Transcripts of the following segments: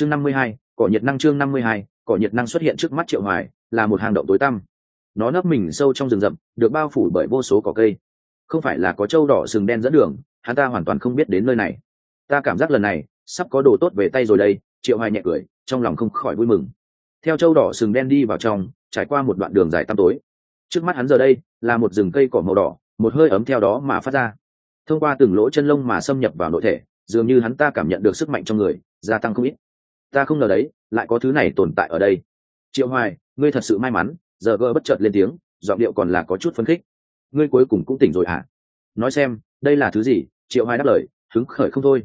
chương năm mươi hai, cỏ nhiệt năng chương năm mươi hai, cỏ nhiệt năng xuất hiện trước mắt triệu hoài, là một hang động tối tăm. Nó nấp mình sâu trong rừng rậm, được bao phủ bởi vô số cỏ cây. Không phải là có trâu đỏ sừng đen dẫn đường, hắn ta hoàn toàn không biết đến nơi này. Ta cảm giác lần này, sắp có đồ tốt về tay rồi đây, triệu hoài nhẹ cười, trong lòng không khỏi vui mừng. Theo trâu đỏ sừng đen đi vào trong, trải qua một đoạn đường dài tăm tối. Trước mắt hắn giờ đây, là một rừng cây cỏ màu đỏ, một hơi ấm theo đó mà phát ra. Thông qua từng lỗ chân lông mà xâm nhập vào nội thể, dường như hắn ta cảm nhận được sức mạnh trong người, gia tăng không ít ta không ngờ đấy, lại có thứ này tồn tại ở đây. Triệu hoài, ngươi thật sự may mắn, giờ gơ bất chợt lên tiếng, giọng điệu còn là có chút phấn khích. Ngươi cuối cùng cũng tỉnh rồi hả? Nói xem, đây là thứ gì? Triệu hoài đáp lời, hứng khởi không thôi.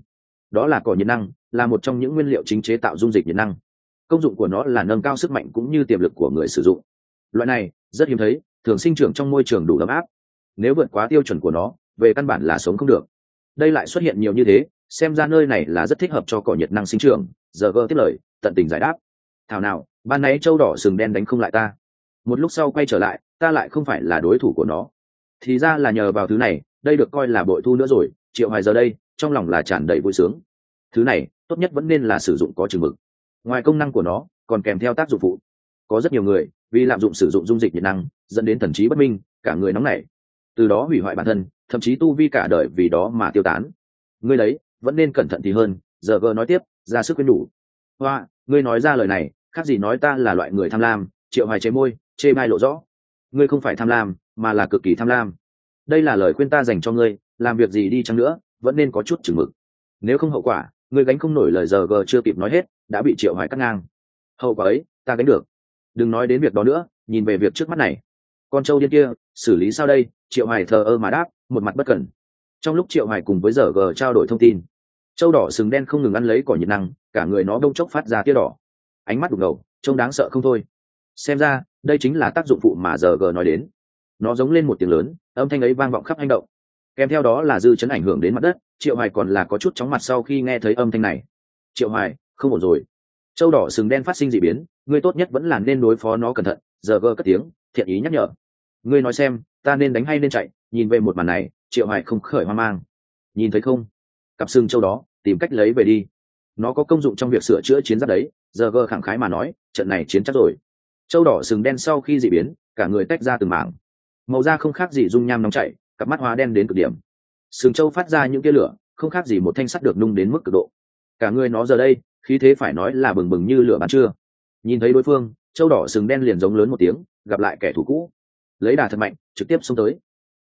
Đó là cỏ nhiệt năng, là một trong những nguyên liệu chính chế tạo dung dịch nhiệt năng. Công dụng của nó là nâng cao sức mạnh cũng như tiềm lực của người sử dụng. Loại này, rất hiếm thấy, thường sinh trưởng trong môi trường đủ ấm áp nếu vượt quá tiêu chuẩn của nó, về căn bản là sống không được. Đây lại xuất hiện nhiều như thế, xem ra nơi này là rất thích hợp cho cỏ nhiệt năng sinh trưởng giờ gơ tiếp lời, tận tình giải đáp. Thảo nào, ban nãy châu đỏ sừng đen đánh không lại ta. Một lúc sau quay trở lại, ta lại không phải là đối thủ của nó. Thì ra là nhờ vào thứ này, đây được coi là bội thu nữa rồi, triệu hoài giờ đây, trong lòng là tràn đầy vui sướng. Thứ này, tốt nhất vẫn nên là sử dụng có chừng mực. Ngoài công năng của nó, còn kèm theo tác dụng phụ. Có rất nhiều người, vì lạm dụng sử dụng dung dịch nhiệt năng, dẫn đến thần trí bất minh, cả người nóng nảy. Từ đó hủy hoại bản thân, thậm chí tu vi cả đời vì đó mà tiêu tán. Ngươi đấy, vẫn nên cẩn thận thì hơn, giờ vơ nói tiếp ra sức quyến đủ. Hoa, ngươi nói ra lời này, khác gì nói ta là loại người tham lam, triệu hoài chế môi, chê bai lộ rõ. Ngươi không phải tham lam, mà là cực kỳ tham lam. Đây là lời khuyên ta dành cho ngươi, làm việc gì đi chăng nữa, vẫn nên có chút chừng mực. Nếu không hậu quả, ngươi gánh không nổi lời giờ g chưa kịp nói hết, đã bị triệu hoài cắt ngang. Hậu quả ấy, ta gánh được. Đừng nói đến việc đó nữa, nhìn về việc trước mắt này. Con trâu điên kia, xử lý sao đây? Triệu hoài thờ ơ mà đáp, một mặt bất cẩn. Trong lúc triệu hoài cùng với giờ g trao đổi thông tin Châu đỏ sừng đen không ngừng ăn lấy cỏ nhiệt năng, cả người nó đông chốc phát ra tia đỏ. Ánh mắt đục ngầu, trông đáng sợ không thôi. Xem ra, đây chính là tác dụng phụ mà giờ g nói đến. Nó giống lên một tiếng lớn, âm thanh ấy vang vọng khắp hành động. Kèm theo đó là dư chấn ảnh hưởng đến mặt đất, triệu hoài còn là có chút chóng mặt sau khi nghe thấy âm thanh này. Triệu hoài, không ổn rồi. Châu đỏ sừng đen phát sinh dị biến, ngươi tốt nhất vẫn là nên đối phó nó cẩn thận, giờ gơ cất tiếng, thiện ý nhắc nhở. Ngươi nói xem, ta nên đánh hay nên chạy, nhìn về một màn này, triệu hoài không khởi hoang mang. Nhìn thấy không? Cặp sừng châu đó, tìm cách lấy về đi. Nó có công dụng trong việc sửa chữa chiến giáp đấy, giờ gờ khẳng khái mà nói, trận này chiến chắc rồi. Châu đỏ sừng đen sau khi dị biến, cả người tách ra từng mảng. Màu da không khác gì dung nham nóng chảy, cặp mắt hóa đen đến cực điểm. Sừng châu phát ra những tia lửa, không khác gì một thanh sắt được nung đến mức cực độ. Cả người nó giờ đây, khí thế phải nói là bừng bừng như lửa bán trưa. Nhìn thấy đối phương, châu đỏ sừng đen liền giống lớn một tiếng, gặp lại kẻ thù cũ. Lấy đà thật mạnh, trực tiếp xông tới.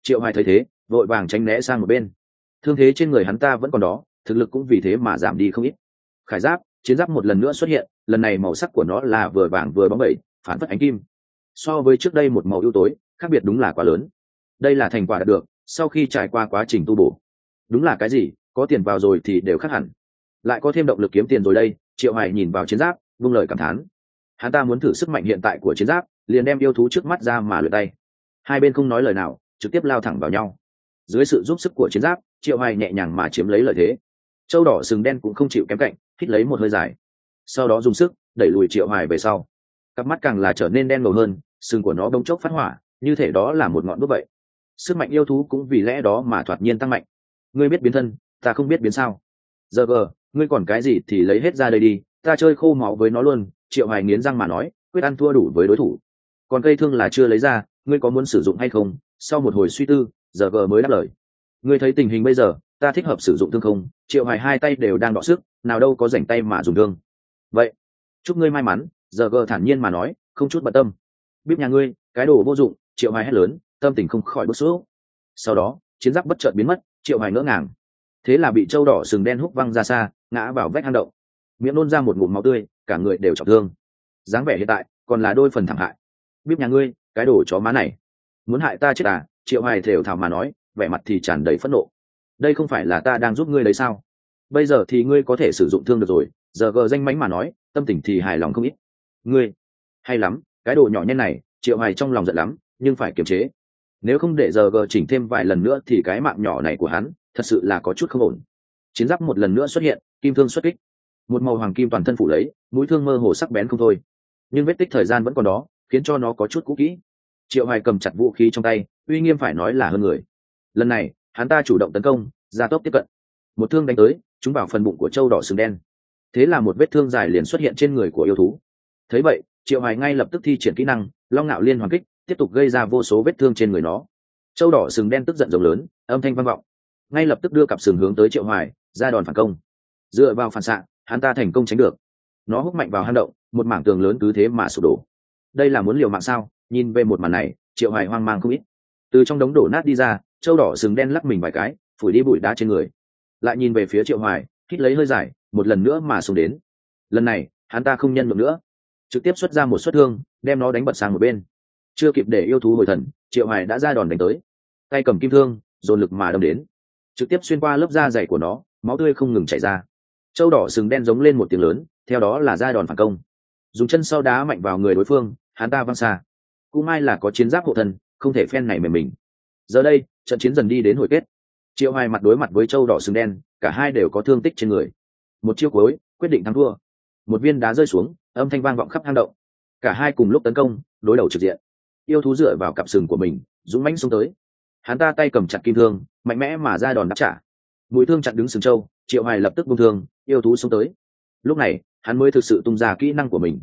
Triệu hoài thấy thế, vội vàng tránh né sang một bên thương thế trên người hắn ta vẫn còn đó, thực lực cũng vì thế mà giảm đi không ít. Khải giáp, chiến giáp một lần nữa xuất hiện, lần này màu sắc của nó là vừa vàng vừa bóng bẩy, phản phất ánh kim. So với trước đây một màu ưu tối, khác biệt đúng là quá lớn. Đây là thành quả đạt được, sau khi trải qua quá trình tu bổ. Đúng là cái gì, có tiền vào rồi thì đều khác hẳn. Lại có thêm động lực kiếm tiền rồi đây, triệu hải nhìn vào chiến giáp, vung lời cảm thán. Hắn ta muốn thử sức mạnh hiện tại của chiến giáp, liền đem yêu thú trước mắt ra mà lượt tay. Hai bên không nói lời nào, trực tiếp lao thẳng vào nhau. Dưới sự giúp sức của chiến giáp triệu hoài nhẹ nhàng mà chiếm lấy lợi thế. Châu đỏ sừng đen cũng không chịu kém cạnh, hít lấy một hơi dài. Sau đó dùng sức, đẩy lùi triệu hoài về sau. Cặp mắt càng là trở nên đen ngầu hơn, sừng của nó bỗng chốc phát hỏa, như thể đó là một ngọn đuốc vậy. Sức mạnh yêu thú cũng vì lẽ đó mà thoạt nhiên tăng mạnh. Ngươi biết biến thân, ta không biết biến sao. Giờ gờ, ngươi còn cái gì thì lấy hết ra đây đi, ta chơi khô máu với nó luôn, triệu hoài nghiến răng mà nói, quyết ăn thua đủ với đối thủ. Còn cây thương là chưa lấy ra, ngươi có muốn sử dụng hay không? Sau một hồi suy tư, giờ gờ mới đáp lời ngươi thấy tình hình bây giờ, ta thích hợp sử dụng thương không, triệu hoài hai tay đều đang đọ sức, nào đâu có rảnh tay mà dùng thương. Vậy, chúc ngươi may mắn, giờ gờ thản nhiên mà nói, không chút bận tâm. Biết nhà ngươi, cái đồ vô dụng, triệu hoài hét lớn, tâm tình không khỏi bức xúc. Sau đó, chiến giáp bất chợt biến mất, triệu hoài ngỡ ngàng. Thế là bị châu đỏ sừng đen húc văng ra xa, ngã vào vách hang động. Miệng nôn ra một ngụm máu tươi, cả người đều trọng thương. Dáng vẻ hiện tại, còn là đôi phần thảm hại. Biết nhà ngươi, cái đồ chó má này. Muốn hại ta chết à? Triệu hoài thều thào mà nói vẻ mặt thì tràn đầy phẫn nộ. Đây không phải là ta đang giúp ngươi đấy sao? Bây giờ thì ngươi có thể sử dụng thương được rồi, giờ gờ danh mánh mà nói, tâm tình thì hài lòng không ít. Ngươi, hay lắm, cái đồ nhỏ nhen này, triệu hoài trong lòng giận lắm, nhưng phải kiềm chế. Nếu không để giờ gờ chỉnh thêm vài lần nữa thì cái mạng nhỏ này của hắn, thật sự là có chút không ổn. Chiến giáp một lần nữa xuất hiện, kim thương xuất kích. Một màu hoàng kim toàn thân phủ lấy, mũi thương mơ hồ sắc bén không thôi. Nhưng vết tích thời gian vẫn còn đó, khiến cho nó có chút cũ kỹ. Triệu hoài cầm chặt vũ khí trong tay, uy nghiêm phải nói là hơn người lần này, hắn ta chủ động tấn công ra tốc tiếp cận. Một thương đánh tới chúng vào phần bụng của châu đỏ sừng đen. Thế là một vết thương dài liền xuất hiện trên người của yêu thú. Thấy vậy, triệu hoài ngay lập tức thi triển kỹ năng, long ngạo liên hoàn kích, tiếp tục gây ra vô số vết thương trên người nó. Châu đỏ sừng đen tức giận rồng lớn, âm thanh vang vọng. Ngay lập tức đưa cặp sừng hướng tới triệu hoài, ra đòn phản công. Dựa vào phản xạ, hắn ta thành công tránh được. Nó hút mạnh vào hang động, một mảng tường lớn cứ thế mà sụp đổ. Đây là muốn liều mạng sao? Nhìn về một màn này, triệu hoài hoang mang không ít. Từ trong đống đổ nát đi ra châu đỏ sừng đen lắc mình vài cái, phủi đi bụi đá trên người. Lại nhìn về phía triệu hoài, hít lấy hơi dài, một lần nữa mà xuống đến. Lần này, hắn ta không nhân được nữa. Trực tiếp xuất ra một suất thương đem nó đánh bật sang một bên. Chưa kịp để yêu thú hồi thần, triệu hoài đã ra đòn đánh tới. Tay cầm kim thương, dồn lực mà đâm đến. Trực tiếp xuyên qua lớp da dày của nó, máu tươi không ngừng chảy ra. Châu đỏ sừng đen giống lên một tiếng lớn, theo đó là ra đòn phản công. Dùng chân sau đá mạnh vào người đối phương, hắn ta văng xa. Cũng may là có chiến giáp hộ thân, không thể phen này mềm mình. Giờ đây trận chiến dần đi đến hồi kết. Triệu hoài mặt đối mặt với châu đỏ sừng đen, cả hai đều có thương tích trên người. Một chiêu cuối, quyết định thắng thua. Một viên đá rơi xuống, âm thanh vang vọng khắp hang động. Cả hai cùng lúc tấn công, đối đầu trực diện. Yêu thú dựa vào cặp sừng của mình, dũng mãnh xuống tới. Hắn ta tay cầm chặt kim thương, mạnh mẽ mà ra đòn đáp trả. Mũi thương chặn đứng sừng châu, triệu hoài lập tức bung thương, yêu thú xuống tới. Lúc này, hắn mới thực sự tung ra kỹ năng của mình.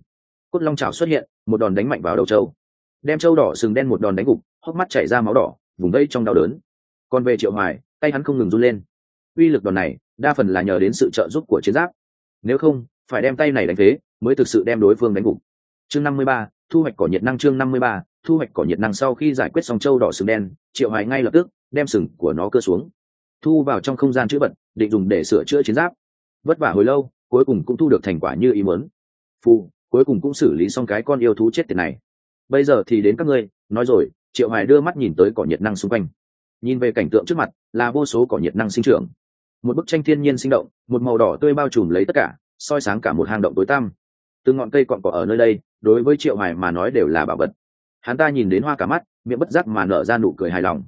Cốt long chảo xuất hiện, một đòn đánh mạnh vào đầu châu. Đem châu đỏ sừng đen một đòn đánh gục, hốc mắt chảy ra máu đỏ vùng vây trong đau đớn. Còn về triệu hoài tay hắn không ngừng run lên. Uy lực đòn này đa phần là nhờ đến sự trợ giúp của chiến giáp. Nếu không phải đem tay này đánh thế mới thực sự đem đối phương đánh gục. Chương 53, thu hoạch cỏ nhiệt năng chương 53, thu hoạch cỏ nhiệt năng sau khi giải quyết xong châu đỏ sừng đen triệu hoài ngay lập tức đem sừng của nó cơ xuống. Thu vào trong không gian chữ vật định dùng để sửa chữa chiến giáp. Vất vả hồi lâu cuối cùng cũng thu được thành quả như ý muốn. Phù cuối cùng cũng xử lý xong cái con yêu thú chết tiệt này. Bây giờ thì đến các ngươi nói rồi triệu hoài đưa mắt nhìn tới cỏ nhiệt năng xung quanh nhìn về cảnh tượng trước mặt là vô số cỏ nhiệt năng sinh trưởng một bức tranh thiên nhiên sinh động một màu đỏ tươi bao trùm lấy tất cả soi sáng cả một hang động tối tăm từ ngọn cây cọn cỏ ở nơi đây đối với triệu hoài mà nói đều là bảo vật hắn ta nhìn đến hoa cả mắt miệng bất giác mà nở ra nụ cười hài lòng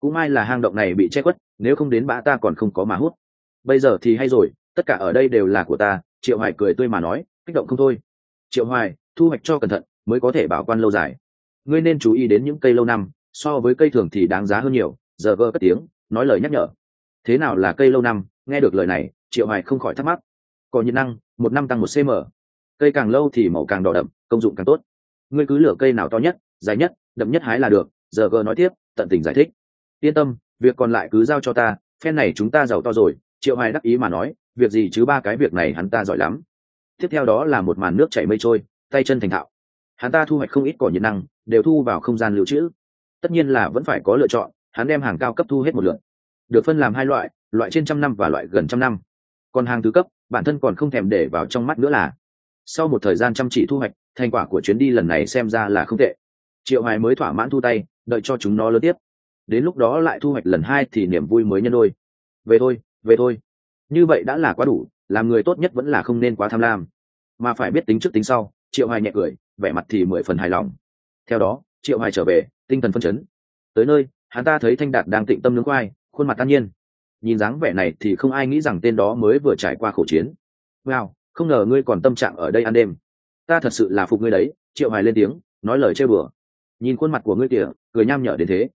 cũng may là hang động này bị che khuất nếu không đến bã ta còn không có mà hút bây giờ thì hay rồi tất cả ở đây đều là của ta triệu hoài cười tươi mà nói kích động không thôi triệu hoài thu hoạch cho cẩn thận mới có thể bảo quan lâu dài ngươi nên chú ý đến những cây lâu năm, so với cây thường thì đáng giá hơn nhiều, giờ vơ cất tiếng, nói lời nhắc nhở. Thế nào là cây lâu năm? Nghe được lời này, triệu hoài không khỏi thắc mắc. Có nhiệt năng, một năm tăng một cm cây càng lâu thì màu càng đỏ đậm, công dụng càng tốt. Ngươi cứ lựa cây nào to nhất, dài nhất, đậm nhất hái là được, giờ gờ nói tiếp, tận tình giải thích. Yên tâm, việc còn lại cứ giao cho ta, phen này chúng ta giàu to rồi, triệu hoài đắc ý mà nói, việc gì chứ ba cái việc này hắn ta giỏi lắm. Tiếp theo đó là một màn nước chảy mây trôi, tay chân thành thạo. Hắn ta thu hoạch không ít cỏ nhiệt năng đều thu vào không gian lưu trữ. Tất nhiên là vẫn phải có lựa chọn, hắn đem hàng cao cấp thu hết một lượt. Được phân làm hai loại loại trên trăm năm và loại gần trăm năm. Còn hàng thứ cấp, bản thân còn không thèm để vào trong mắt nữa là. Sau một thời gian chăm chỉ thu hoạch, thành quả của chuyến đi lần này xem ra là không tệ. Triệu hoài mới thỏa mãn thu tay, đợi cho chúng nó lớn tiếp. Đến lúc đó lại thu hoạch lần hai thì niềm vui mới nhân đôi. Về thôi về thôi. Như vậy đã là quá đủ, làm người tốt nhất vẫn là không nên quá tham lam. Mà phải biết tính trước tính sau, triệu hoài nhẹ cười, vẻ mặt thì mười phần hài lòng theo đó, triệu hoài trở về, tinh thần phân chấn. Tới nơi, hắn ta thấy thanh đạt đang tịnh tâm nướng khoai, khuôn mặt tan nhiên. Nhìn dáng vẻ này thì không ai nghĩ rằng tên đó mới vừa trải qua khổ chiến. Wow, không ngờ ngươi còn tâm trạng ở đây ăn đêm. Ta thật sự là phục ngươi đấy, triệu hoài lên tiếng, nói lời chơi bừa. Nhìn khuôn mặt của ngươi kìa, cười nham nhở đến thế.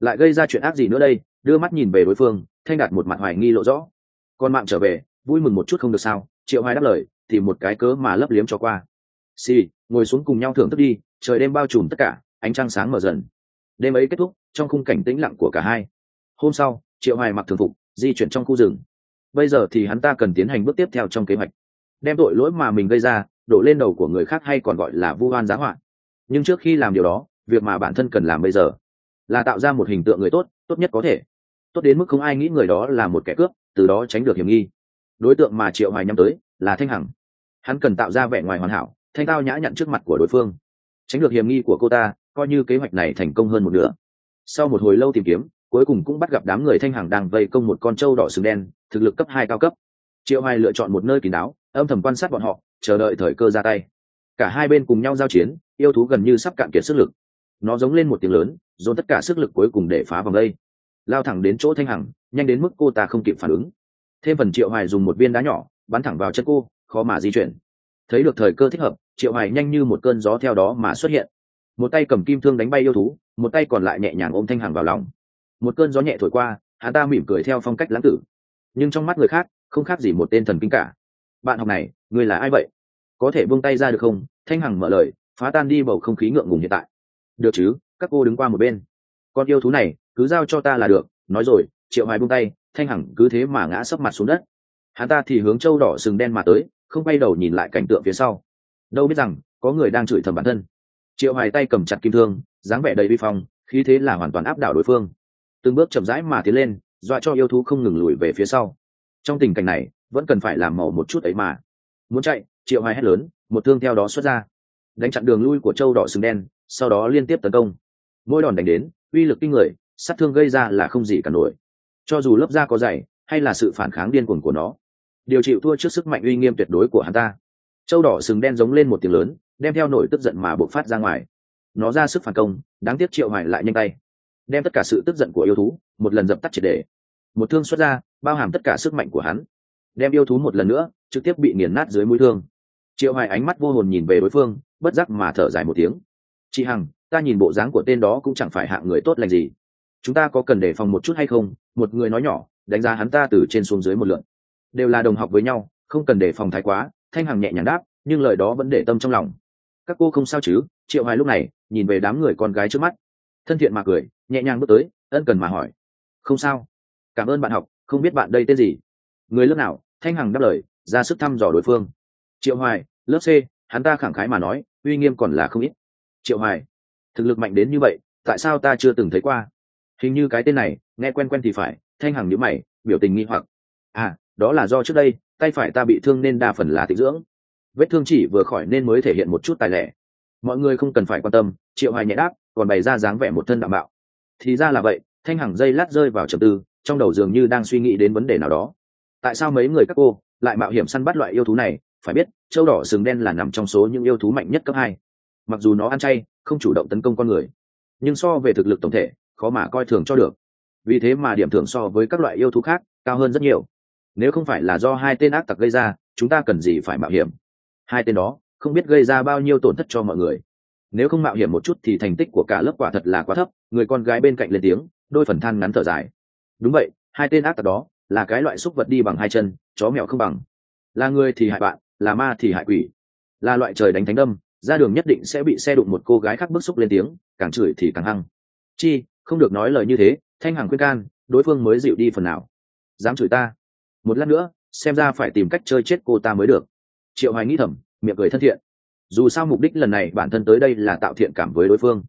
Lại gây ra chuyện ác gì nữa đây? Đưa mắt nhìn về đối phương, thanh đạt một mặt hoài nghi lộ rõ. Con mạng trở về, vui mừng một chút không được sao? Triệu hoài đáp lời, thì một cái cớ mà lấp liếm cho qua. Xì, ngồi xuống cùng nhau thưởng thức đi trời đêm bao trùm tất cả, ánh trăng sáng mở dần. Đêm ấy kết thúc, trong khung cảnh tĩnh lặng của cả hai. Hôm sau, triệu hoài mặc thường phục, di chuyển trong khu rừng. Bây giờ thì hắn ta cần tiến hành bước tiếp theo trong kế hoạch. Đem tội lỗi mà mình gây ra, đổ lên đầu của người khác hay còn gọi là vu oan giá họa. Nhưng trước khi làm điều đó, việc mà bản thân cần làm bây giờ là tạo ra một hình tượng người tốt tốt nhất có thể. Tốt đến mức không ai nghĩ người đó là một kẻ cướp, từ đó tránh được hiểm nghi. Đối tượng mà triệu hoài nhắm tới là thanh hằng. Hắn cần tạo ra vẻ ngoài hoàn hảo, thanh tao nhã nhặn trước mặt của đối phương tránh được hiểm nghi của cô ta, coi như kế hoạch này thành công hơn một nửa. Sau một hồi lâu tìm kiếm, cuối cùng cũng bắt gặp đám người thanh hằng đang vây công một con trâu đỏ sừng đen, thực lực cấp hai cao cấp. Triệu hoài lựa chọn một nơi kín đáo, âm thầm quan sát bọn họ, chờ đợi thời cơ ra tay. Cả hai bên cùng nhau giao chiến, yêu thú gần như sắp cạn kiệt sức lực. Nó giống lên một tiếng lớn, dồn tất cả sức lực cuối cùng để phá vòng đây. Lao thẳng đến chỗ thanh hằng nhanh đến mức cô ta không kịp phản ứng. Thêm phần triệu hoài dùng một viên đá nhỏ, bắn thẳng vào chân cô, khó mà di chuyển. Thấy được thời cơ thích hợp triệu hoài nhanh như một cơn gió theo đó mà xuất hiện. Một tay cầm kim thương đánh bay yêu thú, một tay còn lại nhẹ nhàng ôm thanh hằng vào lòng. Một cơn gió nhẹ thổi qua, hắn ta mỉm cười theo phong cách lãng tử. Nhưng trong mắt người khác, không khác gì một tên thần kinh cả. Bạn học này người là ai vậy? Có thể buông tay ra được không? Thanh hằng mở lời, phá tan đi bầu không khí ngượng ngùng hiện tại. Được chứ, các cô đứng qua một bên. Con yêu thú này, cứ giao cho ta là được. Nói rồi, triệu hoài buông tay, thanh hằng cứ thế mà ngã sấp mặt xuống đất. Hắn ta thì hướng châu đỏ sừng đen mà tới, không bay đầu nhìn lại cảnh tượng phía sau đâu biết rằng có người đang chửi thầm bản thân. Triệu hoài tay cầm chặt kim thương, dáng vẻ đầy vi phong, khí thế là hoàn toàn áp đảo đối phương. Từng bước chậm rãi mà tiến lên, dọa cho yêu thú không ngừng lùi về phía sau. Trong tình cảnh này, vẫn cần phải làm màu một chút ấy mà. Muốn chạy, triệu hoài hét lớn, một thương theo đó xuất ra. Đánh chặn đường lui của châu đỏ sừng đen, sau đó liên tiếp tấn công. Mỗi đòn đánh đến, uy lực kinh người, sát thương gây ra là không gì cả nổi. Cho dù lớp da có dày, hay là sự phản kháng điên cuồng của nó, điều chịu thua trước sức mạnh uy nghiêm tuyệt đối của hắn ta châu đỏ sừng đen giống lên một tiếng lớn, đem theo nổi tức giận mà bộc phát ra ngoài. Nó ra sức phản công, đáng tiếc triệu hoài lại nhanh tay. Đem tất cả sự tức giận của yêu thú, một lần dập tắt triệt để. Một thương xuất ra, bao hàm tất cả sức mạnh của hắn. Đem yêu thú một lần nữa, trực tiếp bị nghiền nát dưới mũi thương. Triệu hoài ánh mắt vô hồn nhìn về đối phương, bất giác mà thở dài một tiếng. Chị hằng, ta nhìn bộ dáng của tên đó cũng chẳng phải hạng người tốt lành gì. Chúng ta có cần đề phòng một chút hay không? Một người nói nhỏ, đánh giá hắn ta từ trên xuống dưới một lượn. Đều là đồng học với nhau, không cần đề phòng thái quá thanh hằng nhẹ nhàng đáp, nhưng lời đó vẫn để tâm trong lòng. Các cô không sao chứ? Triệu hoài lúc này nhìn về đám người con gái trước mắt. Thân thiện mà cười, nhẹ nhàng bước tới, ân cần mà hỏi. Không sao. Cảm ơn bạn học, không biết bạn đây tên gì. Người lớp nào? Thanh hằng đáp lời, ra sức thăm dò đối phương. Triệu hoài, lớp c, hắn ta khẳng khái mà nói, uy nghiêm còn là không ít. Triệu hoài, thực lực mạnh đến như vậy, tại sao ta chưa từng thấy qua? Hình như cái tên này, nghe quen quen thì phải. Thanh hằng nhíu mày, biểu tình nghi hoặc. À đó là do trước đây tay phải ta bị thương nên đa phần là tịnh dưỡng. Vết thương chỉ vừa khỏi nên mới thể hiện một chút tài lẻ. Mọi người không cần phải quan tâm, triệu hoài nhẹ đáp, còn bày ra dáng vẻ một thân đạm bạo thì ra là vậy, thanh hằng dây lát rơi vào trầm tư, trong đầu dường như đang suy nghĩ đến vấn đề nào đó. Tại sao mấy người các cô lại mạo hiểm săn bắt loại yêu thú này? Phải biết, châu đỏ sừng đen là nằm trong số những yêu thú mạnh nhất cấp hai. Mặc dù nó ăn chay, không chủ động tấn công con người, nhưng so về thực lực tổng thể, khó mà coi thường cho được. Vì thế mà điểm thưởng so với các loại yêu thú khác cao hơn rất nhiều nếu không phải là do hai tên ác tặc gây ra, chúng ta cần gì phải mạo hiểm? Hai tên đó, không biết gây ra bao nhiêu tổn thất cho mọi người. Nếu không mạo hiểm một chút thì thành tích của cả lớp quả thật là quá thấp, người con gái bên cạnh lên tiếng, đôi phần than ngắn thở dài. Đúng vậy, hai tên ác tặc đó, là cái loại xúc vật đi bằng hai chân, chó mèo không bằng. Là người thì hại bạn, là ma thì hại quỷ. Là loại trời đánh thánh đâm, ra đường nhất định sẽ bị xe đụng một cô gái khác bức xúc lên tiếng, càng chửi thì càng hăng. Chi, không được nói lời như thế, thanh hằng khuyên can, đối phương mới dịu đi phần nào. Dám chửi ta? Một lát nữa xem ra phải tìm cách chơi chết cô ta mới được. Triệu hoài nghĩ thầm miệng cười thân thiện. Dù sao mục đích lần này bản thân tới đây là tạo thiện cảm với đối phương.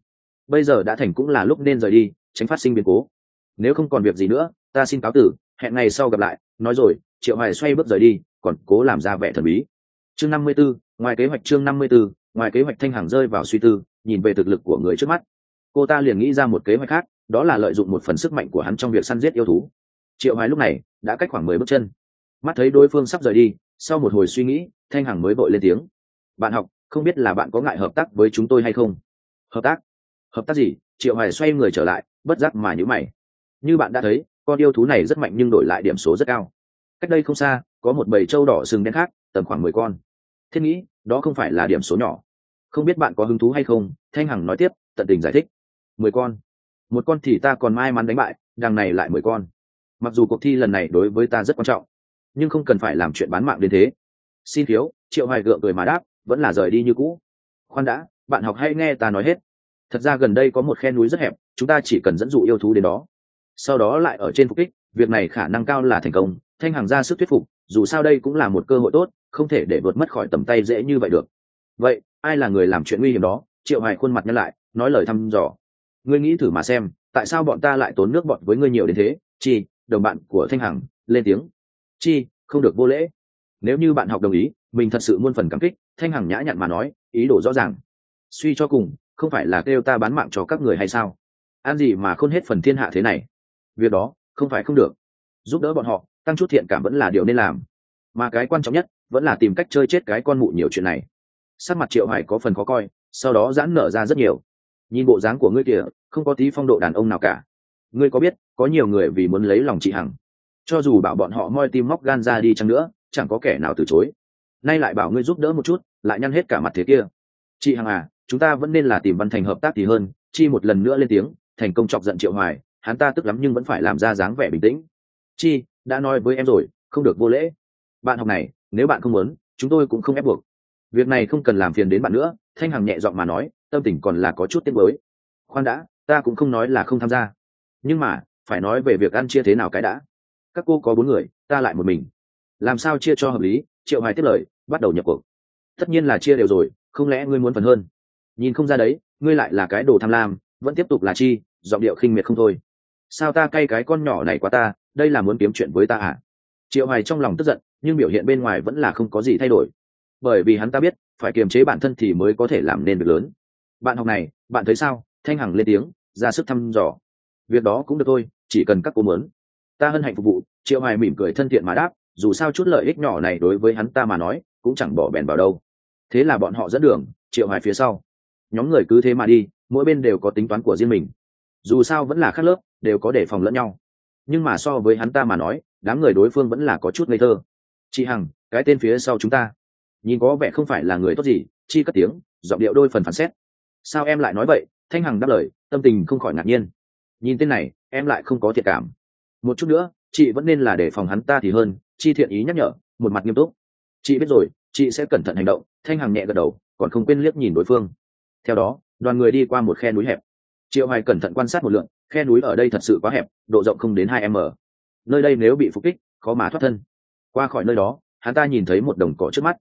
Bây giờ đã thành cũng là lúc nên rời đi tránh phát sinh biến cố. Nếu không còn việc gì nữa ta xin cáo tử hẹn ngày sau gặp lại. Nói rồi triệu hoài xoay bước rời đi còn cố làm ra vẻ thần bí. Chương năm mươi 54, ngoài kế hoạch chương năm mươi 54, ngoài kế hoạch thanh hàng rơi vào suy tư nhìn về thực lực của người trước mắt. Cô ta liền nghĩ ra một kế hoạch khác đó là lợi dụng một phần sức mạnh của hắn trong việc săn giết yêu thú. Triệu hoài lúc này đã cách khoảng mười bước chân. Mắt thấy đối phương sắp rời đi, sau một hồi suy nghĩ, thanh hằng mới vội lên tiếng. Bạn học, không biết là bạn có ngại hợp tác với chúng tôi hay không? Hợp tác? Hợp tác gì? Triệu hoài xoay người trở lại, bất giác mà nhữ mày. Như bạn đã thấy, con yêu thú này rất mạnh nhưng đổi lại điểm số rất cao. Cách đây không xa, có một bầy trâu đỏ sừng đen khác, tầm khoảng mười con. Thiết nghĩ, đó không phải là điểm số nhỏ. Không biết bạn có hứng thú hay không? Thanh hằng nói tiếp, tận tình giải thích. Mười con. Một con thì ta còn may mắn đánh bại, đằng này lại mười con mặc dù cuộc thi lần này đối với ta rất quan trọng, nhưng không cần phải làm chuyện bán mạng đến thế. Xin thiếu, triệu hoài gượng cười mà đáp, vẫn là rời đi như cũ. Khoan đã, bạn học hay nghe ta nói hết. Thật ra gần đây có một khe núi rất hẹp, chúng ta chỉ cần dẫn dụ yêu thú đến đó. Sau đó lại ở trên phục kích, việc này khả năng cao là thành công, thanh hàng ra sức thuyết phục, dù sao đây cũng là một cơ hội tốt, không thể để vượt mất khỏi tầm tay dễ như vậy được. Vậy, ai là người làm chuyện nguy hiểm đó? Triệu hoài khuôn mặt nhăn lại, nói lời thăm dò. Ngươi nghĩ thử mà xem, tại sao bọn ta lại tốn nước bọn với ngươi nhiều đến thế? Chi đồng bạn của thanh hằng, lên tiếng. Chi, không được vô lễ. Nếu như bạn học đồng ý, mình thật sự muôn phần cảm kích, thanh hằng nhã nhặn mà nói, ý đồ rõ ràng. Suy cho cùng, không phải là kêu ta bán mạng cho các người hay sao? An gì mà không hết phần thiên hạ thế này? Việc đó, không phải không được. Giúp đỡ bọn họ, tăng chút thiện cảm vẫn là điều nên làm. Mà cái quan trọng nhất, vẫn là tìm cách chơi chết cái con mụ nhiều chuyện này. Sắc mặt triệu hải có phần khó coi, sau đó giãn nở ra rất nhiều. Nhìn bộ dáng của ngươi kìa, không có tí phong độ đàn ông nào cả ngươi có biết, có nhiều người vì muốn lấy lòng chị hằng. Cho dù bảo bọn họ moi tim móc gan ra đi chăng nữa, chẳng có kẻ nào từ chối. Nay lại bảo ngươi giúp đỡ một chút, lại nhăn hết cả mặt thế kia. Chị hằng à chúng ta vẫn nên là tìm văn thành hợp tác thì hơn, chi một lần nữa lên tiếng, thành công chọc giận triệu hoài, hắn ta tức lắm nhưng vẫn phải làm ra dáng vẻ bình tĩnh. Chi, đã nói với em rồi, không được vô lễ. Bạn học này, nếu bạn không muốn, chúng tôi cũng không ép buộc. Việc này không cần làm phiền đến bạn nữa, thanh hằng nhẹ giọng mà nói, tâm tình còn là có chút tiếc mới khoan đã, ta cũng không nói là không tham gia nhưng mà, phải nói về việc ăn chia thế nào cái đã. Các cô có bốn người, ta lại một mình. Làm sao chia cho hợp lý? Triệu hoài tiếp lời, bắt đầu nhập cuộc. Tất nhiên là chia đều rồi, không lẽ ngươi muốn phần hơn? Nhìn không ra đấy, ngươi lại là cái đồ tham lam, vẫn tiếp tục là chi, giọng điệu khinh miệt không thôi. Sao ta cay cái con nhỏ này quá ta, đây là muốn kiếm chuyện với ta à? Triệu hoài trong lòng tức giận, nhưng biểu hiện bên ngoài vẫn là không có gì thay đổi. Bởi vì hắn ta biết, phải kiềm chế bản thân thì mới có thể làm nên việc lớn. Bạn học này, bạn thấy sao? Thanh hằng lên tiếng, ra sức thăm dò việc đó cũng được thôi, chỉ cần các cô muốn. Ta hân hạnh phục vụ, triệu hoài mỉm cười thân thiện mà đáp, dù sao chút lợi ích nhỏ này đối với hắn ta mà nói, cũng chẳng bỏ bèn vào đâu. Thế là bọn họ dẫn đường, triệu hoài phía sau. Nhóm người cứ thế mà đi, mỗi bên đều có tính toán của riêng mình. Dù sao vẫn là khác lớp, đều có đề phòng lẫn nhau. Nhưng mà so với hắn ta mà nói, đám người đối phương vẫn là có chút ngây thơ. Chị hằng, cái tên phía sau chúng ta. Nhìn có vẻ không phải là người tốt gì, chi cất tiếng, giọng điệu đôi phần phán xét. Sao em lại nói vậy? Thanh hằng đáp lời, tâm tình không khỏi ngạc nhiên nhìn tên này, em lại không có thiệt cảm. Một chút nữa, chị vẫn nên là để phòng hắn ta thì hơn, chi thiện ý nhắc nhở, một mặt nghiêm túc. Chị biết rồi, chị sẽ cẩn thận hành động, thanh hằng nhẹ gật đầu, còn không quên liếc nhìn đối phương. Theo đó, đoàn người đi qua một khe núi hẹp. Triệu hoài cẩn thận quan sát một lượng khe núi ở đây thật sự quá hẹp, độ rộng không đến hai m. Nơi đây nếu bị phục kích, khó mà thoát thân. Qua khỏi nơi đó, hắn ta nhìn thấy một đồng cỏ trước mắt.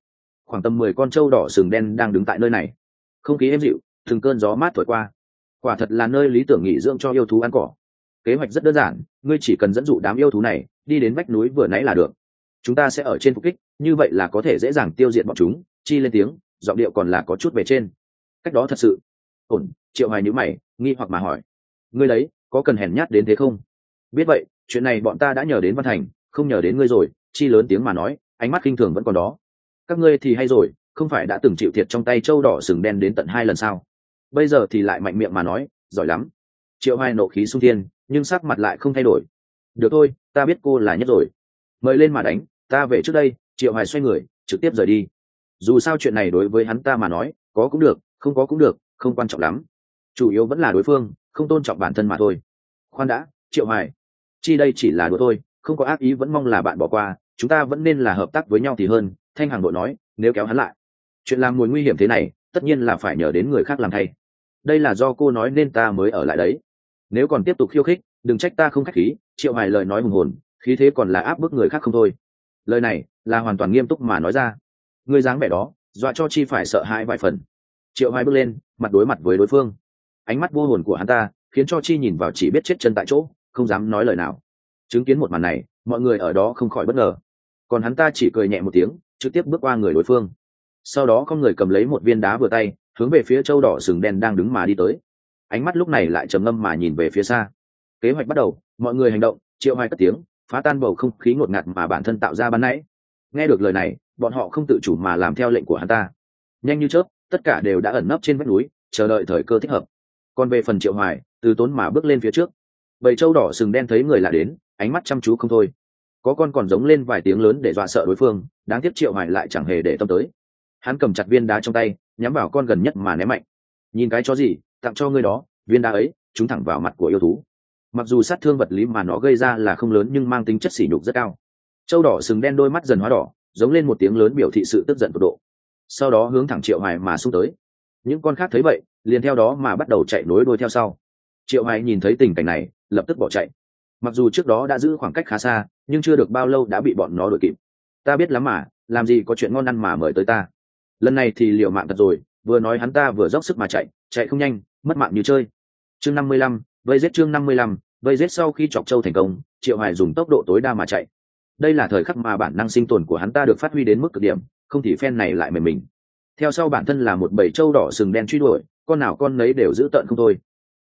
Khoảng tầm mười con trâu đỏ sừng đen đang đứng tại nơi này. Không khí êm dịu, từng cơn gió mát thổi qua quả thật là nơi lý tưởng nghỉ dưỡng cho yêu thú ăn cỏ. Kế hoạch rất đơn giản, ngươi chỉ cần dẫn dụ đám yêu thú này, đi đến vách núi vừa nãy là được. Chúng ta sẽ ở trên phục kích, như vậy là có thể dễ dàng tiêu diệt bọn chúng, chi lên tiếng, giọng điệu còn là có chút về trên. Cách đó thật sự. Ổn, triệu hoài nhữ mày, nghi hoặc mà hỏi. Ngươi đấy, có cần hèn nhát đến thế không? Biết vậy, chuyện này bọn ta đã nhờ đến văn thành, không nhờ đến ngươi rồi, chi lớn tiếng mà nói, ánh mắt kinh thường vẫn còn đó. Các ngươi thì hay rồi, không phải đã từng chịu thiệt trong tay châu đỏ sừng đen đến tận hai lần sao? Bây giờ thì lại mạnh miệng mà nói, giỏi lắm. Triệu hoài nộ khí sung thiên, nhưng sắc mặt lại không thay đổi. Được thôi, ta biết cô là nhất rồi. Mời lên mà đánh, ta về trước đây, triệu hoài xoay người, trực tiếp rời đi. Dù sao chuyện này đối với hắn ta mà nói, có cũng được, không có cũng được, không quan trọng lắm. Chủ yếu vẫn là đối phương, không tôn trọng bản thân mà thôi. Khoan đã, triệu hoài. Chi đây chỉ là đùa thôi, không có ác ý vẫn mong là bạn bỏ qua, chúng ta vẫn nên là hợp tác với nhau thì hơn, thanh hằng đội nói, nếu kéo hắn lại. Chuyện làm mùi nguy hiểm thế này, tất nhiên là phải nhờ đến người khác làm thay đây là do cô nói nên ta mới ở lại đấy. Nếu còn tiếp tục khiêu khích, đừng trách ta không khách khí, triệu hoài lời nói hùng hồn, khí thế còn là áp bức người khác không thôi. Lời này là hoàn toàn nghiêm túc mà nói ra. Người dáng vẻ đó, dọa cho chi phải sợ hãi vài phần. Triệu hoài bước lên, mặt đối mặt với đối phương. Ánh mắt vô hồn của hắn ta khiến cho chi nhìn vào chỉ biết chết chân tại chỗ, không dám nói lời nào. Chứng kiến một màn này, mọi người ở đó không khỏi bất ngờ. Còn hắn ta chỉ cười nhẹ một tiếng, trực tiếp bước qua người đối phương. Sau đó con người cầm lấy một viên đá vừa tay hướng về phía châu đỏ sừng đen đang đứng mà đi tới. Ánh mắt lúc này lại trầm ngâm mà nhìn về phía xa. Kế hoạch bắt đầu, mọi người hành động, triệu hoài cất tiếng, phá tan bầu không khí ngột ngạt mà bản thân tạo ra ban nãy. Nghe được lời này, bọn họ không tự chủ mà làm theo lệnh của hắn ta. Nhanh như chớp, tất cả đều đã ẩn nấp trên vách núi, chờ đợi thời cơ thích hợp. Còn về phần triệu hoài, từ tốn mà bước lên phía trước. Bầy châu đỏ sừng đen thấy người lạ đến, ánh mắt chăm chú không thôi. Có con còn giống lên vài tiếng lớn để dọa sợ đối phương, đáng tiếc triệu hoài lại chẳng hề để tâm tới. Hắn cầm chặt viên đá trong tay nhắm vào con gần nhất mà ném mạnh. Nhìn cái chó gì, tặng cho ngươi đó, viên đá ấy, chúng thẳng vào mặt của yêu thú. Mặc dù sát thương vật lý mà nó gây ra là không lớn nhưng mang tính chất sỉ nhục rất cao. Châu đỏ sừng đen đôi mắt dần hóa đỏ, giống lên một tiếng lớn biểu thị sự tức giận tột độ. Sau đó hướng thẳng triệu hoài mà xung tới. Những con khác thấy vậy, liền theo đó mà bắt đầu chạy nối đuôi theo sau. Triệu hoài nhìn thấy tình cảnh này, lập tức bỏ chạy. Mặc dù trước đó đã giữ khoảng cách khá xa, nhưng chưa được bao lâu đã bị bọn nó đuổi kịp. Ta biết lắm mà, làm gì có chuyện ngon ăn mà mời tới ta lần này thì liều mạng thật rồi, vừa nói hắn ta vừa dốc sức mà chạy chạy không nhanh, mất mạng như chơi. Chương năm mươi lăm, vây giết chương năm mươi lăm, vây giết sau khi chọc châu thành công, triệu hải dùng tốc độ tối đa mà chạy. Đây là thời khắc mà bản năng sinh tồn của hắn ta được phát huy đến mức cực điểm, không thì phen này lại mềm mình. Theo sau bản thân là một bầy trâu đỏ sừng đen truy đuổi, con nào con nấy đều giữ tợn không thôi.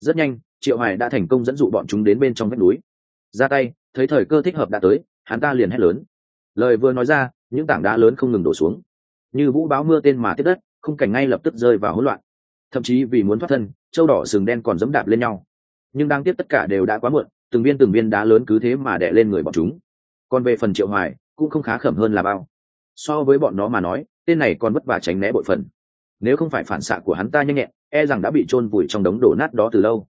Rất nhanh, triệu hải đã thành công dẫn dụ bọn chúng đến bên trong vách núi. Ra tay, thấy thời cơ thích hợp đã tới, hắn ta liền hét lớn. Lời vừa nói ra, những tảng đá lớn không ngừng đổ xuống như vũ báo mưa tên mà tiếp đất khung cảnh ngay lập tức rơi vào hỗn loạn. Thậm chí vì muốn thoát thân, châu đỏ sừng đen còn dẫm đạp lên nhau. Nhưng đang tiếp tất cả đều đã quá muộn, từng viên từng viên đá lớn cứ thế mà đè lên người bọn chúng. Còn về phần triệu hoài, cũng không khá khẩm hơn là bao. So với bọn nó mà nói, tên này còn vất vả tránh né bội phần nếu không phải phản xạ của hắn ta nhanh nhẹn e rằng đã bị chôn vùi trong đống đổ nát đó từ lâu.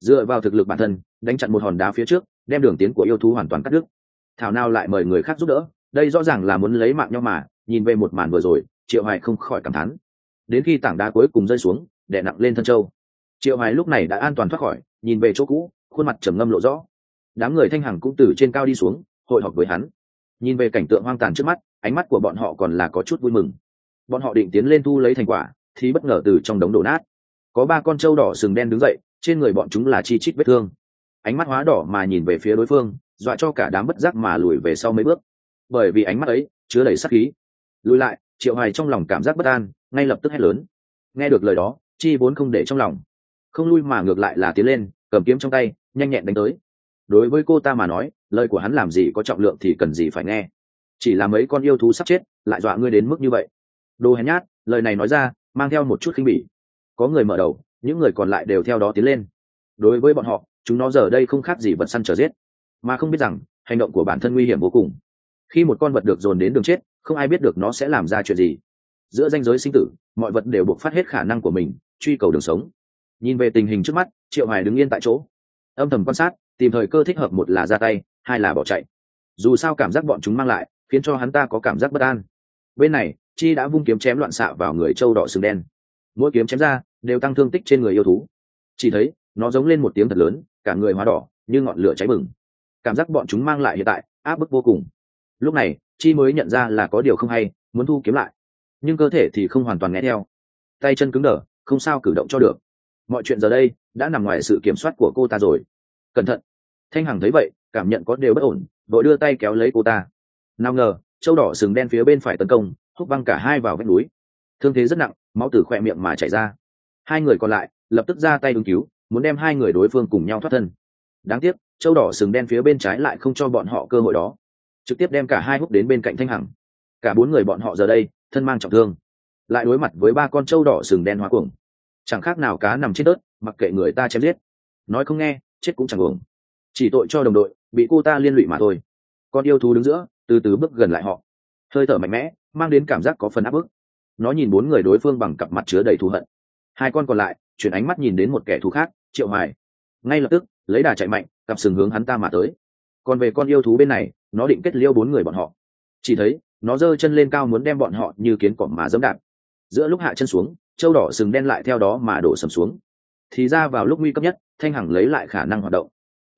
Dựa vào thực lực bản thân, đánh chặn một hòn đá phía trước, đem đường tiến của yêu thú hoàn toàn cắt đứt. Thảo nào lại mời người khác giúp đỡ đây rõ ràng là muốn lấy mạng nhau mà, nhìn về một màn vừa rồi, triệu hoài không khỏi cảm thán. Đến khi tảng đá cuối cùng rơi xuống, đè nặng lên thân châu. Triệu hoài lúc này đã an toàn thoát khỏi, nhìn về chỗ cũ, khuôn mặt trầm ngâm lộ rõ. Đám người thanh hằng cũng từ trên cao đi xuống, hội họp với hắn. Nhìn về cảnh tượng hoang tàn trước mắt, ánh mắt của bọn họ còn là có chút vui mừng. Bọn họ định tiến lên thu lấy thành quả, thì bất ngờ từ trong đống đổ nát. Có ba con trâu đỏ sừng đen đứng dậy, trên người bọn chúng là chi chít vết thương. Ánh mắt hóa đỏ mà nhìn về phía đối phương, dọa cho cả đám bất giác mà lùi về sau mấy bước bởi vì ánh mắt ấy chứa đầy sắc khí. Lùi lại, triệu hoài trong lòng cảm giác bất an, ngay lập tức hét lớn. Nghe được lời đó, chi vốn không để trong lòng. Không lui mà ngược lại là tiến lên, cầm kiếm trong tay, nhanh nhẹn đánh tới. Đối với cô ta mà nói, lời của hắn làm gì có trọng lượng thì cần gì phải nghe. Chỉ là mấy con yêu thú sắp chết, lại dọa ngươi đến mức như vậy. Đồ hèn nhát, lời này nói ra, mang theo một chút khinh bỉ. Có người mở đầu, những người còn lại đều theo đó tiến lên. Đối với bọn họ, chúng nó giờ đây không khác gì vật săn trở giết. Mà không biết rằng, hành động của bản thân nguy hiểm vô cùng khi một con vật được dồn đến đường chết, không ai biết được nó sẽ làm ra chuyện gì. Giữa danh giới sinh tử, mọi vật đều buộc phát hết khả năng của mình, truy cầu đường sống. Nhìn về tình hình trước mắt, triệu hoài đứng yên tại chỗ. Âm thầm quan sát, tìm thời cơ thích hợp một là ra tay, hai là bỏ chạy. Dù sao cảm giác bọn chúng mang lại, khiến cho hắn ta có cảm giác bất an. Bên này, chi đã vung kiếm chém loạn xạ vào người trâu đỏ sừng đen. Mỗi kiếm chém ra, đều tăng thương tích trên người yêu thú. Chỉ thấy, nó giống lên một tiếng thật lớn, cả người hóa đỏ, như ngọn lửa cháy bừng. Cảm giác bọn chúng mang lại hiện tại, áp bức vô cùng lúc này, chi mới nhận ra là có điều không hay, muốn thu kiếm lại. Nhưng cơ thể thì không hoàn toàn nghe theo. Tay chân cứng đờ, không sao cử động cho được. Mọi chuyện giờ đây, đã nằm ngoài sự kiểm soát của cô ta rồi. Cẩn thận. Thanh hằng thấy vậy, cảm nhận có đều bất ổn, vội đưa tay kéo lấy cô ta. Nào ngờ châu đỏ sừng đen phía bên phải tấn công húc văng cả hai vào vách núi. Thương thế rất nặng, máu từ khoe miệng mà chảy ra. Hai người còn lại, lập tức ra tay ứng cứu, muốn đem hai người đối phương cùng nhau thoát thân. Đáng tiếc châu đỏ sừng đen phía bên trái lại không cho bọn họ cơ hội đó trực tiếp đem cả hai húc đến bên cạnh thanh hằng. Cả bốn người bọn họ giờ đây, thân mang trọng thương. Lại đối mặt với ba con trâu đỏ sừng đen hóa cuồng. Chẳng khác nào cá nằm trên đất, mặc kệ người ta chém giết. Nói không nghe, chết cũng chẳng uổng. Chỉ tội cho đồng đội, bị cô ta liên lụy mà thôi. Con yêu thú đứng giữa, từ từ bước gần lại họ. Hơi thở mạnh mẽ, mang đến cảm giác có phần áp bức. Nó nhìn bốn người đối phương bằng cặp mặt chứa đầy thù hận. Hai con còn lại, chuyển ánh mắt nhìn đến một kẻ thù khác, triệu hoài. Ngay lập tức, lấy đà chạy mạnh, cặp sừng hướng hắn ta mà tới. Còn về con yêu thú bên này nó định kết liêu bốn người bọn họ. Chỉ thấy, nó giơ chân lên cao muốn đem bọn họ như kiến cọp mà dẫm đạp. Giữa lúc hạ chân xuống châu đỏ sừng đen lại theo đó mà đổ sầm xuống. Thì ra vào lúc nguy cấp nhất, thanh hằng lấy lại khả năng hoạt động.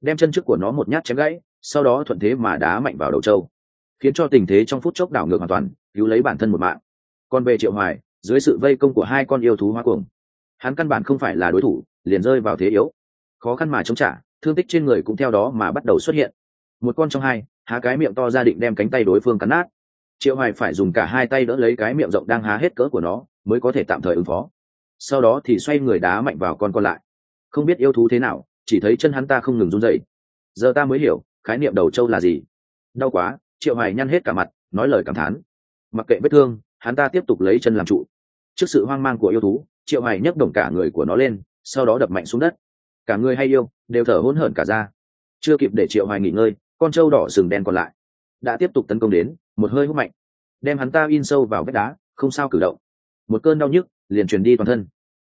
Đem chân trước của nó một nhát chém gãy, sau đó thuận thế mà đá mạnh vào đầu châu khiến cho tình thế trong phút chốc đảo ngược hoàn toàn, cứu lấy bản thân một mạng. Còn về triệu hoài, dưới sự vây công của hai con yêu thú hoa cuồng, hắn căn bản không phải là đối thủ, liền rơi vào thế yếu. Khó khăn mà chống trả, thương tích trên người cũng theo đó mà bắt đầu xuất hiện. Một con trong hai há cái miệng to ra định đem cánh tay đối phương cắn nát. Triệu hoài phải dùng cả hai tay đỡ lấy cái miệng rộng đang há hết cỡ của nó, mới có thể tạm thời ứng phó. Sau đó thì xoay người đá mạnh vào con còn lại. Không biết yêu thú thế nào, chỉ thấy chân hắn ta không ngừng run rẩy. Giờ ta mới hiểu, khái niệm đầu trâu là gì. Đau quá, triệu hoài nhăn hết cả mặt, nói lời cảm thán. Mặc kệ vết thương, hắn ta tiếp tục lấy chân làm trụ. Trước sự hoang mang của yêu thú, triệu hoài nhấc đồng cả người của nó lên, sau đó đập mạnh xuống đất. Cả người hay yêu, đều thở hỗn hển cả ra chưa kịp để triệu hoài nghỉ ngơi con trâu đỏ sừng đen còn lại, đã tiếp tục tấn công đến, một hơi hút mạnh, đem hắn ta in sâu vào vách đá, không sao cử động. Một cơn đau nhức, liền truyền đi toàn thân.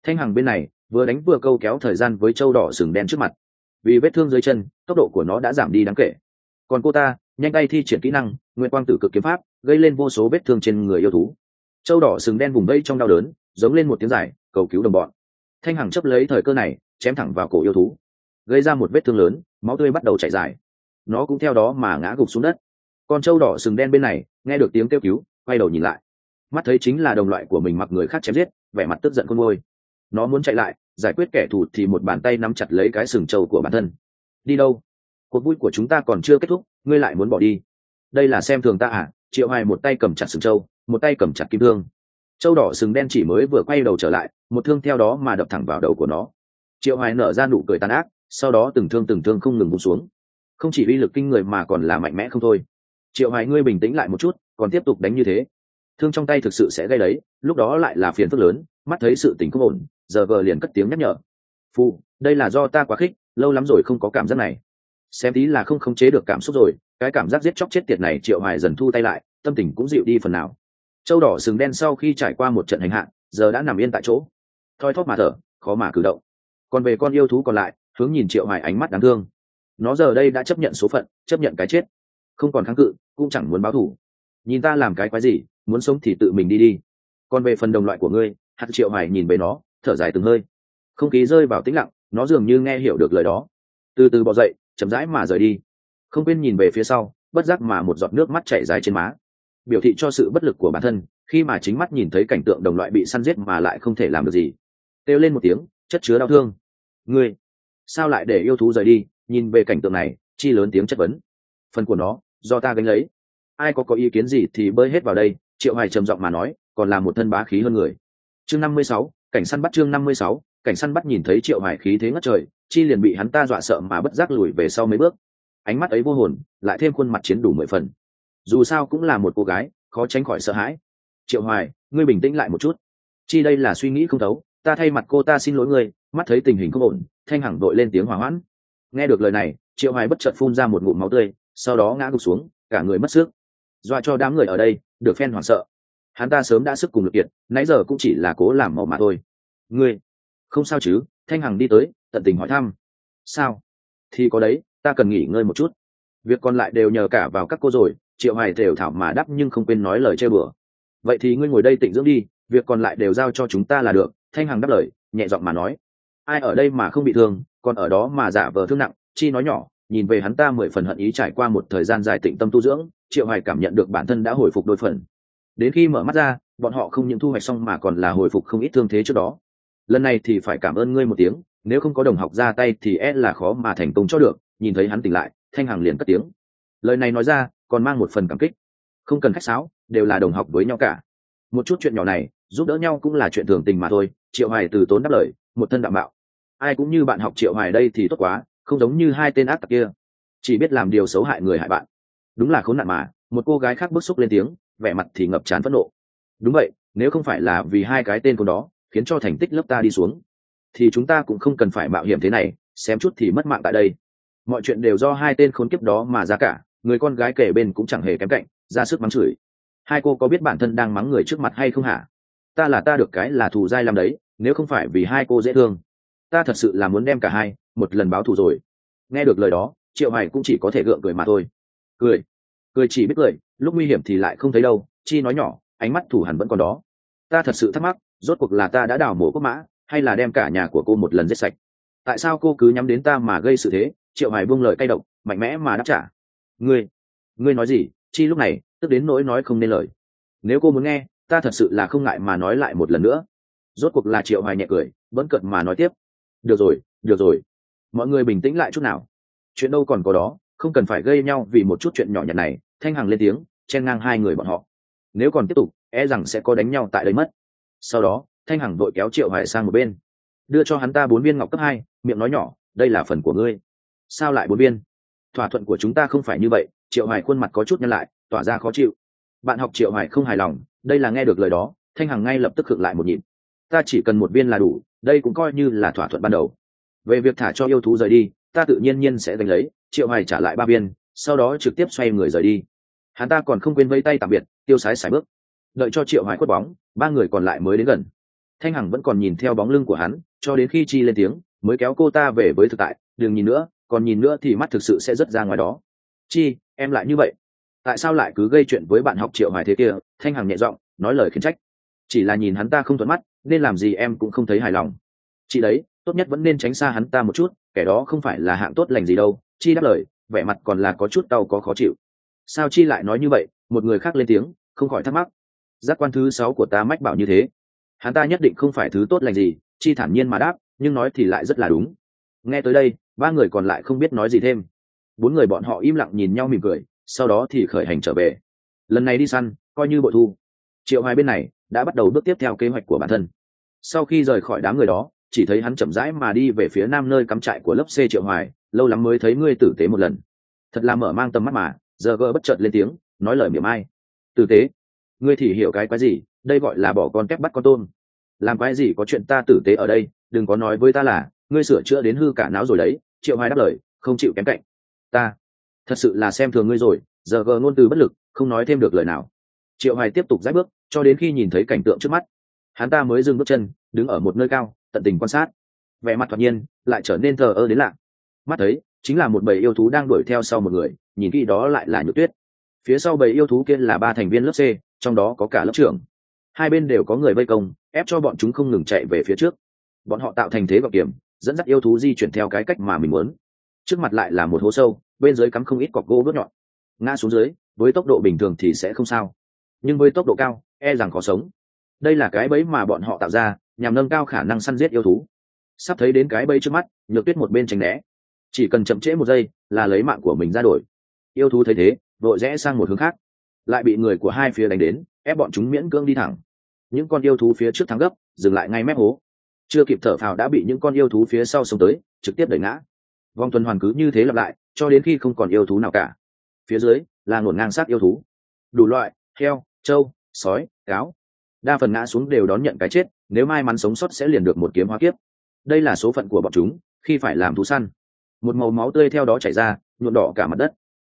Thanh hằng bên này, vừa đánh vừa câu kéo thời gian với trâu đỏ sừng đen trước mặt. Vì vết thương dưới chân, tốc độ của nó đã giảm đi đáng kể. Còn cô ta, nhanh tay thi triển kỹ năng nguyện quang tử cực kiếm pháp, gây lên vô số vết thương trên người yêu thú. Trâu đỏ sừng đen vùng vây trong đau đớn, giống lên một tiếng dài, cầu cứu đồng bọn. Thanh hằng chấp lấy thời cơ này, chém thẳng vào cổ yêu thú. Gây ra một vết thương lớn, máu tươi bắt đầu chảy dài nó cũng theo đó mà ngã gục xuống đất. Con trâu đỏ sừng đen bên này, nghe được tiếng kêu cứu, quay đầu nhìn lại. Mắt thấy chính là đồng loại của mình mặc người khác chém giết, vẻ mặt tức giận con môi nó muốn chạy lại, giải quyết kẻ thù thì một bàn tay nắm chặt lấy cái sừng trâu của bản thân. Đi đâu? Cuộc vui của chúng ta còn chưa kết thúc, ngươi lại muốn bỏ đi. Đây là xem thường ta à? Triệu hoài một tay cầm chặt sừng trâu, một tay cầm chặt kim thương. Trâu đỏ sừng đen chỉ mới vừa quay đầu trở lại, một thương theo đó mà đập thẳng vào đầu của nó. Triệu hoài nở ra nụ cười tàn ác, sau đó từng thương từng thương không ngừng bung xuống không chỉ uy lực kinh người mà còn là mạnh mẽ không thôi. Triệu hoài, ngươi bình tĩnh lại một chút, còn tiếp tục đánh như thế. Thương trong tay thực sự sẽ gây đấy, lúc đó lại là phiền phức lớn, mắt thấy sự tình không ổn, giờ vờ liền cất tiếng nhắc nhở. Phụ, đây là do ta quá khích, lâu lắm rồi không có cảm giác này. Xem tí là không khống chế được cảm xúc rồi, cái cảm giác giết chóc chết tiệt này triệu hoài dần thu tay lại, tâm tình cũng dịu đi phần nào. Châu đỏ sừng đen sau khi trải qua một trận hành hạ, giờ đã nằm yên tại chỗ. Thoi thóp mà thở, khó mà cử động. Còn về con yêu thú còn lại, hướng nhìn triệu hoài ánh mắt đáng thương nó giờ đây đã chấp nhận số phận, chấp nhận cái chết. Không còn kháng cự, cũng chẳng muốn báo thù. Nhìn ta làm cái quái gì, muốn sống thì tự mình đi đi. Còn về phần đồng loại của ngươi hạt triệu hải nhìn về nó, thở dài từng hơi. Không khí rơi vào tĩnh lặng, nó dường như nghe hiểu được lời đó. Từ từ bỏ dậy, chậm rãi mà rời đi. Không quên nhìn về phía sau, bất giác mà một giọt nước mắt chảy dài trên má. Biểu thị cho sự bất lực của bản thân, khi mà chính mắt nhìn thấy cảnh tượng đồng loại bị săn giết mà lại không thể làm được gì. Kêu lên một tiếng, chất chứa đau thương. Ngươi, sao lại để yêu thú rời đi? Nhìn về cảnh tượng này, chi lớn tiếng chất vấn. Phần của nó, do ta gánh lấy. Ai có có ý kiến gì thì bơi hết vào đây, triệu hoài trầm giọng mà nói, còn là một thân bá khí hơn người. Chương năm mươi sáu, cảnh săn bắt chương năm mươi sáu, cảnh săn bắt nhìn thấy triệu hoài khí thế ngất trời, chi liền bị hắn ta dọa sợ mà bất giác lùi về sau mấy bước. Ánh mắt ấy vô hồn, lại thêm khuôn mặt chiến đủ mười phần. Dù sao cũng là một cô gái, khó tránh khỏi sợ hãi. Triệu hoài, ngươi bình tĩnh lại một chút. Chi đây là suy nghĩ không thấu, ta thay mặt cô ta xin lỗi ngươi, mắt thấy tình hình không ổn, thanh hằng đội lên tiếng hỏa hoãn nghe được lời này, triệu hoài bất chợt phun ra một ngụm máu tươi, sau đó ngã gục xuống, cả người mất sức. Dọa cho đám người ở đây, được phen hoảng sợ. Hắn ta sớm đã sức cùng lực kiệt, nãy giờ cũng chỉ là cố làm màu mà thôi. Ngươi, không sao chứ? Thanh hằng đi tới, tận tình hỏi thăm. Sao? Thì có đấy, ta cần nghỉ ngơi một chút. Việc còn lại đều nhờ cả vào các cô rồi, triệu hoài thều thảo mà đáp nhưng không quên nói lời chơi bừa. Vậy thì ngươi ngồi đây tịnh dưỡng đi, việc còn lại đều giao cho chúng ta là được, thanh hằng đáp lời, nhẹ giọng mà nói. Ai ở đây mà không bị thương còn ở đó mà giả vờ thương nặng, chi nói nhỏ, nhìn về hắn ta mười phần hận ý trải qua một thời gian dài tịnh tâm tu dưỡng, triệu hoài cảm nhận được bản thân đã hồi phục đôi phần. Đến khi mở mắt ra, bọn họ không những thu hoạch xong mà còn là hồi phục không ít thương thế trước đó. Lần này thì phải cảm ơn ngươi một tiếng, nếu không có đồng học ra tay thì e là khó mà thành công cho được, nhìn thấy hắn tỉnh lại, thanh hằng liền cất tiếng. Lời này nói ra, còn mang một phần cảm kích. Không cần khách sáo, đều là đồng học với nhau cả. Một chút chuyện nhỏ này, giúp đỡ nhau cũng là chuyện thường tình mà thôi, triệu hoài từ tốn đáp lời, một thân đạo mạo ai cũng như bạn học triệu hoài đây thì tốt quá, không giống như hai tên ác tặc kia. Chỉ biết làm điều xấu hại người hại bạn. Đúng là khốn nạn mà, một cô gái khác bức xúc lên tiếng, vẻ mặt thì ngập tràn phẫn nộ. Đúng vậy, nếu không phải là vì hai cái tên con đó, khiến cho thành tích lớp ta đi xuống, thì chúng ta cũng không cần phải mạo hiểm thế này, xem chút thì mất mạng tại đây. Mọi chuyện đều do hai tên khốn kiếp đó mà ra cả, người con gái kể bên cũng chẳng hề kém cạnh, ra sức mắng chửi. Hai cô có biết bản thân đang mắng người trước mặt hay không hả? Ta là ta được cái là thù dai làm đấy, nếu không phải vì hai cô dễ thương ta thật sự là muốn đem cả hai, một lần báo thù rồi. Nghe được lời đó, triệu hải cũng chỉ có thể gượng cười mà thôi. Cười. Cười chỉ biết cười, lúc nguy hiểm thì lại không thấy đâu, chi nói nhỏ, ánh mắt thủ hẳn vẫn còn đó. Ta thật sự thắc mắc, rốt cuộc là ta đã đào mổ cốt mã, hay là đem cả nhà của cô một lần giết sạch? Tại sao cô cứ nhắm đến ta mà gây sự thế? Triệu hải buông lời cay độc, mạnh mẽ mà đáp trả. Ngươi ngươi nói gì? Chi lúc này, tức đến nỗi nói không nên lời. Nếu cô muốn nghe, ta thật sự là không ngại mà nói lại một lần nữa. Rốt cuộc là triệu hoài nhẹ cười, vẫn cận mà nói tiếp được rồi được rồi. Mọi người bình tĩnh lại chút nào. Chuyện đâu còn có đó, không cần phải gây nhau vì một chút chuyện nhỏ nhặt này, thanh hằng lên tiếng, chen ngang hai người bọn họ. Nếu còn tiếp tục e rằng sẽ có đánh nhau tại đây mất. Sau đó, thanh hằng đội kéo triệu hoài sang một bên. Đưa cho hắn ta bốn viên ngọc cấp hai, miệng nói nhỏ, đây là phần của ngươi. Sao lại bốn viên? Thỏa thuận của chúng ta không phải như vậy, triệu hoài khuôn mặt có chút nhân lại, tỏa ra khó chịu. Bạn học triệu hoài không hài lòng, đây là nghe được lời đó, thanh hằng ngay lập tức khựng lại một nhịp. Ta chỉ cần một viên là đủ đây cũng coi như là thỏa thuận ban đầu. Về việc thả cho yêu thú rời đi, ta tự nhiên nhiên sẽ giành lấy, triệu hoài trả lại ba viên, sau đó trực tiếp xoay người rời đi. Hắn ta còn không quên vây tay tạm biệt, tiêu sái sải bước. Đợi cho triệu hoài quất bóng, ba người còn lại mới đến gần. Thanh hằng vẫn còn nhìn theo bóng lưng của hắn, cho đến khi chi lên tiếng, mới kéo cô ta về với thực tại, đừng nhìn nữa, còn nhìn nữa thì mắt thực sự sẽ rất ra ngoài đó. Chi, em lại như vậy? Tại sao lại cứ gây chuyện với bạn học triệu hoài thế kia? Thanh hằng nhẹ giọng nói lời khiển trách. Chỉ là nhìn hắn ta không thuận mắt nên làm gì em cũng không thấy hài lòng. Chị đấy, tốt nhất vẫn nên tránh xa hắn ta một chút, kẻ đó không phải là hạng tốt lành gì đâu, chi đáp lời, vẻ mặt còn là có chút đau có khó chịu. Sao chi lại nói như vậy, một người khác lên tiếng, không khỏi thắc mắc. Giác quan thứ sáu của ta mách bảo như thế. Hắn ta nhất định không phải thứ tốt lành gì, chi thản nhiên mà đáp, nhưng nói thì lại rất là đúng. Nghe tới đây, ba người còn lại không biết nói gì thêm. Bốn người bọn họ im lặng nhìn nhau mỉm cười, sau đó thì khởi hành trở về. Lần này đi săn, coi như bội thu. Triệu hoài bên này đã bắt đầu bước tiếp theo kế hoạch của bản thân. Sau khi rời khỏi đám người đó, chỉ thấy hắn chậm rãi mà đi về phía nam nơi cắm trại của lớp c triệu hoài, lâu lắm mới thấy ngươi tử tế một lần. Thật là mở mang tầm mắt mà, giờ gỡ bất chợt lên tiếng, nói lời miệng ai. Tử tế, ngươi thì hiểu cái quái gì, đây gọi là bỏ con kép bắt con tôm. Làm quái gì có chuyện ta tử tế ở đây, đừng có nói với ta là, ngươi sửa chữa đến hư cả não rồi đấy, triệu hoài đáp lời, không chịu kém cạnh. Ta, thật sự là xem thường ngươi rồi, giờ gờ ngôn từ bất lực, không nói thêm được lời nào. Triệu hoài tiếp tục dãi bước cho đến khi nhìn thấy cảnh tượng trước mắt, hắn ta mới dừng bước chân, đứng ở một nơi cao, tận tình quan sát. Vẻ mặt thoạt nhiên lại trở nên thờ ơ đến lạ. Mắt thấy, chính là một bầy yêu thú đang đuổi theo sau một người, nhìn kỹ đó lại là nhược tuyết. Phía sau bầy yêu thú kia là ba thành viên lớp c, trong đó có cả lớp trưởng. Hai bên đều có người vây công, ép cho bọn chúng không ngừng chạy về phía trước. Bọn họ tạo thành thế gọc kiểm dẫn dắt yêu thú di chuyển theo cái cách mà mình muốn. Trước mặt lại là một hố sâu, bên dưới cắm không ít cọc gỗ bước nhọn. Ngã xuống dưới, với tốc độ bình thường thì sẽ không sao. Nhưng với tốc độ cao e rằng khó sống. Đây là cái bẫy mà bọn họ tạo ra, nhằm nâng cao khả năng săn giết yêu thú. Sắp thấy đến cái bẫy trước mắt, nhược tuyết một bên tránh né. Chỉ cần chậm trễ một giây là lấy mạng của mình ra đổi. Yêu thú thấy thế, vội rẽ sang một hướng khác. Lại bị người của hai phía đánh đến, ép bọn chúng miễn cưỡng đi thẳng. Những con yêu thú phía trước thắng gấp, dừng lại ngay mép hố. Chưa kịp thở phào đã bị những con yêu thú phía sau xông tới, trực tiếp đẩy ngã. Vòng tuần hoàn cứ như thế lặp lại, cho đến khi không còn yêu thú nào cả. Phía dưới là ngổn ngang sát yêu thú. Đủ loại, heo, trâu sói cáo đa phần ngã xuống đều đón nhận cái chết, nếu may mắn sống sót sẽ liền được một kiếm hóa kiếp. Đây là số phận của bọn chúng, khi phải làm thú săn. Một màu máu tươi theo đó chảy ra, nhuộm đỏ cả mặt đất.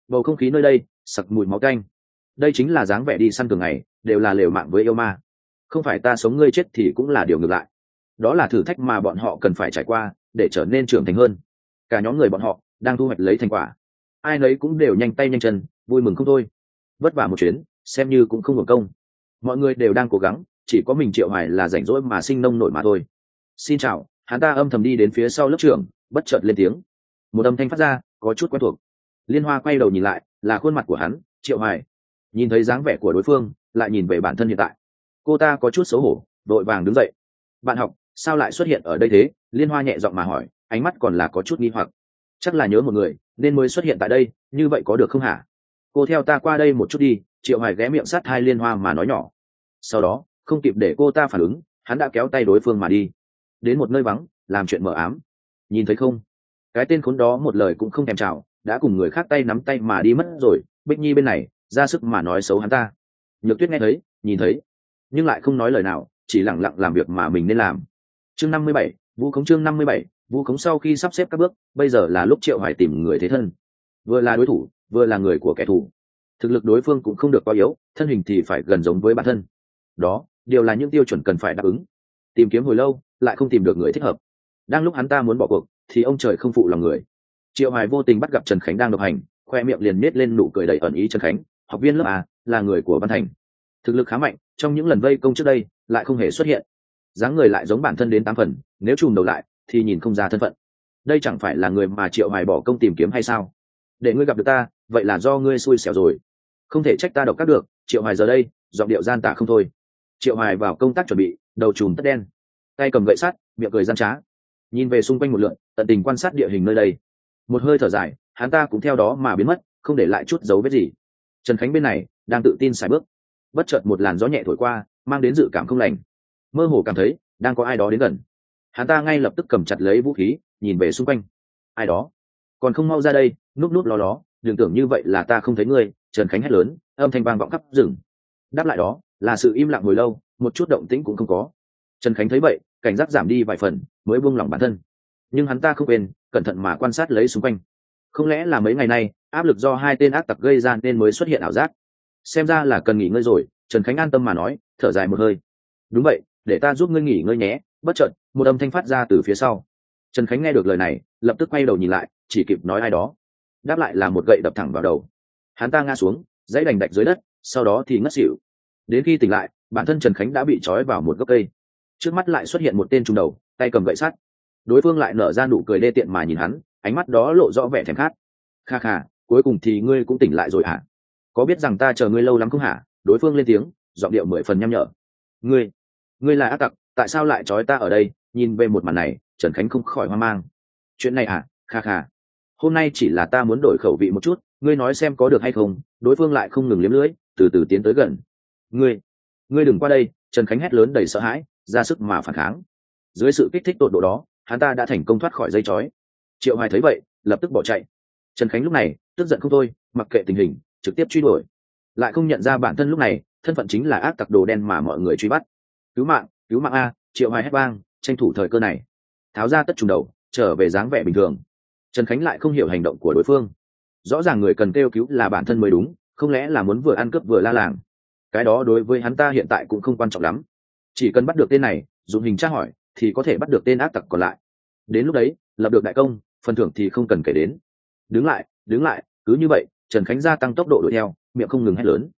Bầu không khí nơi đây, sặc mùi máu canh. Đây chính là dáng vẻ đi săn thường ngày, đều là lều mạng với yêu ma. Không phải ta sống ngươi chết thì cũng là điều ngược lại. Đó là thử thách mà bọn họ cần phải trải qua, để trở nên trưởng thành hơn. Cả nhóm người bọn họ, đang thu hoạch lấy thành quả. Ai nấy cũng đều nhanh tay nhanh chân, vui mừng không thôi. Vất vả một chuyến, xem như cũng không hưởng công mọi người đều đang cố gắng, chỉ có mình triệu hoài là rảnh rỗi mà sinh nông nổi mà thôi. Xin chào, hắn ta âm thầm đi đến phía sau lớp trưởng, bất chợt lên tiếng. Một âm thanh phát ra, có chút quen thuộc. Liên hoa quay đầu nhìn lại, là khuôn mặt của hắn, triệu hoài. Nhìn thấy dáng vẻ của đối phương, lại nhìn về bản thân hiện tại. Cô ta có chút xấu hổ, đội vàng đứng dậy. Bạn học, sao lại xuất hiện ở đây thế? Liên hoa nhẹ giọng mà hỏi, ánh mắt còn là có chút nghi hoặc. Chắc là nhớ một người, nên mới xuất hiện tại đây, như vậy có được không hả? Cô theo ta qua đây một chút đi triệu hoài ghé miệng sát hai liên hoa mà nói nhỏ. Sau đó, không kịp để cô ta phản ứng, hắn đã kéo tay đối phương mà đi. Đến một nơi vắng, làm chuyện mờ ám. Nhìn thấy không? Cái tên khốn đó một lời cũng không thèm chào, đã cùng người khác tay nắm tay mà đi mất rồi. Bích nhi bên này, ra sức mà nói xấu hắn ta. Nhược tuyết nghe thấy, nhìn thấy. Nhưng lại không nói lời nào, chỉ lẳng lặng làm việc mà mình nên làm. Chương năm mươi bảy, vũ khống chương năm mươi bảy, vũ khống sau khi sắp xếp các bước, bây giờ là lúc triệu hoài tìm người thế thân. Vừa là đối thủ, vừa là người của kẻ thù thực lực đối phương cũng không được quá yếu, thân hình thì phải gần giống với bản thân. Đó, điều là những tiêu chuẩn cần phải đáp ứng. Tìm kiếm hồi lâu, lại không tìm được người thích hợp. Đang lúc hắn ta muốn bỏ cuộc, thì ông trời không phụ lòng người. Triệu hoài vô tình bắt gặp trần khánh đang độc hành, khoe miệng liền nết lên nụ cười đầy ẩn ý trần khánh, học viên lớp a, là người của văn thành. Thực lực khá mạnh, trong những lần vây công trước đây, lại không hề xuất hiện. Dáng người lại giống bản thân đến tám phần, nếu chùm đầu lại, thì nhìn không ra thân phận. Đây chẳng phải là người mà triệu hoài bỏ công tìm kiếm hay sao? Để ngươi gặp được ta, vậy là do ngươi xui xẻo rồi không thể trách ta độc các được, triệu hoài giờ đây, giọng điệu gian tả không thôi. Triệu hoài vào công tác chuẩn bị, đầu chùm tất đen. Tay cầm gậy sắt, miệng cười gian trá. Nhìn về xung quanh một lượn, tận tình quan sát địa hình nơi đây. Một hơi thở dài, hắn ta cũng theo đó mà biến mất, không để lại chút dấu vết gì. Trần khánh bên này, đang tự tin xài bước. Bất chợt một làn gió nhẹ thổi qua, mang đến dự cảm không lành. Mơ hồ cảm thấy, đang có ai đó đến gần. Hắn ta ngay lập tức cầm chặt lấy vũ khí, nhìn về xung quanh. Ai đó? Còn không mau ra đây, núp núp lo ló, đừng tưởng như vậy là ta không thấy ngươi trần khánh hét lớn, âm thanh vang vọng khắp rừng. Đáp lại đó, là sự im lặng hồi lâu, một chút động tĩnh cũng không có. Trần khánh thấy vậy, cảnh giác giảm đi vài phần, mới buông lỏng bản thân. Nhưng hắn ta không quên, cẩn thận mà quan sát lấy xung quanh. Không lẽ là mấy ngày nay, áp lực do hai tên ác tặc gây ra nên mới xuất hiện ảo giác? Xem ra là cần nghỉ ngơi rồi, trần khánh an tâm mà nói, thở dài một hơi. Đúng vậy, để ta giúp ngươi nghỉ ngơi nhé, bất chợt, một âm thanh phát ra từ phía sau. Trần khánh nghe được lời này, lập tức quay đầu nhìn lại, chỉ kịp nói ai đó. Đáp lại là một gậy đập thẳng vào đầu hắn ta ngã xuống, dãy đành đạch dưới đất, sau đó thì ngất xỉu. Đến khi tỉnh lại, bản thân trần khánh đã bị trói vào một gốc cây. Trước mắt lại xuất hiện một tên trùng đầu, tay cầm gậy sắt. Đối phương lại nở ra nụ cười đê tiện mà nhìn hắn, ánh mắt đó lộ rõ vẻ thèm khát. Kha kha, cuối cùng thì ngươi cũng tỉnh lại rồi hả? Có biết rằng ta chờ ngươi lâu lắm không hả? Đối phương lên tiếng, giọng điệu mười phần nhăm nhở. Ngươi ngươi là ác tặc, tại sao lại trói ta ở đây? Nhìn về một màn này, trần khánh không khỏi hoang mang. Chuyện này à kha kha, hôm nay chỉ là ta muốn đổi khẩu vị một chút ngươi nói xem có được hay không, đối phương lại không ngừng liếm lưỡi, từ từ tiến tới gần. Ngươi ngươi đừng qua đây, trần khánh hét lớn đầy sợ hãi, ra sức mà phản kháng. Dưới sự kích thích tột độ đó, hắn ta đã thành công thoát khỏi dây chói. Triệu hoài thấy vậy, lập tức bỏ chạy. Trần khánh lúc này, tức giận không thôi, mặc kệ tình hình, trực tiếp truy đuổi. Lại không nhận ra bản thân lúc này, thân phận chính là ác tặc đồ đen mà mọi người truy bắt. Cứu mạng cứu mạng a, triệu hoài hét vang, tranh thủ thời cơ này. Tháo ra tất trùng đầu, trở về dáng vẻ bình thường. Trần khánh lại không hiểu hành động của đối phương rõ ràng người cần kêu cứu là bản thân mới đúng, không lẽ là muốn vừa ăn cướp vừa la làng? Cái đó đối với hắn ta hiện tại cũng không quan trọng lắm. Chỉ cần bắt được tên này dùng hình tra hỏi, thì có thể bắt được tên ác tặc còn lại. Đến lúc đấy, lập được đại công, phần thưởng thì không cần kể đến. Đứng lại đứng lại, cứ như vậy, trần khánh gia tăng tốc độ đuổi theo, miệng không ngừng hét lớn.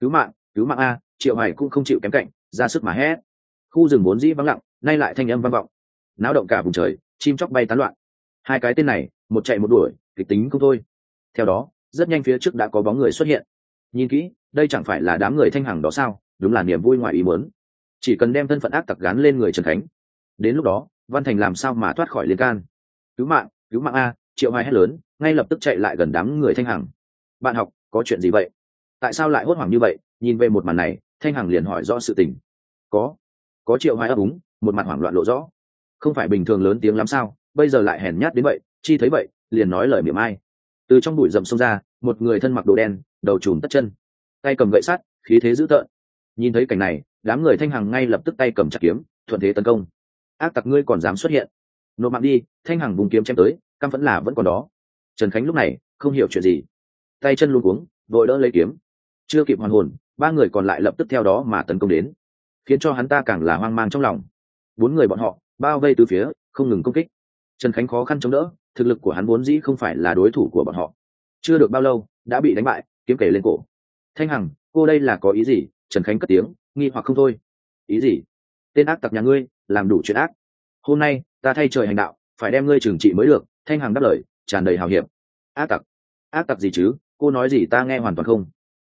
Cứu mạng cứu mạng a, triệu Hải cũng không chịu kém cạnh, ra sức mà hét. Khu rừng vốn dĩ vắng lặng, nay lại thanh âm vang vọng. Náo động cả vùng trời, chim chóc bay tán loạn. Hai cái tên này, một chạy một đuổi, kịch tính không thôi theo đó, rất nhanh phía trước đã có bóng người xuất hiện. Nhìn kỹ, đây chẳng phải là đám người thanh hằng đó sao? Đúng là niềm vui ngoài ý muốn. Chỉ cần đem thân phận ác tặc gán lên người trần khánh. Đến lúc đó, văn thành làm sao mà thoát khỏi liên can? Cứu mạng cứu mạng a, triệu hai hét lớn, ngay lập tức chạy lại gần đám người thanh hằng. Bạn học, có chuyện gì vậy? Tại sao lại hốt hoảng như vậy? Nhìn về một màn này, thanh hằng liền hỏi rõ sự tình. Có có triệu hai ấp úng, một mặt hoảng loạn lộ rõ. Không phải bình thường lớn tiếng lắm sao? Bây giờ lại hèn nhát đến vậy, chi thấy vậy, liền nói lời miệng ai từ trong bụi rậm xông ra, một người thân mặc đồ đen, đầu trùm tất chân. Tay cầm gậy sắt, khí thế dữ tợn. Nhìn thấy cảnh này, đám người thanh hằng ngay lập tức tay cầm chặt kiếm, thuận thế tấn công. Ác tặc ngươi còn dám xuất hiện. Nộp mạng đi, thanh hằng vùng kiếm chém tới, căm vẫn là vẫn còn đó. Trần khánh lúc này, không hiểu chuyện gì. Tay chân luôn cuống, vội đỡ lấy kiếm. Chưa kịp hoàn hồn, ba người còn lại lập tức theo đó mà tấn công đến. Khiến cho hắn ta càng là hoang mang trong lòng. Bốn người bọn họ, bao vây từ phía, không ngừng công kích. Trần khánh khó khăn chống đỡ thực lực của hắn vốn dĩ không phải là đối thủ của bọn họ. Chưa được bao lâu, đã bị đánh bại, kiếm kể lên cổ. Thanh hằng, cô đây là có ý gì? Trần khánh cất tiếng, nghi hoặc không thôi. Ý gì? Tên ác tặc nhà ngươi, làm đủ chuyện ác. Hôm nay, ta thay trời hành đạo, phải đem ngươi trừng trị mới được. Thanh hằng đáp lời, tràn đầy hào hiệp. Ác tặc ác tặc gì chứ? Cô nói gì ta nghe hoàn toàn không.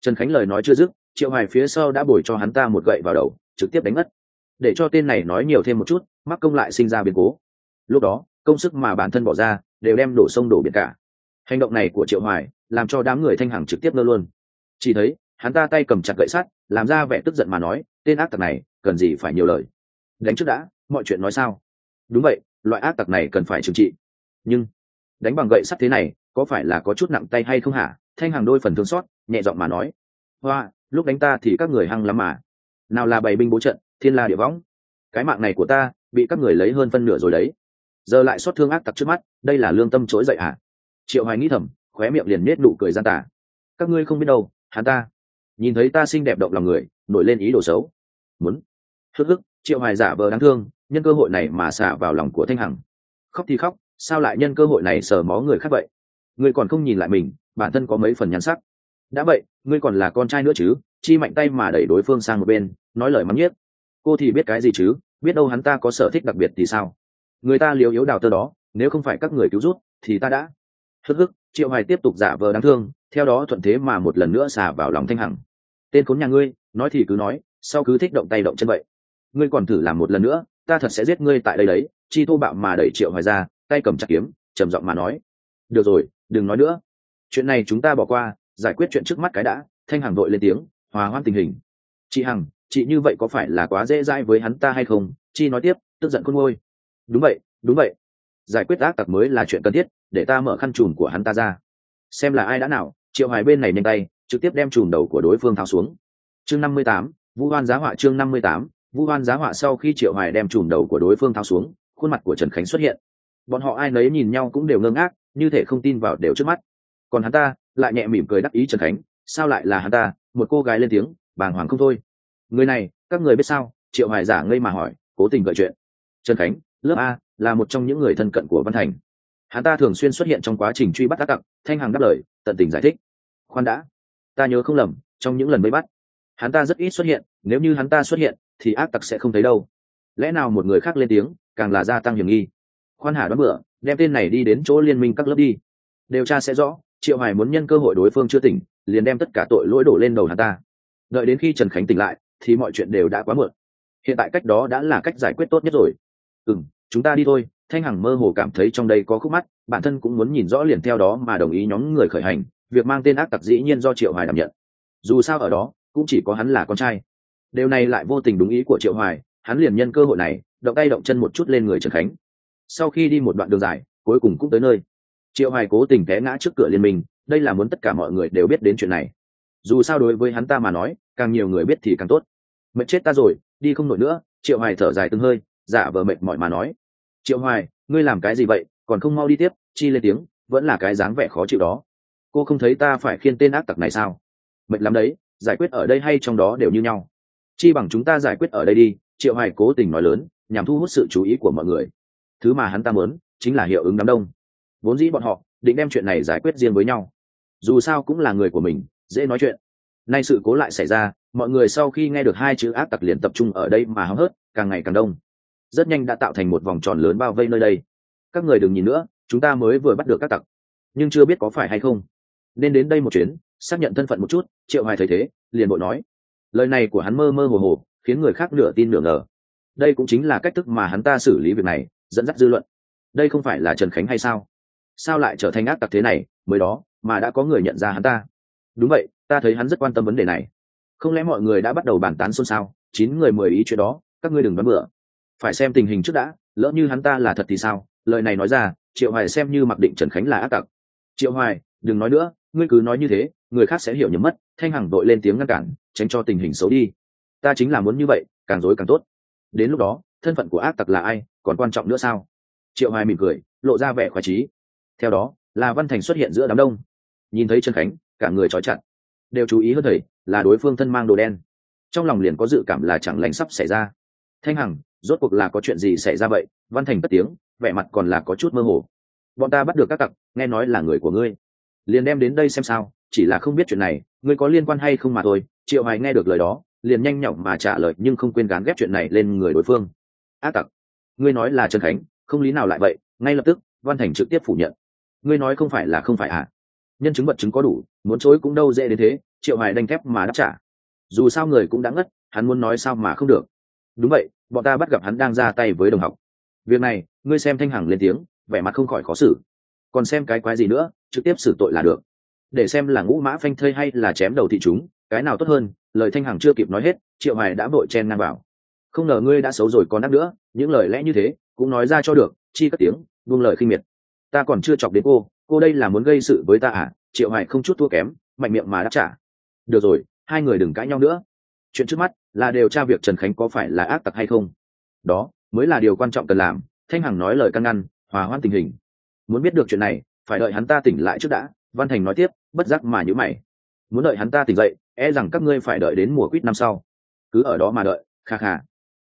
Trần khánh lời nói chưa dứt, triệu hoài phía sau đã bồi cho hắn ta một gậy vào đầu, trực tiếp đánh mất để cho tên này nói nhiều thêm một chút, mắc công lại sinh ra biến cố. Lúc đó, công sức mà bản thân bỏ ra đều đem đổ sông đổ biển cả. Hành động này của triệu hoài làm cho đám người thanh hằng trực tiếp nơ luôn. Chỉ thấy, hắn ta tay cầm chặt gậy sắt, làm ra vẻ tức giận mà nói, tên ác tặc này cần gì phải nhiều lời. Đánh trước đã, mọi chuyện nói sao? Đúng vậy, loại ác tặc này cần phải trừng trị. Nhưng, đánh bằng gậy sắt thế này, có phải là có chút nặng tay hay không hả? Thanh hàng đôi phần thương xót, nhẹ giọng mà nói. Hoa, lúc đánh ta thì các người hăng lắm mà. Nào là bày binh bố trận, thiên la địa võng. Cái mạng này của ta, bị các người lấy hơn phân nửa rồi đấy giờ lại xót thương ác tặc trước mắt, đây là lương tâm trỗi dậy hả triệu hoài nghĩ thầm, khóe miệng liền nết nụ cười gian tả các ngươi không biết đâu, hắn ta. Nhìn thấy ta xinh đẹp động lòng người, nổi lên ý đồ xấu. Muốn. Hức hức, triệu hoài giả vờ đáng thương, nhân cơ hội này mà xả vào lòng của thanh hằng. Khóc thì khóc, sao lại nhân cơ hội này sờ mó người khác vậy? Ngươi còn không nhìn lại mình, bản thân có mấy phần nhắn sắc. Đã vậy, ngươi còn là con trai nữa chứ, chi mạnh tay mà đẩy đối phương sang một bên, nói lời mắng nhiếc. Cô thì biết cái gì chứ, biết đâu hắn ta có sở thích đặc biệt thì sao? Người ta liều yếu đào tơ đó, nếu không phải các người cứu rút thì ta đã. Hức hức, triệu hoài tiếp tục giả vờ đáng thương, theo đó thuận thế mà một lần nữa xả vào lòng thanh hằng. Tên khốn nhà ngươi, nói thì cứ nói, sau cứ thích động tay động chân vậy. Ngươi còn thử làm một lần nữa, ta thật sẽ giết ngươi tại đây đấy. Chi thô bạo mà đẩy triệu hoài ra, tay cầm chặt kiếm, trầm giọng mà nói. Được rồi, đừng nói nữa. Chuyện này chúng ta bỏ qua, giải quyết chuyện trước mắt cái đã. Thanh hằng đội lên tiếng, hòa hoãn tình hình. Chị hằng, chị như vậy có phải là quá dễ dãi với hắn ta hay không? Chi nói tiếp, tức giận khôn ngôi đúng vậy đúng vậy. Giải quyết ác tặc mới là chuyện cần thiết, để ta mở khăn trùm của hắn ta ra. Xem là ai đã nào, triệu hoài bên này nhanh tay, trực tiếp đem trùm đầu của đối phương tháo xuống. Chương năm mươi tám hoan giá họa chương năm mươi tám hoan giá họa sau khi triệu hoài đem trùm đầu của đối phương tháo xuống, khuôn mặt của trần khánh xuất hiện. Bọn họ ai nấy nhìn nhau cũng đều ngơ ngác, như thể không tin vào đều trước mắt. Còn hắn ta, lại nhẹ mỉm cười đắc ý trần khánh, sao lại là hắn ta? Một cô gái lên tiếng, bàng hoàng không thôi. Người này, các người biết sao? Triệu hoài giả ngây mà hỏi, cố tình gợi chuyện. Trần khánh lớp a là một trong những người thân cận của văn thành. Hắn ta thường xuyên xuất hiện trong quá trình truy bắt các tặc, thanh hằng đáp lời, tận tình giải thích. Khoan đã. Ta nhớ không lầm, trong những lần mới bắt, hắn ta rất ít xuất hiện, nếu như hắn ta xuất hiện, thì ác tặc sẽ không thấy đâu. Lẽ nào một người khác lên tiếng, càng là gia tăng hiểm nghi. Khoan hà đoán bựa đem tên này đi đến chỗ liên minh các lớp đi. Điều tra sẽ rõ, triệu hoài muốn nhân cơ hội đối phương chưa tỉnh, liền đem tất cả tội lỗi đổ lên đầu hắn ta. Đợi đến khi trần khánh tỉnh lại, thì mọi chuyện đều đã quá muộn. Hiện tại cách đó đã là cách giải quyết tốt nhất rồi ừ chúng ta đi thôi. Thanh hằng mơ hồ cảm thấy trong đây có khúc mắt, bản thân cũng muốn nhìn rõ liền theo đó mà đồng ý nhóm người khởi hành. Việc mang tên ác tặc dĩ nhiên do triệu hoài đảm nhận. Dù sao ở đó, cũng chỉ có hắn là con trai. Điều này lại vô tình đúng ý của triệu hoài, hắn liền nhân cơ hội này, động tay động chân một chút lên người trần khánh. Sau khi đi một đoạn đường dài, cuối cùng cũng tới nơi. Triệu hoài cố tình té ngã trước cửa liên minh, đây là muốn tất cả mọi người đều biết đến chuyện này. Dù sao đối với hắn ta mà nói, càng nhiều người biết thì càng tốt. Mệt chết ta rồi, đi không nổi nữa. Triệu hoài thở dài từng hơi giả vờ mệt mỏi mà nói. Triệu hoài, ngươi làm cái gì vậy? Còn không mau đi tiếp, chi lên tiếng, vẫn là cái dáng vẻ khó chịu đó. Cô không thấy ta phải khiên tên ác tặc này sao? Mệt lắm đấy, giải quyết ở đây hay trong đó đều như nhau. Chi bằng chúng ta giải quyết ở đây đi, triệu hoài cố tình nói lớn, nhằm thu hút sự chú ý của mọi người. Thứ mà hắn ta muốn, chính là hiệu ứng đám đông. Vốn dĩ bọn họ, định đem chuyện này giải quyết riêng với nhau. Dù sao cũng là người của mình, dễ nói chuyện. Nay sự cố lại xảy ra, mọi người sau khi nghe được hai chữ ác tặc liền tập trung ở đây mà hóng hớt, càng ngày càng đông rất nhanh đã tạo thành một vòng tròn lớn bao vây nơi đây. Các người đừng nhìn nữa, chúng ta mới vừa bắt được các tặc. Nhưng chưa biết có phải hay không. Nên đến đây một chuyến, xác nhận thân phận một chút, triệu hoài thấy thế, liền bội nói. Lời này của hắn mơ mơ hồ hồ, khiến người khác nửa tin nửa ngờ. Đây cũng chính là cách thức mà hắn ta xử lý việc này, dẫn dắt dư luận. Đây không phải là trần khánh hay sao? Sao lại trở thành ác tặc thế này, mới đó, mà đã có người nhận ra hắn ta? Đúng vậy, ta thấy hắn rất quan tâm vấn đề này. Không lẽ mọi người đã bắt đầu bàn tán xôn xao? Chín người mười ý chuyện đó, các ngươi đừng đoán bựa phải xem tình hình trước đã, lỡ như hắn ta là thật thì sao? Lời này nói ra, triệu hoài xem như mặc định trần khánh là ác tặc. Triệu hoài, đừng nói nữa, ngươi cứ nói như thế, người khác sẽ hiểu nhầm mất, thanh hằng đội lên tiếng ngăn cản, tránh cho tình hình xấu đi. Ta chính là muốn như vậy, càng dối càng tốt. Đến lúc đó, thân phận của ác tặc là ai, còn quan trọng nữa sao? Triệu hoài mỉm cười, lộ ra vẻ khoái trí theo đó là văn thành xuất hiện giữa đám đông. Nhìn thấy trần khánh, cả người trói chặt. Đều chú ý hơn thầy, là đối phương thân mang đồ đen. Trong lòng liền có dự cảm là chẳng lành sắp xảy ra thanh hằng, rốt cuộc là có chuyện gì xảy ra vậy? Văn thành cất tiếng, vẻ mặt còn là có chút mơ hồ. Bọn ta bắt được các tặc, nghe nói là người của ngươi. Liền đem đến đây xem sao, chỉ là không biết chuyện này, ngươi có liên quan hay không mà thôi, triệu hoài nghe được lời đó, liền nhanh nhỏng mà trả lời, nhưng không quên gán ghép chuyện này lên người đối phương. Ác tặc, ngươi nói là trần khánh, không lý nào lại vậy, ngay lập tức, văn thành trực tiếp phủ nhận. Ngươi nói không phải là không phải à? Nhân chứng vật chứng có đủ, muốn chối cũng đâu dễ đến thế, triệu hoài đanh thép mà đáp trả. Dù sao người cũng đã ngất, hắn muốn nói sao mà không được đúng vậy, bọn ta bắt gặp hắn đang ra tay với đồng học. Việc này, ngươi xem thanh hằng lên tiếng, vẻ mặt không khỏi khó xử. Còn xem cái quái gì nữa, trực tiếp xử tội là được. Để xem là ngũ mã phanh thây hay là chém đầu thị chúng, cái nào tốt hơn, lời thanh hằng chưa kịp nói hết, triệu hoài đã vội chen ngang vào. Không ngờ ngươi đã xấu rồi còn đắc nữa, những lời lẽ như thế, cũng nói ra cho được, chi cất tiếng, buông lời khinh miệt. Ta còn chưa chọc đến cô cô đây là muốn gây sự với ta à? Triệu hoài không chút thua kém, mạnh miệng mà đáp trả. Được rồi, hai người đừng cãi nhau nữa. Chuyện trước mắt là điều tra việc trần khánh có phải là ác tặc hay không. Đó, mới là điều quan trọng cần làm, thanh hằng nói lời căn ngăn, hòa hoãn tình hình. Muốn biết được chuyện này, phải đợi hắn ta tỉnh lại trước đã, văn thành nói tiếp, bất giác mà nhữ mày. Muốn đợi hắn ta tỉnh dậy e rằng các ngươi phải đợi đến mùa quýt năm sau. Cứ ở đó mà đợi, kha kha.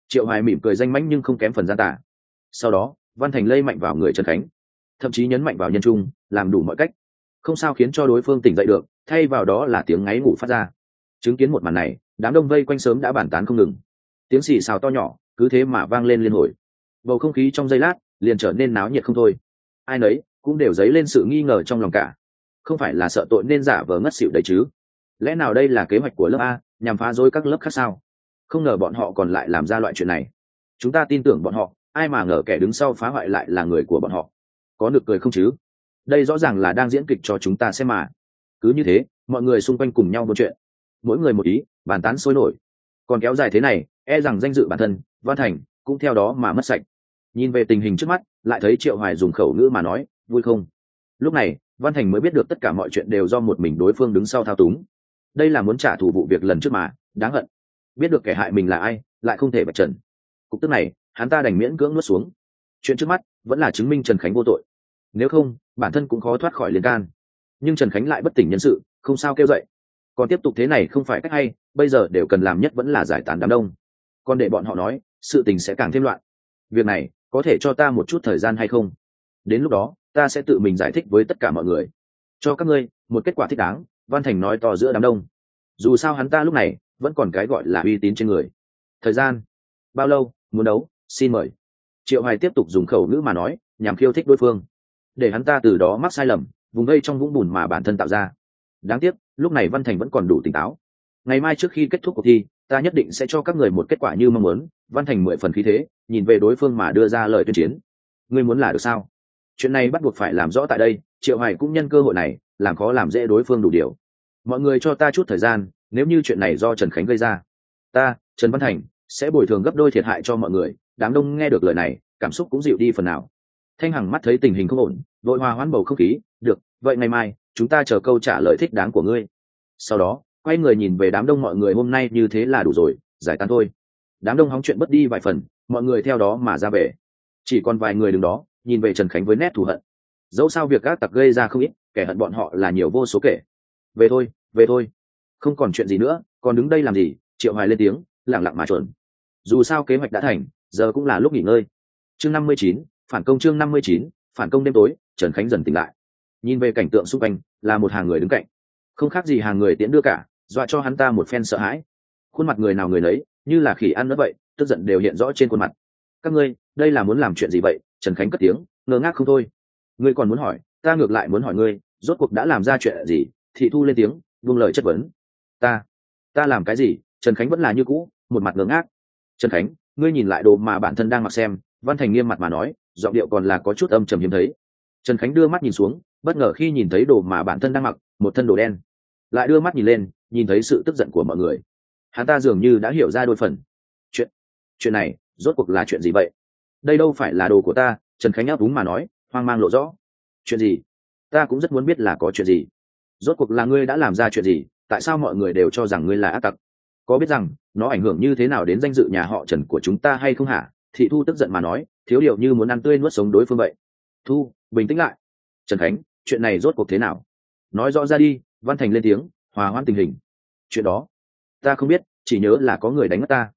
Triệu hoài mỉm cười danh mãnh nhưng không kém phần gian tả sau đó, văn thành lây mạnh vào người trần khánh, thậm chí nhấn mạnh vào nhân trung, làm đủ mọi cách. Không sao khiến cho đối phương tỉnh dậy được, thay vào đó là tiếng ngáy ngủ phát ra. Chứng kiến một màn này đám đông vây quanh sớm đã bàn tán không ngừng. Tiếng xì xào to nhỏ, cứ thế mà vang lên liên hồi. Bầu không khí trong giây lát liền trở nên náo nhiệt không thôi. Ai nấy cũng đều dấy lên sự nghi ngờ trong lòng cả. Không phải là sợ tội nên giả vờ ngất xỉu đấy chứ? Lẽ nào đây là kế hoạch của lớp a, nhằm phá rối các lớp khác sao? Không ngờ bọn họ còn lại làm ra loại chuyện này. Chúng ta tin tưởng bọn họ, ai mà ngờ kẻ đứng sau phá hoại lại là người của bọn họ. Có được cười không chứ? Đây rõ ràng là đang diễn kịch cho chúng ta xem mà. Cứ như thế, mọi người xung quanh cùng nhau một chuyện mỗi người một ý, bàn tán sôi nổi. Còn kéo dài thế này e rằng danh dự bản thân, văn thành, cũng theo đó mà mất sạch. Nhìn về tình hình trước mắt, lại thấy triệu hoài dùng khẩu ngữ mà nói, vui không? Lúc này, văn thành mới biết được tất cả mọi chuyện đều do một mình đối phương đứng sau thao túng. Đây là muốn trả thù vụ việc lần trước mà, đáng hận. Biết được kẻ hại mình là ai, lại không thể bạch trần. Cục tức này, hắn ta đành miễn cưỡng nuốt xuống. Chuyện trước mắt, vẫn là chứng minh trần khánh vô tội. Nếu không, bản thân cũng khó thoát khỏi liên can. Nhưng trần khánh lại bất tỉnh nhân sự, không sao kêu dậy còn tiếp tục thế này không phải cách hay, bây giờ đều cần làm nhất vẫn là giải tán đám đông. Còn để bọn họ nói, sự tình sẽ càng thêm loạn. Việc này, có thể cho ta một chút thời gian hay không? Đến lúc đó, ta sẽ tự mình giải thích với tất cả mọi người. Cho các ngươi, một kết quả thích đáng, văn thành nói to giữa đám đông. Dù sao hắn ta lúc này, vẫn còn cái gọi là uy tín trên người. Thời gian? Bao lâu? Muốn đấu? Xin mời. Triệu hoài tiếp tục dùng khẩu ngữ mà nói, nhằm khiêu thích đối phương. Để hắn ta từ đó mắc sai lầm, vùng vây trong vũng bùn mà bản thân tạo ra. Đáng tiếc lúc này văn thành vẫn còn đủ tỉnh táo. Ngày mai trước khi kết thúc cuộc thi, ta nhất định sẽ cho các người một kết quả như mong muốn. Văn thành mười phần khí thế, nhìn về đối phương mà đưa ra lời tuyên chiến. Ngươi muốn là được sao? Chuyện này bắt buộc phải làm rõ tại đây, triệu hoài cũng nhân cơ hội này, làm khó làm dễ đối phương đủ điều. Mọi người cho ta chút thời gian, nếu như chuyện này do trần khánh gây ra, ta, trần văn thành, sẽ bồi thường gấp đôi thiệt hại cho mọi người. Đám đông nghe được lời này, cảm xúc cũng dịu đi phần nào. Thanh hằng mắt thấy tình hình không ổn vội hòa hoãn bầu không khí, được, vậy ngày mai chúng ta chờ câu trả lời thích đáng của ngươi. Sau đó, quay người nhìn về đám đông mọi người, hôm nay như thế là đủ rồi, giải tán thôi. Đám đông hóng chuyện mất đi vài phần, mọi người theo đó mà ra về. Chỉ còn vài người đứng đó, nhìn về trần khánh với nét thù hận. Dẫu sao việc các tặc gây ra không ít, kẻ hận bọn họ là nhiều vô số kể. Về thôi về thôi. Không còn chuyện gì nữa, còn đứng đây làm gì? Triệu hoài lên tiếng lẳng lặng mà chuẩn dù sao kế hoạch đã thành, giờ cũng là lúc nghỉ ngơi. Chương năm mươi chín, phản công chương năm mươi chín, phản công đêm tối, trần khánh dần tỉnh lại nhìn về cảnh tượng xung quanh, là một hàng người đứng cạnh. Không khác gì hàng người tiễn đưa cả, dọa cho hắn ta một phen sợ hãi. Khuôn mặt người nào người nấy, như là khỉ ăn nữa vậy, tức giận đều hiện rõ trên khuôn mặt. Các ngươi, đây là muốn làm chuyện gì vậy? Trần khánh cất tiếng, ngơ ngác không thôi. Ngươi còn muốn hỏi, ta ngược lại muốn hỏi ngươi, rốt cuộc đã làm ra chuyện gì? Thị thu lên tiếng, buông lời chất vấn. Ta ta làm cái gì? Trần khánh vẫn là như cũ, một mặt ngớ ngác. Trần khánh, ngươi nhìn lại đồ mà bản thân đang mặc xem, văn thành nghiêm mặt mà nói, giọng điệu còn là có chút âm trầm hiếm thấy. Trần khánh đưa mắt nhìn xuống bất ngờ khi nhìn thấy đồ mà bản thân đang mặc, một thân đồ đen. Lại đưa mắt nhìn lên, nhìn thấy sự tức giận của mọi người. Hắn ta dường như đã hiểu ra đôi phần. Chuyện chuyện này, rốt cuộc là chuyện gì vậy? Đây đâu phải là đồ của ta, trần khánh áp đúng mà nói, hoang mang lộ rõ. Chuyện gì? Ta cũng rất muốn biết là có chuyện gì. Rốt cuộc là ngươi đã làm ra chuyện gì, tại sao mọi người đều cho rằng ngươi là ác tặc? Có biết rằng, nó ảnh hưởng như thế nào đến danh dự nhà họ trần của chúng ta hay không hả? Thị thu tức giận mà nói, thiếu điều như muốn ăn tươi nuốt sống đối phương vậy. Thu, bình tĩnh lại. Trần khánh chuyện này rốt cuộc thế nào? Nói rõ ra đi, văn thành lên tiếng, hòa hoãn tình hình. Chuyện đó, ta không biết, chỉ nhớ là có người đánh mất ta.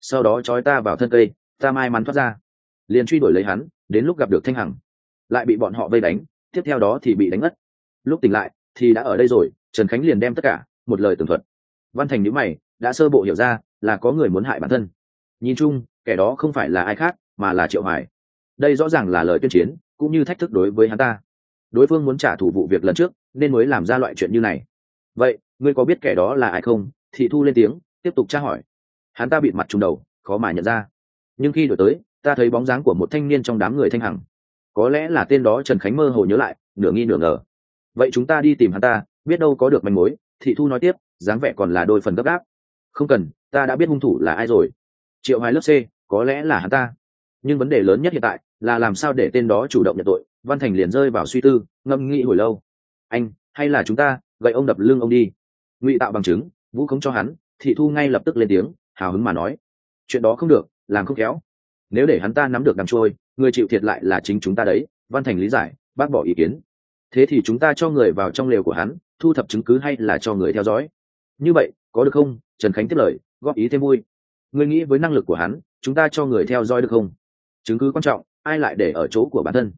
Sau đó trói ta vào thân cây, ta may mắn thoát ra. Liền truy đuổi lấy hắn, đến lúc gặp được thanh hằng. Lại bị bọn họ vây đánh, tiếp theo đó thì bị đánh mất. Lúc tỉnh lại, thì đã ở đây rồi, trần khánh liền đem tất cả, một lời tường thuật. Văn thành nhữ mày, đã sơ bộ hiểu ra, là có người muốn hại bản thân. Nhìn chung, kẻ đó không phải là ai khác, mà là triệu hoài. Đây rõ ràng là lời tuyên chiến, cũng như thách thức đối với hắn ta đối phương muốn trả thù vụ việc lần trước, nên mới làm ra loại chuyện như này. Vậy, ngươi có biết kẻ đó là ai không? Thị thu lên tiếng, tiếp tục tra hỏi. Hắn ta bịt mặt trùng đầu, khó mà nhận ra. Nhưng khi đổi tới, ta thấy bóng dáng của một thanh niên trong đám người thanh hằng. Có lẽ là tên đó trần khánh mơ hồ nhớ lại, nửa nghi nửa ngờ. Vậy chúng ta đi tìm hắn ta, biết đâu có được manh mối, thị thu nói tiếp, dáng vẻ còn là đôi phần gấp gáp. Không cần, ta đã biết hung thủ là ai rồi. Triệu hoài lớp c, có lẽ là hắn ta. Nhưng vấn đề lớn nhất hiện tại là làm sao để tên đó chủ động nhận tội văn thành liền rơi vào suy tư ngâm nghĩ hồi lâu. Anh, hay là chúng ta, gậy ông đập lưng ông đi. Ngụy tạo bằng chứng, vũ không cho hắn, thị thu ngay lập tức lên tiếng, hào hứng mà nói. Chuyện đó không được, làm không khéo. Nếu để hắn ta nắm được đằng trôi, người chịu thiệt lại là chính chúng ta đấy, văn thành lý giải, bác bỏ ý kiến. Thế thì chúng ta cho người vào trong lều của hắn, thu thập chứng cứ hay là cho người theo dõi? Như vậy, có được không? Trần khánh tiếp lời, góp ý thêm vui. Người nghĩ với năng lực của hắn, chúng ta cho người theo dõi được không? Chứng cứ quan trọng, ai lại để ở chỗ của bản thân?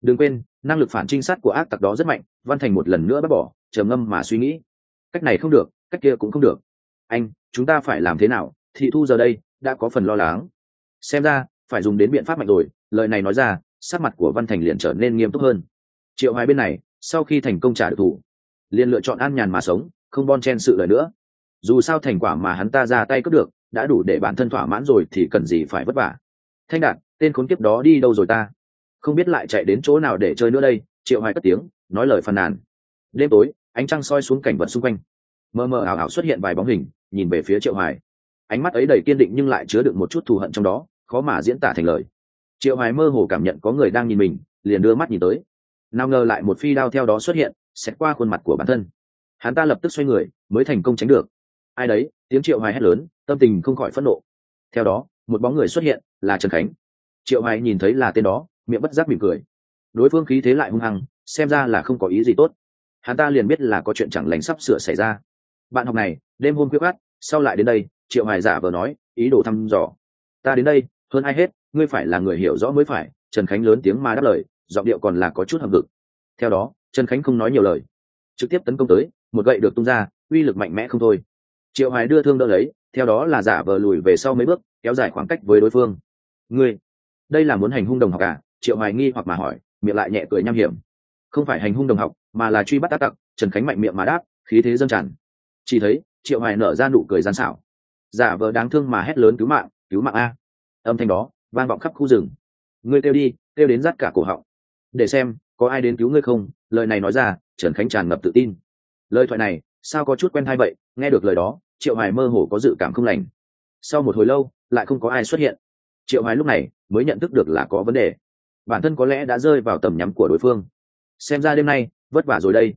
Đừng quên, năng lực phản trinh sát của ác tặc đó rất mạnh, văn thành một lần nữa bác bỏ, trầm ngâm mà suy nghĩ. Cách này không được, cách kia cũng không được. Anh, chúng ta phải làm thế nào? Thị thu giờ đây, đã có phần lo lắng. Xem ra, phải dùng đến biện pháp mạnh rồi. Lời này nói ra, sắc mặt của văn thành liền trở nên nghiêm túc hơn. Triệu hoài bên này, sau khi thành công trả được thủ, liền lựa chọn an nhàn mà sống, không bon chen sự lời nữa. Dù sao thành quả mà hắn ta ra tay cướp được, đã đủ để bản thân thỏa mãn rồi thì cần gì phải vất vả. Thanh đạt, tên khốn kiếp đó đi đâu rồi ta? Không biết lại chạy đến chỗ nào để chơi nữa đây, triệu hoài cất tiếng, nói lời phàn nàn. Đêm tối, ánh trăng soi xuống cảnh vật xung quanh. Mờ mờ ảo ảo xuất hiện vài bóng hình, nhìn về phía triệu hoài. Ánh mắt ấy đầy kiên định nhưng lại chứa được một chút thù hận trong đó, khó mà diễn tả thành lời. Triệu hoài mơ hồ cảm nhận có người đang nhìn mình, liền đưa mắt nhìn tới. Nào ngờ lại một phi đao theo đó xuất hiện xét qua khuôn mặt của bản thân. Hắn ta lập tức xoay người, mới thành công tránh được. Ai đấy? Tiếng triệu hoài hét lớn, tâm tình không khỏi phẫn nộ. Theo đó, một bóng người xuất hiện, là trần khánh. Triệu hoài nhìn thấy là tên đó miệng bất giác mỉm cười. Đối phương khí thế lại hung hăng, xem ra là không có ý gì tốt. Hắn ta liền biết là có chuyện chẳng lành sắp sửa xảy ra. Bạn học này, đêm hôm quyết gắt sau lại đến đây, triệu hoài giả vờ nói, ý đồ thăm dò. Ta đến đây, hơn ai hết, ngươi phải là người hiểu rõ mới phải, trần khánh lớn tiếng mà đáp lời, giọng điệu còn là có chút hầm ngực theo đó, trần khánh không nói nhiều lời. Trực tiếp tấn công tới, một gậy được tung ra, uy lực mạnh mẽ không thôi. Triệu hoài đưa thương đỡ lấy, theo đó là giả vờ lùi về sau mấy bước, kéo dài khoảng cách với đối phương. Ngươi, đây là muốn hành hung đồng học à? Triệu hoài nghi hoặc mà hỏi, miệng lại nhẹ cười nham hiểm. Không phải hành hung đồng học, mà là truy bắt tác tặc, trần khánh mạnh miệng mà đáp, khí thế dâng tràn. Chỉ thấy, triệu hoài nở ra nụ cười gian xảo. Giả vờ đáng thương mà hét lớn cứu mạng cứu mạng a. Âm thanh đó, vang vọng khắp khu rừng. Ngươi kêu đi, kêu đến rắt cả cổ họng. Để xem, có ai đến cứu ngươi không? Lời này nói ra, trần khánh tràn ngập tự tin. Lời thoại này, sao có chút quen thai vậy? Nghe được lời đó, triệu hoài mơ hồ có dự cảm không lành. Sau một hồi lâu, lại không có ai xuất hiện. Triệu hoài lúc này mới nhận thức được là có vấn đề bản thân có lẽ đã rơi vào tầm nhắm của đối phương. Xem ra đêm nay, vất vả rồi đây.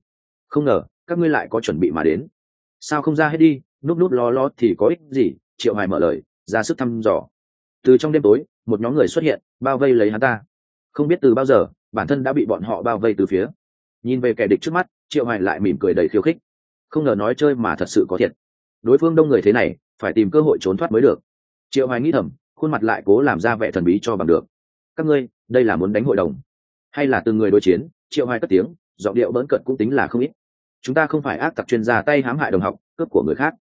Không ngờ, các ngươi lại có chuẩn bị mà đến. Sao không ra hết đi, núp núp lo lo thì có ích gì, triệu Hải mở lời, ra sức thăm dò. Từ trong đêm tối, một nhóm người xuất hiện, bao vây lấy hắn ta. Không biết từ bao giờ, bản thân đã bị bọn họ bao vây từ phía. Nhìn về kẻ địch trước mắt, triệu Hải lại mỉm cười đầy khiêu khích. Không ngờ nói chơi mà thật sự có thiệt. Đối phương đông người thế này, phải tìm cơ hội trốn thoát mới được. Triệu Hải nghĩ thầm, khuôn mặt lại cố làm ra vẻ thần bí cho bằng được các ngươi, đây là muốn đánh hội đồng. Hay là từng người đối chiến, triệu hoài cất tiếng, giọng điệu bỡn cận cũng tính là không ít. Chúng ta không phải ác tặc chuyên gia tay hãm hại đồng học, cướp của người khác.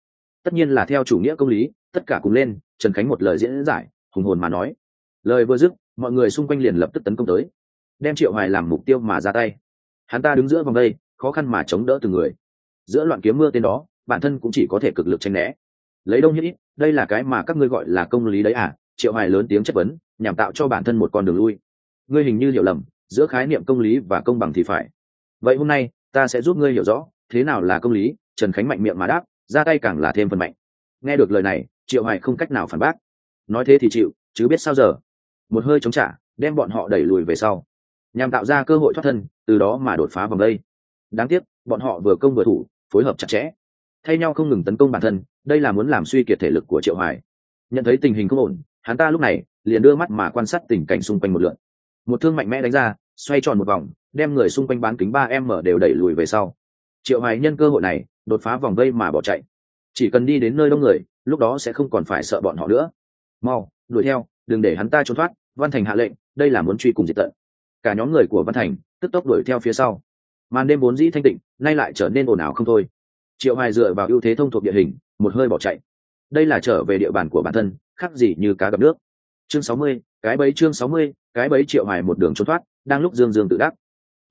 Tất nhiên là theo chủ nghĩa công lý, tất cả cùng lên, trần khánh một lời diễn giải, hùng hồn mà nói. Lời vừa dứt, mọi người xung quanh liền lập tức tấn công tới, đem triệu hoài làm mục tiêu mà ra tay. Hắn ta đứng giữa vòng đây, khó khăn mà chống đỡ từng người. Giữa loạn kiếm mưa tên đó, bản thân cũng chỉ có thể cực lực tranh né. Lấy đông nhất ít, đây là cái mà các ngươi gọi là công lý đấy à? Triệu hoài lớn tiếng chất vấn, nhằm tạo cho bản thân một con đường lui. Ngươi hình như hiểu lầm, giữa khái niệm công lý và công bằng thì phải. Vậy hôm nay, ta sẽ giúp ngươi hiểu rõ, thế nào là công lý, trần khánh mạnh miệng mà đáp, ra tay càng là thêm phần mạnh. Nghe được lời này, triệu hoài không cách nào phản bác. Nói thế thì chịu, chứ biết sao giờ? Một hơi chống trả, đem bọn họ đẩy lùi về sau. Nhằm tạo ra cơ hội thoát thân, từ đó mà đột phá vòng đây. Đáng tiếc, bọn họ vừa công vừa thủ, phối hợp chặt chẽ. Thay nhau không ngừng tấn công bản thân, đây là muốn làm suy kiệt thể lực của triệu hoài. Nhận thấy tình hình không ổn hắn ta lúc này liền đưa mắt mà quan sát tình cảnh xung quanh một lượt một thương mạnh mẽ đánh ra, xoay tròn một vòng, đem người xung quanh bán kính ba m đều đẩy lùi về sau. Triệu hoài nhân cơ hội này, đột phá vòng vây mà bỏ chạy. Chỉ cần đi đến nơi đông người, lúc đó sẽ không còn phải sợ bọn họ nữa. Mau, đuổi theo, đừng để hắn ta trốn thoát, văn thành hạ lệnh, đây là muốn truy cùng diệt tận. Cả nhóm người của văn thành, tức tốc đuổi theo phía sau. Màn đêm vốn dĩ thanh tịnh, nay lại trở nên ồn ào không thôi. Triệu hoài dựa vào ưu thế thông thuộc địa hình, một hơi bỏ chạy đây là trở về địa bàn của bản thân khác gì như cá gặp nước. Chương 60, cái bấy chương 60, cái bấy triệu hoài một đường trốn thoát đang lúc dương dương tự đắc.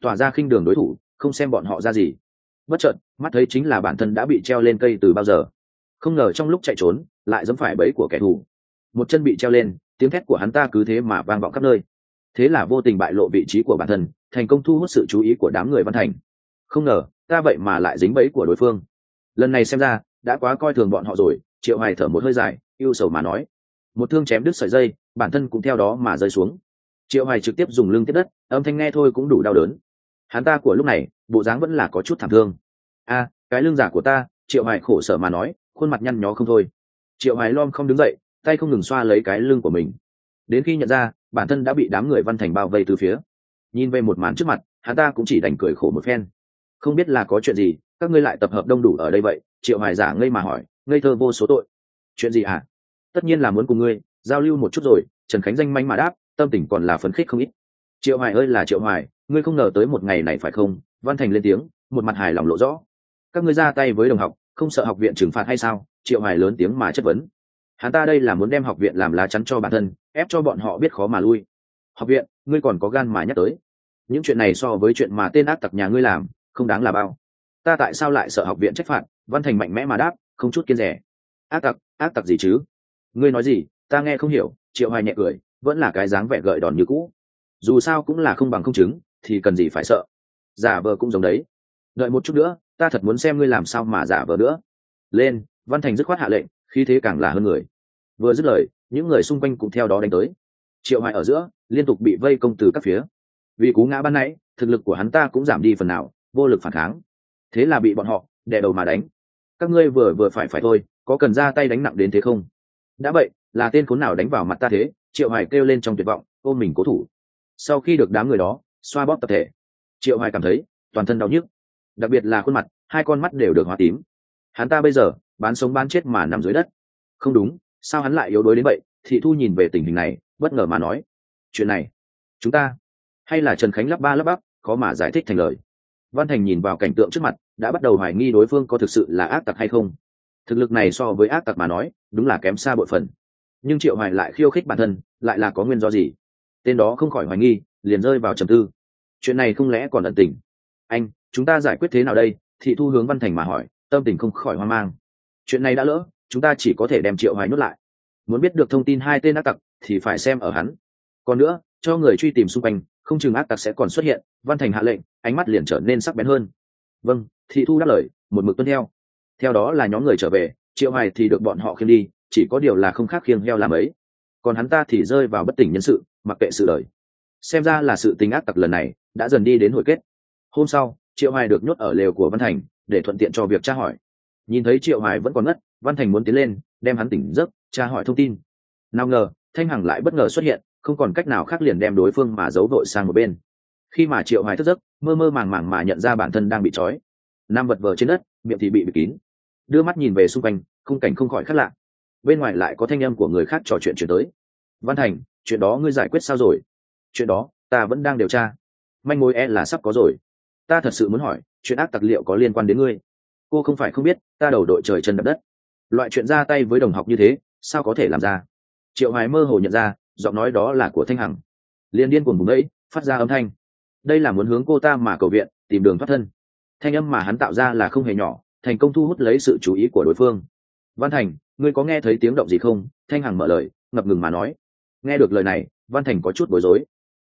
Tỏa ra khinh đường đối thủ không xem bọn họ ra gì. Bất chợt mắt thấy chính là bản thân đã bị treo lên cây từ bao giờ. Không ngờ trong lúc chạy trốn lại dẫm phải bẫy của kẻ thù. Một chân bị treo lên tiếng thét của hắn ta cứ thế mà vang vọng khắp nơi. Thế là vô tình bại lộ vị trí của bản thân thành công thu hút sự chú ý của đám người văn thành. Không ngờ ta vậy mà lại dính bẫy của đối phương. Lần này xem ra đã quá coi thường bọn họ rồi triệu hoài thở một hơi dài yêu sầu mà nói. Một thương chém đứt sợi dây, bản thân cũng theo đó mà rơi xuống. Triệu hoài trực tiếp dùng lưng tiếp đất, âm thanh nghe thôi cũng đủ đau đớn. Hắn ta của lúc này, bộ dáng vẫn là có chút thảm thương. A, cái lưng giả của ta, triệu hoài khổ sở mà nói, khuôn mặt nhăn nhó không thôi. Triệu hoài lom không đứng dậy, tay không ngừng xoa lấy cái lưng của mình. Đến khi nhận ra, bản thân đã bị đám người văn thành bao vây từ phía. Nhìn về một màn trước mặt, hắn ta cũng chỉ đành cười khổ một phen. Không biết là có chuyện gì, các ngươi lại tập hợp đông đủ ở đây vậy, triệu hoài giả ngây mà hỏi ngây thơ vô số tội. Chuyện gì à tất nhiên là muốn cùng ngươi giao lưu một chút rồi, trần khánh danh manh mà đáp, tâm tình còn là phấn khích không ít. Triệu hoài ơi là triệu hoài, ngươi không ngờ tới một ngày này phải không? Văn thành lên tiếng, một mặt hài lòng lộ rõ. Các ngươi ra tay với đồng học, không sợ học viện trừng phạt hay sao? Triệu hoài lớn tiếng mà chất vấn. Hắn ta đây là muốn đem học viện làm lá chắn cho bản thân, ép cho bọn họ biết khó mà lui. Học viện, ngươi còn có gan mà nhắc tới. Những chuyện này so với chuyện mà tên ác tặc nhà ngươi làm, không đáng là bao. Ta tại sao lại sợ học viện trách phạt? Văn thành mạnh mẽ mà đáp không chút kiên rẻ. Ác tặc ác tặc gì chứ? Ngươi nói gì? Ta nghe không hiểu. Triệu hoài nhẹ cười, vẫn là cái dáng vẻ gợi đòn như cũ. Dù sao cũng là không bằng không chứng, thì cần gì phải sợ? Giả vờ cũng giống đấy. Đợi một chút nữa, ta thật muốn xem ngươi làm sao mà giả vờ nữa. Lên, văn thành dứt khoát hạ lệnh khi thế càng là hơn người. Vừa dứt lời, những người xung quanh cũng theo đó đánh tới. Triệu hoài ở giữa, liên tục bị vây công từ các phía. Vì cú ngã ban nãy, thực lực của hắn ta cũng giảm đi phần nào, vô lực phản kháng. Thế là bị bọn họ đè đầu mà đánh các ngươi vừa vừa phải phải thôi, có cần ra tay đánh nặng đến thế không? Đã vậy, là tên khốn nào đánh vào mặt ta thế? Triệu hoài kêu lên trong tuyệt vọng, ôm mình cố thủ. Sau khi được đám người đó, xoa bóp tập thể, triệu hoài cảm thấy toàn thân đau nhức. Đặc biệt là khuôn mặt, hai con mắt đều được hóa tím. Hắn ta bây giờ, bán sống bán chết mà nằm dưới đất. Không đúng, sao hắn lại yếu đuối đến vậy? Thị thu nhìn về tình hình này, bất ngờ mà nói, chuyện này, chúng ta hay là trần khánh lắp ba lắp bắp, khó mà giải thích thành lời. Văn thành nhìn vào cảnh tượng trước mặt đã bắt đầu hoài nghi đối phương có thực sự là ác tặc hay không. Thực lực này so với ác tặc mà nói, đúng là kém xa bội phần. Nhưng triệu hoài lại khiêu khích bản thân, lại là có nguyên do gì? Tên đó không khỏi hoài nghi, liền rơi vào trầm tư. Chuyện này không lẽ còn ẩn tình? Anh, chúng ta giải quyết thế nào đây? Thị thu hướng văn thành mà hỏi, tâm tình không khỏi hoang mang. Chuyện này đã lỡ, chúng ta chỉ có thể đem triệu hoài nhốt lại. Muốn biết được thông tin hai tên ác tặc, thì phải xem ở hắn. Còn nữa, cho người truy tìm xung quanh, không chừng ác tặc sẽ còn xuất hiện. Văn thành hạ lệnh, ánh mắt liền trở nên sắc bén hơn vâng thị thu đáp lời, một mực tuân theo. Theo đó là nhóm người trở về, triệu hoài thì được bọn họ khiêng đi, chỉ có điều là không khác khiêng heo làm ấy. Còn hắn ta thì rơi vào bất tỉnh nhân sự, mặc kệ sự đời. Xem ra là sự tình ác tặc lần này đã dần đi đến hồi kết. Hôm sau, triệu hoài được nhốt ở lều của văn thành, để thuận tiện cho việc tra hỏi. Nhìn thấy triệu hoài vẫn còn ngất, văn thành muốn tiến lên, đem hắn tỉnh giấc, tra hỏi thông tin. Nào ngờ, thanh hằng lại bất ngờ xuất hiện, không còn cách nào khác liền đem đối phương mà giấu vội sang một bên khi mà triệu hoài thức giấc, mơ mơ màng màng mà nhận ra bản thân đang bị trói. Nam vật vờ trên đất, miệng thì bị bịt kín. Đưa mắt nhìn về xung quanh, khung cảnh không khỏi khác lạ. Bên ngoài lại có thanh âm của người khác trò chuyện chuyển tới. Văn thành, chuyện đó ngươi giải quyết sao rồi? Chuyện đó, ta vẫn đang điều tra. Manh mối e là sắp có rồi. Ta thật sự muốn hỏi, chuyện ác tặc liệu có liên quan đến ngươi? Cô không phải không biết, ta đầu đội trời chân đập đất. Loại chuyện ra tay với đồng học như thế, sao có thể làm ra? Triệu hoài mơ hồ nhận ra, giọng nói đó là của thanh hằng. Liên điên cuồng bùng ấy phát ra âm thanh đây là muốn hướng cô ta mà cầu viện, tìm đường thoát thân. Thanh âm mà hắn tạo ra là không hề nhỏ, thành công thu hút lấy sự chú ý của đối phương. Văn thành, ngươi có nghe thấy tiếng động gì không? Thanh hằng mở lời, ngập ngừng mà nói. Nghe được lời này, văn thành có chút bối rối.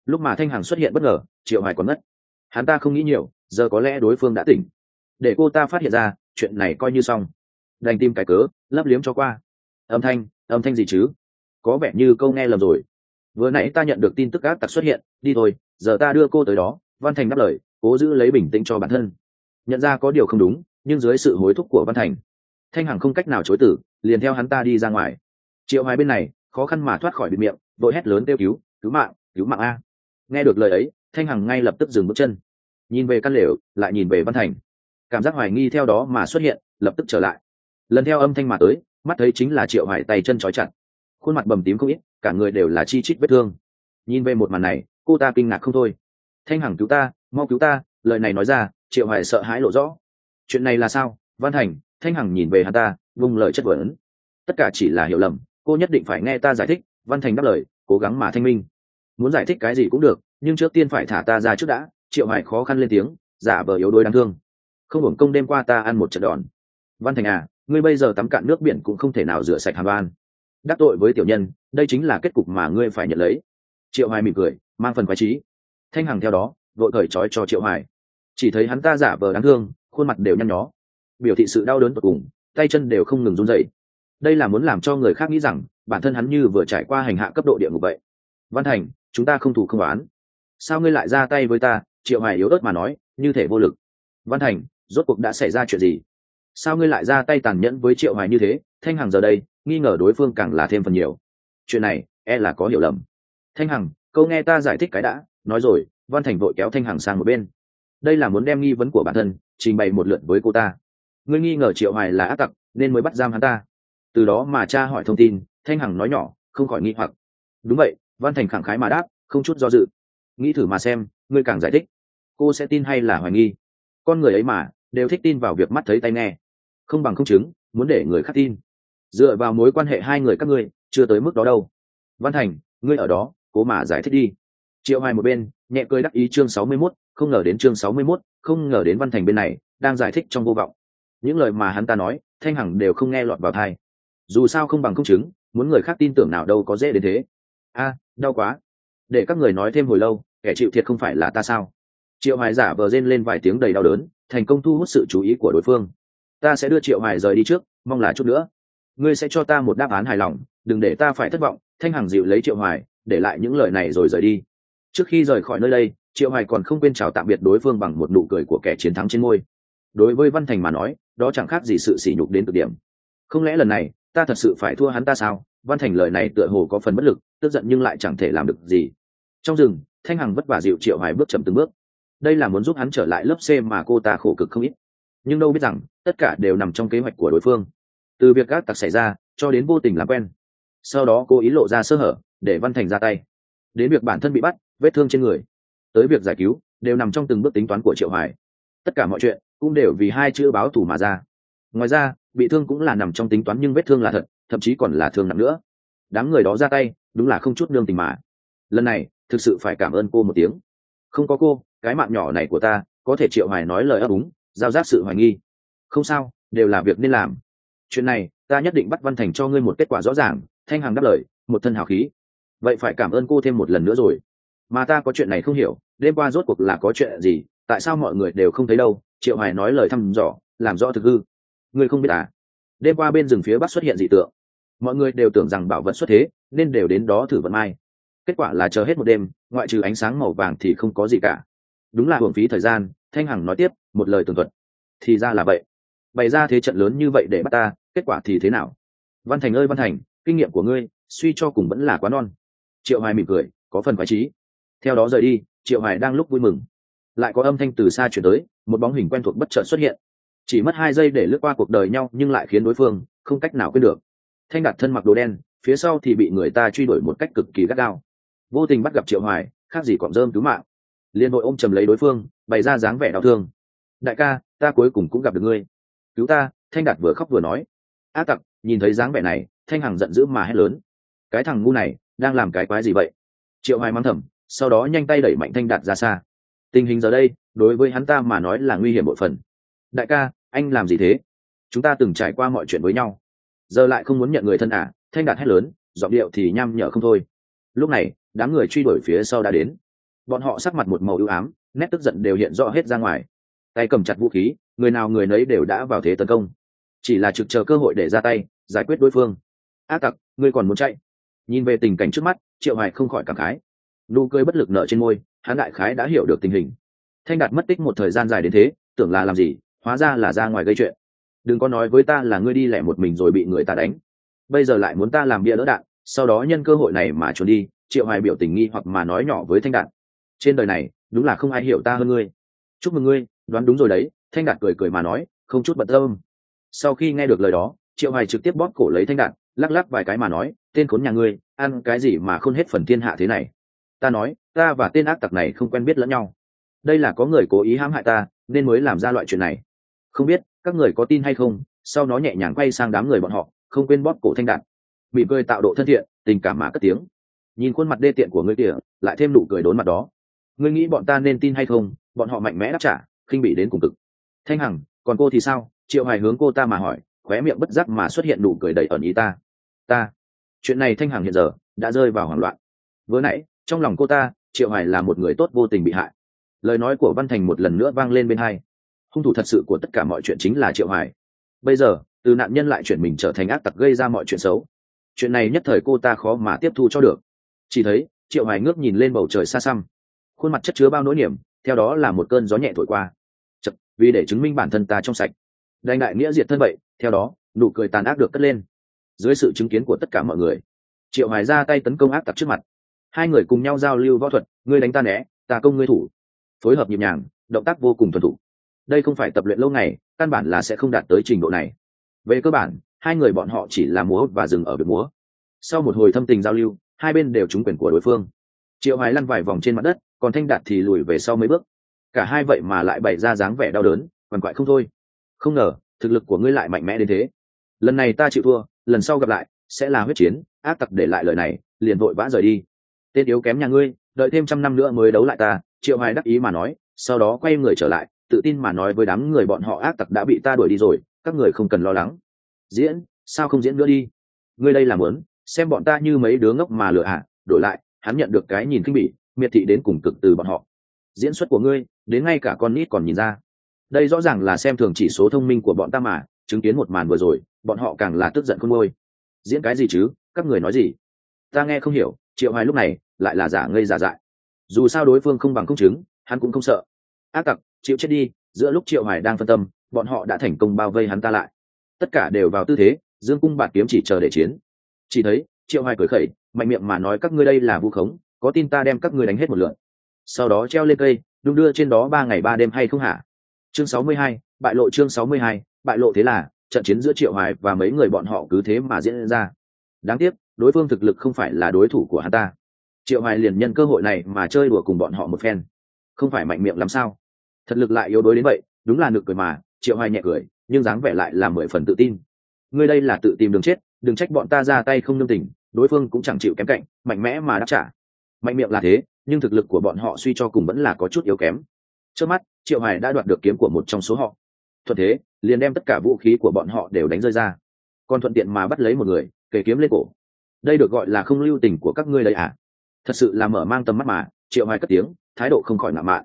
Lúc mà thanh hằng xuất hiện bất ngờ, triệu hoài còn mất hắn ta không nghĩ nhiều, giờ có lẽ đối phương đã tỉnh. Để cô ta phát hiện ra, chuyện này coi như xong. Đành tìm cái cớ, lấp liếm cho qua. Âm thanh âm thanh gì chứ? Có vẻ như câu nghe lầm rồi. Vừa nãy ta nhận được tin tức ác tặc xuất hiện, đi thôi giờ ta đưa cô tới đó, văn thành đáp lời, cố giữ lấy bình tĩnh cho bản thân. Nhận ra có điều không đúng, nhưng dưới sự hối thúc của văn thành, thanh hằng không cách nào chối tử liền theo hắn ta đi ra ngoài. Triệu hoài bên này, khó khăn mà thoát khỏi bị miệng, vội hét lớn kêu cứu cứu mạng cứu mạng a! Nghe được lời ấy, thanh hằng ngay lập tức dừng bước chân. Nhìn về căn lều, lại nhìn về văn thành. Cảm giác hoài nghi theo đó mà xuất hiện, lập tức trở lại. Lần theo âm thanh mà tới, mắt thấy chính là triệu hoài tay chân trói chặt. Khuôn mặt bầm tím không ít, cả người đều là chi chít vết thương. Nhìn về một màn này cô ta kinh ngạc không thôi. Thanh hằng cứu ta, mau cứu ta, lời này nói ra, triệu hoài sợ hãi lộ rõ. Chuyện này là sao? Văn thành, thanh hằng nhìn về hắn ta, vung lời chất vấn. Tất cả chỉ là hiểu lầm, cô nhất định phải nghe ta giải thích, văn thành đáp lời, cố gắng mà thanh minh. Muốn giải thích cái gì cũng được, nhưng trước tiên phải thả ta ra trước đã, triệu hoài khó khăn lên tiếng, giả vờ yếu đuối đáng thương. Không hưởng công đêm qua ta ăn một trận đòn. Văn thành à ngươi bây giờ tắm cạn nước biển cũng không thể nào rửa sạch hàm ban đắc tội với tiểu nhân, đây chính là kết cục mà ngươi phải nhận lấy. Triệu hoài mỉm cười mang phần quái trí thanh hằng theo đó, vội cởi trói cho triệu hoài. Chỉ thấy hắn ta giả vờ đáng thương, khuôn mặt đều nhăn nhó. Biểu thị sự đau đớn tột cùng, tay chân đều không ngừng run rẩy. Đây là muốn làm cho người khác nghĩ rằng, bản thân hắn như vừa trải qua hành hạ cấp độ địa ngục vậy. Văn thành, chúng ta không thủ không oán. Sao ngươi lại ra tay với ta? Triệu hoài yếu ớt mà nói, như thể vô lực. Văn thành, rốt cuộc đã xảy ra chuyện gì? Sao ngươi lại ra tay tàn nhẫn với triệu hoài như thế? Thanh hằng giờ đây, nghi ngờ đối phương càng là thêm phần nhiều. Chuyện này e là có hiểu lầm. Thanh hằng câu nghe ta giải thích cái đã, nói rồi, văn thành vội kéo thanh hằng sang một bên. Đây là muốn đem nghi vấn của bản thân trình bày một lượt với cô ta. Ngươi nghi ngờ triệu hoài là ác tặc, nên mới bắt giam hắn ta. Từ đó mà cha hỏi thông tin, thanh hằng nói nhỏ, không khỏi nghi hoặc. Đúng vậy, văn thành khẳng khái mà đáp, không chút do dự. Nghĩ thử mà xem, ngươi càng giải thích. Cô sẽ tin hay là hoài nghi? Con người ấy mà, đều thích tin vào việc mắt thấy tay nghe. Không bằng không chứng, muốn để người khác tin. Dựa vào mối quan hệ hai người các ngươi, chưa tới mức đó đâu. Văn thành, ngươi ở đó cố mà giải thích đi. Triệu hoài một bên nhẹ cười đắc ý chương sáu mươi 61, không ngờ đến chương sáu mươi 61, không ngờ đến văn thành bên này đang giải thích trong vô vọng. Những lời mà hắn ta nói thanh hằng đều không nghe lọt vào thai dù sao không bằng công chứng muốn người khác tin tưởng nào đâu có dễ đến thế. A đau quá. Để các người nói thêm hồi lâu kẻ chịu thiệt không phải là ta sao? Triệu hoài giả vờ rên lên vài tiếng đầy đau đớn thành công thu hút sự chú ý của đối phương. Ta sẽ đưa triệu hoài rời đi trước mong là chút nữa. Ngươi sẽ cho ta một đáp án hài lòng đừng để ta phải thất vọng. Thanh hằng dịu lấy triệu hoài để lại những lời này rồi rời đi. Trước khi rời khỏi nơi đây, triệu hoài còn không quên chào tạm biệt đối phương bằng một nụ cười của kẻ chiến thắng trên môi. Đối với văn thành mà nói, đó chẳng khác gì sự sỉ nhục đến cực điểm. Không lẽ lần này, ta thật sự phải thua hắn ta sao? Văn thành lời này tựa hồ có phần bất lực, tức giận nhưng lại chẳng thể làm được gì. Trong rừng, thanh hằng vất vả dịu triệu hoài bước chậm từng bước. Đây là muốn giúp hắn trở lại lớp c mà cô ta khổ cực không ít. Nhưng đâu biết rằng, tất cả đều nằm trong kế hoạch của đối phương. Từ việc gác tặc xảy ra, cho đến vô tình làm quen. Sau đó cô ý lộ ra sơ hở để văn thành ra tay. Đến việc bản thân bị bắt, vết thương trên người. Tới việc giải cứu, đều nằm trong từng bước tính toán của triệu hoài. Tất cả mọi chuyện cũng đều vì hai chữ báo thù mà ra. Ngoài ra, bị thương cũng là nằm trong tính toán nhưng vết thương là thật, thậm chí còn là thương nặng nữa. Đám người đó ra tay, đúng là không chút nương tình mà. Lần này, thực sự phải cảm ơn cô một tiếng. Không có cô, cái mạng nhỏ này của ta, có thể triệu hoài nói lời ấp úng, giao giác sự hoài nghi. Không sao, đều là việc nên làm. Chuyện này, ta nhất định bắt văn thành cho ngươi một kết quả rõ ràng, thanh hằng đáp lời, một thân hào khí vậy phải cảm ơn cô thêm một lần nữa rồi. Mà ta có chuyện này không hiểu, đêm qua rốt cuộc là có chuyện gì, tại sao mọi người đều không thấy đâu? Triệu hoài nói lời thăm dò, làm rõ thực hư. Người không biết à? Đêm qua bên rừng phía bắc xuất hiện dị tượng. Mọi người đều tưởng rằng bảo vật xuất thế, nên đều đến đó thử vận mai kết quả là chờ hết một đêm, ngoại trừ ánh sáng màu vàng thì không có gì cả. Đúng là hưởng phí thời gian, thanh hằng nói tiếp, một lời tường thuật. Thì ra là vậy. Bày ra thế trận lớn như vậy để bắt ta, kết quả thì thế nào? Văn thành ơi văn thành, kinh nghiệm của ngươi, suy cho cùng vẫn là quá non triệu hoài mỉm cười, có phần khoái trí theo đó rời đi, triệu hoài đang lúc vui mừng. Lại có âm thanh từ xa chuyển tới, một bóng hình quen thuộc bất chợt xuất hiện. Chỉ mất hai giây để lướt qua cuộc đời nhau, nhưng lại khiến đối phương không cách nào quên được. Thanh đặt thân mặc đồ đen, phía sau thì bị người ta truy đuổi một cách cực kỳ gắt gao. Vô tình bắt gặp triệu hoài, khác gì cọm rơm cứu mạng. Liên hội ôm chầm lấy đối phương, bày ra dáng vẻ đau thương. Đại ca, ta cuối cùng cũng gặp được ngươi. Cứu ta, thanh đạt vừa khóc vừa nói. A tặc, nhìn thấy dáng vẻ này, thanh hằng giận dữ mà hét lớn. Cái thằng ngu này đang làm cái quái gì vậy? Triệu hoài mắng thầm, sau đó nhanh tay đẩy mạnh thanh đạt ra xa. Tình hình giờ đây, đối với hắn ta mà nói là nguy hiểm bội phần. Đại ca, anh làm gì thế? Chúng ta từng trải qua mọi chuyện với nhau. Giờ lại không muốn nhận người thân à? Thanh đạt hét lớn, giọng điệu thì nham nhở không thôi. Lúc này, đám người truy đuổi phía sau đã đến. Bọn họ sắc mặt một màu ưu ám, nét tức giận đều hiện rõ hết ra ngoài. Tay cầm chặt vũ khí, người nào người nấy đều đã vào thế tấn công. Chỉ là trực chờ cơ hội để ra tay, giải quyết đối phương. Ác tặc, ngươi còn muốn chạy? Nhìn về tình cảnh trước mắt, triệu hoài không khỏi cảm khái. Nụ cười bất lực nở trên môi, hắn đại khái đã hiểu được tình hình. Thanh đạt mất tích một thời gian dài đến thế, tưởng là làm gì, hóa ra là ra ngoài gây chuyện. Đừng có nói với ta là ngươi đi lẻ một mình rồi bị người ta đánh. Bây giờ lại muốn ta làm bia đỡ đạn, sau đó nhân cơ hội này mà trốn đi, triệu hoài biểu tình nghi hoặc mà nói nhỏ với thanh đạt. Trên đời này, đúng là không ai hiểu ta hơn ngươi. Chúc mừng ngươi, đoán đúng rồi đấy, thanh đạt cười cười mà nói, không chút bận tâm. Sau khi nghe được lời đó, triệu hoài trực tiếp bóp cổ lấy thanh đạt lắc lắc vài cái mà nói, tên khốn nhà ngươi, ăn cái gì mà không hết phần thiên hạ thế này? Ta nói, ta và tên ác tặc này không quen biết lẫn nhau. Đây là có người cố ý hãm hại ta, nên mới làm ra loại chuyện này. Không biết, các người có tin hay không? Sau nó nhẹ nhàng quay sang đám người bọn họ, không quên bóp cổ thanh đạt. Bị cười tạo độ thân thiện, tình cảm mà cất tiếng. Nhìn khuôn mặt đê tiện của ngươi kìa, lại thêm nụ cười đốn mặt đó. Ngươi nghĩ bọn ta nên tin hay không? Bọn họ mạnh mẽ đáp trả, khinh bị đến cùng cực. Thanh hằng, còn cô thì sao? Triệu hoài hướng cô ta mà hỏi, khóe miệng bất giác mà xuất hiện nụ cười đầy ẩn ý ta ta. Chuyện này thanh hằng hiện giờ đã rơi vào hoảng loạn. Vừa nãy trong lòng cô ta triệu hoài là một người tốt vô tình bị hại. Lời nói của văn thành một lần nữa vang lên bên hai. Hung thủ thật sự của tất cả mọi chuyện chính là triệu hoài. Bây giờ từ nạn nhân lại chuyển mình trở thành ác tặc gây ra mọi chuyện xấu. Chuyện này nhất thời cô ta khó mà tiếp thu cho được. Chỉ thấy triệu hoài ngước nhìn lên bầu trời xa xăm. Khuôn mặt chất chứa bao nỗi niềm theo đó là một cơn gió nhẹ thổi qua. Chật, vì để chứng minh bản thân ta trong sạch. Đành đại nghĩa diệt thân vậy theo đó nụ cười tàn ác được cất lên dưới sự chứng kiến của tất cả mọi người. Triệu hoài ra tay tấn công ác tặc trước mặt. Hai người cùng nhau giao lưu võ thuật, ngươi đánh ta né, ta công ngươi thủ. Phối hợp nhịp nhàng, động tác vô cùng thuần thủ đây không phải tập luyện lâu ngày, căn bản là sẽ không đạt tới trình độ này. Về cơ bản, hai người bọn họ chỉ là múa và dừng ở việc múa. Sau một hồi thâm tình giao lưu, hai bên đều trúng quyền của đối phương. Triệu hoài lăn vài vòng trên mặt đất, còn thanh đạt thì lùi về sau mấy bước. Cả hai vậy mà lại bày ra dáng vẻ đau đớn, quằn quại không thôi. Không ngờ, thực lực của ngươi lại mạnh mẽ đến thế. Lần này ta chịu thua lần sau gặp lại, sẽ là huyết chiến, ác tặc để lại lời này, liền vội vã rời đi. Tên yếu kém nhà ngươi, đợi thêm trăm năm nữa mới đấu lại ta, triệu hoài đắc ý mà nói, sau đó quay người trở lại, tự tin mà nói với đám người bọn họ ác tặc đã bị ta đuổi đi rồi, các người không cần lo lắng. Diễn, sao không diễn nữa đi? Ngươi đây làm lớn, xem bọn ta như mấy đứa ngốc mà lừa hạ đổi lại, hắn nhận được cái nhìn kinh bỉ, miệt thị đến cùng cực từ bọn họ. Diễn xuất của ngươi, đến ngay cả con nít còn nhìn ra. Đây rõ ràng là xem thường chỉ số thông minh của bọn ta mà, chứng kiến một màn vừa rồi bọn họ càng là tức giận không ngôi diễn cái gì chứ? Các người nói gì? Ta nghe không hiểu triệu hoài lúc này lại là giả ngây giả dại. Dù sao đối phương không bằng công chứng hắn cũng không sợ. Ác tặc chịu chết đi giữa lúc triệu hoài đang phân tâm bọn họ đã thành công bao vây hắn ta lại. Tất cả đều vào tư thế dương cung bạt kiếm chỉ chờ để chiến. Chỉ thấy triệu hoài cười khẩy mạnh miệng mà nói các ngươi đây là vu khống có tin ta đem các ngươi đánh hết một lượt. Sau đó treo lên cây đung đưa trên đó ba ngày ba đêm hay không hả? Chương 62, bại lộ chương 62, bại lộ thế là trận chiến giữa triệu hoài và mấy người bọn họ cứ thế mà diễn ra. Đáng tiếc, đối phương thực lực không phải là đối thủ của hắn ta. Triệu hoài liền nhân cơ hội này mà chơi đùa cùng bọn họ một phen. Không phải mạnh miệng làm sao? Thật lực lại yếu đuối đến vậy, đúng là nực cười mà, triệu hoài nhẹ cười, nhưng dáng vẻ lại là mười phần tự tin. Ngươi đây là tự tìm đường chết, đừng trách bọn ta ra tay không nương tình, đối phương cũng chẳng chịu kém cạnh, mạnh mẽ mà đáp trả. Mạnh miệng là thế, nhưng thực lực của bọn họ suy cho cùng vẫn là có chút yếu kém. Trước mắt, triệu hoài đã đoạt được kiếm của một trong số họ thuận thế, liền đem tất cả vũ khí của bọn họ đều đánh rơi ra. Còn thuận tiện mà bắt lấy một người kể kiếm lên cổ. Đây được gọi là không lưu tình của các ngươi đây à? Thật sự là mở mang tầm mắt mà, triệu hoài cất tiếng, thái độ không khỏi nạ mạn.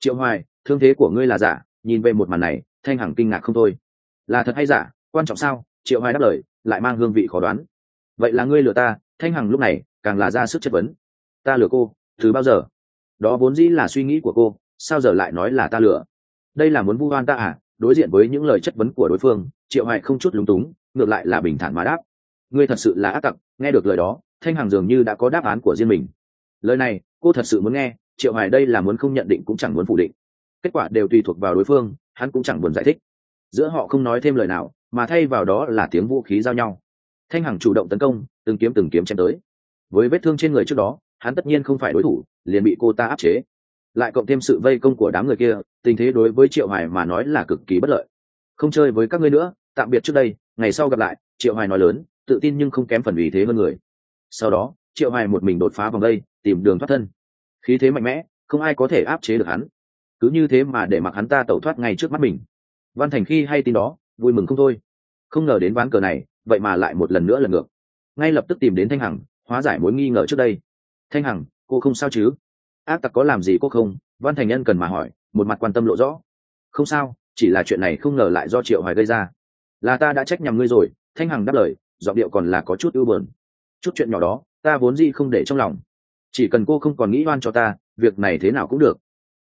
Triệu hoài, thương thế của ngươi là giả, nhìn về một màn này, thanh hằng kinh ngạc không thôi. Là thật hay giả, quan trọng sao? Triệu hoài đáp lời, lại mang hương vị khó đoán. Vậy là ngươi lừa ta, thanh hằng lúc này càng là ra sức chất vấn. Ta lừa cô, từ bao giờ? Đó vốn dĩ là suy nghĩ của cô, sao giờ lại nói là ta lừa? Đây là muốn vu oan ta à? Đối diện với những lời chất vấn của đối phương, triệu hoài không chút lúng túng, ngược lại là bình thản mà đáp. Ngươi thật sự là ác tặc, nghe được lời đó, thanh hằng dường như đã có đáp án của riêng mình. Lời này, cô thật sự muốn nghe, triệu hoài đây là muốn không nhận định cũng chẳng muốn phủ định. Kết quả đều tùy thuộc vào đối phương, hắn cũng chẳng buồn giải thích. Giữa họ không nói thêm lời nào, mà thay vào đó là tiếng vũ khí giao nhau. Thanh hằng chủ động tấn công, từng kiếm từng kiếm chém tới. Với vết thương trên người trước đó, hắn tất nhiên không phải đối thủ, liền bị cô ta áp chế lại cộng thêm sự vây công của đám người kia, tình thế đối với triệu hoài mà nói là cực kỳ bất lợi. Không chơi với các ngươi nữa, tạm biệt trước đây, ngày sau gặp lại, triệu hoài nói lớn, tự tin nhưng không kém phần vì thế hơn người. Sau đó, triệu hoài một mình đột phá vòng đây, tìm đường thoát thân. Khí thế mạnh mẽ, không ai có thể áp chế được hắn. Cứ như thế mà để mặc hắn ta tẩu thoát ngay trước mắt mình. Văn thành khi hay tin đó, vui mừng không thôi. Không ngờ đến ván cờ này, vậy mà lại một lần nữa lần ngược. Ngay lập tức tìm đến thanh hằng, hóa giải mối nghi ngờ trước đây. Thanh hằng, cô không sao chứ? Ác tặc có làm gì cô không? Văn thành nhân cần mà hỏi, một mặt quan tâm lộ rõ. Không sao, chỉ là chuyện này không ngờ lại do triệu hoài gây ra. Là ta đã trách nhầm ngươi rồi, thanh hằng đáp lời, giọng điệu còn là có chút ưu bờn chút chuyện nhỏ đó, ta vốn gì không để trong lòng. Chỉ cần cô không còn nghĩ oan cho ta, việc này thế nào cũng được.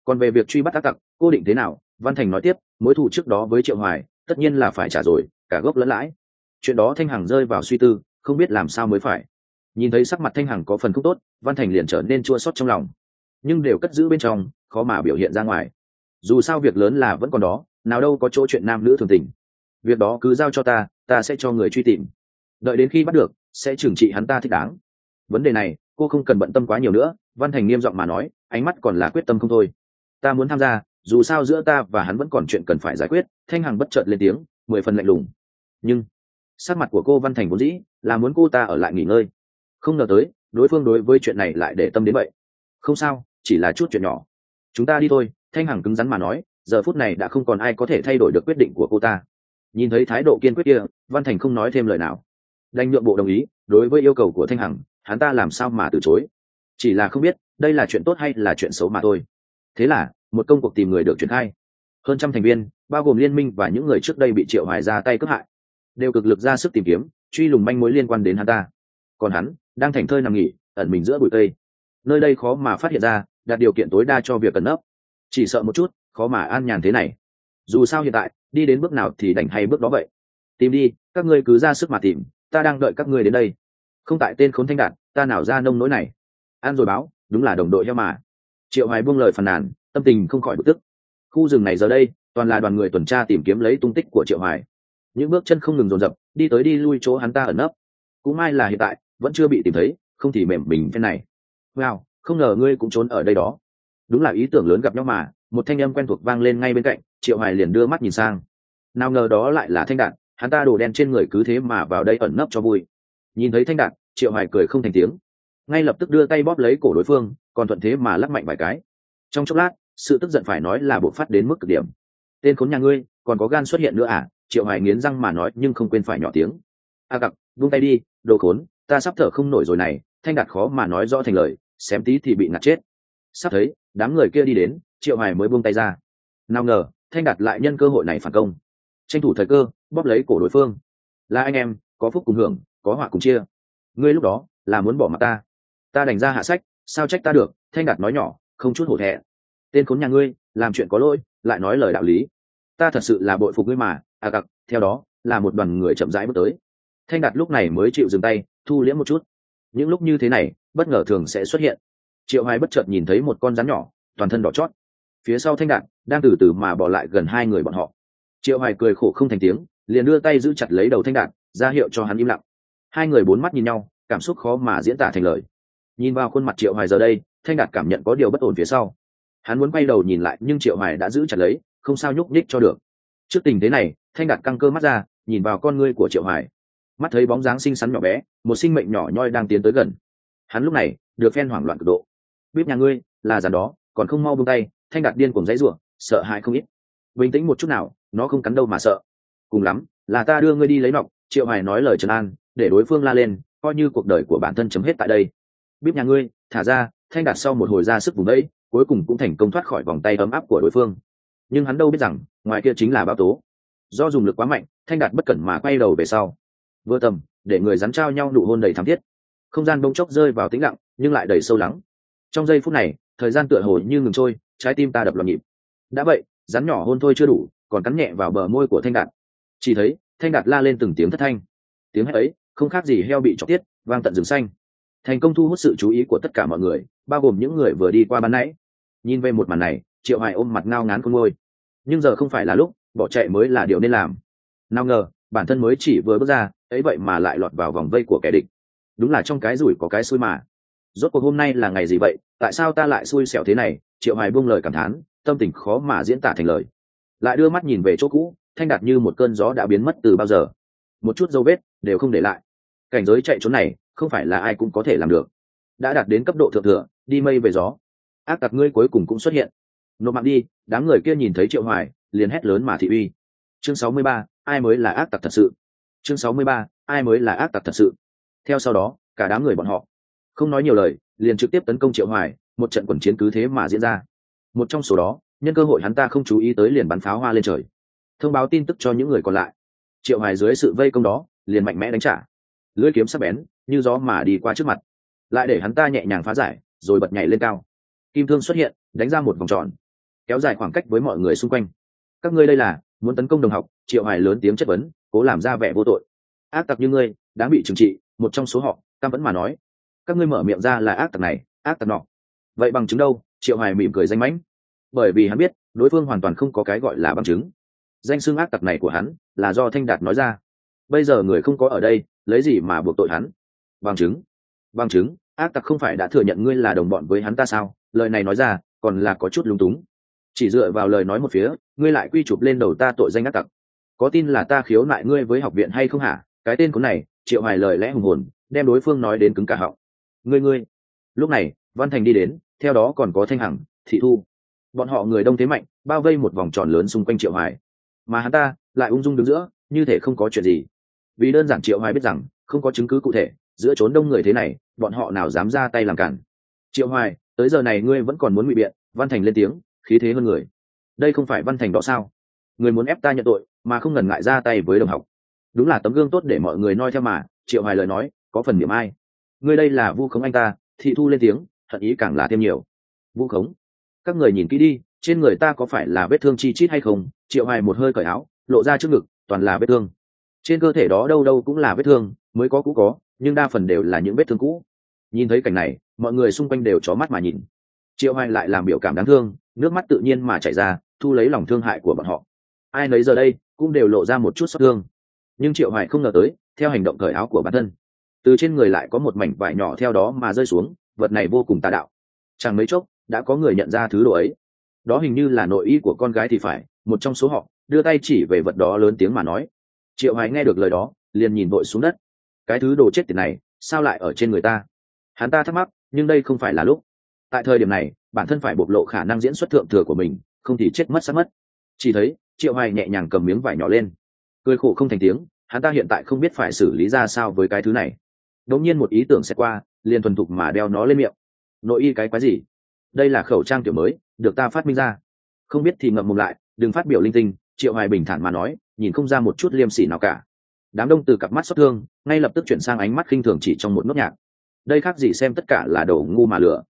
Còn về việc truy bắt ác tặc, cô định thế nào? Văn thành nói tiếp, mối thù trước đó với triệu hoài, tất nhiên là phải trả rồi, cả gốc lẫn lãi. Chuyện đó thanh hằng rơi vào suy tư, không biết làm sao mới phải. Nhìn thấy sắc mặt thanh hằng có phần không tốt, văn thành liền trở nên chua xót trong lòng nhưng đều cất giữ bên trong, khó mà biểu hiện ra ngoài. Dù sao việc lớn là vẫn còn đó, nào đâu có chỗ chuyện nam nữ thường tình. Việc đó cứ giao cho ta ta sẽ cho người truy tìm. Đợi đến khi bắt được, sẽ trừng trị hắn ta thích đáng. Vấn đề này, cô không cần bận tâm quá nhiều nữa, văn thành nghiêm giọng mà nói, ánh mắt còn là quyết tâm không thôi. Ta muốn tham gia, dù sao giữa ta và hắn vẫn còn chuyện cần phải giải quyết, thanh hằng bất chợt lên tiếng, mười phần lạnh lùng. Nhưng, sắc mặt của cô văn thành vốn dĩ là muốn cô ta ở lại nghỉ ngơi. Không ngờ tới, đối phương đối với chuyện này lại để tâm đến vậy. Không sao chỉ là chút chuyện nhỏ. Chúng ta đi thôi, thanh hằng cứng rắn mà nói, giờ phút này đã không còn ai có thể thay đổi được quyết định của cô ta. Nhìn thấy thái độ kiên quyết kia, văn thành không nói thêm lời nào. Đành nhượng bộ đồng ý, đối với yêu cầu của thanh hằng, hắn ta làm sao mà từ chối? Chỉ là không biết, đây là chuyện tốt hay là chuyện xấu mà thôi. Thế là, một công cuộc tìm người được triển khai. Hơn trăm thành viên, bao gồm liên minh và những người trước đây bị triệu hoài ra tay cướp hại, đều cực lực ra sức tìm kiếm, truy lùng manh mối liên quan đến hắn ta. Còn hắn, đang thành thơi nằm nghỉ, ẩn mình giữa bụi cây. Nơi đây khó mà phát hiện ra đạt điều kiện tối đa cho việc cẩn nấp. Chỉ sợ một chút, khó mà an nhàn thế này. Dù sao hiện tại, đi đến bước nào thì đành hay bước đó vậy. Tìm đi, các ngươi cứ ra sức mà tìm, ta đang đợi các ngươi đến đây. Không tại tên khốn thanh đạt ta nào ra nông nỗi này. An rồi báo, đúng là đồng đội heo mà. Triệu hoài buông lời phàn nàn, tâm tình không khỏi bực tức. Khu rừng này giờ đây, toàn là đoàn người tuần tra tìm kiếm lấy tung tích của triệu hoài. Những bước chân không ngừng dồn dập, đi tới đi lui chỗ hắn ta ẩn nấp. Cũng may là hiện tại, vẫn chưa bị tìm thấy, không thì mềm bình thế này. Wow không ngờ ngươi cũng trốn ở đây đó. Đúng là ý tưởng lớn gặp nhau mà một thanh âm quen thuộc vang lên ngay bên cạnh triệu hoài liền đưa mắt nhìn sang. Nào ngờ đó lại là thanh đạn hắn ta đồ đen trên người cứ thế mà vào đây ẩn nấp cho vui. Nhìn thấy thanh đạn triệu hoài cười không thành tiếng. Ngay lập tức đưa tay bóp lấy cổ đối phương còn thuận thế mà lắc mạnh vài cái. Trong chốc lát sự tức giận phải nói là bộc phát đến mức cực điểm. Tên khốn nhà ngươi còn có gan xuất hiện nữa à? Triệu hoài nghiến răng mà nói nhưng không quên phải nhỏ tiếng. A à, gặp buông tay đi đồ khốn ta sắp thở không nổi rồi này. Thanh đạt khó mà nói rõ thành lời xém tí thì bị ngạt chết. Sắp thấy, đám người kia đi đến, triệu hoài mới buông tay ra. Nào ngờ, thanh đạt lại nhân cơ hội này phản công. Tranh thủ thời cơ, bóp lấy cổ đối phương. Là anh em, có phúc cùng hưởng, có họa cùng chia. Ngươi lúc đó, là muốn bỏ mặt ta. Ta đành ra hạ sách, sao trách ta được? Thanh đạt nói nhỏ, không chút hổ thẹn. Tên khốn nhà ngươi, làm chuyện có lỗi, lại nói lời đạo lý. Ta thật sự là bội phục ngươi mà à cặc, theo đó, là một đoàn người chậm rãi bước tới. Thanh đạt lúc này mới chịu dừng tay, thu liễm một chút. Những lúc như thế này bất ngờ thường sẽ xuất hiện. Triệu hoài bất chợt nhìn thấy một con rắn nhỏ, toàn thân đỏ chót. Phía sau thanh đạt đang từ từ mà bỏ lại gần hai người bọn họ. Triệu hoài cười khổ không thành tiếng, liền đưa tay giữ chặt lấy đầu thanh đạt ra hiệu cho hắn im lặng. Hai người bốn mắt nhìn nhau, cảm xúc khó mà diễn tả thành lời. Nhìn vào khuôn mặt triệu hoài giờ đây, thanh đạt cảm nhận có điều bất ổn phía sau. Hắn muốn quay đầu nhìn lại, nhưng triệu hoài đã giữ chặt lấy, không sao nhúc nhích cho được. Trước tình thế này, thanh đạt căng cơ mắt ra, nhìn vào con ngươi của triệu hoài. Mắt thấy bóng dáng xinh xắn nhỏ bé, một sinh mệnh nhỏ nhoi đang tiến tới gần hắn lúc này được phen hoảng loạn cực độ. Biết nhà ngươi, là giàn đó, còn không mau buông tay, thanh đạt điên cùng dãy rủa, sợ hãi không ít. Bình tĩnh một chút nào, nó không cắn đâu mà sợ. Cùng lắm, là ta đưa ngươi đi lấy nọc, triệu hoài nói lời trấn an, để đối phương la lên, coi như cuộc đời của bản thân chấm hết tại đây. Biết nhà ngươi, thả ra. Thanh đạt sau một hồi ra sức vùng đẫy cuối cùng cũng thành công thoát khỏi vòng tay ấm áp của đối phương. Nhưng hắn đâu biết rằng, ngoài kia chính là báo tố. Do dùng lực quá mạnh, thanh đạt bất cẩn mà quay đầu về sau. Vừa tầm, để người dám trao nhau nụ hôn đầy thắm thiết không gian bỗng chốc rơi vào tĩnh lặng, nhưng lại đầy sâu lắng. Trong giây phút này, thời gian tựa hồ như ngừng trôi, trái tim ta đập loạn nhịp. Đã vậy, rắn nhỏ hôn thôi chưa đủ, còn cắn nhẹ vào bờ môi của thanh đạt. Chỉ thấy, thanh đạt la lên từng tiếng thất thanh. Tiếng hét ấy, không khác gì heo bị chọc tiết, vang tận rừng xanh. Thành công thu hút sự chú ý của tất cả mọi người, bao gồm những người vừa đi qua ban nãy. Nhìn về một màn này, triệu hải ôm mặt ngao ngán con môi. Nhưng giờ không phải là lúc, bỏ chạy mới là điều nên làm. Nào ngờ, bản thân mới chỉ vừa bước ra, ấy vậy mà lại lọt vào vòng vây của kẻ địch đúng là trong cái rủi có cái xui mà. Rốt cuộc hôm nay là ngày gì vậy? Tại sao ta lại xui xẻo thế này? Triệu hoài buông lời cảm thán tâm tình khó mà diễn tả thành lời. Lại đưa mắt nhìn về chỗ cũ thanh đạt như một cơn gió đã biến mất từ bao giờ. Một chút dấu vết đều không để lại. Cảnh giới chạy trốn này không phải là ai cũng có thể làm được. Đã đạt đến cấp độ thượng thừa đi mây về gió. Ác tặc ngươi cuối cùng cũng xuất hiện. Nộp mạng đi đám người kia nhìn thấy triệu hoài liền hét lớn mà thị uy. Chương 63, ai mới là ác tặc thật sự? Chương 63, ai mới là ác tặc thật sự? Theo sau đó, cả đám người bọn họ, không nói nhiều lời, liền trực tiếp tấn công triệu hoài, một trận quần chiến cứ thế mà diễn ra. Một trong số đó, nhân cơ hội hắn ta không chú ý tới liền bắn pháo hoa lên trời. Thông báo tin tức cho những người còn lại. Triệu hoài dưới sự vây công đó, liền mạnh mẽ đánh trả. Lưỡi kiếm sắc bén, như gió mà đi qua trước mặt. Lại để hắn ta nhẹ nhàng phá giải, rồi bật nhảy lên cao. Kim thương xuất hiện, đánh ra một vòng tròn. Kéo dài khoảng cách với mọi người xung quanh. Các ngươi đây là, muốn tấn công đồng học, triệu hoài lớn tiếng chất vấn, cố làm ra vẻ vô tội. Ác tặc như ngươi đáng bị trừng trị một trong số họ, cam vẫn mà nói, các ngươi mở miệng ra là ác tặc này, ác tặc nọ. Vậy bằng chứng đâu? Triệu hoài mỉm cười danh mãnh. Bởi vì hắn biết, đối phương hoàn toàn không có cái gọi là bằng chứng. Danh xưng ác tặc này của hắn là do thanh đạt nói ra. Bây giờ người không có ở đây, lấy gì mà buộc tội hắn? Bằng chứng. Bằng chứng, ác tặc không phải đã thừa nhận ngươi là đồng bọn với hắn ta sao? Lời này nói ra, còn là có chút lung túng. Chỉ dựa vào lời nói một phía, ngươi lại quy chụp lên đầu ta tội danh ác tặc. Có tin là ta khiếu nại ngươi với học viện hay không hả? Cái tên của này triệu hoài lời lẽ hùng hồn, đem đối phương nói đến cứng cả họng. Ngươi ngươi. Lúc này, văn thành đi đến, theo đó còn có thanh hằng, thị thu. Bọn họ người đông thế mạnh, bao vây một vòng tròn lớn xung quanh triệu hoài. Mà hắn ta lại ung dung đứng giữa, như thể không có chuyện gì. Vì đơn giản triệu hoài biết rằng, không có chứng cứ cụ thể, giữa trốn đông người thế này, bọn họ nào dám ra tay làm cản. Triệu hoài, tới giờ này ngươi vẫn còn muốn ngụy biện, văn thành lên tiếng, khí thế hơn người. Đây không phải văn thành đó sao? Người muốn ép ta nhận tội, mà không ngần ngại ra tay với đồng học đúng là tấm gương tốt để mọi người noi theo mà, triệu hoài lời nói, có phần điểm ai. Ngươi đây là vu khống anh ta, thị thu lên tiếng thận ý càng là thêm nhiều. Vu khống, các người nhìn kỹ đi, trên người ta có phải là vết thương chi chít hay không? Triệu hoài một hơi cởi áo, lộ ra trước ngực, toàn là vết thương. Trên cơ thể đó đâu đâu cũng là vết thương, mới có cũ có, nhưng đa phần đều là những vết thương cũ. Nhìn thấy cảnh này, mọi người xung quanh đều chó mắt mà nhìn. Triệu hoài lại làm biểu cảm đáng thương, nước mắt tự nhiên mà chảy ra, thu lấy lòng thương hại của bọn họ. Ai nấy giờ đây cũng đều lộ ra một chút xót thương nhưng triệu hoài không ngờ tới, theo hành động cởi áo của bản thân, từ trên người lại có một mảnh vải nhỏ theo đó mà rơi xuống, vật này vô cùng tà đạo. Chẳng mấy chốc, đã có người nhận ra thứ đồ ấy. Đó hình như là nội y của con gái thì phải, một trong số họ, đưa tay chỉ về vật đó lớn tiếng mà nói. Triệu hoài nghe được lời đó, liền nhìn vội xuống đất. Cái thứ đồ chết tiệt này, sao lại ở trên người ta? Hắn ta thắc mắc, nhưng đây không phải là lúc. Tại thời điểm này, bản thân phải bộc lộ khả năng diễn xuất thượng thừa của mình, không thì chết mất sắp mất. Chỉ thấy, triệu hoài nhẹ nhàng cầm miếng vải nhỏ lên cười khổ không thành tiếng, hắn ta hiện tại không biết phải xử lý ra sao với cái thứ này. Đột nhiên một ý tưởng sẽ qua, liền thuần thục mà đeo nó lên miệng. Nội y cái quái gì? Đây là khẩu trang kiểu mới, được ta phát minh ra. Không biết thì ngậm mồm lại, đừng phát biểu linh tinh, triệu hoài bình thản mà nói, nhìn không ra một chút liêm sỉ nào cả. Đám đông từ cặp mắt xót thương, ngay lập tức chuyển sang ánh mắt khinh thường chỉ trong một nốt nhạc. Đây khác gì xem tất cả là đồ ngu mà lửa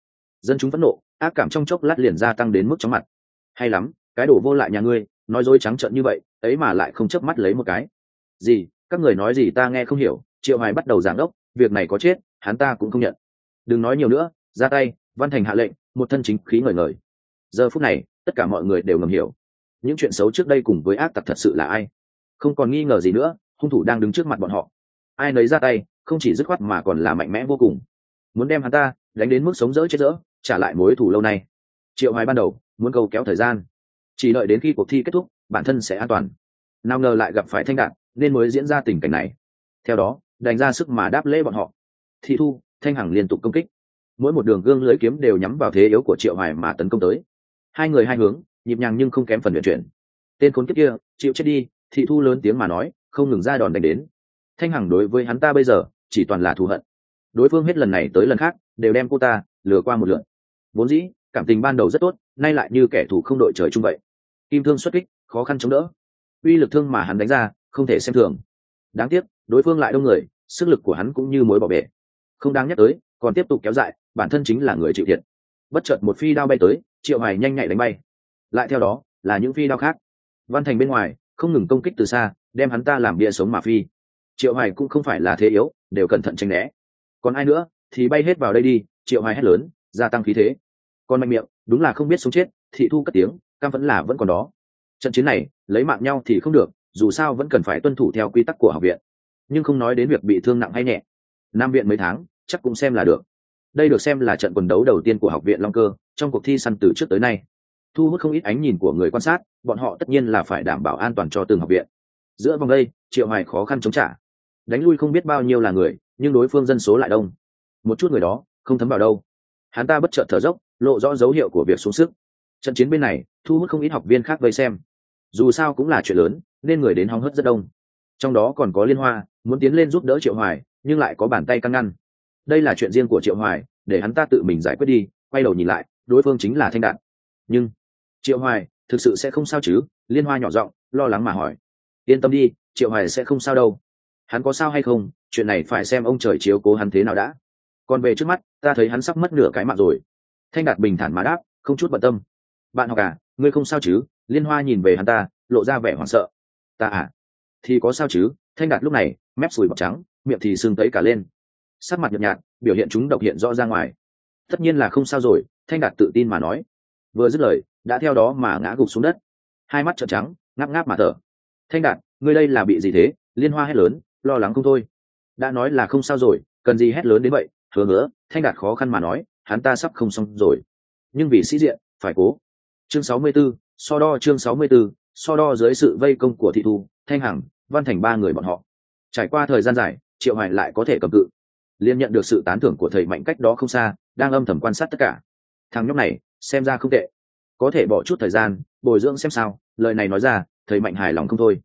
dân chúng phẫn nộ, ác cảm trong chốc lát liền gia tăng đến mức chóng mặt. Hay lắm, cái đổ vô lại nhà ngươi, nói dối trắng trợn như vậy ấy mà lại không chớp mắt lấy một cái. Gì? Các người nói gì ta nghe không hiểu. Triệu hoài bắt đầu giảng đốc. Việc này có chết, hắn ta cũng không nhận. Đừng nói nhiều nữa. Ra tay. Văn thành hạ lệnh. Một thân chính khí ngời ngời. Giờ phút này, tất cả mọi người đều ngầm hiểu. Những chuyện xấu trước đây cùng với ác tặc thật sự là ai? Không còn nghi ngờ gì nữa, hung thủ đang đứng trước mặt bọn họ. Ai nấy ra tay, không chỉ dứt khoát mà còn là mạnh mẽ vô cùng. Muốn đem hắn ta đánh đến mức sống dỡ chết dỡ, trả lại mối thủ lâu nay. Triệu hoài ban đầu, muốn câu kéo thời gian. Chỉ đợi đến khi cuộc thi kết thúc bản thân sẽ an toàn. Nào ngờ lại gặp phải thanh đạn, nên mới diễn ra tình cảnh này. Theo đó đánh ra sức mà đáp lễ bọn họ. Thị thu, thanh hằng liên tục công kích. Mỗi một đường gương lưới kiếm đều nhắm vào thế yếu của triệu hoài mà tấn công tới. Hai người hai hướng, nhịp nhàng nhưng không kém phần luyện chuyển. Tên khốn kiếp kia, chịu chết đi, thị thu lớn tiếng mà nói, không ngừng ra đòn đánh đến. Thanh hằng đối với hắn ta bây giờ, chỉ toàn là thù hận. Đối phương hết lần này tới lần khác, đều đem cô ta lừa qua một lượn vốn dĩ, cảm tình ban đầu rất tốt, nay lại như kẻ thù không đội trời chung vậy. Kim thương xuất kích khó khăn chống đỡ. Uy lực thương mà hắn đánh ra, không thể xem thường. Đáng tiếc, đối phương lại đông người, sức lực của hắn cũng như mối bỏ bể. Không đáng nhắc tới, còn tiếp tục kéo dài, bản thân chính là người chịu thiệt. Bất chợt một phi đao bay tới, triệu hoài nhanh nhạy đánh bay. Lại theo đó, là những phi đao khác. Văn thành bên ngoài, không ngừng công kích từ xa, đem hắn ta làm bia sống mà phi. Triệu hoài cũng không phải là thế yếu, đều cẩn thận tranh né. Còn ai nữa, thì bay hết vào đây đi, triệu hoài hét lớn, gia tăng khí thế. Còn mạnh miệng, đúng là không biết sống chết, thị thu cất tiếng, cam vẫn là vẫn còn đó trận chiến này, lấy mạng nhau thì không được, dù sao vẫn cần phải tuân thủ theo quy tắc của học viện. Nhưng không nói đến việc bị thương nặng hay nhẹ. Nam viện mấy tháng, chắc cũng xem là được. Đây được xem là trận quần đấu đầu tiên của học viện long cơ, trong cuộc thi săn từ trước tới nay. Thu hút không ít ánh nhìn của người quan sát, bọn họ tất nhiên là phải đảm bảo an toàn cho từng học viện. Giữa vòng đây, triệu hoài khó khăn chống trả. Đánh lui không biết bao nhiêu là người, nhưng đối phương dân số lại đông. Một chút người đó, không thấm vào đâu. Hắn ta bất chợt thở dốc, lộ rõ dấu hiệu của việc xuống sức. Trận chiến bên này, thu hút không ít học viên khác vây xem dù sao cũng là chuyện lớn, nên người đến hóng hớt rất đông. Trong đó còn có liên hoa, muốn tiến lên giúp đỡ triệu hoài, nhưng lại có bàn tay căng ngăn. Đây là chuyện riêng của triệu hoài, để hắn ta tự mình giải quyết đi, quay đầu nhìn lại, đối phương chính là thanh đạn nhưng, triệu hoài, thực sự sẽ không sao chứ? Liên hoa nhỏ giọng, lo lắng mà hỏi. Yên tâm đi, triệu hoài sẽ không sao đâu. Hắn có sao hay không? Chuyện này phải xem ông trời chiếu cố hắn thế nào đã. Còn về trước mắt, ta thấy hắn sắp mất nửa cái mạng rồi. Thanh đạt bình thản mà đáp, không chút bận tâm. Bạn học à ngươi không sao chứ? Liên hoa nhìn về hắn ta, lộ ra vẻ hoảng sợ. Ta à? Thì có sao chứ? Thanh đạt lúc này, mép sùi bọc trắng, miệng thì sưng tấy cả lên. Sắc mặt nhợt nhạt, biểu hiện chúng độc hiện rõ ra ngoài. Tất nhiên là không sao rồi, thanh đạt tự tin mà nói. Vừa dứt lời, đã theo đó mà ngã gục xuống đất. Hai mắt trợn trắng, ngáp ngáp mà thở. Thanh đạt, ngươi đây là bị gì thế? Liên hoa hét lớn, lo lắng không thôi. Đã nói là không sao rồi, cần gì hét lớn đến vậy? Hứa ngứa thanh đạt khó khăn mà nói, hắn ta sắp không xong rồi. Nhưng vì sĩ diện, phải cố chương 64, so đo chương 64, so đo dưới sự vây công của thị thu thanh hằng văn thành ba người bọn họ. Trải qua thời gian dài triệu hoài lại có thể cầm cự. Liên nhận được sự tán thưởng của thầy mạnh cách đó không xa đang âm thầm quan sát tất cả. Thằng nhóc này xem ra không tệ. Có thể bỏ chút thời gian bồi dưỡng xem sao lời này nói ra thầy mạnh hài lòng không thôi.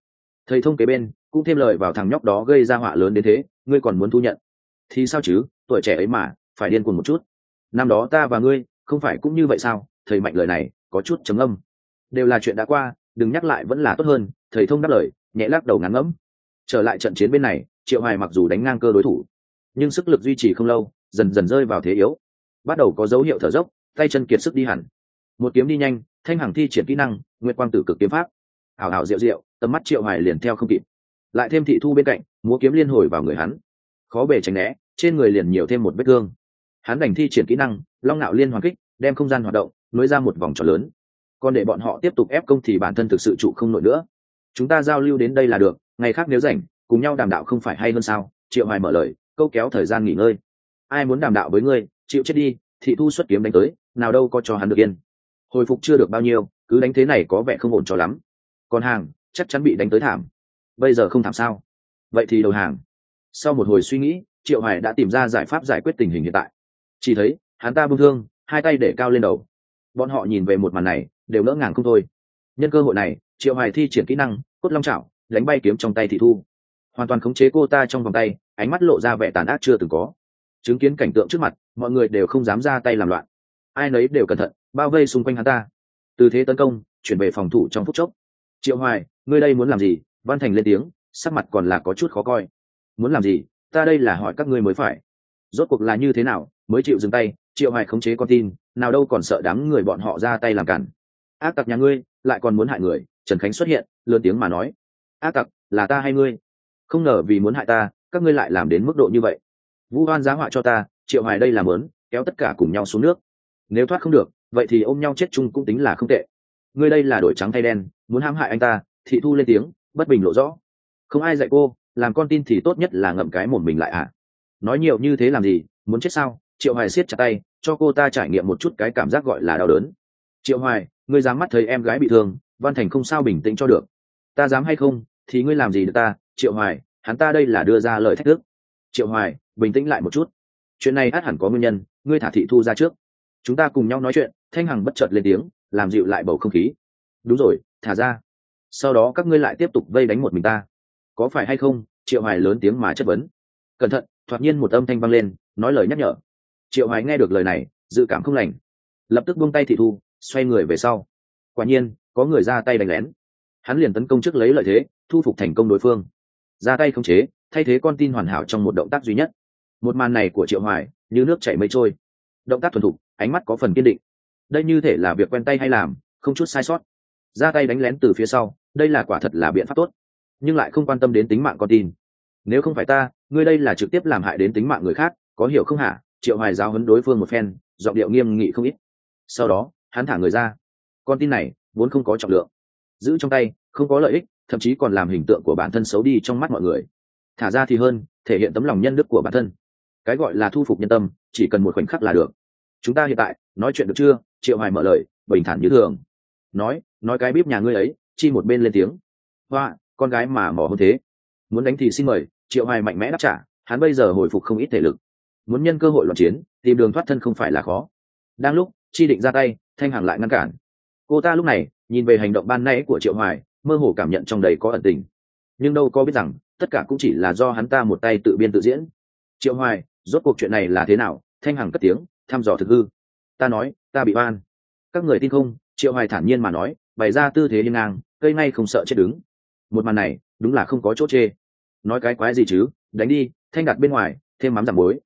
Thầy thông kế bên cũng thêm lời vào thằng nhóc đó gây ra họa lớn đến thế ngươi còn muốn thu nhận. Thì sao chứ tuổi trẻ ấy mà phải điên cuồng một chút. Năm đó ta và ngươi không phải cũng như vậy sao? Thầy mạnh lời này có chút chấm âm. Đều là chuyện đã qua đừng nhắc lại vẫn là tốt hơn thầy thông đáp lời nhẹ lắc đầu ngắn ngẫm. Trở lại trận chiến bên này triệu hoài mặc dù đánh ngang cơ đối thủ nhưng sức lực duy trì không lâu dần dần rơi vào thế yếu. Bắt đầu có dấu hiệu thở dốc tay chân kiệt sức đi hẳn. Một kiếm đi nhanh thanh hằng thi triển kỹ năng nguyệt quang tử cực kiếm pháp. Ảo ảo diệu diệu, tầm mắt triệu hoài liền theo không kịp. Lại thêm thị thu bên cạnh múa kiếm liên hồi vào người hắn. Khó bề tránh né trên người liền nhiều thêm một vết thương. Hắn đành thi triển kỹ năng long nạo liên hoàn kích đem không gian hoạt động nối ra một vòng tròn lớn. Còn để bọn họ tiếp tục ép công thì bản thân thực sự trụ không nổi nữa. Chúng ta giao lưu đến đây là được, ngày khác nếu rảnh, cùng nhau đàm đạo không phải hay hơn sao? Triệu hoài mở lời, câu kéo thời gian nghỉ ngơi. Ai muốn đàm đạo với ngươi, chịu chết đi thị thu xuất kiếm đánh tới, nào đâu có cho hắn được yên. Hồi phục chưa được bao nhiêu, cứ đánh thế này có vẻ không ổn cho lắm. Còn hàng, chắc chắn bị đánh tới thảm. Bây giờ không thảm sao? Vậy thì đầu hàng. Sau một hồi suy nghĩ, triệu hoài đã tìm ra giải pháp giải quyết tình hình hiện tại. Chỉ thấy, hắn ta bưng thương, hai tay để cao lên đầu bọn họ nhìn về một màn này, đều ngỡ ngàng không thôi. Nhân cơ hội này, triệu hoài thi triển kỹ năng, cốt long chảo, đánh bay kiếm trong tay thị thu. Hoàn toàn khống chế cô ta trong vòng tay, ánh mắt lộ ra vẻ tàn ác chưa từng có. Chứng kiến cảnh tượng trước mặt, mọi người đều không dám ra tay làm loạn. Ai nấy đều cẩn thận, bao vây xung quanh hắn ta. Từ thế tấn công, chuyển về phòng thủ trong phút chốc. Triệu hoài, ngươi đây muốn làm gì? Văn thành lên tiếng, sắc mặt còn là có chút khó coi. Muốn làm gì? Ta đây là hỏi các ngươi mới phải. Rốt cuộc là như thế nào, mới chịu dừng tay? Triệu hoài khống chế con tin nào đâu còn sợ đám người bọn họ ra tay làm cản. Ác tặc nhà ngươi, lại còn muốn hại người, trần khánh xuất hiện, lớn tiếng mà nói. Ác tặc, là ta hay ngươi? Không ngờ vì muốn hại ta, các ngươi lại làm đến mức độ như vậy. Vũ hoan giá họa cho ta, triệu hoài đây làm lớn kéo tất cả cùng nhau xuống nước. Nếu thoát không được, vậy thì ôm nhau chết chung cũng tính là không tệ. Ngươi đây là đổi trắng thay đen, muốn hãm hại anh ta, thị thu lên tiếng, bất bình lộ rõ. Không ai dạy cô, làm con tin thì tốt nhất là ngậm cái mồm mình lại à nói nhiều như thế làm gì, muốn chết sao? Triệu hoài siết chặt tay cho cô ta trải nghiệm một chút cái cảm giác gọi là đau đớn. Triệu hoài, ngươi dám mắt thấy em gái bị thương, văn thành không sao bình tĩnh cho được. Ta dám hay không, thì ngươi làm gì được ta, triệu hoài, hắn ta đây là đưa ra lời thách thức. Triệu hoài, bình tĩnh lại một chút. Chuyện này át hẳn có nguyên nhân, ngươi thả thị thu ra trước. Chúng ta cùng nhau nói chuyện, thanh hằng bất chợt lên tiếng, làm dịu lại bầu không khí. Đúng rồi, thả ra. Sau đó các ngươi lại tiếp tục vây đánh một mình ta. Có phải hay không? Triệu hoài lớn tiếng mà chất vấn. Cẩn thận, thoạt nhiên một âm thanh vang lên, nói lời nhắc nhở triệu hoài nghe được lời này, dự cảm không lành. Lập tức buông tay thị thu, xoay người về sau. Quả nhiên, có người ra tay đánh lén. Hắn liền tấn công trước lấy lợi thế, thu phục thành công đối phương. Ra tay không chế, thay thế con tin hoàn hảo trong một động tác duy nhất. Một màn này của triệu hoài, như nước chảy mây trôi. Động tác thuần thục, ánh mắt có phần kiên định. Đây như thể là việc quen tay hay làm, không chút sai sót. Ra tay đánh lén từ phía sau, đây là quả thật là biện pháp tốt. Nhưng lại không quan tâm đến tính mạng con tin. Nếu không phải ta, ngươi đây là trực tiếp làm hại đến tính mạng người khác, có hiểu không hả? Triệu hoài giáo hấn đối phương một phen, giọng điệu nghiêm nghị không ít. Sau đó, hắn thả người ra. Con tin này, vốn không có trọng lượng. Giữ trong tay, không có lợi ích, thậm chí còn làm hình tượng của bản thân xấu đi trong mắt mọi người. Thả ra thì hơn, thể hiện tấm lòng nhân đức của bản thân. Cái gọi là thu phục nhân tâm, chỉ cần một khoảnh khắc là được. Chúng ta hiện tại, nói chuyện được chưa? Triệu hoài mở lời, bình thản như thường. Nói nói cái bíp nhà ngươi ấy, chi một bên lên tiếng. Hoa, con gái mà mỏ hơn thế. Muốn đánh thì xin mời, triệu hoài mạnh mẽ đáp trả, hắn bây giờ hồi phục không ít thể lực muốn nhân cơ hội loạn chiến, tìm đường thoát thân không phải là khó. Đang lúc, chi định ra tay, thanh hằng lại ngăn cản. Cô ta lúc này, nhìn về hành động ban nãy của triệu hoài, mơ hồ cảm nhận trong đầy có ẩn tình. Nhưng đâu có biết rằng, tất cả cũng chỉ là do hắn ta một tay tự biên tự diễn. Triệu hoài, rốt cuộc chuyện này là thế nào? Thanh hằng cất tiếng, thăm dò thực hư. Ta nói, ta bị oan. Các người tin không? Triệu hoài thản nhiên mà nói, bày ra tư thế liên ngang, cây ngay không sợ chết đứng. Một màn này, đúng là không có chỗ chê. Nói cái quái gì chứ? Đánh đi, thanh đặt bên ngoài, thêm mắm giảm bối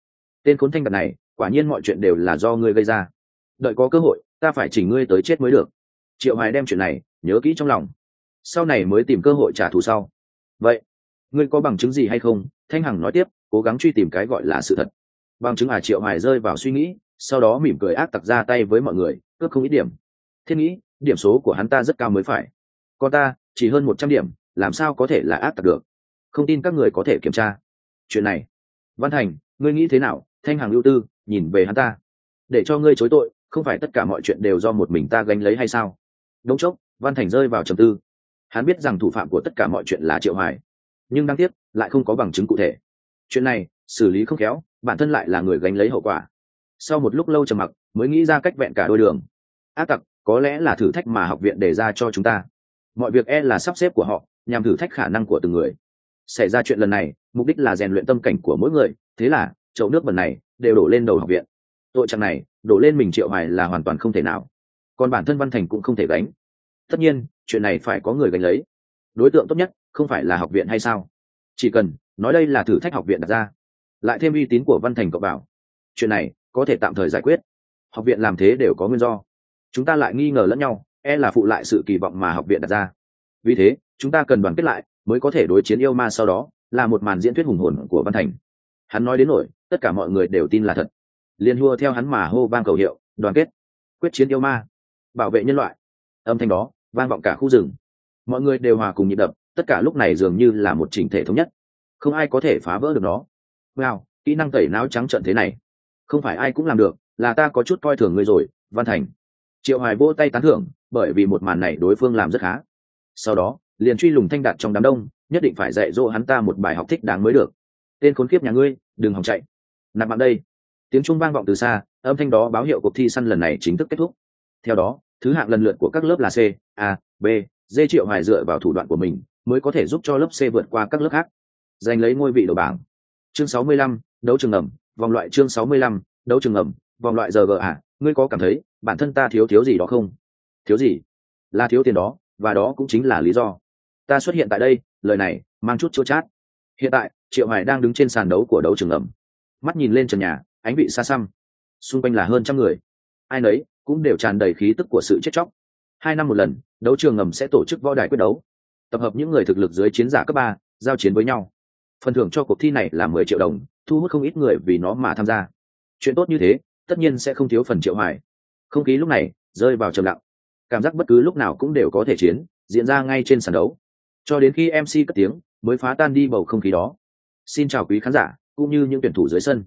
tên khốn thanh đặt này, quả nhiên mọi chuyện đều là do ngươi gây ra. Đợi có cơ hội, ta phải chỉnh ngươi tới chết mới được. Triệu hoài đem chuyện này nhớ kỹ trong lòng. Sau này mới tìm cơ hội trả thù sau. Vậy, ngươi có bằng chứng gì hay không? Thanh hằng nói tiếp, cố gắng truy tìm cái gọi là sự thật. Bằng chứng à triệu hoài rơi vào suy nghĩ, sau đó mỉm cười ác tặc ra tay với mọi người cướp không ít điểm. Thiết nghĩ, điểm số của hắn ta rất cao mới phải. Còn ta, chỉ hơn một trăm điểm, làm sao có thể là ác tặc được? Không tin các người có thể kiểm tra. Chuyện này, văn thành, ngươi nghĩ thế nào? Thanh hằng ưu tư, nhìn về hắn ta. Để cho ngươi chối tội, không phải tất cả mọi chuyện đều do một mình ta gánh lấy hay sao? Đống chốc, văn thành rơi vào trầm tư. Hắn biết rằng thủ phạm của tất cả mọi chuyện là triệu hoài. Nhưng đáng tiếc, lại không có bằng chứng cụ thể. Chuyện này, xử lý không khéo, bản thân lại là người gánh lấy hậu quả. Sau một lúc lâu trầm mặc, mới nghĩ ra cách vẹn cả đôi đường. Ác tặc, có lẽ là thử thách mà học viện đề ra cho chúng ta. Mọi việc e là sắp xếp của họ, nhằm thử thách khả năng của từng người. Xảy ra chuyện lần này, mục đích là rèn luyện tâm cảnh của mỗi người, thế là chậu nước bẩn này đều đổ lên đầu học viện. Tội trạng này đổ lên mình triệu hoài là hoàn toàn không thể nào. Còn bản thân văn thành cũng không thể gánh. Tất nhiên chuyện này phải có người gánh lấy. Đối tượng tốt nhất không phải là học viện hay sao? Chỉ cần nói đây là thử thách học viện đặt ra. Lại thêm uy tín của văn thành cộng bảo, chuyện này có thể tạm thời giải quyết. Học viện làm thế đều có nguyên do. Chúng ta lại nghi ngờ lẫn nhau e là phụ lại sự kỳ vọng mà học viện đặt ra. Vì thế chúng ta cần đoàn kết lại mới có thể đối chiến yêu ma sau đó là một màn diễn thuyết hùng hồn của văn thành. Hắn nói đến nổi tất cả mọi người đều tin là thật. Liên hua theo hắn mà hô vang cầu hiệu, đoàn kết, quyết chiến yêu ma, bảo vệ nhân loại. Âm thanh đó, vang vọng cả khu rừng. Mọi người đều hòa cùng nhịp đập, tất cả lúc này dường như là một chỉnh thể thống nhất. Không ai có thể phá vỡ được nó. Wow, kỹ năng tẩy não trắng trận thế này. Không phải ai cũng làm được, là ta có chút coi thường ngươi rồi, văn thành. Triệu hoài vô tay tán thưởng, bởi vì một màn này đối phương làm rất khá. Sau đó, liền truy lùng thanh đạt trong đám đông, nhất định phải dạy dỗ hắn ta một bài học thích đáng mới được. Tên khốn kiếp nhà ngươi, đừng hòng chạy nạp mạng đây. Tiếng trung vang vọng từ xa âm thanh đó báo hiệu cuộc thi săn lần này chính thức kết thúc. Theo đó thứ hạng lần lượt của các lớp là c a b d triệu hoài dựa vào thủ đoạn của mình mới có thể giúp cho lớp c vượt qua các lớp khác. Giành lấy ngôi vị đầu bảng. Chương 65, đấu trường ngầm vòng loại chương 65, đấu trường ngầm vòng loại giờ gờ à ngươi có cảm thấy bản thân ta thiếu thiếu gì đó không? Thiếu gì? Là thiếu tiền đó và đó cũng chính là lý do. Ta xuất hiện tại đây lời này mang chút chua chát. Hiện tại triệu hải đang đứng trên sàn đấu của đấu trường ngầm mắt nhìn lên trần nhà, ánh vị xa xăm. Xung quanh là hơn trăm người. Ai nấy cũng đều tràn đầy khí tức của sự chết chóc. Hai năm một lần, đấu trường ngầm sẽ tổ chức võ đài quyết đấu. Tập hợp những người thực lực dưới chiến giả cấp ba, giao chiến với nhau. Phần thưởng cho cuộc thi này là mười triệu đồng, thu hút không ít người vì nó mà tham gia. Chuyện tốt như thế, tất nhiên sẽ không thiếu phần triệu hoài. Không khí lúc này rơi vào trầm lặng. Cảm giác bất cứ lúc nào cũng đều có thể chiến, diễn ra ngay trên sàn đấu. Cho đến khi mc cất tiếng, mới phá tan đi bầu không khí đó. Xin chào quý khán giả cũng như những tuyển thủ dưới sân.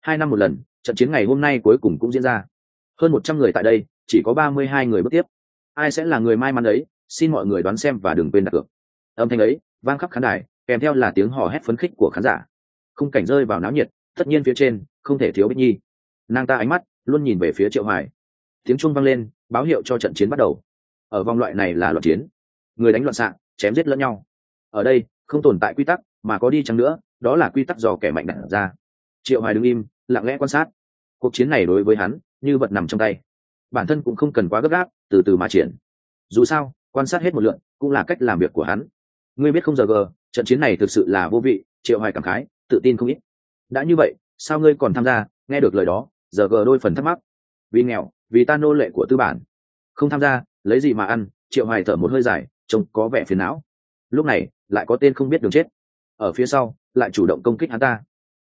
Hai năm một lần, trận chiến ngày hôm nay cuối cùng cũng diễn ra. Hơn một trăm người tại đây, chỉ có ba mươi hai người bước tiếp. Ai sẽ là người may mắn ấy, xin mọi người đoán xem và đừng quên đặt cược. Âm thanh ấy, vang khắp khán đài, kèm theo là tiếng hò hét phấn khích của khán giả. Khung cảnh rơi vào náo nhiệt, tất nhiên phía trên, không thể thiếu bích nhi. Nàng ta ánh mắt, luôn nhìn về phía triệu hoài. Tiếng chuông vang lên, báo hiệu cho trận chiến bắt đầu. Ở vòng loại này là loạn chiến. Người đánh loạn xạ, chém giết lẫn nhau. Ở đây, không tồn tại quy tắc, mà có đi chăng nữa đó là quy tắc do kẻ mạnh đặt ra. Triệu hoài đứng im, lặng lẽ quan sát. Cuộc chiến này đối với hắn, như vật nằm trong tay. Bản thân cũng không cần quá gấp gáp, từ từ mà triển. Dù sao, quan sát hết một lượn cũng là cách làm việc của hắn. Ngươi biết không giờ gờ, trận chiến này thực sự là vô vị, triệu hoài cảm khái, tự tin không ít. Đã như vậy, sao ngươi còn tham gia? Nghe được lời đó, giờ gờ đôi phần thắc mắc. Vì nghèo, vì ta nô lệ của tư bản. Không tham gia, lấy gì mà ăn? Triệu hoài thở một hơi dài, trông có vẻ phiền não. Lúc này, lại có tên không biết đường chết. Ở phía sau lại chủ động công kích hắn ta.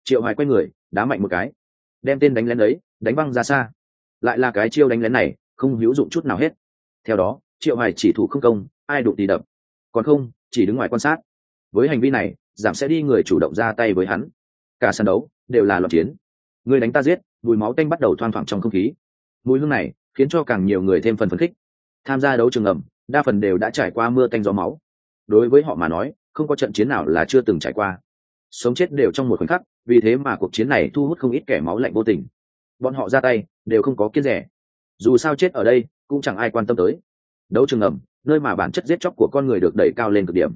Triệu hoài quay người, đá mạnh một cái. Đem tên đánh lén ấy, đánh văng ra xa. Lại là cái chiêu đánh lén này, không hữu dụng chút nào hết. Theo đó, triệu hoài chỉ thủ không công, ai đụng thì đập. Còn không, chỉ đứng ngoài quan sát. Với hành vi này, giảm sẽ đi người chủ động ra tay với hắn. Cả sân đấu, đều là loạn chiến. Người đánh ta giết, mùi máu tanh bắt đầu thoang thoảng trong không khí. Mùi hương này, khiến cho càng nhiều người thêm phần phấn khích. Tham gia đấu trường ẩm, đa phần đều đã trải qua mưa tanh gió máu. Đối với họ mà nói, không có trận chiến nào là chưa từng trải qua sống chết đều trong một khoảnh khắc, vì thế mà cuộc chiến này thu hút không ít kẻ máu lạnh vô tình. Bọn họ ra tay, đều không có kiên rẻ. Dù sao chết ở đây, cũng chẳng ai quan tâm tới. Đấu trường ẩm, nơi mà bản chất giết chóc của con người được đẩy cao lên cực điểm.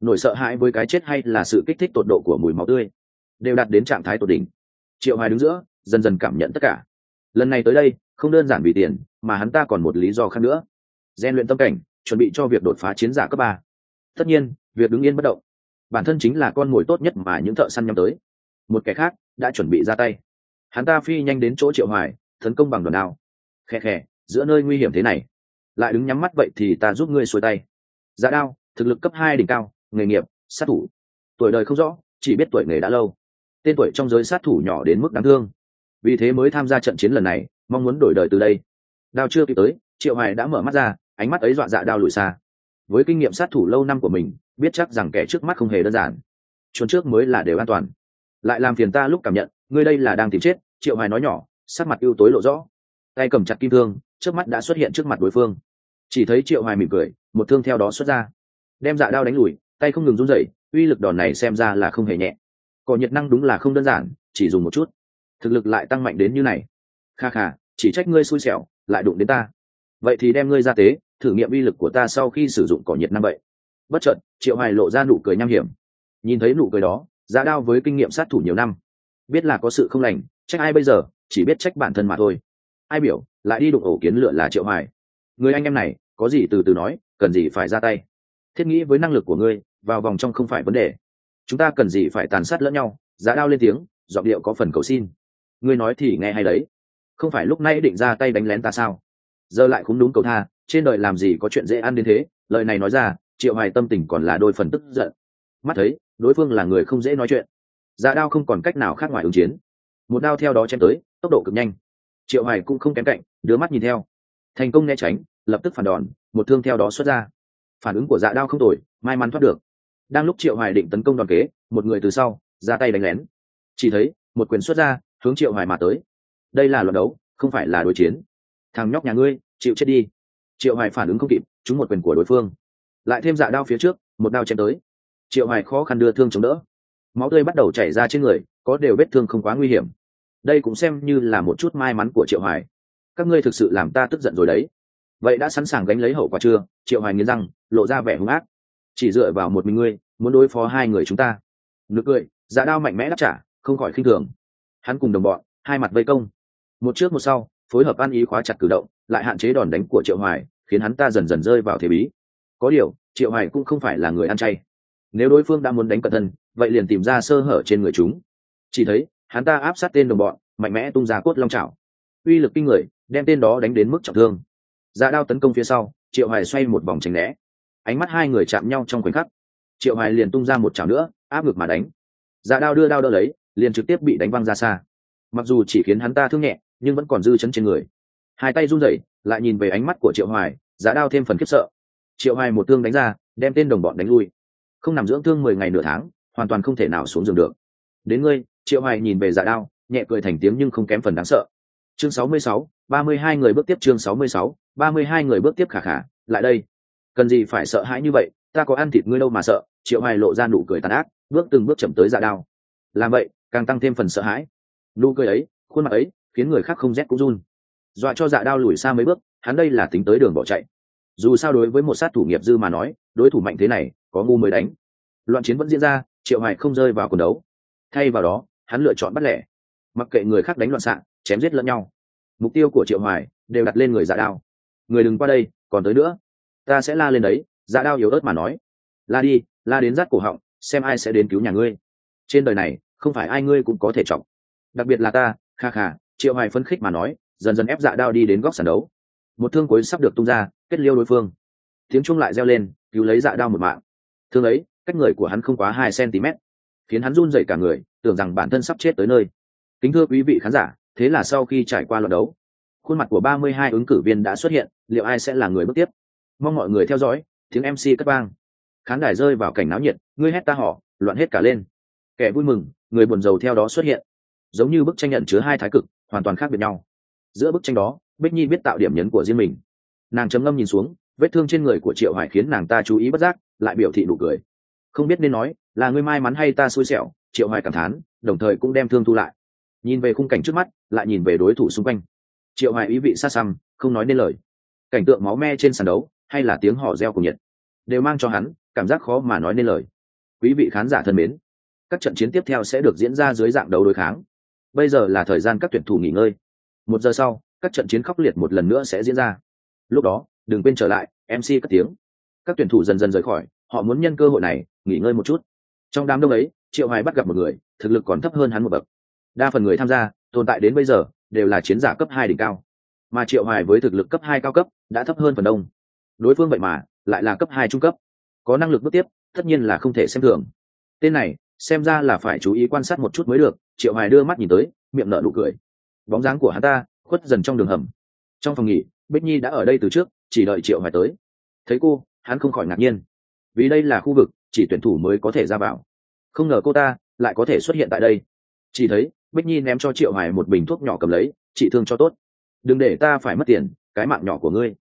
Nỗi sợ hãi với cái chết hay là sự kích thích tột độ của mùi máu tươi, đều đạt đến trạng thái tột đỉnh. Triệu hoài đứng giữa, dần dần cảm nhận tất cả. Lần này tới đây, không đơn giản vì tiền, mà hắn ta còn một lý do khác nữa. Gian luyện tâm cảnh, chuẩn bị cho việc đột phá chiến giả cấp ba. Tất nhiên, việc đứng yên bất động bản thân chính là con mồi tốt nhất mà những thợ săn nhắm tới. Một kẻ khác đã chuẩn bị ra tay. Hắn ta phi nhanh đến chỗ triệu hoài, tấn công bằng đòn đao. Khe khe giữa nơi nguy hiểm thế này. Lại đứng nhắm mắt vậy thì ta giúp ngươi xuôi tay. Giá đao, thực lực cấp hai đỉnh cao, nghề nghiệp, sát thủ. Tuổi đời không rõ, chỉ biết tuổi nghề đã lâu. Tên tuổi trong giới sát thủ nhỏ đến mức đáng thương. Vì thế mới tham gia trận chiến lần này, mong muốn đổi đời từ đây. Đao chưa kịp tới, triệu hoài đã mở mắt ra, ánh mắt ấy dọa dạ đao lùi xa. Với kinh nghiệm sát thủ lâu năm của mình biết chắc rằng kẻ trước mắt không hề đơn giản. Trốn trước mới là đều an toàn. Lại làm phiền ta lúc cảm nhận, ngươi đây là đang tìm chết, triệu hoài nói nhỏ, sắc mặt ưu tối lộ rõ. Tay cầm chặt kim thương, trước mắt đã xuất hiện trước mặt đối phương. Chỉ thấy triệu hoài mỉm cười, một thương theo đó xuất ra. Đem dạ đao đánh lùi, tay không ngừng run rẩy, uy lực đòn này xem ra là không hề nhẹ. Cỏ nhiệt năng đúng là không đơn giản, chỉ dùng một chút. Thực lực lại tăng mạnh đến như này. Kha kha, chỉ trách ngươi xui xẻo, lại đụng đến ta. Vậy thì đem ngươi ra tế, thử nghiệm uy lực của ta sau khi sử dụng cỏ nhiệt năng vậy bất chợt, triệu hoài lộ ra nụ cười nham hiểm. Nhìn thấy nụ cười đó giá đao với kinh nghiệm sát thủ nhiều năm, biết là có sự không lành, trách ai bây giờ, chỉ biết trách bản thân mà thôi. Ai biểu, lại đi đụng ổ kiến lửa là triệu hoài. Người anh em này, có gì từ từ nói, cần gì phải ra tay. Thiết nghĩ với năng lực của ngươi, vào vòng trong không phải vấn đề. Chúng ta cần gì phải tàn sát lẫn nhau giá đao lên tiếng, giọng điệu có phần cầu xin. Ngươi nói thì nghe hay đấy. Không phải lúc nãy định ra tay đánh lén ta sao? Giờ lại cũng đúng cầu tha, trên đời làm gì có chuyện dễ ăn đến thế? Lời này nói ra triệu hoài tâm tình còn là đôi phần tức giận. Mắt thấy, đối phương là người không dễ nói chuyện. Dạ đao không còn cách nào khác ngoài ứng chiến. Một đao theo đó chém tới, tốc độ cực nhanh. Triệu hoài cũng không kém cạnh đứa mắt nhìn theo. Thành công né tránh, lập tức phản đòn, một thương theo đó xuất ra. Phản ứng của dạ đao không tồi, may mắn thoát được. Đang lúc triệu hoài định tấn công đoàn kế, một người từ sau, ra tay đánh lén. Chỉ thấy, một quyền xuất ra, hướng triệu hoài mà tới. Đây là luận đấu, không phải là đối chiến. Thằng nhóc nhà ngươi, chịu chết đi. Triệu hoài phản ứng không kịp, trúng một quyền của đối phương lại thêm dạ đao phía trước, một đao chém tới. Triệu hoài khó khăn đưa thương chống đỡ. Máu tươi bắt đầu chảy ra trên người, có đều vết thương không quá nguy hiểm. Đây cũng xem như là một chút may mắn của triệu hoài. Các ngươi thực sự làm ta tức giận rồi đấy. Vậy đã sẵn sàng gánh lấy hậu quả chưa? Triệu hoài nghiến răng, lộ ra vẻ hung ác. Chỉ dựa vào một mình ngươi, muốn đối phó hai người chúng ta. Nực cười dạ đao mạnh mẽ đáp trả, không khỏi khinh thường. Hắn cùng đồng bọn, hai mặt vây công. Một trước một sau, phối hợp ăn ý khóa chặt cử động, lại hạn chế đòn đánh của triệu hoài, khiến hắn ta dần dần rơi vào thế bí có điều, triệu hoài cũng không phải là người ăn chay. Nếu đối phương đã muốn đánh cận thân, vậy liền tìm ra sơ hở trên người chúng. Chỉ thấy, hắn ta áp sát tên đồng bọn, mạnh mẽ tung ra cốt long trào uy lực kinh người, đem tên đó đánh đến mức trọng thương. Ra đao tấn công phía sau, triệu hoài xoay một vòng tránh né. Ánh mắt hai người chạm nhau trong khoảnh khắc. Triệu hoài liền tung ra một chảo nữa, áp ngực mà đánh. Ra đao đưa đao đỡ lấy, liền trực tiếp bị đánh văng ra xa. Mặc dù chỉ khiến hắn ta thương nhẹ, nhưng vẫn còn dư chấn trên người. Hai tay run rẩy, lại nhìn về ánh mắt của triệu hoài giá đao thêm phần khiếp sợ triệu hoài một thương đánh ra đem tên đồng bọn đánh lui. Không nằm dưỡng thương mười ngày nửa tháng hoàn toàn không thể nào xuống giường được. Đến ngươi triệu hoài nhìn về dạ đao nhẹ cười thành tiếng nhưng không kém phần đáng sợ. Chương 66, 32 người bước tiếp chương 66, 32 người bước tiếp khả khả lại đây. Cần gì phải sợ hãi như vậy ta có ăn thịt ngươi đâu mà sợ triệu hoài lộ ra nụ cười tàn ác bước từng bước chậm tới dạ đao. Làm vậy càng tăng thêm phần sợ hãi. Nụ cười ấy khuôn mặt ấy khiến người khác không rét cũng run. Dọa cho dạ đao lùi xa mấy bước hắn đây là tính tới đường bỏ chạy dù sao đối với một sát thủ nghiệp dư mà nói, đối thủ mạnh thế này, có ngu mới đánh. Loạn chiến vẫn diễn ra, triệu hoài không rơi vào quần đấu. Thay vào đó, hắn lựa chọn bắt lẻ. Mặc kệ người khác đánh loạn xạ, chém giết lẫn nhau. Mục tiêu của triệu hoài đều đặt lên người dạ đao. Người đừng qua đây, còn tới nữa. Ta sẽ la lên đấy dạ đao yếu ớt mà nói. La đi, la đến rát cổ họng, xem ai sẽ đến cứu nhà ngươi. Trên đời này, không phải ai ngươi cũng có thể trọng đặc biệt là ta, kha kha, triệu hoài phân khích mà nói, dần dần ép dạ đao đi đến góc sàn đấu một thương cuối sắp được tung ra, kết liêu đối phương. Tiếng chuông lại reo lên, cứu lấy dạ đao một mạng. Thương ấy, cách người của hắn không quá hai cm khiến hắn run rẩy cả người, tưởng rằng bản thân sắp chết tới nơi. Kính thưa quý vị khán giả, thế là sau khi trải qua loạt đấu, khuôn mặt của ba mươi hai ứng cử viên đã xuất hiện, liệu ai sẽ là người bước tiếp? Mong mọi người theo dõi, tiếng mc cất vang. Khán đài rơi vào cảnh náo nhiệt, ngươi hét ta họ, loạn hết cả lên. Kẻ vui mừng, người buồn rầu theo đó xuất hiện. Giống như bức tranh nhận chứa hai thái cực, hoàn toàn khác biệt nhau. Giữa bức tranh đó bích nhi biết tạo điểm nhấn của riêng mình. Nàng chấm ngâm nhìn xuống, vết thương trên người của triệu hoài khiến nàng ta chú ý bất giác, lại biểu thị nụ cười. Không biết nên nói, là ngươi may mắn hay ta xui xẻo, triệu hoài cảm thán, đồng thời cũng đem thương thu lại. Nhìn về khung cảnh trước mắt, lại nhìn về đối thủ xung quanh. Triệu hoài ý vị xa xăm, không nói nên lời. Cảnh tượng máu me trên sàn đấu, hay là tiếng hò reo của nhiệt, đều mang cho hắn cảm giác khó mà nói nên lời. Quý vị khán giả thân mến, các trận chiến tiếp theo sẽ được diễn ra dưới dạng đấu đối kháng. Bây giờ là thời gian các tuyển thủ nghỉ ngơi. Một giờ sau các trận chiến khốc liệt một lần nữa sẽ diễn ra. Lúc đó, đừng quên trở lại mc cất tiếng. Các tuyển thủ dần dần rời khỏi, họ muốn nhân cơ hội này, nghỉ ngơi một chút. Trong đám đông ấy, triệu hoài bắt gặp một người, thực lực còn thấp hơn hắn một bậc. Đa phần người tham gia, tồn tại đến bây giờ, đều là chiến giả cấp hai đỉnh cao. Mà triệu hoài với thực lực cấp hai cao cấp, đã thấp hơn phần đông. Đối phương vậy mà, lại là cấp hai trung cấp. Có năng lực bước tiếp, tất nhiên là không thể xem thường. Tên này, xem ra là phải chú ý quan sát một chút mới được. Triệu hoài đưa mắt nhìn tới, miệng nở nụ cười. Bóng dáng của hắn ta khuất dần trong đường hầm. Trong phòng nghỉ, bích nhi đã ở đây từ trước, chỉ đợi triệu hoài tới. Thấy cô, hắn không khỏi ngạc nhiên. Vì đây là khu vực, chỉ tuyển thủ mới có thể ra vào. Không ngờ cô ta lại có thể xuất hiện tại đây. Chỉ thấy, bích nhi ném cho triệu hoài một bình thuốc nhỏ cầm lấy, chị thương cho tốt. Đừng để ta phải mất tiền, cái mạng nhỏ của ngươi.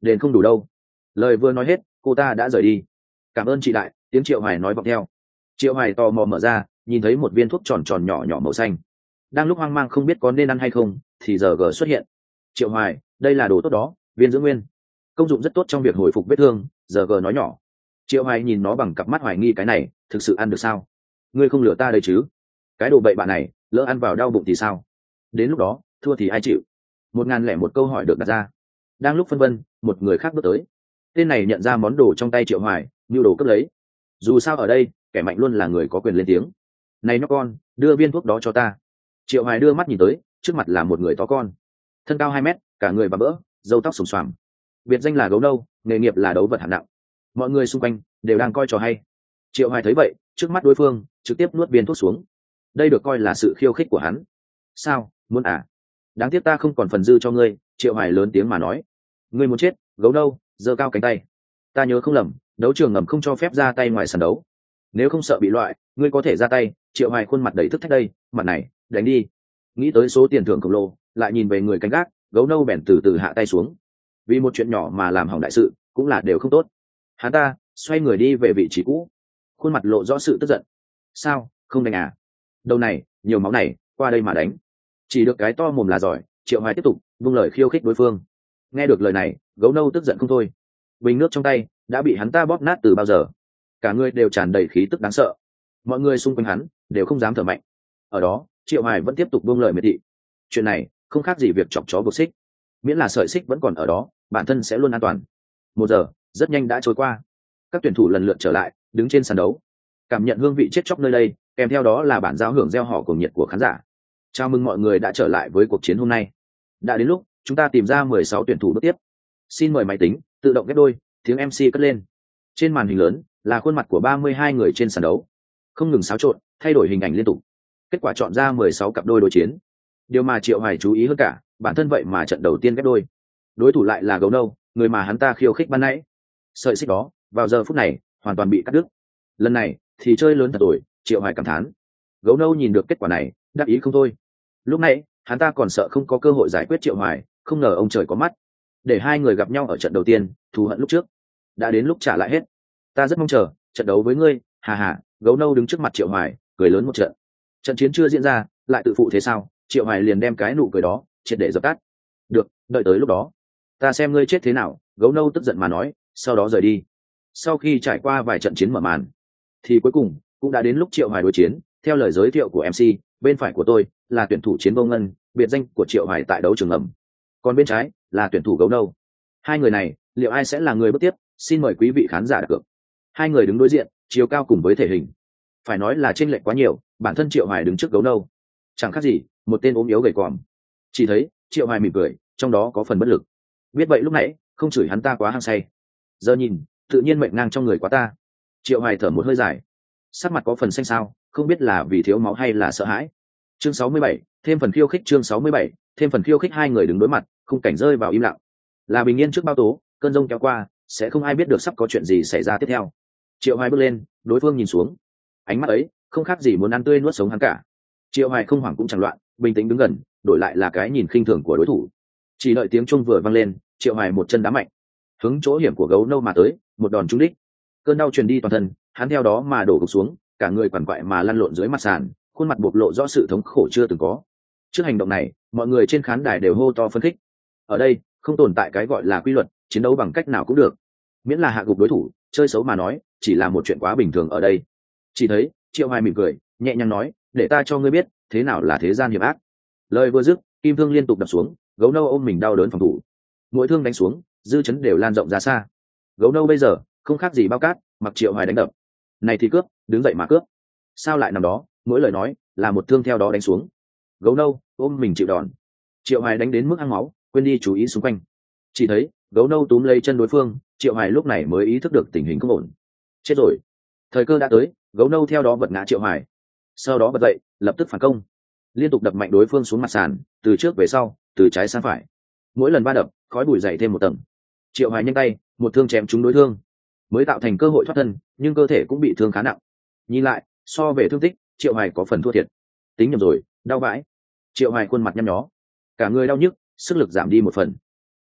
Đền không đủ đâu. Lời vừa nói hết, cô ta đã rời đi. Cảm ơn chị đại, tiếng triệu hoài nói vọng theo. Triệu hoài tò mò mở ra, nhìn thấy một viên thuốc tròn tròn nhỏ nhỏ màu xanh đang lúc hoang mang không biết có nên ăn hay không, thì giờ g xuất hiện. Triệu hoài, đây là đồ tốt đó, viên dưỡng nguyên. Công dụng rất tốt trong việc hồi phục vết thương, giờ g nói nhỏ. Triệu hoài nhìn nó bằng cặp mắt hoài nghi cái này, thực sự ăn được sao? Ngươi không lừa ta đây chứ? Cái đồ bậy bạn này, lỡ ăn vào đau bụng thì sao? Đến lúc đó, thua thì ai chịu? Một ngàn lẻ một câu hỏi được đặt ra. Đang lúc phân vân, một người khác bước tới. Tên này nhận ra món đồ trong tay triệu hoài như đồ cướp lấy. Dù sao ở đây, kẻ mạnh luôn là người có quyền lên tiếng. Này nó con, đưa viên thuốc đó cho ta triệu hoài đưa mắt nhìn tới, trước mặt là một người to con. Thân cao hai mét, cả người bà bỡ dâu tóc sùng xoàm. Biệt danh là gấu nâu, nghề nghiệp là đấu vật hạng nặng. Mọi người xung quanh đều đang coi trò hay. Triệu hoài thấy vậy, trước mắt đối phương trực tiếp nuốt viên thuốc xuống. Đây được coi là sự khiêu khích của hắn. Sao? Muốn à? Đáng tiếc ta không còn phần dư cho ngươi, triệu hoài lớn tiếng mà nói. Ngươi muốn chết, gấu nâu, giơ cao cánh tay. Ta nhớ không lầm, đấu trường ngầm không cho phép ra tay ngoài sàn đấu. Nếu không sợ bị loại, ngươi có thể ra tay, triệu hoài khuôn mặt đầy thức thách đây, mặt này đánh đi. Nghĩ tới số tiền thưởng khổng lồ, lại nhìn về người canh gác, gấu nâu bèn từ từ hạ tay xuống. Vì một chuyện nhỏ mà làm hỏng đại sự, cũng là đều không tốt. Hắn ta, xoay người đi về vị trí cũ. Khuôn mặt lộ rõ sự tức giận. Sao, không đánh à? Đầu này, nhiều máu này, qua đây mà đánh. Chỉ được cái to mồm là giỏi, triệu hoài tiếp tục, vung lời khiêu khích đối phương. Nghe được lời này, gấu nâu tức giận không thôi. Bình nước trong tay, đã bị hắn ta bóp nát từ bao giờ? Cả người đều tràn đầy khí tức đáng sợ. Mọi người xung quanh hắn, đều không dám thở mạnh. Ở đó triệu hoài vẫn tiếp tục buông lời miệt thị. Chuyện này không khác gì việc chọc chó buộc xích. Miễn là sợi xích vẫn còn ở đó, bản thân sẽ luôn an toàn. Một giờ, rất nhanh đã trôi qua. Các tuyển thủ lần lượt trở lại, đứng trên sàn đấu. Cảm nhận hương vị chết chóc nơi đây, kèm theo đó là bản giao hưởng gieo họ cuồng nhiệt của khán giả. Chào mừng mọi người đã trở lại với cuộc chiến hôm nay. Đã đến lúc, chúng ta tìm ra mười sáu tuyển thủ bước tiếp. Xin mời máy tính, tự động ghép đôi, tiếng mc cất lên. Trên màn hình lớn là khuôn mặt của ba mươi hai người trên sàn đấu. Không ngừng xáo trộn, thay đổi hình ảnh liên tục kết quả chọn ra mười sáu cặp đôi đối chiến. Điều mà triệu hoài chú ý hơn cả, bản thân vậy mà trận đầu tiên ghép đôi. Đối thủ lại là gấu nâu, người mà hắn ta khiêu khích ban nãy. Sợi xích đó, vào giờ phút này, hoàn toàn bị cắt đứt. Lần này, thì chơi lớn thật rồi, triệu hoài cảm thán. Gấu nâu nhìn được kết quả này, đắc ý không thôi. Lúc này, hắn ta còn sợ không có cơ hội giải quyết triệu hoài, không ngờ ông trời có mắt. Để hai người gặp nhau ở trận đầu tiên, thù hận lúc trước. Đã đến lúc trả lại hết. Ta rất mong chờ, trận đấu với ngươi, hà hà, gấu nâu đứng trước mặt triệu hoài, cười lớn một trận trận chiến chưa diễn ra, lại tự phụ thế sao? Triệu hoài liền đem cái nụ cười đó triệt để dập tắt. Được, đợi tới lúc đó. Ta xem ngươi chết thế nào, gấu nâu tức giận mà nói, sau đó rời đi. Sau khi trải qua vài trận chiến mở màn, thì cuối cùng cũng đã đến lúc triệu hoài đối chiến. Theo lời giới thiệu của mc bên phải của tôi là tuyển thủ chiến vô ngân, biệt danh của triệu hoài tại đấu trường ẩm. Còn bên trái là tuyển thủ gấu nâu. Hai người này, liệu ai sẽ là người bước tiếp? Xin mời quý vị khán giả đặt cược. Hai người đứng đối diện, chiều cao cùng với thể hình. Phải nói là chênh lệch quá nhiều bản thân triệu hoài đứng trước gấu nâu. Chẳng khác gì một tên ốm yếu gầy còm chỉ thấy triệu hoài mỉm cười trong đó có phần bất lực. Biết vậy lúc nãy không chửi hắn ta quá hăng say. Giờ nhìn tự nhiên mệnh ngang trong người quá ta. Triệu hoài thở một hơi dài. Sắc mặt có phần xanh xao không biết là vì thiếu máu hay là sợ hãi. Chương 67, thêm phần khiêu khích chương 67, thêm phần khiêu khích hai người đứng đối mặt khung cảnh rơi vào im lặng. Là bình yên trước bao tố cơn rông kéo qua sẽ không ai biết được sắp có chuyện gì xảy ra tiếp theo. Triệu hoài bước lên đối phương nhìn xuống. Ánh mắt ấy không khác gì muốn ăn tươi nuốt sống hắn cả. Triệu hoài không hoảng cũng chẳng loạn, bình tĩnh đứng gần, đổi lại là cái nhìn khinh thường của đối thủ. Chỉ đợi tiếng chuông vừa vang lên, triệu hoài một chân đá mạnh. Hướng chỗ hiểm của gấu nâu mà tới, một đòn trúng đích. Cơn đau truyền đi toàn thân, hắn theo đó mà đổ gục xuống, cả người quằn quại mà lăn lộn dưới mặt sàn, khuôn mặt bộc lộ rõ sự thống khổ chưa từng có. Trước hành động này, mọi người trên khán đài đều hô to phân khích. Ở đây, không tồn tại cái gọi là quy luật, chiến đấu bằng cách nào cũng được. Miễn là hạ gục đối thủ, chơi xấu mà nói, chỉ là một chuyện quá bình thường ở đây. Chỉ thấy triệu hoài mỉm cười, nhẹ nhàng nói, để ta cho ngươi biết, thế nào là thế gian hiểm ác. Lời vừa dứt, kim thương liên tục đập xuống, gấu nâu ôm mình đau đớn phòng thủ. Mỗi thương đánh xuống, dư chấn đều lan rộng ra xa. Gấu nâu bây giờ, không khác gì bao cát, mặc triệu hoài đánh đập. Này thì cướp, đứng dậy mà cướp. Sao lại nằm đó, mỗi lời nói, là một thương theo đó đánh xuống. Gấu nâu, ôm mình chịu đòn. Triệu hoài đánh đến mức ăn máu, quên đi chú ý xung quanh. Chỉ thấy, gấu nâu túm lấy chân đối phương, triệu hoài lúc này mới ý thức được tình hình không ổn. Chết rồi. Thời cơ đã tới gấu nâu theo đó vật ngã triệu hoài. Sau đó bật dậy, lập tức phản công. Liên tục đập mạnh đối phương xuống mặt sàn, từ trước về sau, từ trái sang phải. Mỗi lần ba đập, khói bụi dày thêm một tầng. Triệu hoài nhanh tay, một thương chém chúng đối thương. Mới tạo thành cơ hội thoát thân, nhưng cơ thể cũng bị thương khá nặng. Nhìn lại, so về thương tích, triệu hoài có phần thua thiệt. Tính nhầm rồi, đau vãi. Triệu hoài khuôn mặt nhăn nhó. Cả người đau nhức, sức lực giảm đi một phần.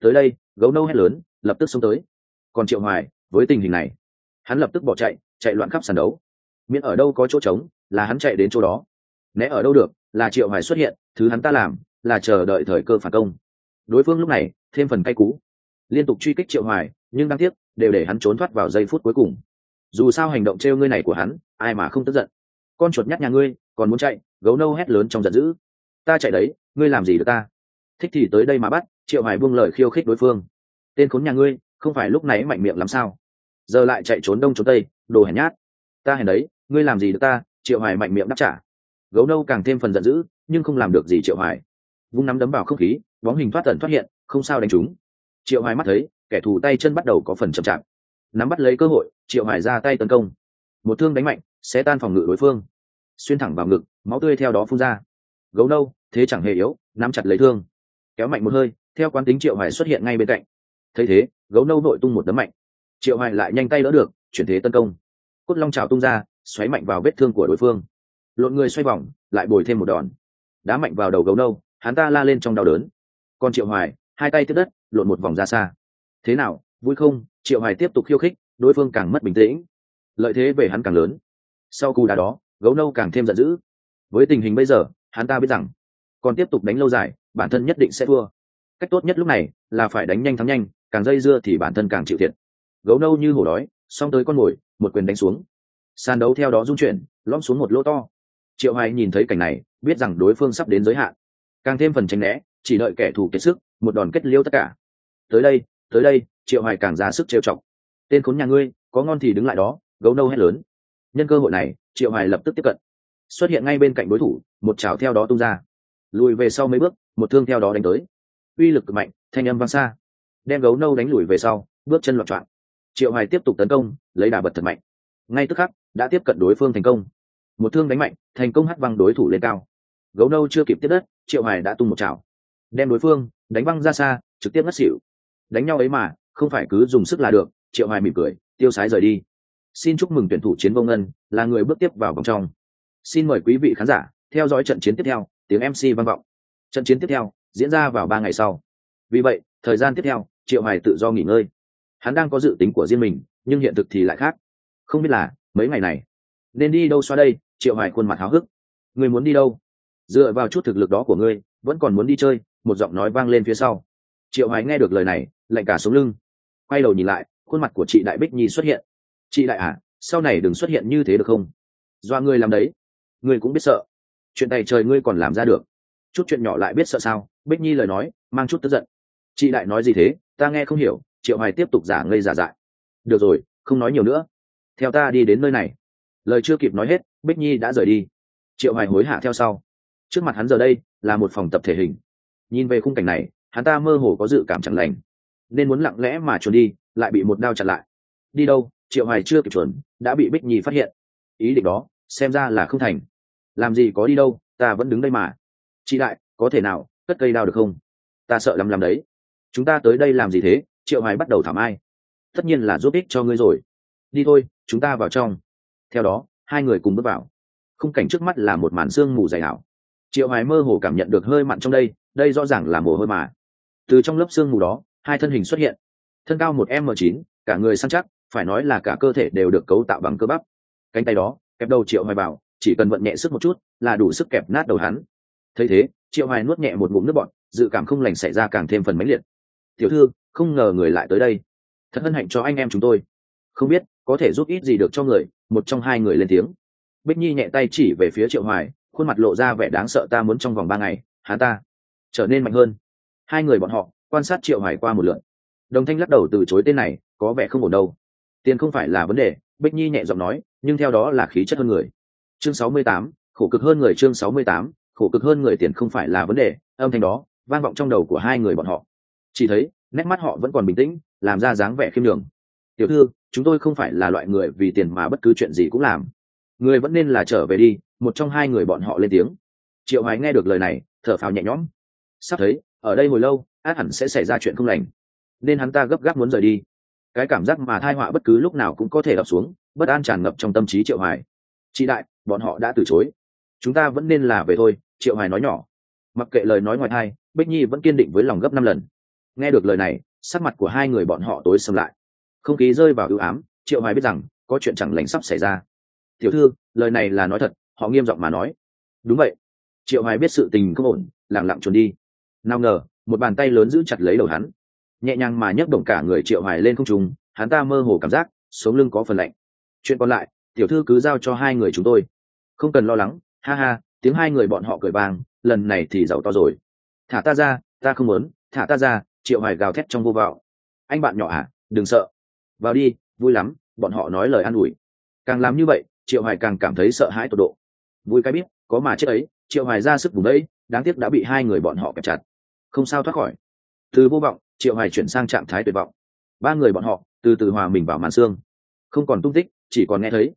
Tới đây, gấu nâu hét lớn, lập tức xông tới. Còn triệu hoài, với tình hình này, hắn lập tức bỏ chạy chạy loạn khắp sàn đấu miễn ở đâu có chỗ trống, là hắn chạy đến chỗ đó. Né ở đâu được, là triệu hoài xuất hiện, thứ hắn ta làm, là chờ đợi thời cơ phản công. Đối phương lúc này, thêm phần cay cú. Liên tục truy kích triệu hoài, nhưng đáng tiếc, đều để hắn trốn thoát vào giây phút cuối cùng. Dù sao hành động trêu ngươi này của hắn, ai mà không tức giận. Con chuột nhắc nhà ngươi, còn muốn chạy, gấu nâu hét lớn trong giận dữ. Ta chạy đấy, ngươi làm gì được ta? Thích thì tới đây mà bắt, triệu hoài buông lời khiêu khích đối phương. Tên khốn nhà ngươi, không phải lúc này mạnh miệng làm sao? Giờ lại chạy trốn đông trốn tây, đồ hèn nhát. Ta hèn đấy ngươi làm gì được ta? Triệu hoài mạnh miệng đáp trả. Gấu nâu càng thêm phần giận dữ, nhưng không làm được gì triệu hoài. Vung nắm đấm vào không khí, bóng hình thoát tận thoát hiện, không sao đánh chúng triệu hoài mắt thấy, kẻ thù tay chân bắt đầu có phần chậm chạp. Nắm bắt lấy cơ hội, triệu hoài ra tay tấn công. Một thương đánh mạnh, sẽ tan phòng ngự đối phương. Xuyên thẳng vào ngực, máu tươi theo đó phun ra. Gấu nâu, thế chẳng hề yếu, nắm chặt lấy thương. Kéo mạnh một hơi, theo quán tính triệu hoài xuất hiện ngay bên cạnh. Thấy thế, gấu nâu nội tung một đấm mạnh. Triệu hoài lại nhanh tay đỡ được, chuyển thế tấn công. Cốt long trào tung ra xoáy mạnh vào vết thương của đối phương. Lộn người xoay vòng, lại bồi thêm một đòn. Đá mạnh vào đầu gấu nâu, hắn ta la lên trong đau đớn. Còn triệu hoài, hai tay tiếp đất, lộn một vòng ra xa. Thế nào, vui không? Triệu hoài tiếp tục khiêu khích, đối phương càng mất bình tĩnh. Lợi thế về hắn càng lớn. Sau cú đá đó, gấu nâu càng thêm giận dữ. Với tình hình bây giờ, hắn ta biết rằng, còn tiếp tục đánh lâu dài, bản thân nhất định sẽ thua. Cách tốt nhất lúc này là phải đánh nhanh thắng nhanh, càng dây dưa thì bản thân càng chịu thiệt. Gấu nâu như hổ đói, xong tới con mồi, một quyền đánh xuống sàn đấu theo đó rung chuyển, lõm xuống một lỗ to. Triệu hoài nhìn thấy cảnh này, biết rằng đối phương sắp đến giới hạn. Càng thêm phần tránh né, chỉ đợi kẻ thù kiệt sức, một đòn kết liêu tất cả. Tới đây tới đây, triệu hoài càng ra sức trêu chọc. Tên khốn nhà ngươi, có ngon thì đứng lại đó, gấu nâu hét lớn. Nhân cơ hội này, triệu hoài lập tức tiếp cận. Xuất hiện ngay bên cạnh đối thủ, một chảo theo đó tung ra. Lùi về sau mấy bước, một thương theo đó đánh tới. Uy lực cực mạnh, thanh âm vang xa. Đem gấu nâu đánh lùi về sau, bước chân loạn trọn triệu hoài tiếp tục tấn công, lấy đà bật thật mạnh ngay tức khắc, đã tiếp cận đối phương thành công. Một thương đánh mạnh, thành công hất văng đối thủ lên cao. Gấu nâu chưa kịp tiếp đất, triệu hoài đã tung một chảo. Đem đối phương đánh văng ra xa, trực tiếp ngất xỉu. Đánh nhau ấy mà, không phải cứ dùng sức là được, triệu hoài mỉm cười, tiêu sái rời đi. Xin chúc mừng tuyển thủ chiến vô ngân, là người bước tiếp vào vòng trong. Xin mời quý vị khán giả, theo dõi trận chiến tiếp theo, tiếng mc vang vọng. Trận chiến tiếp theo, diễn ra vào ba ngày sau. Vì vậy, thời gian tiếp theo, triệu hoài tự do nghỉ ngơi. Hắn đang có dự tính của riêng mình, nhưng hiện thực thì lại khác không biết là mấy ngày này. Nên đi đâu xoa đây? Triệu hoài khuôn mặt háo hức. Người muốn đi đâu? Dựa vào chút thực lực đó của ngươi, vẫn còn muốn đi chơi, một giọng nói vang lên phía sau. Triệu hoài nghe được lời này, lạnh cả sống lưng. Quay đầu nhìn lại, khuôn mặt của chị đại bích nhi xuất hiện. Chị đại à sau này đừng xuất hiện như thế được không? Do ngươi làm đấy. Ngươi cũng biết sợ. Chuyện này trời ngươi còn làm ra được. Chút chuyện nhỏ lại biết sợ sao? Bích nhi lời nói, mang chút tức giận. Chị đại nói gì thế? Ta nghe không hiểu. Triệu hoài tiếp tục giả ngây giả dại. Được rồi, không nói nhiều nữa theo ta đi đến nơi này. Lời chưa kịp nói hết, bích nhi đã rời đi. Triệu hoài hối hả theo sau. Trước mặt hắn giờ đây, là một phòng tập thể hình. Nhìn về khung cảnh này, hắn ta mơ hồ có dự cảm chẳng lành. Nên muốn lặng lẽ mà trốn đi, lại bị một đao chặn lại. Đi đâu? Triệu hoài chưa kịp chuẩn, đã bị bích nhi phát hiện. Ý định đó, xem ra là không thành. Làm gì có đi đâu, ta vẫn đứng đây mà. Chị đại, có thể nào, cất cây đao được không? Ta sợ lắm lắm đấy. Chúng ta tới đây làm gì thế? Triệu hoài bắt đầu thảm ai tất nhiên là giúp ích cho ngươi rồi đi thôi, chúng ta vào trong. Theo đó, hai người cùng bước vào. Khung cảnh trước mắt là một màn sương mù dày ảo. Triệu hoài mơ hồ cảm nhận được hơi mặn trong đây đây rõ ràng là mồ hôi mà. Từ trong lớp sương mù đó, hai thân hình xuất hiện. Thân cao một m chín, cả người săn chắc, phải nói là cả cơ thể đều được cấu tạo bằng cơ bắp. Cánh tay đó, kẹp đầu triệu hoài bảo chỉ cần vận nhẹ sức một chút là đủ sức kẹp nát đầu hắn. Thấy thế, triệu hoài nuốt nhẹ một ngụm nước bọt, dự cảm không lành xảy ra càng thêm phần mãnh liệt. Tiểu thư, không ngờ người lại tới đây. Thật hân hạnh cho anh em chúng tôi. Không biết có thể giúp ít gì được cho người một trong hai người lên tiếng. Bích nhi nhẹ tay chỉ về phía triệu hoài khuôn mặt lộ ra vẻ đáng sợ ta muốn trong vòng ba ngày hắn ta trở nên mạnh hơn. Hai người bọn họ quan sát triệu hoài qua một lượt. Đồng thanh lắc đầu từ chối tên này có vẻ không ổn đâu. Tiền không phải là vấn đề bích nhi nhẹ giọng nói nhưng theo đó là khí chất hơn người. Chương 68, khổ cực hơn người chương 68, khổ cực hơn người tiền không phải là vấn đề âm thanh đó vang vọng trong đầu của hai người bọn họ. Chỉ thấy nét mắt họ vẫn còn bình tĩnh làm ra dáng vẻ khiêm đường tiểu thư chúng tôi không phải là loại người vì tiền mà bất cứ chuyện gì cũng làm. Người vẫn nên là trở về đi, một trong hai người bọn họ lên tiếng. Triệu hoài nghe được lời này, thở phào nhẹ nhõm. Sắp thấy, ở đây hồi lâu, át hẳn sẽ xảy ra chuyện không lành. Nên hắn ta gấp gáp muốn rời đi. Cái cảm giác mà thai họa bất cứ lúc nào cũng có thể đập xuống, bất an tràn ngập trong tâm trí triệu hoài. Chị đại, bọn họ đã từ chối. Chúng ta vẫn nên là về thôi, triệu hoài nói nhỏ. Mặc kệ lời nói ngoài thai bích nhi vẫn kiên định với lòng gấp năm lần. Nghe được lời này, sắc mặt của hai người bọn họ tối sầm lại không khí rơi vào ưu ám, triệu hoài biết rằng, có chuyện chẳng lành sắp xảy ra. Tiểu thư, lời này là nói thật, họ nghiêm giọng mà nói. Đúng vậy. Triệu hoài biết sự tình không ổn, lặng lặng trốn đi. Nào ngờ, một bàn tay lớn giữ chặt lấy đầu hắn. Nhẹ nhàng mà nhấc động cả người triệu hoài lên không trung, hắn ta mơ hồ cảm giác, sống lưng có phần lạnh. Chuyện còn lại, tiểu thư cứ giao cho hai người chúng tôi. Không cần lo lắng, ha ha, tiếng hai người bọn họ cười vang, lần này thì giàu to rồi. Thả ta ra, ta không muốn, thả ta ra, triệu hoài gào thét trong vô vọng. Anh bạn nhỏ à đừng sợ vào đi, vui lắm, bọn họ nói lời an ủi. Càng làm như vậy, triệu hoài càng cảm thấy sợ hãi tột độ. Vui cái biết, có mà chết ấy, triệu hoài ra sức vùng đấy đáng tiếc đã bị hai người bọn họ kẹp chặt. Không sao thoát khỏi. Từ vô vọng, triệu hoài chuyển sang trạng thái tuyệt vọng. Ba người bọn họ, từ từ hòa mình vào màn xương. Không còn tung tích, chỉ còn nghe thấy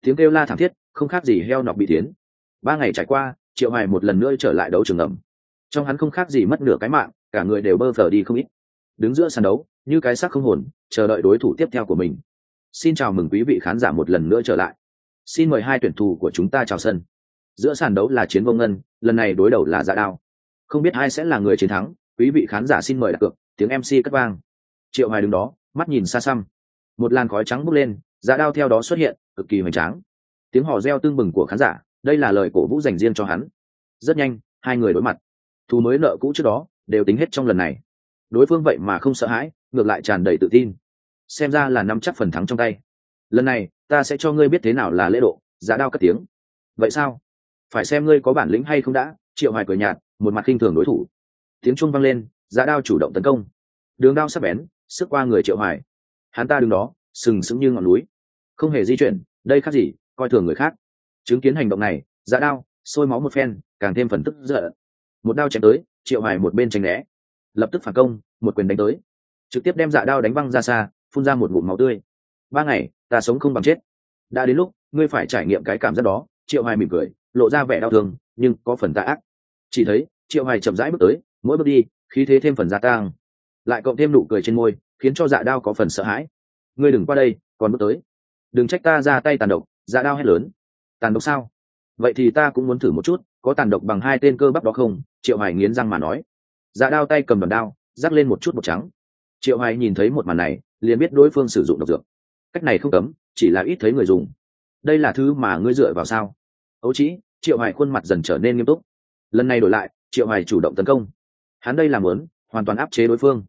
tiếng kêu la thảm thiết, không khác gì heo nọc bị tiến. Ba ngày trải qua, triệu hoài một lần nữa trở lại đấu trường ngầm trong hắn không khác gì mất nửa cái mạng, cả người đều bơ phờ đi không ít đứng giữa sàn đấu, như cái xác không hồn, chờ đợi đối thủ tiếp theo của mình. Xin chào mừng quý vị khán giả một lần nữa trở lại. Xin mời hai tuyển thủ của chúng ta chào sân. Giữa sàn đấu là chiến vô ngân, lần này đối đầu là dạ đao. Không biết ai sẽ là người chiến thắng, quý vị khán giả xin mời đặt cược, tiếng mc cất vang. Triệu hoài đứng đó, mắt nhìn xa xăm. Một làn khói trắng bốc lên dạ đao theo đó xuất hiện, cực kỳ hoành tráng. Tiếng hò reo tương bừng của khán giả, đây là lời cổ vũ dành riêng cho hắn. Rất nhanh, hai người đối mặt. Thù mới nợ cũ trước đó, đều tính hết trong lần này đối phương vậy mà không sợ hãi, ngược lại tràn đầy tự tin. Xem ra là nắm chắc phần thắng trong tay. Lần này, ta sẽ cho ngươi biết thế nào là lễ độ, giá đao cất tiếng. Vậy sao? Phải xem ngươi có bản lĩnh hay không đã, triệu hoài cười nhạt, một mặt khinh thường đối thủ. Tiếng chuông vang lên, giá đao chủ động tấn công. Đường đao sắp bén, sức qua người triệu hoài. Hắn ta đứng đó, sừng sững như ngọn núi. Không hề di chuyển, đây khác gì, coi thường người khác. Chứng kiến hành động này, giá đao, sôi máu một phen, càng thêm phần tức giận. Một đao chém tới, triệu hoài một bên tránh né lập tức phản công, một quyền đánh tới. Trực tiếp đem dạ đao đánh văng ra xa, phun ra một ngụm máu tươi. Ba ngày, ta sống không bằng chết. Đã đến lúc, ngươi phải trải nghiệm cái cảm giác đó, triệu hoài mỉm cười, lộ ra vẻ đau thương, nhưng có phần tạ ác. Chỉ thấy, triệu hoài chậm rãi bước tới, mỗi bước đi, khí thế thêm phần gia tăng. Lại cộng thêm nụ cười trên môi, khiến cho dạ đao có phần sợ hãi. Ngươi đừng qua đây, còn bước tới. Đừng trách ta ra tay tàn độc dạ đao hét lớn. Tàn độc sao? Vậy thì ta cũng muốn thử một chút, có tàn độc bằng hai tên cơ bắp đó không? Triệu hoài nghiến răng mà nói dạ đao tay cầm đòn đao, rắc lên một chút bột trắng. Triệu hoài nhìn thấy một màn này, liền biết đối phương sử dụng độc dược. Cách này không cấm, chỉ là ít thấy người dùng. Đây là thứ mà ngươi dựa vào sao? Ấu chỉ triệu hoài khuôn mặt dần trở nên nghiêm túc. Lần này đổi lại, triệu hoài chủ động tấn công. Hắn đây làm lớn hoàn toàn áp chế đối phương.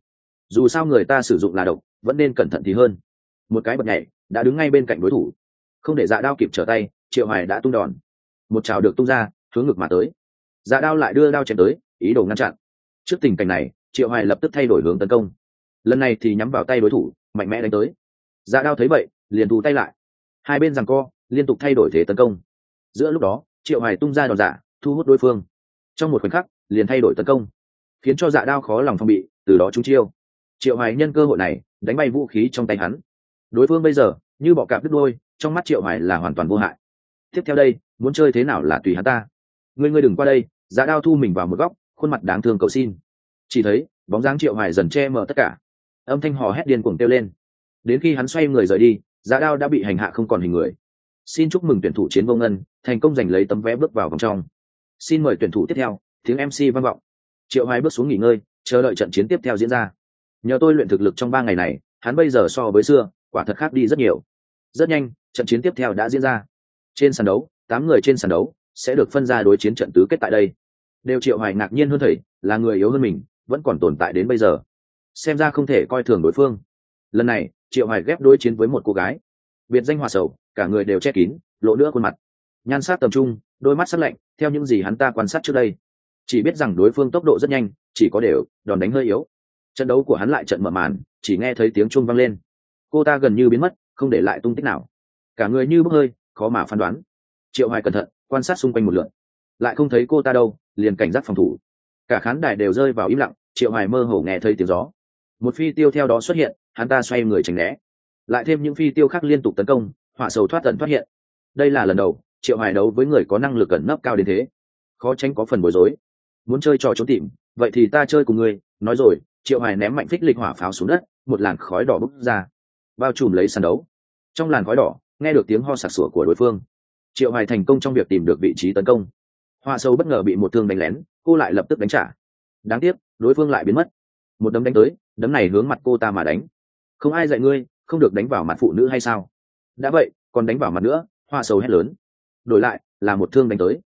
Dù sao người ta sử dụng là độc, vẫn nên cẩn thận thì hơn. Một cái bật nhảy, đã đứng ngay bên cạnh đối thủ. Không để dạ đao kịp trở tay, triệu hoài đã tung đòn. Một chảo được tung ra, hướng ngực mà tới. Dạ đao lại đưa đao chém tới, ý đồ ngăn chặn trước tình cảnh này, triệu hoài lập tức thay đổi hướng tấn công. Lần này thì nhắm vào tay đối thủ, mạnh mẽ đánh tới. Dạ đao thấy vậy, liền thu tay lại. Hai bên rằng co, liên tục thay đổi thế tấn công. Giữa lúc đó, triệu hoài tung ra đòn giả, thu hút đối phương. Trong một khoảnh khắc, liền thay đổi tấn công, khiến cho dạ đao khó lòng phòng bị, từ đó trúng chiêu. Triệu hoài nhân cơ hội này, đánh bay vũ khí trong tay hắn. Đối phương bây giờ, như bọ cạp đứt đôi, trong mắt triệu hoài là hoàn toàn vô hại. Tiếp theo đây, muốn chơi thế nào là tùy hắn ta. Ngươi ngươi đừng qua đây dạ đao thu mình vào một góc khuôn mặt đáng thương cầu xin. Chỉ thấy, bóng dáng triệu hoài dần che mờ tất cả. Âm thanh hò hét điên cuồng kêu lên. Đến khi hắn xoay người rời đi, giá đao đã bị hành hạ không còn hình người. Xin chúc mừng tuyển thủ chiến vô ngân, thành công giành lấy tấm vé bước vào vòng trong. Xin mời tuyển thủ tiếp theo, tiếng mc vang vọng. Triệu hoài bước xuống nghỉ ngơi, chờ đợi trận chiến tiếp theo diễn ra. Nhờ tôi luyện thực lực trong ba ngày này, hắn bây giờ so với xưa, quả thật khác đi rất nhiều. Rất nhanh, trận chiến tiếp theo đã diễn ra. Trên sàn đấu, tám người trên sàn đấu sẽ được phân ra đối chiến trận tứ kết tại đây đều triệu hoài ngạc nhiên hơn thầy, là người yếu hơn mình, vẫn còn tồn tại đến bây giờ. Xem ra không thể coi thường đối phương. Lần này, triệu hoài ghép đối chiến với một cô gái. Biệt danh hòa sầu, cả người đều che kín, lộ nữa khuôn mặt. Nhan sắc tầm trung, đôi mắt sắc lạnh, theo những gì hắn ta quan sát trước đây. Chỉ biết rằng đối phương tốc độ rất nhanh, chỉ có đều đòn đánh hơi yếu. Trận đấu của hắn lại trận mở màn, chỉ nghe thấy tiếng chuông vang lên. Cô ta gần như biến mất, không để lại tung tích nào. Cả người như bốc hơi, khó mà phán đoán. Triệu hoài cẩn thận, quan sát xung quanh một lượt. Lại không thấy cô ta đâu liền cảnh giác phòng thủ. Cả khán đài đều rơi vào im lặng, triệu hoài mơ hồ nghe thấy tiếng gió. Một phi tiêu theo đó xuất hiện, hắn ta xoay người tránh né. Lại thêm những phi tiêu khác liên tục tấn công, hỏa sầu thoát tận thoát hiện. Đây là lần đầu, triệu hoài đấu với người có năng lực cẩn nấp cao đến thế. Khó tránh có phần bối rối. Muốn chơi trò trốn tìm, vậy thì ta chơi cùng ngươi. Nói rồi, triệu hoài ném mạnh phích lịch hỏa pháo xuống đất, một làn khói đỏ bốc ra. Bao trùm lấy sàn đấu. Trong làn khói đỏ, nghe được tiếng ho sặc sủa của đối phương. Triệu hoài thành công trong việc tìm được vị trí tấn công hoa sâu bất ngờ bị một thương đánh lén cô lại lập tức đánh trả. Đáng tiếc đối phương lại biến mất. Một đấm đánh tới đấm này hướng mặt cô ta mà đánh. Không ai dạy ngươi không được đánh vào mặt phụ nữ hay sao? Đã vậy còn đánh vào mặt nữa hoa sâu hét lớn. Đổi lại là một thương đánh tới.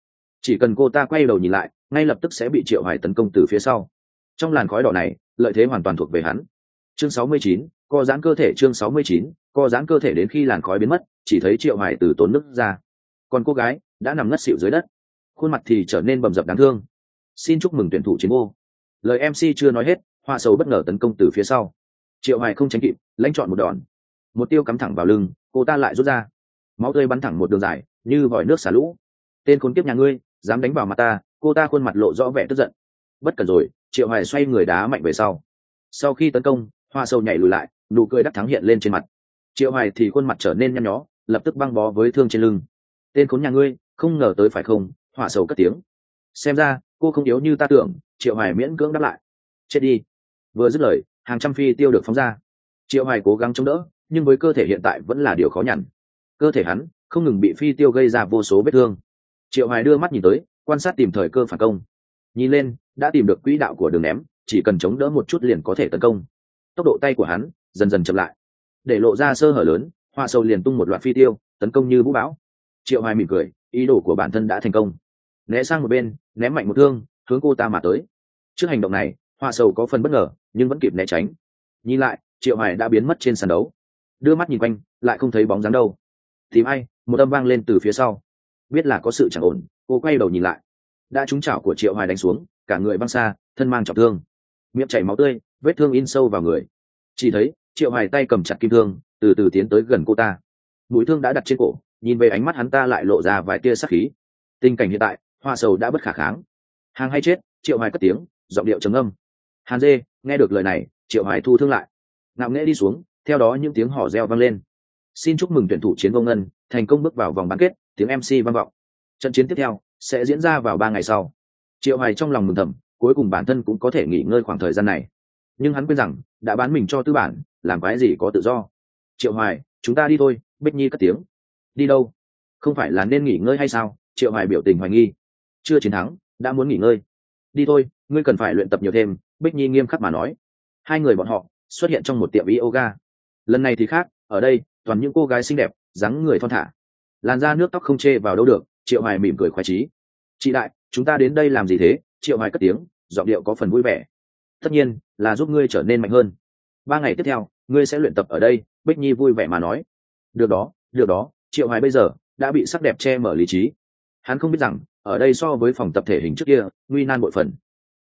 Chỉ cần cô ta quay đầu nhìn lại ngay lập tức sẽ bị triệu hoài tấn công từ phía sau. Trong làn khói đỏ này lợi thế hoàn toàn thuộc về hắn. Chương 69, co giãn cơ thể chương 69, co giãn cơ thể đến khi làn khói biến mất chỉ thấy triệu hoài từ tốn nước ra. Còn cô gái đã nằm ngất xỉu dưới đất khuôn mặt thì trở nên bầm dập đáng thương. Xin chúc mừng tuyển thủ chiến ô lời mc chưa nói hết, hoa sầu bất ngờ tấn công từ phía sau. Triệu hoài không tránh kịp, lãnh chọn một đòn. Một tiêu cắm thẳng vào lưng, cô ta lại rút ra. Máu tươi bắn thẳng một đường dài, như vòi nước xả lũ. Tên khốn kiếp nhà ngươi, dám đánh vào mặt ta, cô ta khuôn mặt lộ rõ vẻ tức giận. Bất cần rồi, triệu hoài xoay người đá mạnh về sau. Sau khi tấn công, hoa sâu nhảy lùi lại, nụ cười đắc thắng hiện lên trên mặt. Triệu hoài thì khuôn mặt trở nên nhăn nhó, lập tức băng bó với thương trên lưng. Tên khốn nhà ngươi, không ngờ tới phải không? Hỏa sầu cất tiếng. Xem ra, cô không yếu như ta tưởng, triệu hoài miễn cưỡng đáp lại. Chết đi. Vừa dứt lời, hàng trăm phi tiêu được phóng ra. Triệu hoài cố gắng chống đỡ, nhưng với cơ thể hiện tại vẫn là điều khó nhằn. Cơ thể hắn không ngừng bị phi tiêu gây ra vô số vết thương. Triệu hoài đưa mắt nhìn tới, quan sát tìm thời cơ phản công. Nhìn lên, đã tìm được quỹ đạo của đường ném, chỉ cần chống đỡ một chút liền có thể tấn công. Tốc độ tay của hắn dần dần chậm lại. Để lộ ra sơ hở lớn hoa sầu liền tung một loạt phi tiêu, tấn công như vũ bão. Triệu hoài mỉm cười, ý đồ của bản thân đã thành công né sang một bên, ném mạnh một thương, hướng cô ta mà tới. Trước hành động này, hoa sầu có phần bất ngờ, nhưng vẫn kịp né tránh. Nhìn lại, triệu Hải đã biến mất trên sàn đấu. Đưa mắt nhìn quanh, lại không thấy bóng dáng đâu. Tìm ai? Một âm vang lên từ phía sau. Biết là có sự chẳng ổn, cô quay đầu nhìn lại. Đã trúng chảo của triệu hoài đánh xuống, cả người băng xa, thân mang trọng thương. Miệng chảy máu tươi, vết thương in sâu vào người. Chỉ thấy, triệu hoài tay cầm chặt kim thương, từ từ tiến tới gần cô ta. Mũi thương đã đặt trên cổ, nhìn về ánh mắt hắn ta lại lộ ra vài tia sắc khí. Tình cảnh hiện tại hoa sầu đã bất khả kháng. Hàng hay chết, triệu hoài cất tiếng, giọng điệu trầm âm. Hàn dê, nghe được lời này, triệu hoài thu thương lại. Ngạo nghễ đi xuống, theo đó những tiếng hò reo vang lên. Xin chúc mừng tuyển thủ chiến công ngân, thành công bước vào vòng bán kết, tiếng mc vang vọng. Trận chiến tiếp theo, sẽ diễn ra vào ba ngày sau. Triệu hoài trong lòng mừng thầm, cuối cùng bản thân cũng có thể nghỉ ngơi khoảng thời gian này. Nhưng hắn quên rằng, đã bán mình cho tư bản, làm cái gì có tự do. Triệu hoài, chúng ta đi thôi, bích nhi cất tiếng. Đi đâu? Không phải là nên nghỉ ngơi hay sao? Triệu hoài biểu tình hoài nghi chưa chiến thắng, đã muốn nghỉ ngơi. Đi thôi, ngươi cần phải luyện tập nhiều thêm, bích nhi nghiêm khắc mà nói. Hai người bọn họ xuất hiện trong một tiệm yoga. Lần này thì khác, ở đây, toàn những cô gái xinh đẹp, dáng người thon thả. Làn da nước tóc không chê vào đâu được, triệu hoài mỉm cười khoái trí chị đại, chúng ta đến đây làm gì thế? Triệu hoài cất tiếng, giọng điệu có phần vui vẻ. Tất nhiên, là giúp ngươi trở nên mạnh hơn. Ba ngày tiếp theo, ngươi sẽ luyện tập ở đây, bích nhi vui vẻ mà nói. Được đó được đó. Triệu hoài bây giờ đã bị sắc đẹp che mở lý trí hắn không biết rằng, ở đây so với phòng tập thể hình trước kia, nguy nan bội phần.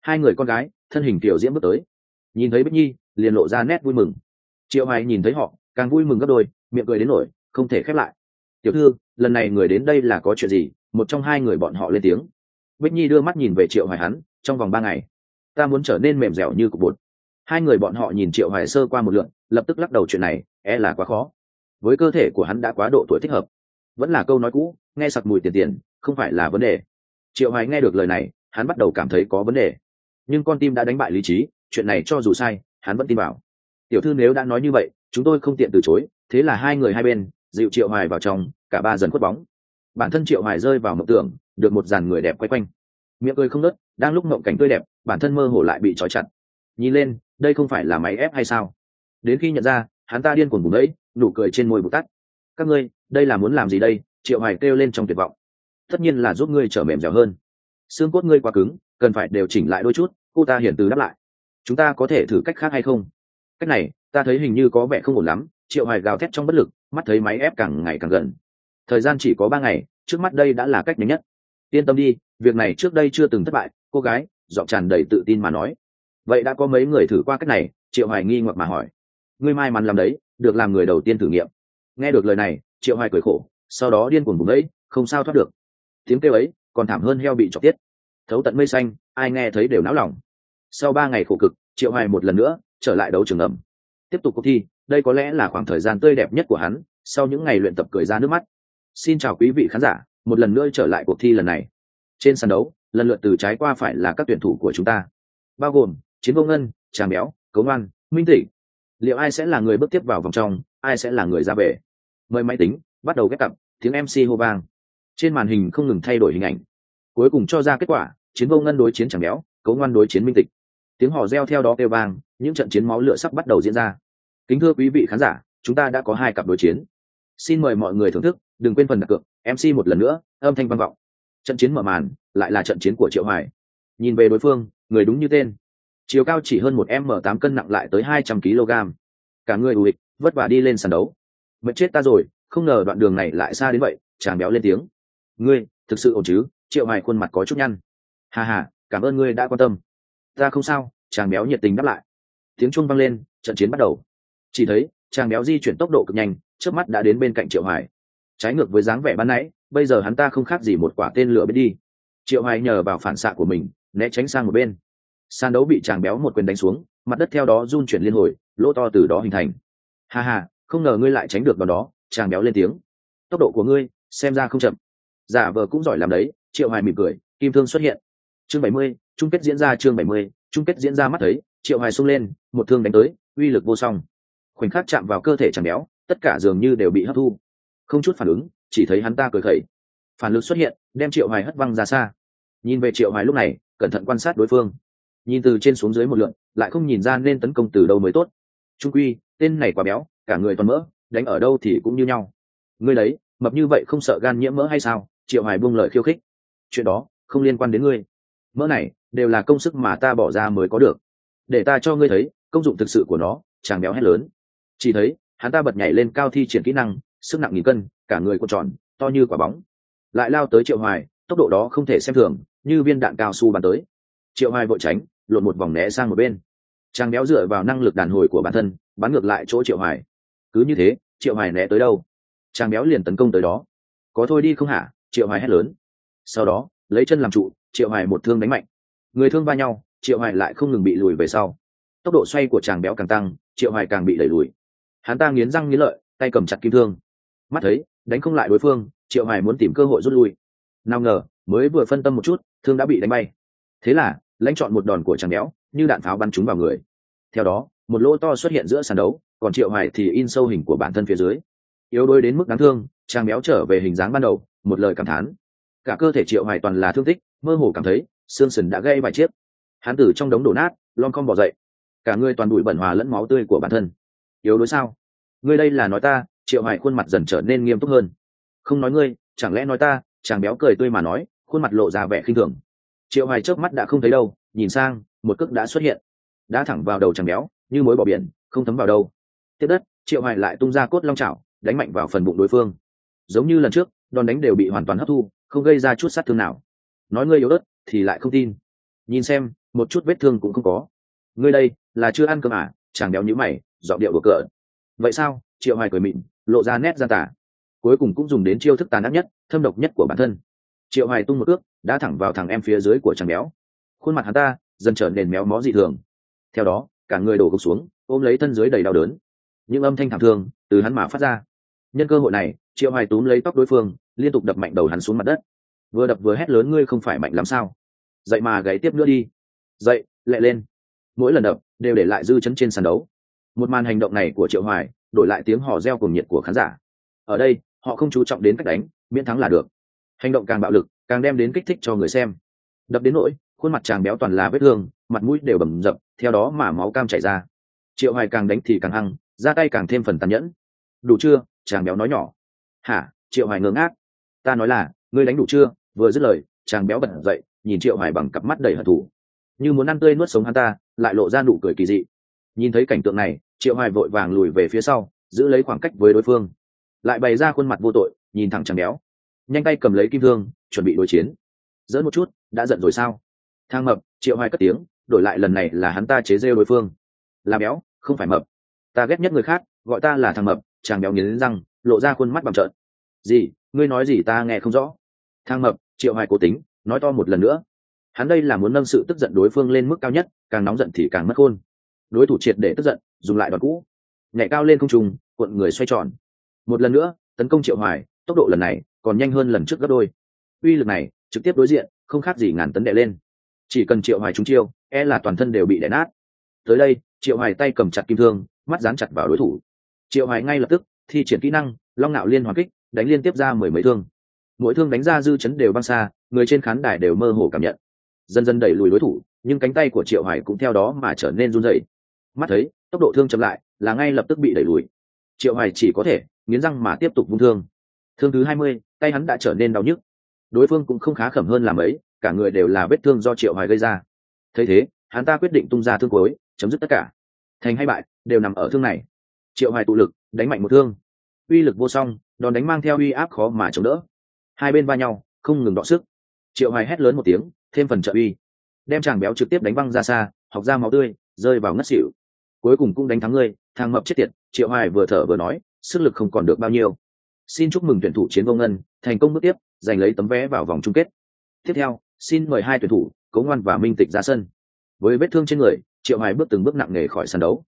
Hai người con gái, thân hình tiểu diễm bước tới. Nhìn thấy bích nhi, liền lộ ra nét vui mừng. Triệu hoài nhìn thấy họ, càng vui mừng gấp đôi, miệng cười đến nổi, không thể khép lại. Tiểu thư, lần này người đến đây là có chuyện gì? Một trong hai người bọn họ lên tiếng. Bích nhi đưa mắt nhìn về triệu hoài hắn, trong vòng ba ngày. Ta muốn trở nên mềm dẻo như cục bột. Hai người bọn họ nhìn triệu hoài sơ qua một lượn, lập tức lắc đầu chuyện này e là quá khó. Với cơ thể của hắn đã quá độ tuổi thích hợp. Vẫn là câu nói cũ, nghe sặc mùi tiền tiền không phải là vấn đề. Triệu hoài nghe được lời này hắn bắt đầu cảm thấy có vấn đề. Nhưng con tim đã đánh bại lý trí chuyện này cho dù sai hắn vẫn tin vào. Tiểu thư nếu đã nói như vậy chúng tôi không tiện từ chối thế là hai người hai bên dịu triệu hoài vào trong cả ba dần khuất bóng. Bản thân triệu hoài rơi vào mộng tưởng được một dàn người đẹp quay quanh. Miệng cười không ngớt đang lúc mộng cảnh tươi đẹp bản thân mơ hồ lại bị trói chặt. Nhìn lên đây không phải là máy ép hay sao? Đến khi nhận ra hắn ta điên cuồng bùng đấy, nụ cười trên môi bụt tắt. Các ngươi đây là muốn làm gì đây? Triệu hoài kêu lên trong tuyệt vọng tất nhiên là giúp ngươi trở mềm dẻo hơn. Xương cốt ngươi quá cứng, cần phải điều chỉnh lại đôi chút, cô ta hiển từ đáp lại. Chúng ta có thể thử cách khác hay không? Cách này, ta thấy hình như có vẻ không ổn lắm, triệu hoài gào thét trong bất lực, mắt thấy máy ép càng ngày càng gần. Thời gian chỉ có ba ngày, trước mắt đây đã là cách nhanh nhất. Yên tâm đi, việc này trước đây chưa từng thất bại, cô gái, giọng tràn đầy tự tin mà nói. Vậy đã có mấy người thử qua cách này? Triệu hoài nghi ngoặc mà hỏi. Ngươi may mắn làm đấy, được làm người đầu tiên thử nghiệm. Nghe được lời này, triệu hoài cười khổ, sau đó điên cuồng vùng ấy không sao thoát được tiếng kêu ấy còn thảm hơn heo bị chọc tiết. Thấu tận mây xanh, ai nghe thấy đều náo lòng. Sau ba ngày khổ cực, triệu hoài một lần nữa trở lại đấu trường ẩm. Tiếp tục cuộc thi, đây có lẽ là khoảng thời gian tươi đẹp nhất của hắn, sau những ngày luyện tập cười ra nước mắt. Xin chào quý vị khán giả, một lần nữa trở lại cuộc thi lần này. Trên sàn đấu, lần lượt từ trái qua phải là các tuyển thủ của chúng ta. Bao gồm, chiến vô ngân, trà béo cấu ngoan, minh tỷ liệu ai sẽ là người bước tiếp vào vòng trong, ai sẽ là người ra về? Mời máy tính, bắt đầu ghép cặp, tiếng mc hô vang trên màn hình không ngừng thay đổi hình ảnh. Cuối cùng cho ra kết quả, chiến vô ngân đối chiến chẳng béo, cấu ngoan đối chiến minh tịch. Tiếng hò reo theo đó kêu vang, những trận chiến máu lửa sắp bắt đầu diễn ra. Kính thưa quý vị khán giả, chúng ta đã có hai cặp đối chiến. Xin mời mọi người thưởng thức, đừng quên phần đặt cược mc một lần nữa, âm thanh vang vọng. Trận chiến mở màn, lại là trận chiến của triệu hoài. Nhìn về đối phương, người đúng như tên. Chiều cao chỉ hơn một m tám cân nặng lại tới hai trăm kg. Cả người ù ịch, vất vả đi lên sàn đấu. Mệt chết ta rồi, không ngờ đoạn đường này lại xa đến vậy, chàng béo lên tiếng ngươi, thực sự ổn chứ? Triệu hoài khuôn mặt có chút nhăn. Hà hà cảm ơn ngươi đã quan tâm. Ta không sao, chàng béo nhiệt tình đáp lại. Tiếng chuông vang lên, trận chiến bắt đầu. Chỉ thấy, chàng béo di chuyển tốc độ cực nhanh trước mắt đã đến bên cạnh triệu hoài. Trái ngược với dáng vẻ ban nãy, bây giờ hắn ta không khác gì một quả tên lửa biết đi. Triệu hoài nhờ vào phản xạ của mình, né tránh sang một bên. Sàn đấu bị chàng béo một quyền đánh xuống, mặt đất theo đó run chuyển liên hồi, lỗ to từ đó hình thành. Hà hà không ngờ ngươi lại tránh được đòn đó, chàng béo lên tiếng. Tốc độ của ngươi, xem ra không chậm giả vờ cũng giỏi làm đấy, triệu hoài mỉm cười, kim thương xuất hiện. Chương bảy mươi, chung kết diễn ra chương bảy mươi, chung kết diễn ra mắt thấy, triệu hoài xung lên, một thương đánh tới, uy lực vô song. Khoảnh khắc chạm vào cơ thể chẳng béo, tất cả dường như đều bị hấp thu. Không chút phản ứng, chỉ thấy hắn ta cười khẩy. Phản lực xuất hiện, đem triệu hoài hất văng ra xa. Nhìn về triệu hoài lúc này, cẩn thận quan sát đối phương. Nhìn từ trên xuống dưới một lượn, lại không nhìn ra nên tấn công từ đâu mới tốt. Trung quy, tên này quá béo, cả người toàn mỡ, đánh ở đâu thì cũng như nhau. Ngươi đấy, mập như vậy không sợ gan nhiễm mỡ hay sao? Triệu hoài buông lời khiêu khích. Chuyện đó không liên quan đến ngươi. Mỡ này đều là công sức mà ta bỏ ra mới có được. Để ta cho ngươi thấy, công dụng thực sự của nó, chàng béo hét lớn. Chỉ thấy, hắn ta bật nhảy lên cao thi triển kỹ năng, sức nặng nghìn cân, cả người cuộn tròn, to như quả bóng. Lại lao tới triệu hoài, tốc độ đó không thể xem thường, như viên đạn cao su bắn tới. Triệu hoài vội tránh lộn một vòng né sang một bên. Chàng béo dựa vào năng lực đàn hồi của bản thân, bắn ngược lại chỗ triệu hoài. Cứ như thế, triệu hoài né tới đâu? Chàng béo liền tấn công tới đó. Có thôi đi không hả? Triệu hoài hét lớn. Sau đó, lấy chân làm trụ, triệu hoài một thương đánh mạnh. Người thương va nhau, triệu hoài lại không ngừng bị lùi về sau. Tốc độ xoay của chàng béo càng tăng, triệu hoài càng bị đẩy lùi. Hắn ta nghiến răng nghiến lợi, tay cầm chặt kim thương. Mắt thấy, đánh không lại đối phương, triệu hoài muốn tìm cơ hội rút lui. Nào ngờ, mới vừa phân tâm một chút, thương đã bị đánh bay. Thế là, lãnh chọn một đòn của chàng béo, như đạn pháo bắn trúng vào người. Theo đó, một lỗ to xuất hiện giữa sàn đấu, còn triệu hoài thì in sâu hình của bản thân phía dưới. Yếu đuối đến mức đáng thương, chàng béo trở về hình dáng ban đầu một lời cảm thán. Cả cơ thể triệu hoài toàn là thương tích, mơ hồ cảm thấy, xương sườn đã gây vài chiếc. Hắn tử trong đống đổ nát lon con bỏ dậy. Cả người toàn bụi bẩn hòa lẫn máu tươi của bản thân. Yếu đuối sao? Ngươi đây là nói ta? Triệu hoài khuôn mặt dần trở nên nghiêm túc hơn. Không nói ngươi, chẳng lẽ nói ta? Chàng béo cười tươi mà nói, khuôn mặt lộ ra vẻ khinh thường. Triệu hoài chớp mắt đã không thấy đâu, nhìn sang, một cước đã xuất hiện. Đã thẳng vào đầu chàng béo, như mối bỏ biển, không thấm vào đâu. Tiếp đất, triệu hoài lại tung ra cốt long chảo, đánh mạnh vào phần bụng đối phương. Giống như lần trước đòn đánh đều bị hoàn toàn hấp thu, không gây ra chút sát thương nào. Nói ngươi yếu ớt thì lại không tin. Nhìn xem, một chút vết thương cũng không có. Ngươi đây là chưa ăn cơm à? Chàng béo nhữ mày dọn điệu của cỡ vậy sao? Triệu hoài cười mịn, lộ ra nét gian tả cuối cùng cũng dùng đến chiêu thức tàn ác nhất, thâm độc nhất của bản thân. Triệu hoài tung một ước, đã thẳng vào thằng em phía dưới của chàng béo. Khuôn mặt hắn ta dần trở nên méo mó dị thường. Theo đó, cả người đổ gục xuống, ôm lấy thân dưới đầy đau đớn. Những âm thanh thảm thương từ hắn mà phát ra nhân cơ hội này, triệu hoài túm lấy tóc đối phương, liên tục đập mạnh đầu hắn xuống mặt đất. Vừa đập vừa hét lớn, ngươi không phải mạnh lắm sao? Dậy mà gáy tiếp nữa đi. Dậy, lẹ lên. Mỗi lần đập, đều để lại dư chấn trên sàn đấu. Một màn hành động này của triệu hoài, đổi lại tiếng hò reo cùng nhiệt của khán giả. Ở đây, họ không chú trọng đến cách đánh, miễn thắng là được. Hành động càng bạo lực, càng đem đến kích thích cho người xem. Đập đến nỗi, khuôn mặt chàng béo toàn là vết thương, mặt mũi đều bầm dập, theo đó mà máu cam chảy ra. Triệu hoài càng đánh thì càng hăng, ra tay càng thêm phần tàn nhẫn đủ chưa? Chàng béo nói nhỏ. Hả? Triệu hoài ngơ ngác. Ta nói là, ngươi đánh đủ chưa? Vừa dứt lời, chàng béo bật dậy, nhìn triệu hoài bằng cặp mắt đầy hận thù. Như muốn ăn tươi nuốt sống hắn ta, lại lộ ra nụ cười kỳ dị. Nhìn thấy cảnh tượng này, triệu hoài vội vàng lùi về phía sau, giữ lấy khoảng cách với đối phương. Lại bày ra khuôn mặt vô tội, nhìn thẳng chàng béo. Nhanh tay cầm lấy kim thương, chuẩn bị đối chiến. Dỡ một chút, đã giận rồi sao? Thang mập, triệu hoài cất tiếng, đổi lại lần này là hắn ta chế rêu đối phương. Là béo, không phải mập. Ta ghét nhất người khác, gọi ta là thằng mập chàng béo nghiến răng, lộ ra khuôn mắt bằng trợn. Gì? Ngươi nói gì ta nghe không rõ. Thang mập, triệu hoài cố tính, nói to một lần nữa. Hắn đây là muốn nâng sự tức giận đối phương lên mức cao nhất, càng nóng giận thì càng mất khôn. Đối thủ triệt để tức giận, dùng lại đòn cũ. Nhảy cao lên không trùng cuộn người xoay tròn. Một lần nữa, tấn công triệu hoài, tốc độ lần này còn nhanh hơn lần trước gấp đôi. Uy lực này, trực tiếp đối diện, không khác gì ngàn tấn đệ lên. Chỉ cần triệu hoài trúng chiêu e là toàn thân đều bị đè nát. Tới đây, triệu hoài tay cầm chặt kim thương, mắt dán chặt vào đối thủ triệu hoài ngay lập tức thi triển kỹ năng long nạo liên hoàn kích đánh liên tiếp ra mười mấy thương. Mỗi thương đánh ra dư chấn đều băng xa người trên khán đài đều mơ hồ cảm nhận. Dần dần đẩy lùi đối thủ nhưng cánh tay của triệu hoài cũng theo đó mà trở nên run rẩy. Mắt thấy tốc độ thương chậm lại là ngay lập tức bị đẩy lùi. Triệu hoài chỉ có thể nghiến răng mà tiếp tục vung thương. Thương thứ hai mươi, tay hắn đã trở nên đau nhức. Đối phương cũng không khá khẩm hơn làm ấy cả người đều là vết thương do triệu hoài gây ra. Thấy thế hắn ta quyết định tung ra thương cuối chấm dứt tất cả. Thành hay bại đều nằm ở thương này triệu hoài tụ lực, đánh mạnh một thương. Uy lực vô song, đòn đánh mang theo uy áp khó mà chống đỡ. Hai bên va nhau, không ngừng đọ sức. Triệu hoài hét lớn một tiếng, thêm phần trợ uy. Đem chàng béo trực tiếp đánh văng ra xa, học ra máu tươi, rơi vào ngất xỉu. Cuối cùng cũng đánh thắng ngươi, thang mập chết tiệt, triệu hoài vừa thở vừa nói, sức lực không còn được bao nhiêu. Xin chúc mừng tuyển thủ chiến vô ngân, thành công bước tiếp, giành lấy tấm vé vào vòng chung kết. Tiếp theo, xin mời hai tuyển thủ, cố ngoan và minh tịch ra sân. Với vết thương trên người, triệu hoài bước từng bước nặng nề khỏi sân đấu.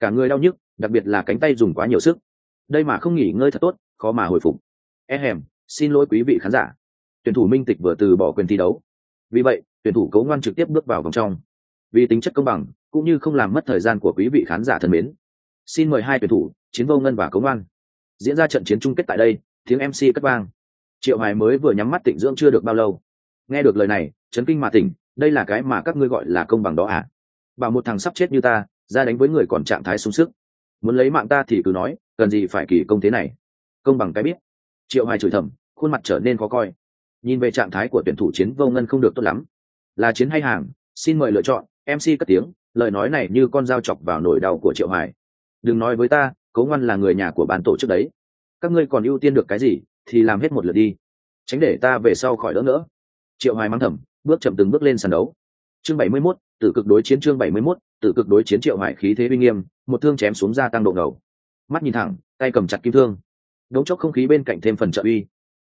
Cả người đau nhức đặc biệt là cánh tay dùng quá nhiều sức. Đây mà không nghỉ ngơi thật tốt, khó mà hồi phục. E hèm, xin lỗi quý vị khán giả. Tuyển thủ minh tịch vừa từ bỏ quyền thi đấu. Vì vậy, tuyển thủ cấu ngoan trực tiếp bước vào vòng trong. Vì tính chất công bằng, cũng như không làm mất thời gian của quý vị khán giả thân mến, xin mời hai tuyển thủ, chiến vô ngân và cấu ngoan, diễn ra trận chiến chung kết tại đây, tiếng mc cất vang. Triệu hoài mới vừa nhắm mắt tịnh dưỡng chưa được bao lâu. Nghe được lời này, chấn kinh mà tỉnh, đây là cái mà các ngươi gọi là công bằng đó à? Bảo một thằng sắp chết như ta, ra đánh với người còn trạng thái sung sức muốn lấy mạng ta thì cứ nói cần gì phải kỳ công thế này. Công bằng cái biết. Triệu hoài chửi thầm khuôn mặt trở nên khó coi. Nhìn về trạng thái của tuyển thủ chiến vô ngân không được tốt lắm. Là chiến hay hàng xin mời lựa chọn mc cất tiếng lời nói này như con dao chọc vào nỗi đau của triệu hoài. Đừng nói với ta cố ngoan là người nhà của ban tổ chức đấy. Các ngươi còn ưu tiên được cái gì thì làm hết một lượt đi. Tránh để ta về sau khỏi đỡ nữa triệu hoài mang thầm bước chậm từng bước lên sàn đấu. Chương 71, tử cực đối chiến chương 71, tự cực đối chiến triệu hải khí thế uy nghiêm, một thương chém xuống ra tăng độ ngầu. Mắt nhìn thẳng, tay cầm chặt kim thương. Đống chốc không khí bên cạnh thêm phần trợ uy.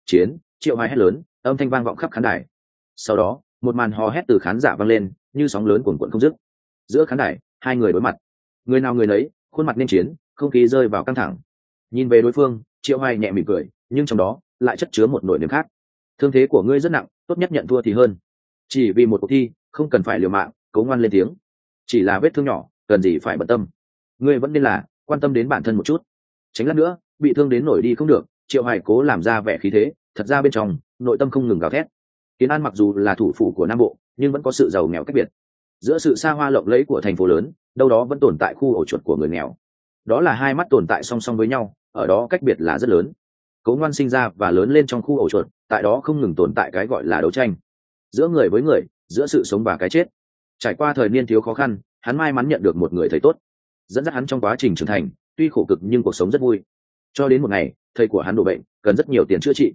Chiến, triệu hải hét lớn, âm thanh vang vọng khắp khán đài. Sau đó, một màn hò hét từ khán giả vang lên, như sóng lớn cuồn cuộn không dứt. Giữa khán đài, hai người đối mặt. Người nào người nấy, khuôn mặt nên chiến, không khí rơi vào căng thẳng. Nhìn về đối phương, triệu hoài nhẹ mỉm cười, nhưng trong đó, lại chất chứa một nỗi niềm khác. Thương thế của ngươi rất nặng, tốt nhất nhận thua thì hơn. Chỉ vì một cuộc thi, không cần phải liều mạng, cố ngoan lên tiếng chỉ là vết thương nhỏ, cần gì phải bận tâm. Ngươi vẫn nên là quan tâm đến bản thân một chút. Tránh lát nữa, bị thương đến nổi đi không được, triệu hải cố làm ra vẻ khí thế, thật ra bên trong, nội tâm không ngừng gào thét. Kiến an mặc dù là thủ phủ của nam bộ, nhưng vẫn có sự giàu nghèo cách biệt. Giữa sự xa hoa lộng lẫy của thành phố lớn, đâu đó vẫn tồn tại khu ổ chuột của người nghèo. Đó là hai mắt tồn tại song song với nhau, ở đó cách biệt là rất lớn. Cố ngoan sinh ra và lớn lên trong khu ổ chuột, tại đó không ngừng tồn tại cái gọi là đấu tranh. Giữa người với người, giữa sự sống và cái chết trải qua thời niên thiếu khó khăn, hắn may mắn nhận được một người thầy tốt, dẫn dắt hắn trong quá trình trưởng thành, tuy khổ cực nhưng cuộc sống rất vui. Cho đến một ngày, thầy của hắn đổ bệnh, cần rất nhiều tiền chữa trị.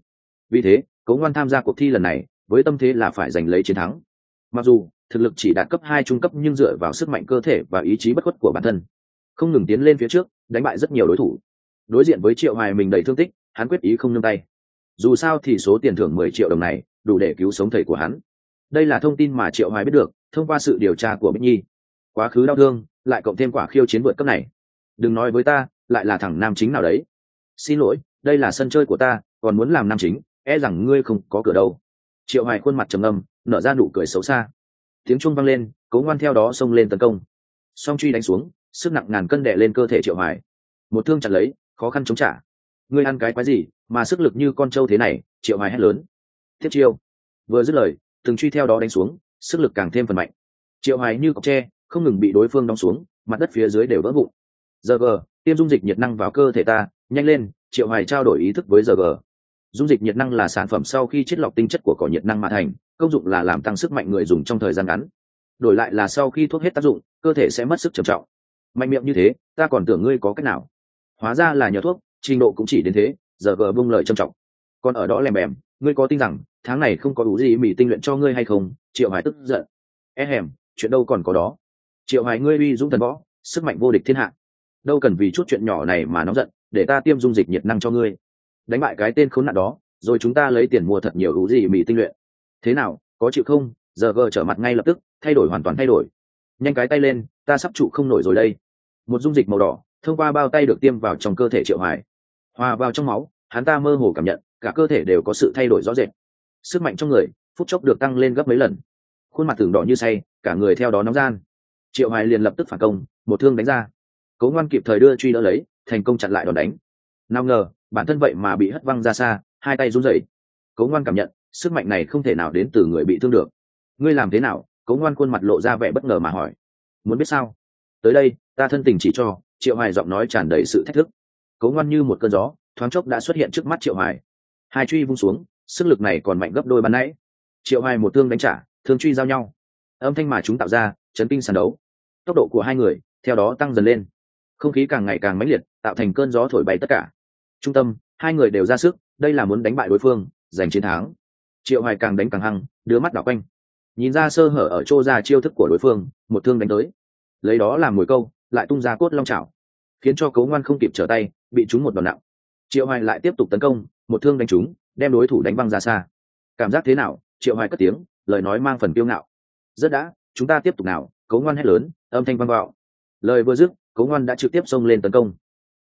Vì thế, cố ngoan tham gia cuộc thi lần này, với tâm thế là phải giành lấy chiến thắng. Mặc dù, thực lực chỉ đạt cấp hai trung cấp nhưng dựa vào sức mạnh cơ thể và ý chí bất khuất của bản thân, không ngừng tiến lên phía trước, đánh bại rất nhiều đối thủ. Đối diện với triệu hoài mình đầy thương tích, hắn quyết ý không nương tay. Dù sao thì số tiền thưởng mười triệu đồng này, đủ để cứu sống thầy của hắn đây là thông tin mà triệu hoài biết được, thông qua sự điều tra của bích nhi. Quá khứ đau thương, lại cộng thêm quả khiêu chiến vượt cấp này. Đừng nói với ta, lại là thằng nam chính nào đấy. Xin lỗi, đây là sân chơi của ta, còn muốn làm nam chính e rằng ngươi không có cửa đâu. Triệu hoài khuôn mặt trầm ngâm, nở ra nụ cười xấu xa. Tiếng chuông vang lên cố ngoan theo đó xông lên tấn công. Song truy đánh xuống, sức nặng ngàn cân đè lên cơ thể triệu hoài. Một thương chặt lấy, khó khăn chống trả. Ngươi ăn cái quái gì, mà sức lực như con trâu thế này, triệu hoài hét lớn. Thiết chiêu. Vừa dứt lời từng truy theo đó đánh xuống, sức lực càng thêm phần mạnh. Triệu hoài như cọc tre, không ngừng bị đối phương đóng xuống, mặt đất phía dưới đều vỡ vụn. Giờ gờ, tiêm dung dịch nhiệt năng vào cơ thể ta, nhanh lên, triệu hoài trao đổi ý thức với giờ gờ. Dung dịch nhiệt năng là sản phẩm sau khi chiết lọc tinh chất của cỏ nhiệt năng mà thành, công dụng là làm tăng sức mạnh người dùng trong thời gian ngắn. Đổi lại là sau khi thuốc hết tác dụng, cơ thể sẽ mất sức trầm trọng. Mạnh miệng như thế, ta còn tưởng ngươi có cách nào. Hóa ra là nhờ thuốc, trình độ cũng chỉ đến thế, giờ gờ bung lời trầm trọng còn ở đó lèm bèm ngươi có tin rằng tháng này không có đủ gì mì tinh luyện cho ngươi hay không? Triệu hải tức giận. E hèm chuyện đâu còn có đó? Triệu hải ngươi uy dũng thần võ sức mạnh vô địch thiên hạ. Đâu cần vì chút chuyện nhỏ này mà nóng giận để ta tiêm dung dịch nhiệt năng cho ngươi. Đánh bại cái tên khốn nạn đó rồi chúng ta lấy tiền mua thật nhiều đủ gì mì tinh luyện. Thế nào có chịu không? Giờ gờ trở mặt ngay lập tức thay đổi hoàn toàn thay đổi. Nhanh cái tay lên ta sắp trụ không nổi rồi đây. Một dung dịch màu đỏ thông qua bao tay được tiêm vào trong cơ thể triệu Hải, hòa vào trong máu hắn ta mơ hồ cảm nhận cả cơ thể đều có sự thay đổi rõ rệt. Sức mạnh trong người, phút chốc được tăng lên gấp mấy lần. Khuôn mặt tưởng đỏ như say, cả người theo đó nóng gian. Triệu hoài liền lập tức phản công, một thương đánh ra. Cố ngoan kịp thời đưa truy đỡ lấy, thành công chặn lại đòn đánh. Nào ngờ, bản thân vậy mà bị hất văng ra xa, hai tay run rẩy. Cố ngoan cảm nhận, sức mạnh này không thể nào đến từ người bị thương được. Ngươi làm thế nào? Cố ngoan khuôn mặt lộ ra vẻ bất ngờ mà hỏi. Muốn biết sao? Tới đây, ta thân tình chỉ cho. Triệu hoài giọng nói tràn đầy sự thách thức. Cố ngoan như một cơn gió, thoáng chốc đã xuất hiện trước mắt triệu hoài hai truy vung xuống, sức lực này còn mạnh gấp đôi ban nãy. Triệu hoài một thương đánh trả, thương truy giao nhau. Âm thanh mà chúng tạo ra, chấn kinh sàn đấu. Tốc độ của hai người, theo đó tăng dần lên. Không khí càng ngày càng mãnh liệt, tạo thành cơn gió thổi bay tất cả. Trung tâm, hai người đều ra sức, đây là muốn đánh bại đối phương, giành chiến thắng. Triệu hoài càng đánh càng hăng, đưa mắt đảo quanh. Nhìn ra sơ hở ở chỗ ra chiêu thức của đối phương, một thương đánh tới. Lấy đó làm mồi câu, lại tung ra cốt long chảo, khiến cho cấu ngoan không kịp trở tay, bị trúng một đòn nặng. Triệu hoài lại tiếp tục tấn công một thương đánh trúng, đem đối thủ đánh văng ra xa. Cảm giác thế nào? Triệu hoài cất tiếng, lời nói mang phần kiêu ngạo. Rất đã, chúng ta tiếp tục nào, cấu ngoan hét lớn, âm thanh vang vọng. Lời vừa dứt, cấu ngoan đã trực tiếp xông lên tấn công.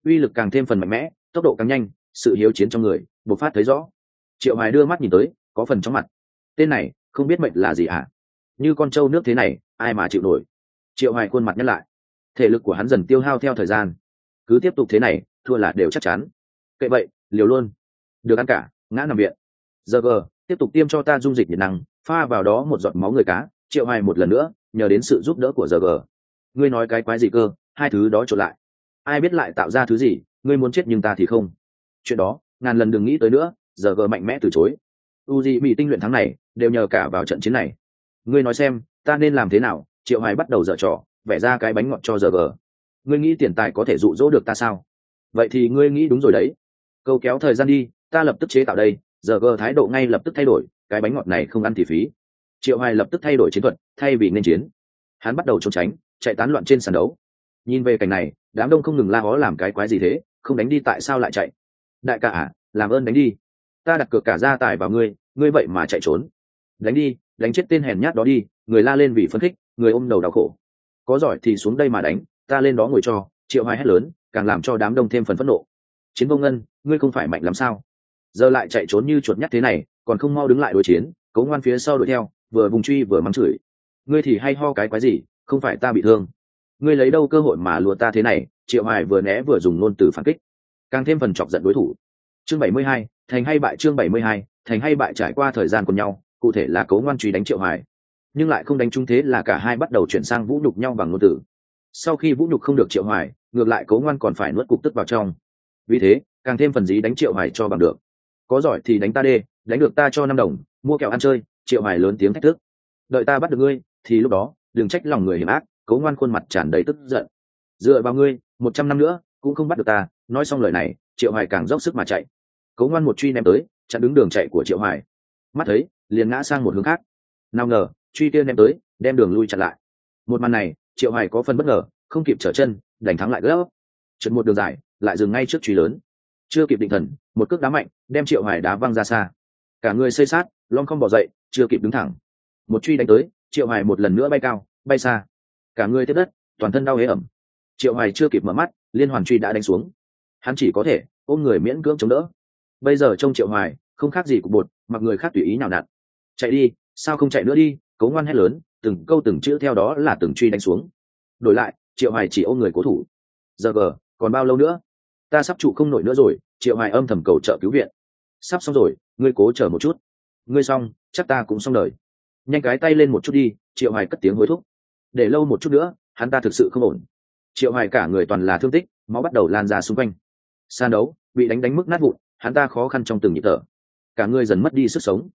Uy lực càng thêm phần mạnh mẽ, tốc độ càng nhanh, sự hiếu chiến trong người, bộc phát thấy rõ. Triệu hoài đưa mắt nhìn tới, có phần trong mặt. Tên này, không biết mệnh là gì hả? Như con trâu nước thế này, ai mà chịu nổi? Triệu hoài khuôn mặt nhắc lại. Thể lực của hắn dần tiêu hao theo thời gian. Cứ tiếp tục thế này, thua là đều chắc chắn. Kệ vậy liều luôn được ăn cả, ngã nằm viện. Giờ g tiếp tục tiêm cho ta dung dịch nhiệt năng, pha vào đó một giọt máu người cá, triệu hoài một lần nữa, nhờ đến sự giúp đỡ của giờ g ngươi nói cái quái gì cơ, hai thứ đó trộn lại. Ai biết lại tạo ra thứ gì, ngươi muốn chết nhưng ta thì không. Chuyện đó, ngàn lần đừng nghĩ tới nữa, giờ g mạnh mẽ từ chối. U gì bị tinh luyện thắng này, đều nhờ cả vào trận chiến này. Ngươi nói xem, ta nên làm thế nào, triệu hoài bắt đầu dở trò, vẽ ra cái bánh ngọt cho giờ g ngươi nghĩ tiền tài có thể dụ dỗ được ta sao? Vậy thì ngươi nghĩ đúng rồi đấy. Câu kéo thời gian đi ta lập tức chế tạo đây, giờ gờ thái độ ngay lập tức thay đổi, cái bánh ngọt này không ăn thì phí. Triệu hoài lập tức thay đổi chiến thuật, thay vì nên chiến. Hắn bắt đầu trốn tránh, chạy tán loạn trên sàn đấu. Nhìn về cảnh này, đám đông không ngừng la hó làm cái quái gì thế, không đánh đi tại sao lại chạy? Đại ca à làm ơn đánh đi. Ta đặt cược cả gia tài vào ngươi ngươi vậy mà chạy trốn. Đánh đi, đánh chết tên hèn nhát đó đi, người la lên vì phấn khích, người ôm đầu đau khổ. Có giỏi thì xuống đây mà đánh, ta lên đó ngồi cho, triệu hoài hét lớn, càng làm cho đám đông thêm phần phẫn nộ. Chiến vô ngân, ngươi không phải mạnh lắm sao? Giờ lại chạy trốn như chuột nhắt thế này còn không mau đứng lại đối chiến cấu ngoan phía sau đuổi theo vừa vùng truy vừa mắng chửi. Ngươi thì hay ho cái quái gì không phải ta bị thương. Ngươi lấy đâu cơ hội mà lùa ta thế này triệu hoài vừa né vừa dùng ngôn từ phản kích. Càng thêm phần chọc giận đối thủ. Chương 72, thành hay bại chương 72, thành hay bại trải qua thời gian cùng nhau cụ thể là cấu ngoan truy đánh triệu hoài. Nhưng lại không đánh trúng thế là cả hai bắt đầu chuyển sang vũ nhục nhau bằng ngôn từ. Sau khi vũ nhục không được triệu hoài ngược lại cấu ngoan còn phải nuốt cục tức vào trong. Vì thế càng thêm phần dí đánh triệu hoài cho bằng được có giỏi thì đánh ta đê, đánh được ta cho năm đồng, mua kẹo ăn chơi, triệu hoài lớn tiếng thách thức. Đợi ta bắt được ngươi, thì lúc đó, đừng trách lòng người hiểm ác cấu ngoan khuôn mặt tràn đầy tức giận. Dựa vào ngươi, một trăm năm nữa, cũng không bắt được ta, nói xong lời này, triệu hoài càng dốc sức mà chạy. Cấu ngoan một truy ném tới, chặn đứng đường chạy của triệu hoài. Mắt thấy, liền ngã sang một hướng khác. Nào ngờ, truy kia ném tới, đem đường lui chặn lại. Một màn này, triệu hoài có phần bất ngờ, không kịp trở chân, đành thắng lại gấp. Trượt một đường dài, lại dừng ngay trước truy lớn chưa kịp định thần, một cước đá mạnh, đem triệu hoài đá văng ra xa. Cả người xây sát lon không bỏ dậy, chưa kịp đứng thẳng. Một truy đánh tới, triệu hoài một lần nữa bay cao, bay xa. Cả người tiếp đất, toàn thân đau hế ẩm. Triệu hoài chưa kịp mở mắt, liên hoàn truy đã đánh xuống. Hắn chỉ có thể ôm người miễn cưỡng chống đỡ. Bây giờ trông triệu hoài, không khác gì cục bột, mặc người khác tùy ý nào nặn chạy đi, sao không chạy nữa đi, cấu ngoan hét lớn, từng câu từng chữ theo đó là từng truy đánh xuống. Đổi lại, triệu hoài chỉ ôm người cố thủ. Giờ gờ còn bao lâu nữa ta sắp trụ không nổi nữa rồi, triệu hoài âm thầm cầu trợ cứu viện. Sắp xong rồi, ngươi cố chờ một chút. Ngươi xong, chắc ta cũng xong đời. Nhanh cái tay lên một chút đi, triệu hoài cất tiếng hối thúc. Để lâu một chút nữa, hắn ta thực sự không ổn. Triệu hoài cả người toàn là thương tích, máu bắt đầu lan ra xung quanh. San đấu, bị đánh đánh mức nát vụn, hắn ta khó khăn trong từng nhịp thở. Cả người dần mất đi sức sống.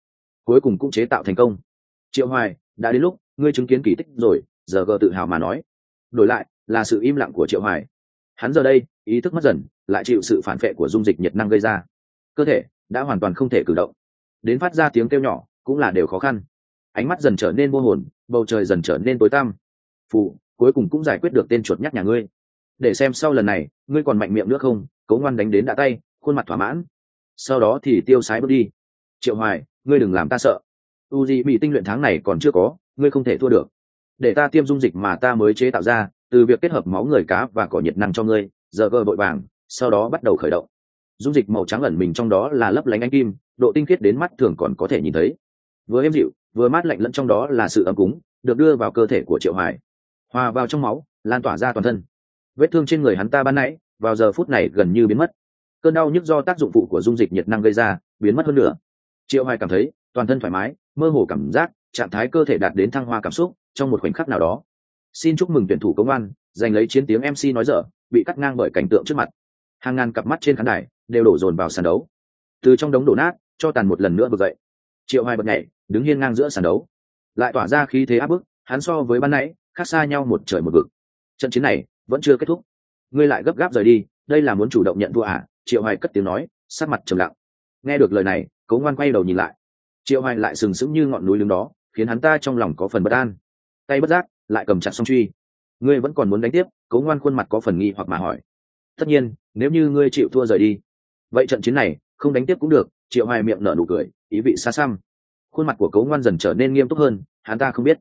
Cuối cùng cũng chế tạo thành công. Triệu hoài, đã đến lúc, ngươi chứng kiến kỳ tích rồi, giờ gờ tự hào mà nói. Đổi lại, là sự im lặng của triệu hoài. Hắn giờ đây, ý thức mất dần lại chịu sự phản vệ của dung dịch nhiệt năng gây ra. Cơ thể đã hoàn toàn không thể cử động. Đến phát ra tiếng kêu nhỏ cũng là đều khó khăn. Ánh mắt dần trở nên vô hồn, bầu trời dần trở nên tối tăm. Phụ cuối cùng cũng giải quyết được tên chuột nhắc nhà ngươi. Để xem sau lần này, ngươi còn mạnh miệng nữa không? Cấu ngoan đánh đến đã tay, khuôn mặt thỏa mãn. Sau đó thì tiêu sái bước đi. Triệu hoài, ngươi đừng làm ta sợ. U gì bị tinh luyện tháng này còn chưa có, ngươi không thể thua được. Để ta tiêm dung dịch mà ta mới chế tạo ra, từ việc kết hợp máu người cá và cỏ nhiệt năng cho ngươi, giờ gờ vội vàng sau đó bắt đầu khởi động. Dung dịch màu trắng ẩn mình trong đó là lấp lánh ánh kim, độ tinh khiết đến mắt thường còn có thể nhìn thấy. Vừa êm dịu, vừa mát lạnh lẫn trong đó là sự ấm cúng, được đưa vào cơ thể của triệu hoài hòa vào trong máu, lan tỏa ra toàn thân. Vết thương trên người hắn ta ban nãy, vào giờ phút này gần như biến mất. Cơn đau nhức do tác dụng phụ của dung dịch nhiệt năng gây ra, biến mất hơn nữa triệu hoài cảm thấy, toàn thân thoải mái, mơ hồ cảm giác trạng thái cơ thể đạt đến thăng hoa cảm xúc trong một khoảnh khắc nào đó. Xin chúc mừng tuyển thủ công an, giành lấy chiến tiếng mc nói dở, bị cắt ngang bởi cảnh tượng trước mặt hàng ngàn cặp mắt trên khán đài đều đổ dồn vào sàn đấu. Từ trong đống đổ nát, cho tàn một lần nữa bật dậy. Triệu hoài bật nhảy, đứng hiên ngang giữa sàn đấu. Lại tỏa ra khí thế áp bức, hắn so với ban nãy, khác xa nhau một trời một vực. Trận chiến này vẫn chưa kết thúc. Ngươi lại gấp gáp rời đi, đây là muốn chủ động nhận thua à? Triệu hoài cất tiếng nói sát mặt trầm lặng. Nghe được lời này, cố ngoan quay đầu nhìn lại. Triệu hoài lại sừng sững như ngọn núi đứng đó, khiến hắn ta trong lòng có phần bất an. Tay bất giác, lại cầm chặt song truy. Ngươi vẫn còn muốn đánh tiếp? Cố ngoan khuôn mặt có phần nghi hoặc mà hỏi tất nhiên, nếu như ngươi chịu thua rời đi, vậy trận chiến này không đánh tiếp cũng được, triệu hoài miệng nở nụ cười, ý vị xa xăm. Khuôn mặt của Cấu ngoan dần trở nên nghiêm túc hơn, hắn ta không biết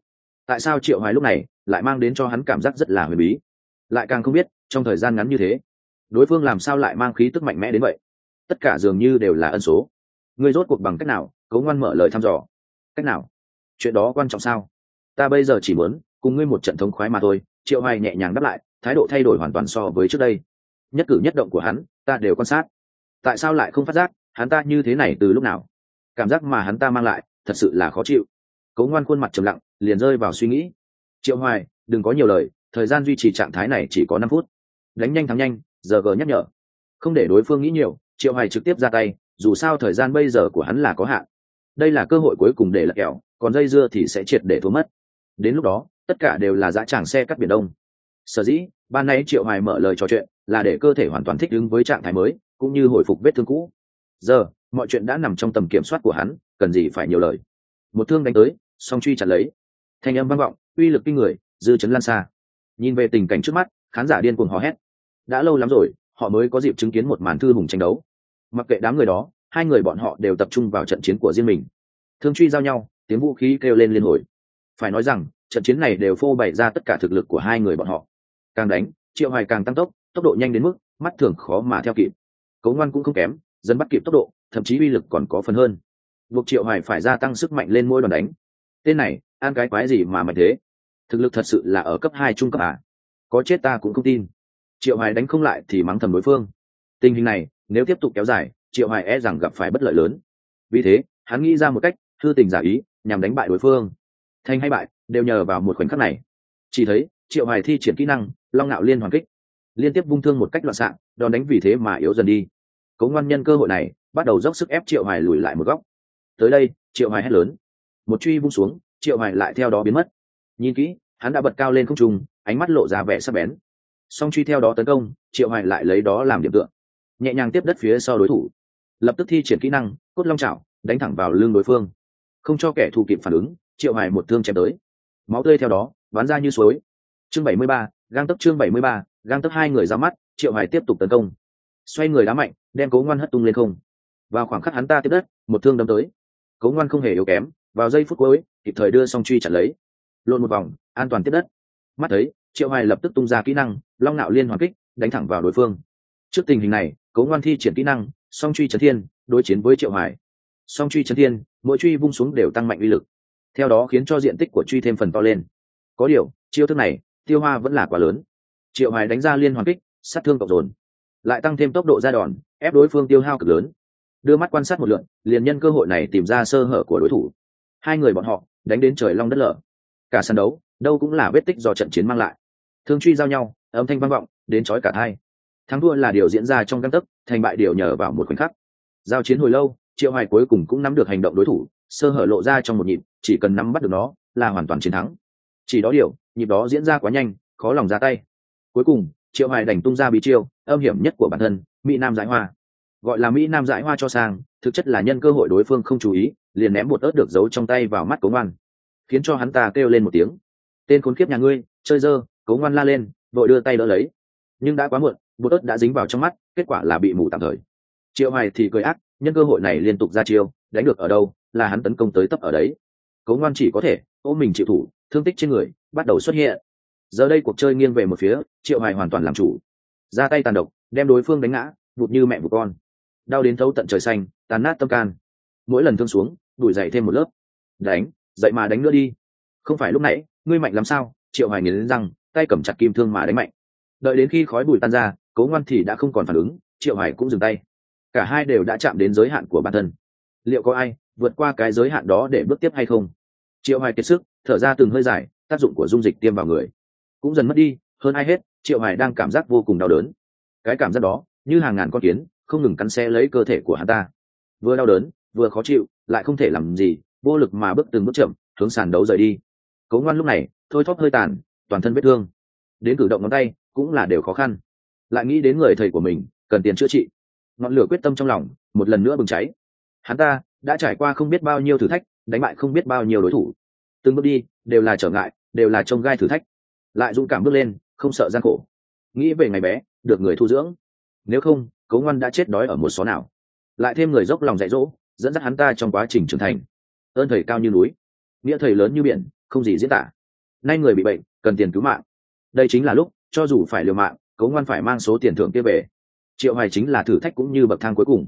tại sao triệu hoài lúc này lại mang đến cho hắn cảm giác rất là huyền bí. Lại càng không biết, trong thời gian ngắn như thế, đối phương làm sao lại mang khí tức mạnh mẽ đến vậy? Tất cả dường như đều là ân số. Ngươi rốt cuộc bằng cách nào? Cấu ngoan mở lời thăm dò. Cách nào? Chuyện đó quan trọng sao? Ta bây giờ chỉ muốn cùng ngươi một trận thống khoái mà thôi, triệu hoài nhẹ nhàng đáp lại, thái độ thay đổi hoàn toàn so với trước đây nhất cử nhất động của hắn, ta đều quan sát. Tại sao lại không phát giác, hắn ta như thế này từ lúc nào? Cảm giác mà hắn ta mang lại, thật sự là khó chịu. Cấu ngoan khuôn mặt trầm lặng, liền rơi vào suy nghĩ. Triệu hoài, đừng có nhiều lời, thời gian duy trì trạng thái này chỉ có năm phút. Đánh nhanh thắng nhanh, giờ gờ nhắc nhở. Không để đối phương nghĩ nhiều, triệu hoài trực tiếp ra tay, dù sao thời gian bây giờ của hắn là có hạn. Đây là cơ hội cuối cùng để lật kẹo, còn dây dưa thì sẽ triệt để thua mất. Đến lúc đó, tất cả đều là dã tràng xe cắt biển đông. Sở dĩ, ban nay triệu hoài mở lời trò chuyện là để cơ thể hoàn toàn thích ứng với trạng thái mới, cũng như hồi phục vết thương cũ. Giờ, mọi chuyện đã nằm trong tầm kiểm soát của hắn, cần gì phải nhiều lời. Một thương đánh tới, song truy chặt lấy. Thanh âm vang vọng, uy lực kinh người, dư chấn lan xa. Nhìn về tình cảnh trước mắt, khán giả điên cuồng hò hét. Đã lâu lắm rồi, họ mới có dịp chứng kiến một màn thư hùng tranh đấu. Mặc kệ đám người đó, hai người bọn họ đều tập trung vào trận chiến của riêng mình. Thương truy giao nhau, tiếng vũ khí kêu lên liên hồi. Phải nói rằng, trận chiến này đều phô bày ra tất cả thực lực của hai người bọn họ. Càng đánh, triệu hoài càng tăng tốc tốc độ nhanh đến mức mắt thường khó mà theo kịp. Cấu ngoan cũng không kém dần bắt kịp tốc độ, thậm chí uy lực còn có phần hơn. Buộc triệu hoài phải gia tăng sức mạnh lên mỗi đòn đánh. Tên này, ăn cái quái gì mà mạnh thế? Thực lực thật sự là ở cấp hai trung cấp à? Có chết ta cũng không tin. Triệu hoài đánh không lại thì mắng thầm đối phương. Tình hình này, nếu tiếp tục kéo dài, triệu hoài e rằng gặp phải bất lợi lớn. Vì thế, hắn nghĩ ra một cách, thư tình giả ý, nhằm đánh bại đối phương. Thành hay bại, đều nhờ vào một khoảnh khắc này. Chỉ thấy, triệu hoài thi triển kỹ năng, long nạo liên hoàn kích liên tiếp vung thương một cách loạn xạ đòn đánh vì thế mà yếu dần đi. Cố ngoan nhân cơ hội này bắt đầu dốc sức ép triệu hoài lùi lại một góc. Tới đây triệu hoài hét lớn. Một truy vung xuống triệu hoài lại theo đó biến mất. Nhìn kỹ hắn đã bật cao lên không trung ánh mắt lộ ra vẻ sắc bén. Song truy theo đó tấn công triệu hoài lại lấy đó làm điểm tựa. Nhẹ nhàng tiếp đất phía sau đối thủ. Lập tức thi triển kỹ năng cốt long chảo đánh thẳng vào lưng đối phương. Không cho kẻ thù kịp phản ứng triệu hoài một thương chém tới. Máu tươi theo đó bắn ra như suối. Chương 73, gang tấc chương 73, gang tấp hai người ra mắt, triệu hải tiếp tục tấn công. Xoay người đá mạnh, đem cố ngoan hất tung lên không. Vào khoảng khắc hắn ta tiếp đất, một thương đâm tới. Cố ngoan không hề yếu kém, vào giây phút cuối, kịp thời đưa song truy chặn lấy. Lộn một vòng, an toàn tiếp đất. Mắt thấy, triệu hoài lập tức tung ra kỹ năng, long nạo liên hoàn kích, đánh thẳng vào đối phương. Trước tình hình này, cố ngoan thi triển kỹ năng, song truy trấn thiên, đối chiến với triệu hoài. Song truy trấn thiên, mỗi truy vung xuống đều tăng mạnh uy lực. Theo đó khiến cho diện tích của truy thêm phần to lên. Có điều, chiêu thức này, tiêu hoa vẫn là quá lớn triệu hoài đánh ra liên hoàn kích, sát thương cộng dồn. Lại tăng thêm tốc độ ra đòn, ép đối phương tiêu hao cực lớn. Đưa mắt quan sát một lượn liền nhân cơ hội này tìm ra sơ hở của đối thủ. Hai người bọn họ, đánh đến trời long đất lở. Cả sân đấu, đâu cũng là vết tích do trận chiến mang lại. Thương truy giao nhau, âm thanh vang vọng, đến chói cả hai thắng thua là điều diễn ra trong căng tấc, thành bại điều nhờ vào một khoảnh khắc. Giao chiến hồi lâu, triệu hoài cuối cùng cũng nắm được hành động đối thủ, sơ hở lộ ra trong một nhịp, chỉ cần nắm bắt được nó, là hoàn toàn chiến thắng. Chỉ đó điều, nhịp đó diễn ra quá nhanh, khó lòng ra tay cuối cùng, triệu hoài đành tung ra bí chiêu, âm hiểm nhất của bản thân, mỹ nam giải hoa. Gọi là mỹ nam giải hoa cho sang, thực chất là nhân cơ hội đối phương không chú ý, liền ném một ớt được giấu trong tay vào mắt cố ngoan, khiến cho hắn ta kêu lên một tiếng. Tên khốn kiếp nhà ngươi, chơi dơ, cố ngoan la lên, vội đưa tay đỡ lấy. Nhưng đã quá muộn bột ớt đã dính vào trong mắt, kết quả là bị mù tạm thời. Triệu hoài thì cười ác, nhân cơ hội này liên tục ra chiêu, đánh được ở đâu, là hắn tấn công tới tấp ở đấy. Cố ngoan chỉ có thể ôm mình chịu thủ, thương tích trên người bắt đầu xuất hiện giờ đây cuộc chơi nghiêng về một phía, triệu hoài hoàn toàn làm chủ. Ra tay tàn độc, đem đối phương đánh ngã, vụt như mẹ một con. Đau đến thấu tận trời xanh tàn nát tâm can. Mỗi lần thương xuống, đuổi dậy thêm một lớp. Đánh, dậy mà đánh nữa đi. Không phải lúc nãy, ngươi mạnh làm sao? Triệu hoài nghiến răng, tay cầm chặt kim thương mà đánh mạnh. Đợi đến khi khói bụi tan ra, cố ngoan thì đã không còn phản ứng, triệu hoài cũng dừng tay. Cả hai đều đã chạm đến giới hạn của bản thân. Liệu có ai vượt qua cái giới hạn đó để bước tiếp hay không? Triệu hoài kiệt sức, thở ra từng hơi dài, tác dụng của dung dịch tiêm vào người cũng dần mất đi, hơn ai hết, triệu hải đang cảm giác vô cùng đau đớn. Cái cảm giác đó, như hàng ngàn con kiến, không ngừng cắn xe lấy cơ thể của hắn ta. Vừa đau đớn, vừa khó chịu, lại không thể làm gì, vô lực mà bước từng bước chậm, hướng sàn đấu rời đi. Cố ngoan lúc này, thôi thóp hơi tàn, toàn thân vết thương. Đến cử động ngón tay, cũng là đều khó khăn. Lại nghĩ đến người thầy của mình, cần tiền chữa trị. Ngọn lửa quyết tâm trong lòng, một lần nữa bừng cháy. Hắn ta, đã trải qua không biết bao nhiêu thử thách, đánh bại không biết bao nhiêu đối thủ. Từng bước đi, đều là trở ngại, đều là trông gai thử thách lại dũng cảm bước lên, không sợ gian khổ. Nghĩ về ngày bé, được người thu dưỡng. Nếu không cấu ngoan đã chết đói ở một xó nào. Lại thêm người dốc lòng dạy dỗ, dẫn dắt hắn ta trong quá trình trưởng thành. Ơn thầy cao như núi. Nghĩa thầy lớn như biển, không gì diễn tả. Nay người bị bệnh, cần tiền cứu mạng. Đây chính là lúc, cho dù phải liều mạng cấu ngoan phải mang số tiền thưởng kia về. Triệu hoài chính là thử thách cũng như bậc thang cuối cùng.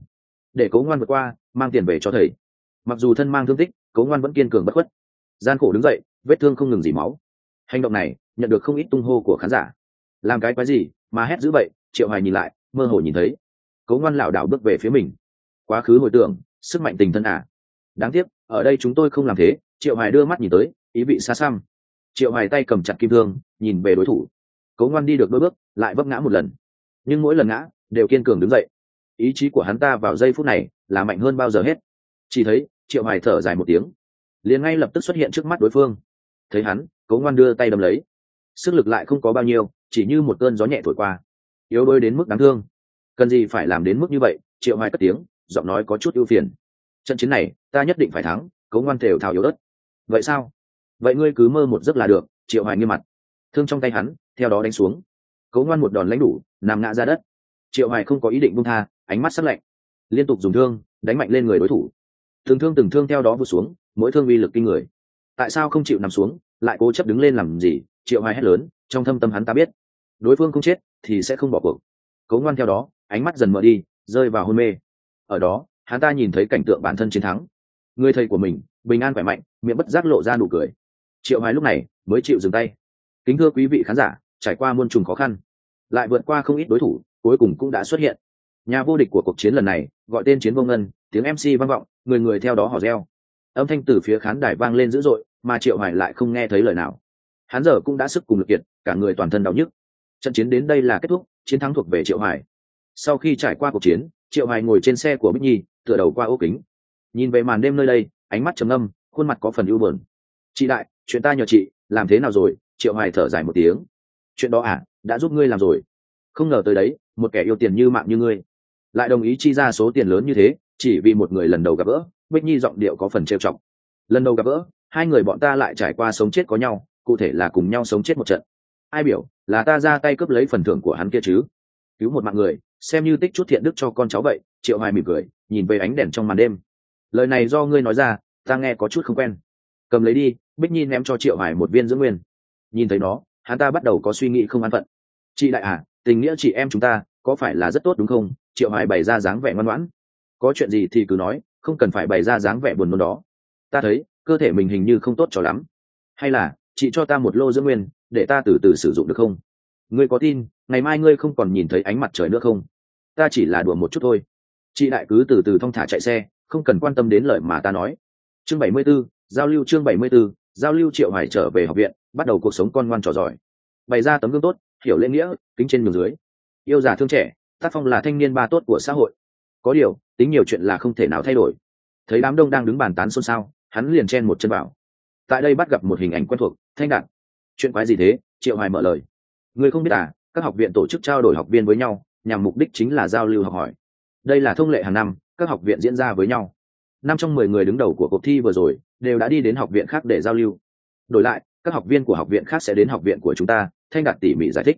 Để cấu ngoan vượt qua, mang tiền về cho thầy. Mặc dù thân mang thương tích cấu ngoan vẫn kiên cường bất khuất. Gian khổ đứng dậy, vết thương không ngừng dỉ máu. Hành động này nhận được không ít tung hô của khán giả. Làm cái quái gì mà hét dữ vậy? Triệu hoài nhìn lại, mơ hồ nhìn thấy. Cấu ngoan lảo đảo bước về phía mình. Quá khứ hồi tưởng, sức mạnh tình thân à? Đáng tiếc, ở đây chúng tôi không làm thế. Triệu hoài đưa mắt nhìn tới, ý vị xa xăm. Triệu hoài tay cầm chặt kim thương, nhìn về đối thủ. Cấu ngoan đi được đôi bước, lại vấp ngã một lần. Nhưng mỗi lần ngã, đều kiên cường đứng dậy. Ý chí của hắn ta vào giây phút này là mạnh hơn bao giờ hết. Chỉ thấy, triệu hoài thở dài một tiếng. Liền ngay lập tức xuất hiện trước mắt đối phương. Thấy hắn, cấu ngoan đưa tay đâm lấy sức lực lại không có bao nhiêu, chỉ như một cơn gió nhẹ thổi qua. Yếu đuối đến mức đáng thương. Cần gì phải làm đến mức như vậy? Triệu hoài cất tiếng, giọng nói có chút ưu phiền. Trận chiến này, ta nhất định phải thắng, cấu ngoan thều thào yếu ớt. Vậy sao? Vậy ngươi cứ mơ một giấc là được, triệu hoài nghiêm mặt. Thương trong tay hắn, theo đó đánh xuống. Cấu ngoan một đòn lãnh đủ, nằm ngã ra đất. Triệu hoài không có ý định buông tha, ánh mắt sắc lạnh. Liên tục dùng thương, đánh mạnh lên người đối thủ. Từng thương từng thương theo đó vụt xuống, mỗi thương uy lực kinh người. Tại sao không chịu nằm xuống, lại cố chấp đứng lên làm gì? Triệu hoài hét lớn, trong thâm tâm hắn ta biết, đối phương không chết thì sẽ không bỏ cuộc. Cấu ngoan theo đó, ánh mắt dần mở đi, rơi vào hôn mê. Ở đó, hắn ta nhìn thấy cảnh tượng bản thân chiến thắng. Người thầy của mình, bình an khỏe mạnh, miệng bất giác lộ ra nụ cười. Triệu hoài lúc này mới chịu dừng tay. Kính thưa quý vị khán giả, trải qua muôn trùng khó khăn, lại vượt qua không ít đối thủ, cuối cùng cũng đã xuất hiện. Nhà vô địch của cuộc chiến lần này, gọi tên chiến vô ngân, tiếng mc vang vọng, người người theo đó hò reo. Âm thanh từ phía khán đài vang lên dữ dội, mà triệu hoài lại không nghe thấy lời nào hắn giờ cũng đã sức cùng lực kiệt, cả người toàn thân đau nhức. Trận chiến đến đây là kết thúc, chiến thắng thuộc về triệu hải sau khi trải qua cuộc chiến, triệu hải ngồi trên xe của bích nhi, tựa đầu qua ô kính. Nhìn về màn đêm nơi đây, ánh mắt trầm ngâm, khuôn mặt có phần ưu buồn. Chị đại, chuyện ta nhờ chị, làm thế nào rồi? Triệu hải thở dài một tiếng. Chuyện đó à đã giúp ngươi làm rồi. Không ngờ tới đấy, một kẻ yêu tiền như mạng như ngươi. Lại đồng ý chi ra số tiền lớn như thế, chỉ vì một người lần đầu gặp gỡ, bích nhi giọng điệu có phần trêu chọc. Lần đầu gặp gỡ, hai người bọn ta lại trải qua sống chết có nhau cụ thể là cùng nhau sống chết một trận. Ai biểu là ta ra tay cướp lấy phần thưởng của hắn kia chứ? Cứu một mạng người, xem như tích chút thiện đức cho con cháu vậy, triệu hoài mỉm cười, nhìn về ánh đèn trong màn đêm. Lời này do ngươi nói ra, ta nghe có chút không quen. Cầm lấy đi, bích nhi ném cho triệu hoài một viên dưỡng nguyên. Nhìn thấy nó, hắn ta bắt đầu có suy nghĩ không an phận. Chị đại à tình nghĩa chị em chúng ta, có phải là rất tốt đúng không? Triệu hoài bày ra dáng vẻ ngoan ngoãn. Có chuyện gì thì cứ nói, không cần phải bày ra dáng vẻ buồn nôn đó. Ta thấy, cơ thể mình hình như không tốt cho lắm. Hay là chị cho ta một lô dưỡng nguyên để ta từ từ sử dụng được không? Ngươi có tin ngày mai ngươi không còn nhìn thấy ánh mặt trời nữa không? Ta chỉ là đùa một chút thôi. Chị đại cứ từ từ thong thả chạy xe không cần quan tâm đến lời mà ta nói. Chương bảy mươi 74, giao lưu chương bảy mươi 74, giao lưu triệu hoài trở về học viện bắt đầu cuộc sống con ngoan trò giỏi. Bày ra tấm gương tốt hiểu lễ nghĩa kính trên nhường dưới. Yêu già thương trẻ tác phong là thanh niên ba tốt của xã hội. Có điều tính nhiều chuyện là không thể nào thay đổi. Thấy đám đông đang đứng bàn tán xôn xao hắn liền chen một chân vào tại đây bắt gặp một hình ảnh quen thuộc, thanh đạt. Chuyện quái gì thế? Triệu hoài mở lời. Người không biết à các học viện tổ chức trao đổi học viên với nhau, nhằm mục đích chính là giao lưu học hỏi. Đây là thông lệ hàng năm, các học viện diễn ra với nhau. Năm trong mười người đứng đầu của cuộc thi vừa rồi, đều đã đi đến học viện khác để giao lưu. Đổi lại, các học viên của học viện khác sẽ đến học viện của chúng ta, thanh đạt tỉ mỉ giải thích.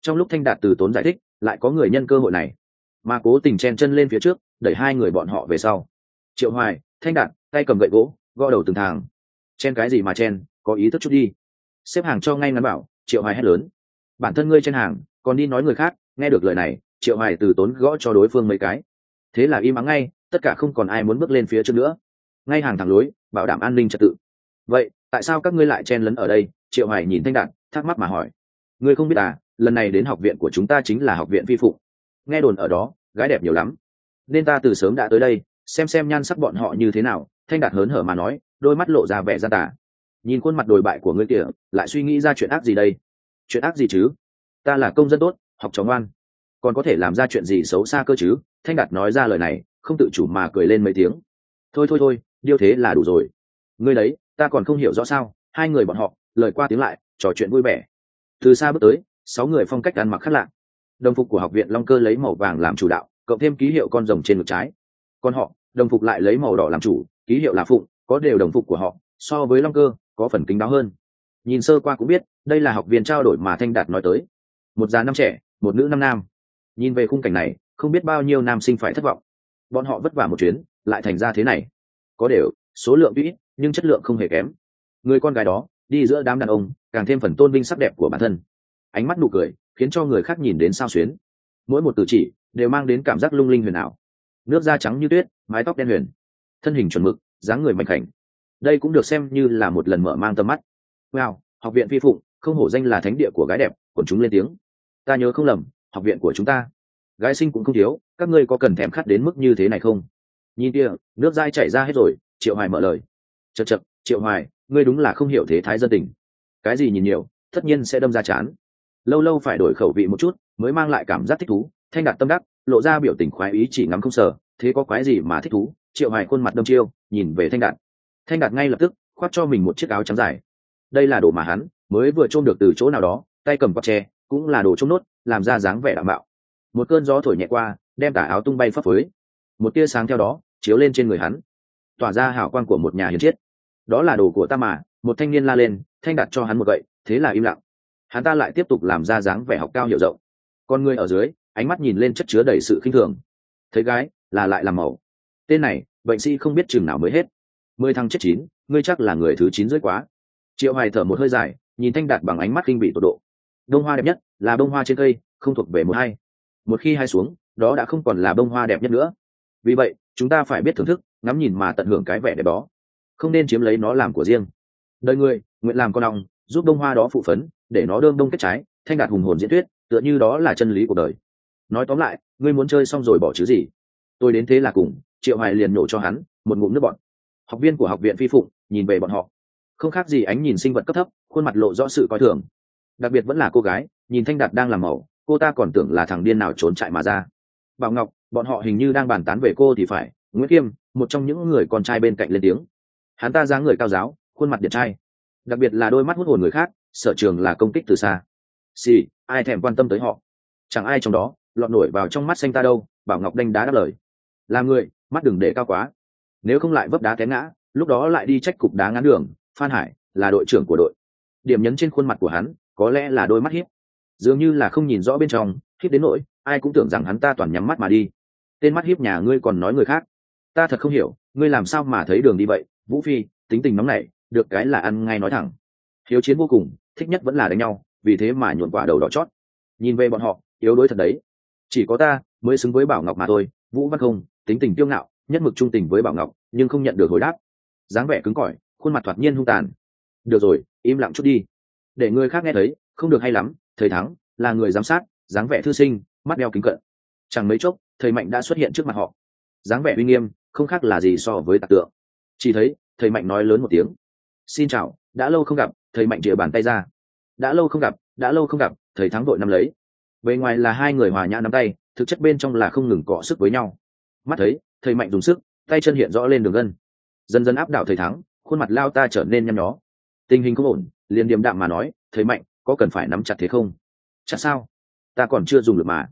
Trong lúc thanh đạt từ tốn giải thích, lại có người nhân cơ hội này. Mà cố tình chen chân lên phía trước, đẩy hai người bọn họ về sau. Triệu hoài, thanh đạt, tay cầm gậy gỗ, gõ đầu từng thàng chen cái gì mà chen, có ý thức chút đi. Xếp hàng cho ngay ngắn bảo, triệu hoài hét lớn. Bản thân ngươi chen hàng, còn đi nói người khác, nghe được lời này, triệu hoài từ tốn gõ cho đối phương mấy cái. Thế là im ắng ngay, tất cả không còn ai muốn bước lên phía trước nữa. Ngay hàng thẳng lối, bảo đảm an ninh trật tự. Vậy, tại sao các ngươi lại chen lấn ở đây? Triệu hoài nhìn thanh đạt, thắc mắc mà hỏi. Ngươi không biết à lần này đến học viện của chúng ta chính là học viện vi phụ nghe đồn ở đó, gái đẹp nhiều lắm. Nên ta từ sớm đã tới đây, xem xem nhan sắc bọn họ như thế nào, thanh đạt hớn hở mà nói đôi mắt lộ ra vẻ gian tà. Nhìn khuôn mặt đồi bại của ngươi kìa, lại suy nghĩ ra chuyện ác gì đây? Chuyện ác gì chứ? Ta là công dân tốt, học trò ngoan. Còn có thể làm ra chuyện gì xấu xa cơ chứ? Thanh đạt nói ra lời này, không tự chủ mà cười lên mấy tiếng. Thôi thôi thôi, điêu thế là đủ rồi. Ngươi đấy, ta còn không hiểu rõ sao, hai người bọn họ, lời qua tiếng lại, trò chuyện vui vẻ. Từ xa bước tới, sáu người phong cách ăn mặc khác lạ. Đồng phục của học viện long cơ lấy màu vàng làm chủ đạo, cộng thêm ký hiệu con rồng trên ngực trái. Còn họ, đồng phục lại lấy màu đỏ làm chủ, ký hiệu là phụng có đều đồng phục của họ, so với long cơ, có phần kính đáo hơn. Nhìn sơ qua cũng biết, đây là học viên trao đổi mà thanh đạt nói tới. Một già năm trẻ, một nữ năm nam. Nhìn về khung cảnh này, không biết bao nhiêu nam sinh phải thất vọng. Bọn họ vất vả một chuyến, lại thành ra thế này. Có đều, số lượng ít, nhưng chất lượng không hề kém. Người con gái đó, đi giữa đám đàn ông, càng thêm phần tôn vinh sắc đẹp của bản thân. Ánh mắt nụ cười, khiến cho người khác nhìn đến sao xuyến. Mỗi một từ chỉ, đều mang đến cảm giác lung linh huyền ảo. Nước da trắng như tuyết, mái tóc đen huyền. Thân hình chuẩn mực dáng người mạnh khảnh. Đây cũng được xem như là một lần mở mang tầm mắt. Wow, học viện phi phụng, không hổ danh là thánh địa của gái đẹp, quần chúng lên tiếng. Ta nhớ không lầm, học viện của chúng ta. Gái sinh cũng không thiếu, các ngươi có cần thèm khát đến mức như thế này không? Nhìn kia, nước dai chảy ra hết rồi, triệu hoài mở lời. Chật chật triệu hoài, ngươi đúng là không hiểu thế thái dân tình. Cái gì nhìn nhiều, tất nhiên sẽ đâm ra chán. Lâu lâu phải đổi khẩu vị một chút, mới mang lại cảm giác thích thú. Thanh đạt tâm đắc, lộ ra biểu tình khoái ý chỉ ngắm không sờ, thế có quái gì mà thích thú? Triệu hoài khuôn mặt đâm chiêu, nhìn về thanh đạt. Thanh đạt ngay lập tức khoác cho mình một chiếc áo trắng dài. Đây là đồ mà hắn mới vừa trôn được từ chỗ nào đó, tay cầm quạt tre, cũng là đồ trông nốt, làm ra dáng vẻ đảm bảo. Một cơn gió thổi nhẹ qua, đem cả áo tung bay phấp phới. Một tia sáng theo đó chiếu lên trên người hắn. Tỏa ra hào quang của một nhà hiền triết. Đó là đồ của ta mà, một thanh niên la lên, thanh đặt cho hắn một gậy, thế là im lặng. Hắn ta lại tiếp tục làm ra dáng vẻ học cao hiệu rộng. Con người ở dưới, ánh mắt nhìn lên chất chứa đầy sự khinh thường. Thấy gái, là lại làm màu tên này, bệnh sĩ không biết chừng nào mới hết. Mười thằng chết chín, ngươi chắc là người thứ chín dưới quá. Triệu hoài thở một hơi dài, nhìn thanh đạt bằng ánh mắt kinh bị tột độ. Đông hoa đẹp nhất, là đông hoa trên cây, không thuộc về một hai một khi hai xuống, đó đã không còn là bông hoa đẹp nhất nữa. Vì vậy, chúng ta phải biết thưởng thức, ngắm nhìn mà tận hưởng cái vẻ đẹp đó. Không nên chiếm lấy nó làm của riêng. Đời người, nguyện làm con ong, giúp bông hoa đó phụ phấn, để nó đơm đông kết trái, thanh đạt hùng hồn diễn thuyết, tựa như đó là chân lý của đời. Nói tóm lại, ngươi muốn chơi xong rồi bỏ chứ gì? Tôi đến thế là cùng triệu hoài liền nổ cho hắn một ngụm nước bọt. học viên của học viện phi phụng nhìn về bọn họ. Không khác gì ánh nhìn sinh vật cấp thấp khuôn mặt lộ rõ sự coi thường. Đặc biệt vẫn là cô gái nhìn thanh đạt đang làm màu cô ta còn tưởng là thằng điên nào trốn chạy mà ra. Bảo ngọc bọn họ hình như đang bàn tán về cô thì phải. Nguyễn kiêm một trong những người con trai bên cạnh lên tiếng. Hắn ta dáng người cao giáo khuôn mặt điện trai. Đặc biệt là đôi mắt hút hồn người khác sở trường là công kích từ xa. Xì、sì, ai thèm quan tâm tới họ? Chẳng ai trong đó lọt nổi vào trong mắt xanh ta đâu bảo ngọc đanh đá đáp lời. Là người mắt đừng để cao quá. Nếu không lại vấp đá té ngã, lúc đó lại đi trách cục đá ngắn đường, phan hải là đội trưởng của đội. Điểm nhấn trên khuôn mặt của hắn, có lẽ là đôi mắt hiếp. Dường như là không nhìn rõ bên trong, hiếp đến nỗi, ai cũng tưởng rằng hắn ta toàn nhắm mắt mà đi. Tên mắt hiếp nhà ngươi còn nói người khác. Ta thật không hiểu, ngươi làm sao mà thấy đường đi vậy? Vũ phi, tính tình nóng nảy, được cái là ăn ngay nói thẳng. Hiếu chiến vô cùng, thích nhất vẫn là đánh nhau, vì thế mà nhuộn quả đầu đỏ chót. Nhìn về bọn họ, yếu đuối thật đấy. Chỉ có ta mới xứng với bảo ngọc mà thôi, vũ văn không tính tình kiêu ngạo, nhất mực trung tình với bảo ngọc, nhưng không nhận được hồi đáp. Dáng vẻ cứng cỏi, khuôn mặt thoạt nhiên hung tàn. Được rồi, im lặng chút đi. Để người khác nghe thấy, không được hay lắm, thầy thắng là người giám sát, dáng vẻ thư sinh, mắt đeo kính cận. Chẳng mấy chốc, thầy mạnh đã xuất hiện trước mặt họ. Dáng vẻ uy nghiêm, không khác là gì so với tạc tượng. Chỉ thấy, thầy mạnh nói lớn một tiếng. Xin chào, đã lâu không gặp. Thầy mạnh chìa bàn tay ra. Đã lâu không gặp, đã lâu không gặp. Thầy thắng đội năm lấy. Bề ngoài là hai người hòa nhã nắm tay, thực chất bên trong là không ngừng cọ sức với nhau mắt thấy, thầy mạnh dùng sức, tay chân hiện rõ lên đường gân. Dần dần áp đảo thầy thắng, khuôn mặt lao ta trở nên nhăn nhó. Tình hình không ổn, liền điềm đạm mà nói, thầy mạnh, có cần phải nắm chặt thế không? Chặt sao, ta còn chưa dùng được mà.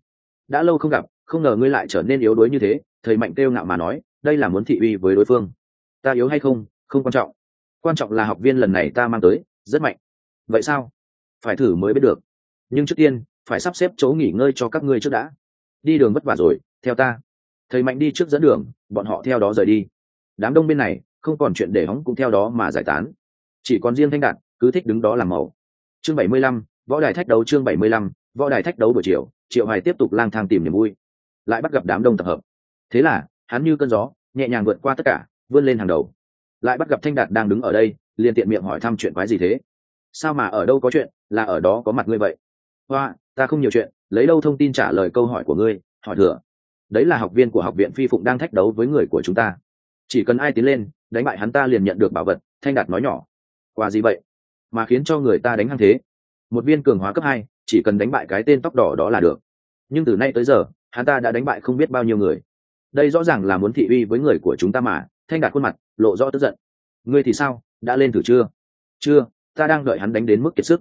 Đã lâu không gặp, không ngờ ngươi lại trở nên yếu đuối như thế. Thầy mạnh kêu ngạo mà nói, đây là muốn thị uy với đối phương. Ta yếu hay không không quan trọng. Quan trọng là học viên lần này ta mang tới, rất mạnh. Vậy sao? Phải thử mới biết được. Nhưng trước tiên, phải sắp xếp chỗ nghỉ ngơi cho các ngươi trước đã. Đi đường vất vả rồi, theo ta thầy mạnh đi trước dẫn đường, bọn họ theo đó rời đi. Đám đông bên này, không còn chuyện để hóng cũng theo đó mà giải tán. Chỉ còn riêng thanh đạt, cứ thích đứng đó làm màu. Chương bảy mươi lăm, võ đài thách đấu chương bảy mươi lăm, võ đài thách đấu buổi chiều, triệu hoài tiếp tục lang thang tìm niềm vui. Lại bắt gặp đám đông tập hợp. Thế là, hắn như cơn gió, nhẹ nhàng vượt qua tất cả, vươn lên hàng đầu. Lại bắt gặp thanh đạt đang đứng ở đây, liền tiện miệng hỏi thăm chuyện quái gì thế? Sao mà ở đâu có chuyện, là ở đó có mặt ngươi vậy? Hoa, ta không nhiều chuyện, lấy đâu thông tin trả lời câu hỏi của ngươi, hỏi thừa đấy là học viên của học viện phi phụng đang thách đấu với người của chúng ta. Chỉ cần ai tiến lên, đánh bại hắn ta liền nhận được bảo vật, thanh đạt nói nhỏ. Quà gì vậy? Mà khiến cho người ta đánh hăng thế. Một viên cường hóa cấp hai, chỉ cần đánh bại cái tên tóc đỏ đó là được. Nhưng từ nay tới giờ, hắn ta đã đánh bại không biết bao nhiêu người. Đây rõ ràng là muốn thị uy với người của chúng ta mà, thanh đạt khuôn mặt, lộ rõ tức giận. Ngươi thì sao, đã lên thử chưa? Chưa, ta đang đợi hắn đánh đến mức kiệt sức.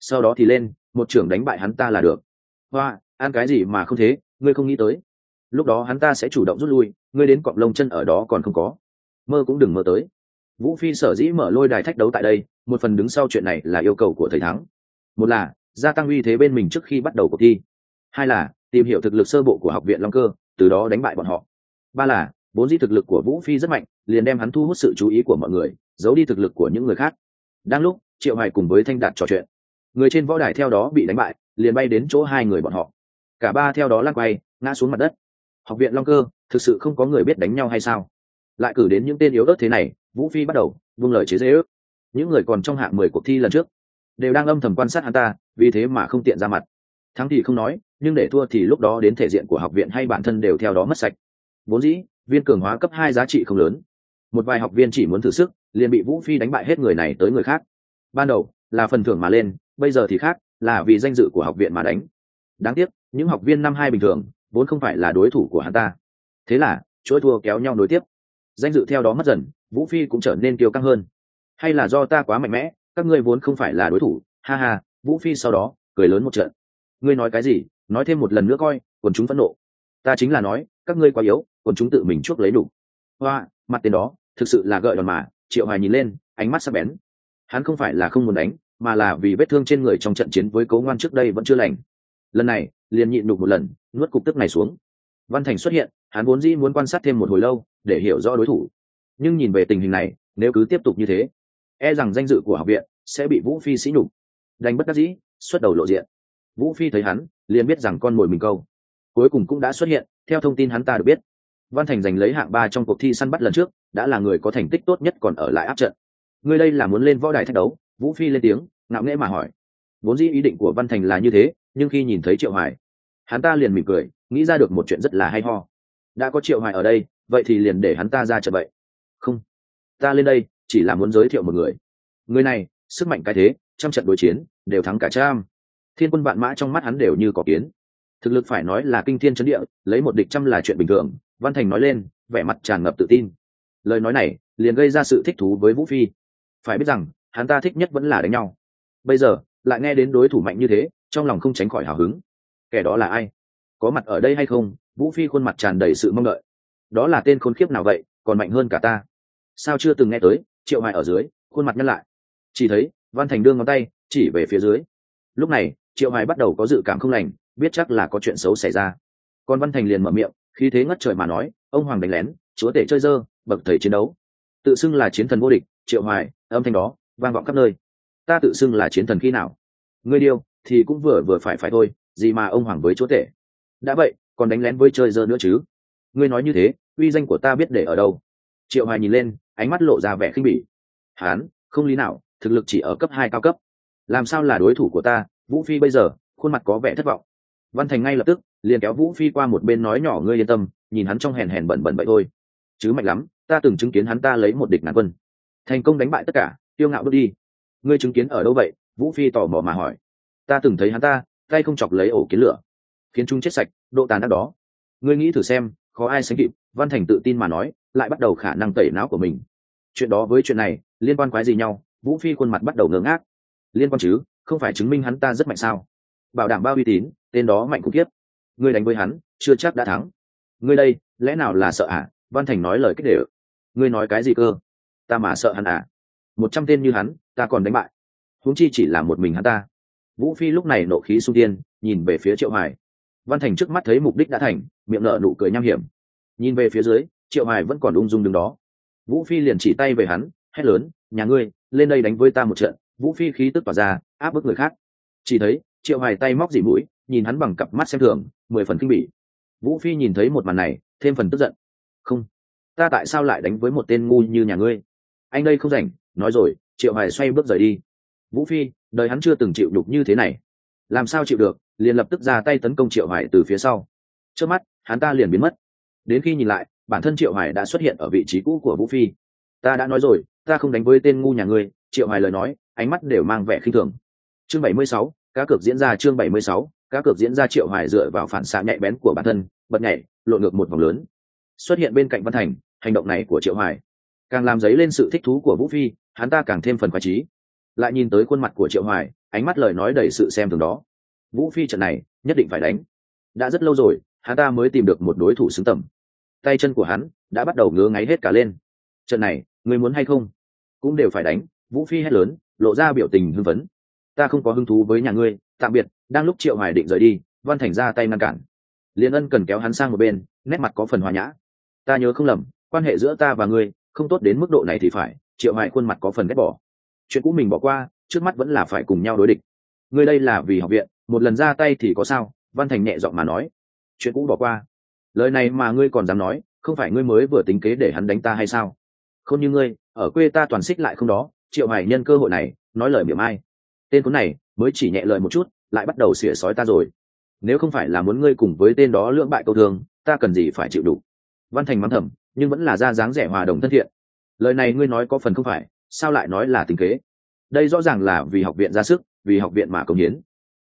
Sau đó thì lên, một trưởng đánh bại hắn ta là được. Hoa, ăn cái gì mà không thế, ngươi không nghĩ tới lúc đó hắn ta sẽ chủ động rút lui, ngươi đến cọp lông chân ở đó còn không có. Mơ cũng đừng mơ tới. Vũ phi sở dĩ mở lôi đài thách đấu tại đây, một phần đứng sau chuyện này là yêu cầu của thầy thắng. Một là, gia tăng uy thế bên mình trước khi bắt đầu cuộc thi. Hai là, tìm hiểu thực lực sơ bộ của học viện long cơ, từ đó đánh bại bọn họ. Ba là, vốn di thực lực của vũ phi rất mạnh, liền đem hắn thu hút sự chú ý của mọi người, giấu đi thực lực của những người khác. Đang lúc, triệu hoài cùng với thanh đạt trò chuyện. Người trên võ đài theo đó bị đánh bại, liền bay đến chỗ hai người bọn họ. Cả ba theo đó lăn quay ngã xuống mặt đất học viện long cơ, thực sự không có người biết đánh nhau hay sao? Lại cử đến những tên yếu ớt thế này, vũ phi bắt đầu buông lời chế dễ ước những người còn trong hạng mười cuộc thi lần trước, đều đang âm thầm quan sát hắn ta, vì thế mà không tiện ra mặt. Thắng thì không nói, nhưng để thua thì lúc đó đến thể diện của học viện hay bản thân đều theo đó mất sạch. Vốn dĩ, viên cường hóa cấp hai giá trị không lớn. Một vài học viên chỉ muốn thử sức, liền bị vũ phi đánh bại hết người này tới người khác. Ban đầu, là phần thưởng mà lên, bây giờ thì khác, là vì danh dự của học viện mà đánh. Đáng tiếc, những học viên năm hai bình thường vốn không phải là đối thủ của hắn ta. Thế là, chuỗi thua kéo nhau nối tiếp. Danh dự theo đó mất dần, vũ phi cũng trở nên kiêu căng hơn. Hay là do ta quá mạnh mẽ, các ngươi vốn không phải là đối thủ, ha ha, vũ phi sau đó, cười lớn một trận. Ngươi nói cái gì, nói thêm một lần nữa coi, quần chúng phẫn nộ. Ta chính là nói, các ngươi quá yếu, quần chúng tự mình chuốc lấy đủ. Hoa, mặt tên đó, thực sự là gợi đòn mà, triệu hoài nhìn lên, ánh mắt sắc bén. Hắn không phải là không muốn đánh, mà là vì vết thương trên người trong trận chiến với cố ngoan trước đây vẫn chưa lành. Lần này liền nhịn đục một lần, nuốt cục tức này xuống. Văn thành xuất hiện, hắn vốn dĩ muốn quan sát thêm một hồi lâu, để hiểu rõ đối thủ. Nhưng nhìn về tình hình này, nếu cứ tiếp tục như thế e rằng danh dự của học viện sẽ bị vũ phi sĩ nhục. Đành bất đắc dĩ, xuất đầu lộ diện. Vũ phi thấy hắn, liền biết rằng con mồi mình câu. Cuối cùng cũng đã xuất hiện, theo thông tin hắn ta được biết. Văn thành giành lấy hạng ba trong cuộc thi săn bắt lần trước, đã là người có thành tích tốt nhất còn ở lại áp trận. Người đây là muốn lên võ đài thách đấu, vũ phi lên tiếng, ngạo nghễ mà hỏi. Vốn dĩ ý định của văn thành là như thế, nhưng khi nhìn thấy triệu hoài hắn ta liền mỉm cười, nghĩ ra được một chuyện rất là hay ho. Đã có triệu hoài ở đây, vậy thì liền để hắn ta ra trận vậy. Không, ta lên đây, chỉ là muốn giới thiệu một người. Người này, sức mạnh cái thế, trăm trận đối chiến, đều thắng cả trăm. Thiên quân vạn mã trong mắt hắn đều như có kiến. Thực lực phải nói là kinh thiên chấn địa, lấy một địch trăm là chuyện bình thường, văn thành nói lên, vẻ mặt tràn ngập tự tin. Lời nói này, liền gây ra sự thích thú với vũ phi. Phải biết rằng, hắn ta thích nhất vẫn là đánh nhau. Bây giờ, lại nghe đến đối thủ mạnh như thế, trong lòng không tránh khỏi hào hứng kẻ đó là ai? Có mặt ở đây hay không? Vũ phi khuôn mặt tràn đầy sự mong đợi. Đó là tên khốn khiếp nào vậy? Còn mạnh hơn cả ta. Sao chưa từng nghe tới? Triệu hoài ở dưới, khuôn mặt nhăn lại. Chỉ thấy, văn thành đương ngón tay, chỉ về phía dưới. Lúc này, triệu hoài bắt đầu có dự cảm không lành, biết chắc là có chuyện xấu xảy ra. Còn văn thành liền mở miệng khi thế ngất trời mà nói, ông hoàng đánh lén, chúa tể chơi dơ, bậc thầy chiến đấu. Tự xưng là chiến thần vô địch, triệu hoài, âm thanh đó, vang vọng khắp nơi. Ta tự xưng là chiến thần khi nào? Ngươi điêu, thì cũng vừa vừa phải phải thôi gì mà ông hoàng với chúa tể? Đã vậy, còn đánh lén với chơi dơ nữa chứ? Ngươi nói như thế, uy danh của ta biết để ở đâu? Triệu hoài nhìn lên, ánh mắt lộ ra vẻ khinh bỉ. Hán, không lý nào, thực lực chỉ ở cấp hai cao cấp. Làm sao là đối thủ của ta? Vũ phi bây giờ, khuôn mặt có vẻ thất vọng. Văn thành ngay lập tức, liền kéo vũ phi qua một bên nói nhỏ, ngươi yên tâm, nhìn hắn trong hèn hèn bẩn bẩn vậy thôi. Chứ mạnh lắm, ta từng chứng kiến hắn ta lấy một địch ngàn quân. Thành công đánh bại tất cả tiêu ngạo bước đi. Ngươi chứng kiến ở đâu vậy? Vũ phi tò mò mà hỏi. Ta từng thấy hắn ta tay không chọc lấy ổ kiến lửa, khiến chúng chết sạch, độ tàn ác đó. Ngươi nghĩ thử xem, khó ai sánh kịp, văn thành tự tin mà nói, lại bắt đầu khả năng tẩy não của mình. Chuyện đó với chuyện này, liên quan quái gì nhau, vũ phi khuôn mặt bắt đầu ngớ ngác. Liên quan chứ, không phải chứng minh hắn ta rất mạnh sao? Bảo đảm bao uy tín, tên đó mạnh khủng khiếp. Ngươi đánh với hắn, chưa chắc đã thắng. Ngươi đây, lẽ nào là sợ à văn thành nói lời kích để ngươi nói cái gì cơ? Ta mà sợ hắn à? Một trăm tên như hắn, ta còn đánh bại. Huống chi chỉ là một mình hắn ta vũ phi lúc này nộ khí sung tiên nhìn về phía triệu hoài. Văn thành trước mắt thấy mục đích đã thành, miệng nợ nụ cười nham hiểm. Nhìn về phía dưới, triệu hoài vẫn còn ung dung đứng đó. Vũ phi liền chỉ tay về hắn, hét lớn, nhà ngươi, lên đây đánh với ta một trận. Vũ phi khí tức tỏa ra, áp bức người khác. Chỉ thấy, triệu hoài tay móc dỉ mũi, nhìn hắn bằng cặp mắt xem thường, mười phần kinh bỉ. Vũ phi nhìn thấy một màn này, thêm phần tức giận. Không, ta tại sao lại đánh với một tên ngu như nhà ngươi? Anh đây không rảnh, nói rồi. Triệu hoài xoay bước rời đi vũ phi đời hắn chưa từng chịu đục như thế này. Làm sao chịu được liền lập tức ra tay tấn công triệu Hải từ phía sau. Trước mắt hắn ta liền biến mất. Đến khi nhìn lại bản thân triệu Hải đã xuất hiện ở vị trí cũ của vũ phi. Ta đã nói rồi ta không đánh với tên ngu nhà ngươi triệu Hải lời nói ánh mắt đều mang vẻ khinh thường. Chương 76, cá cược diễn ra chương 76, cá cược diễn ra triệu Hải dựa vào phản xạ nhạy bén của bản thân bật nhảy lộn ngược một vòng lớn. Xuất hiện bên cạnh văn thành hành động này của triệu Hải. Càng làm dấy lên sự thích thú của vũ phi hắn ta càng thêm phần khoái trí lại nhìn tới khuôn mặt của triệu hoài, ánh mắt lời nói đầy sự xem thường đó. Vũ phi trận này, nhất định phải đánh. Đã rất lâu rồi, hắn ta mới tìm được một đối thủ xứng tầm. Tay chân của hắn đã bắt đầu ngứa ngáy hết cả lên. Trận này, người muốn hay không? Cũng đều phải đánh, vũ phi hét lớn, lộ ra biểu tình hưng phấn. Ta không có hứng thú với nhà ngươi, tạm biệt, đang lúc triệu hoài định rời đi, văn thành ra tay ngăn cản. Liên ân cần kéo hắn sang một bên, nét mặt có phần hòa nhã. Ta nhớ không lầm, quan hệ giữa ta và ngươi, không tốt đến mức độ này thì phải, triệu hoài khuôn mặt có phần ghét bỏ chuyện cũ mình bỏ qua, trước mắt vẫn là phải cùng nhau đối địch. Ngươi đây là vì học viện, một lần ra tay thì có sao? Văn thành nhẹ giọng mà nói. Chuyện cũ bỏ qua. Lời này mà ngươi còn dám nói, không phải ngươi mới vừa tính kế để hắn đánh ta hay sao? Không như ngươi, ở quê ta toàn xích lại không đó, triệu hải nhân cơ hội này, nói lời miệng ai? Tên cuốn này, mới chỉ nhẹ lời một chút, lại bắt đầu xỉa sói ta rồi. Nếu không phải là muốn ngươi cùng với tên đó lưỡng bại câu thương, ta cần gì phải chịu đủ? Văn thành mắng thầm, nhưng vẫn là ra dáng rẻ hòa đồng thân thiện. Lời này ngươi nói có phần không phải sao lại nói là tình kế? Đây rõ ràng là vì học viện ra sức, vì học viện mà công hiến.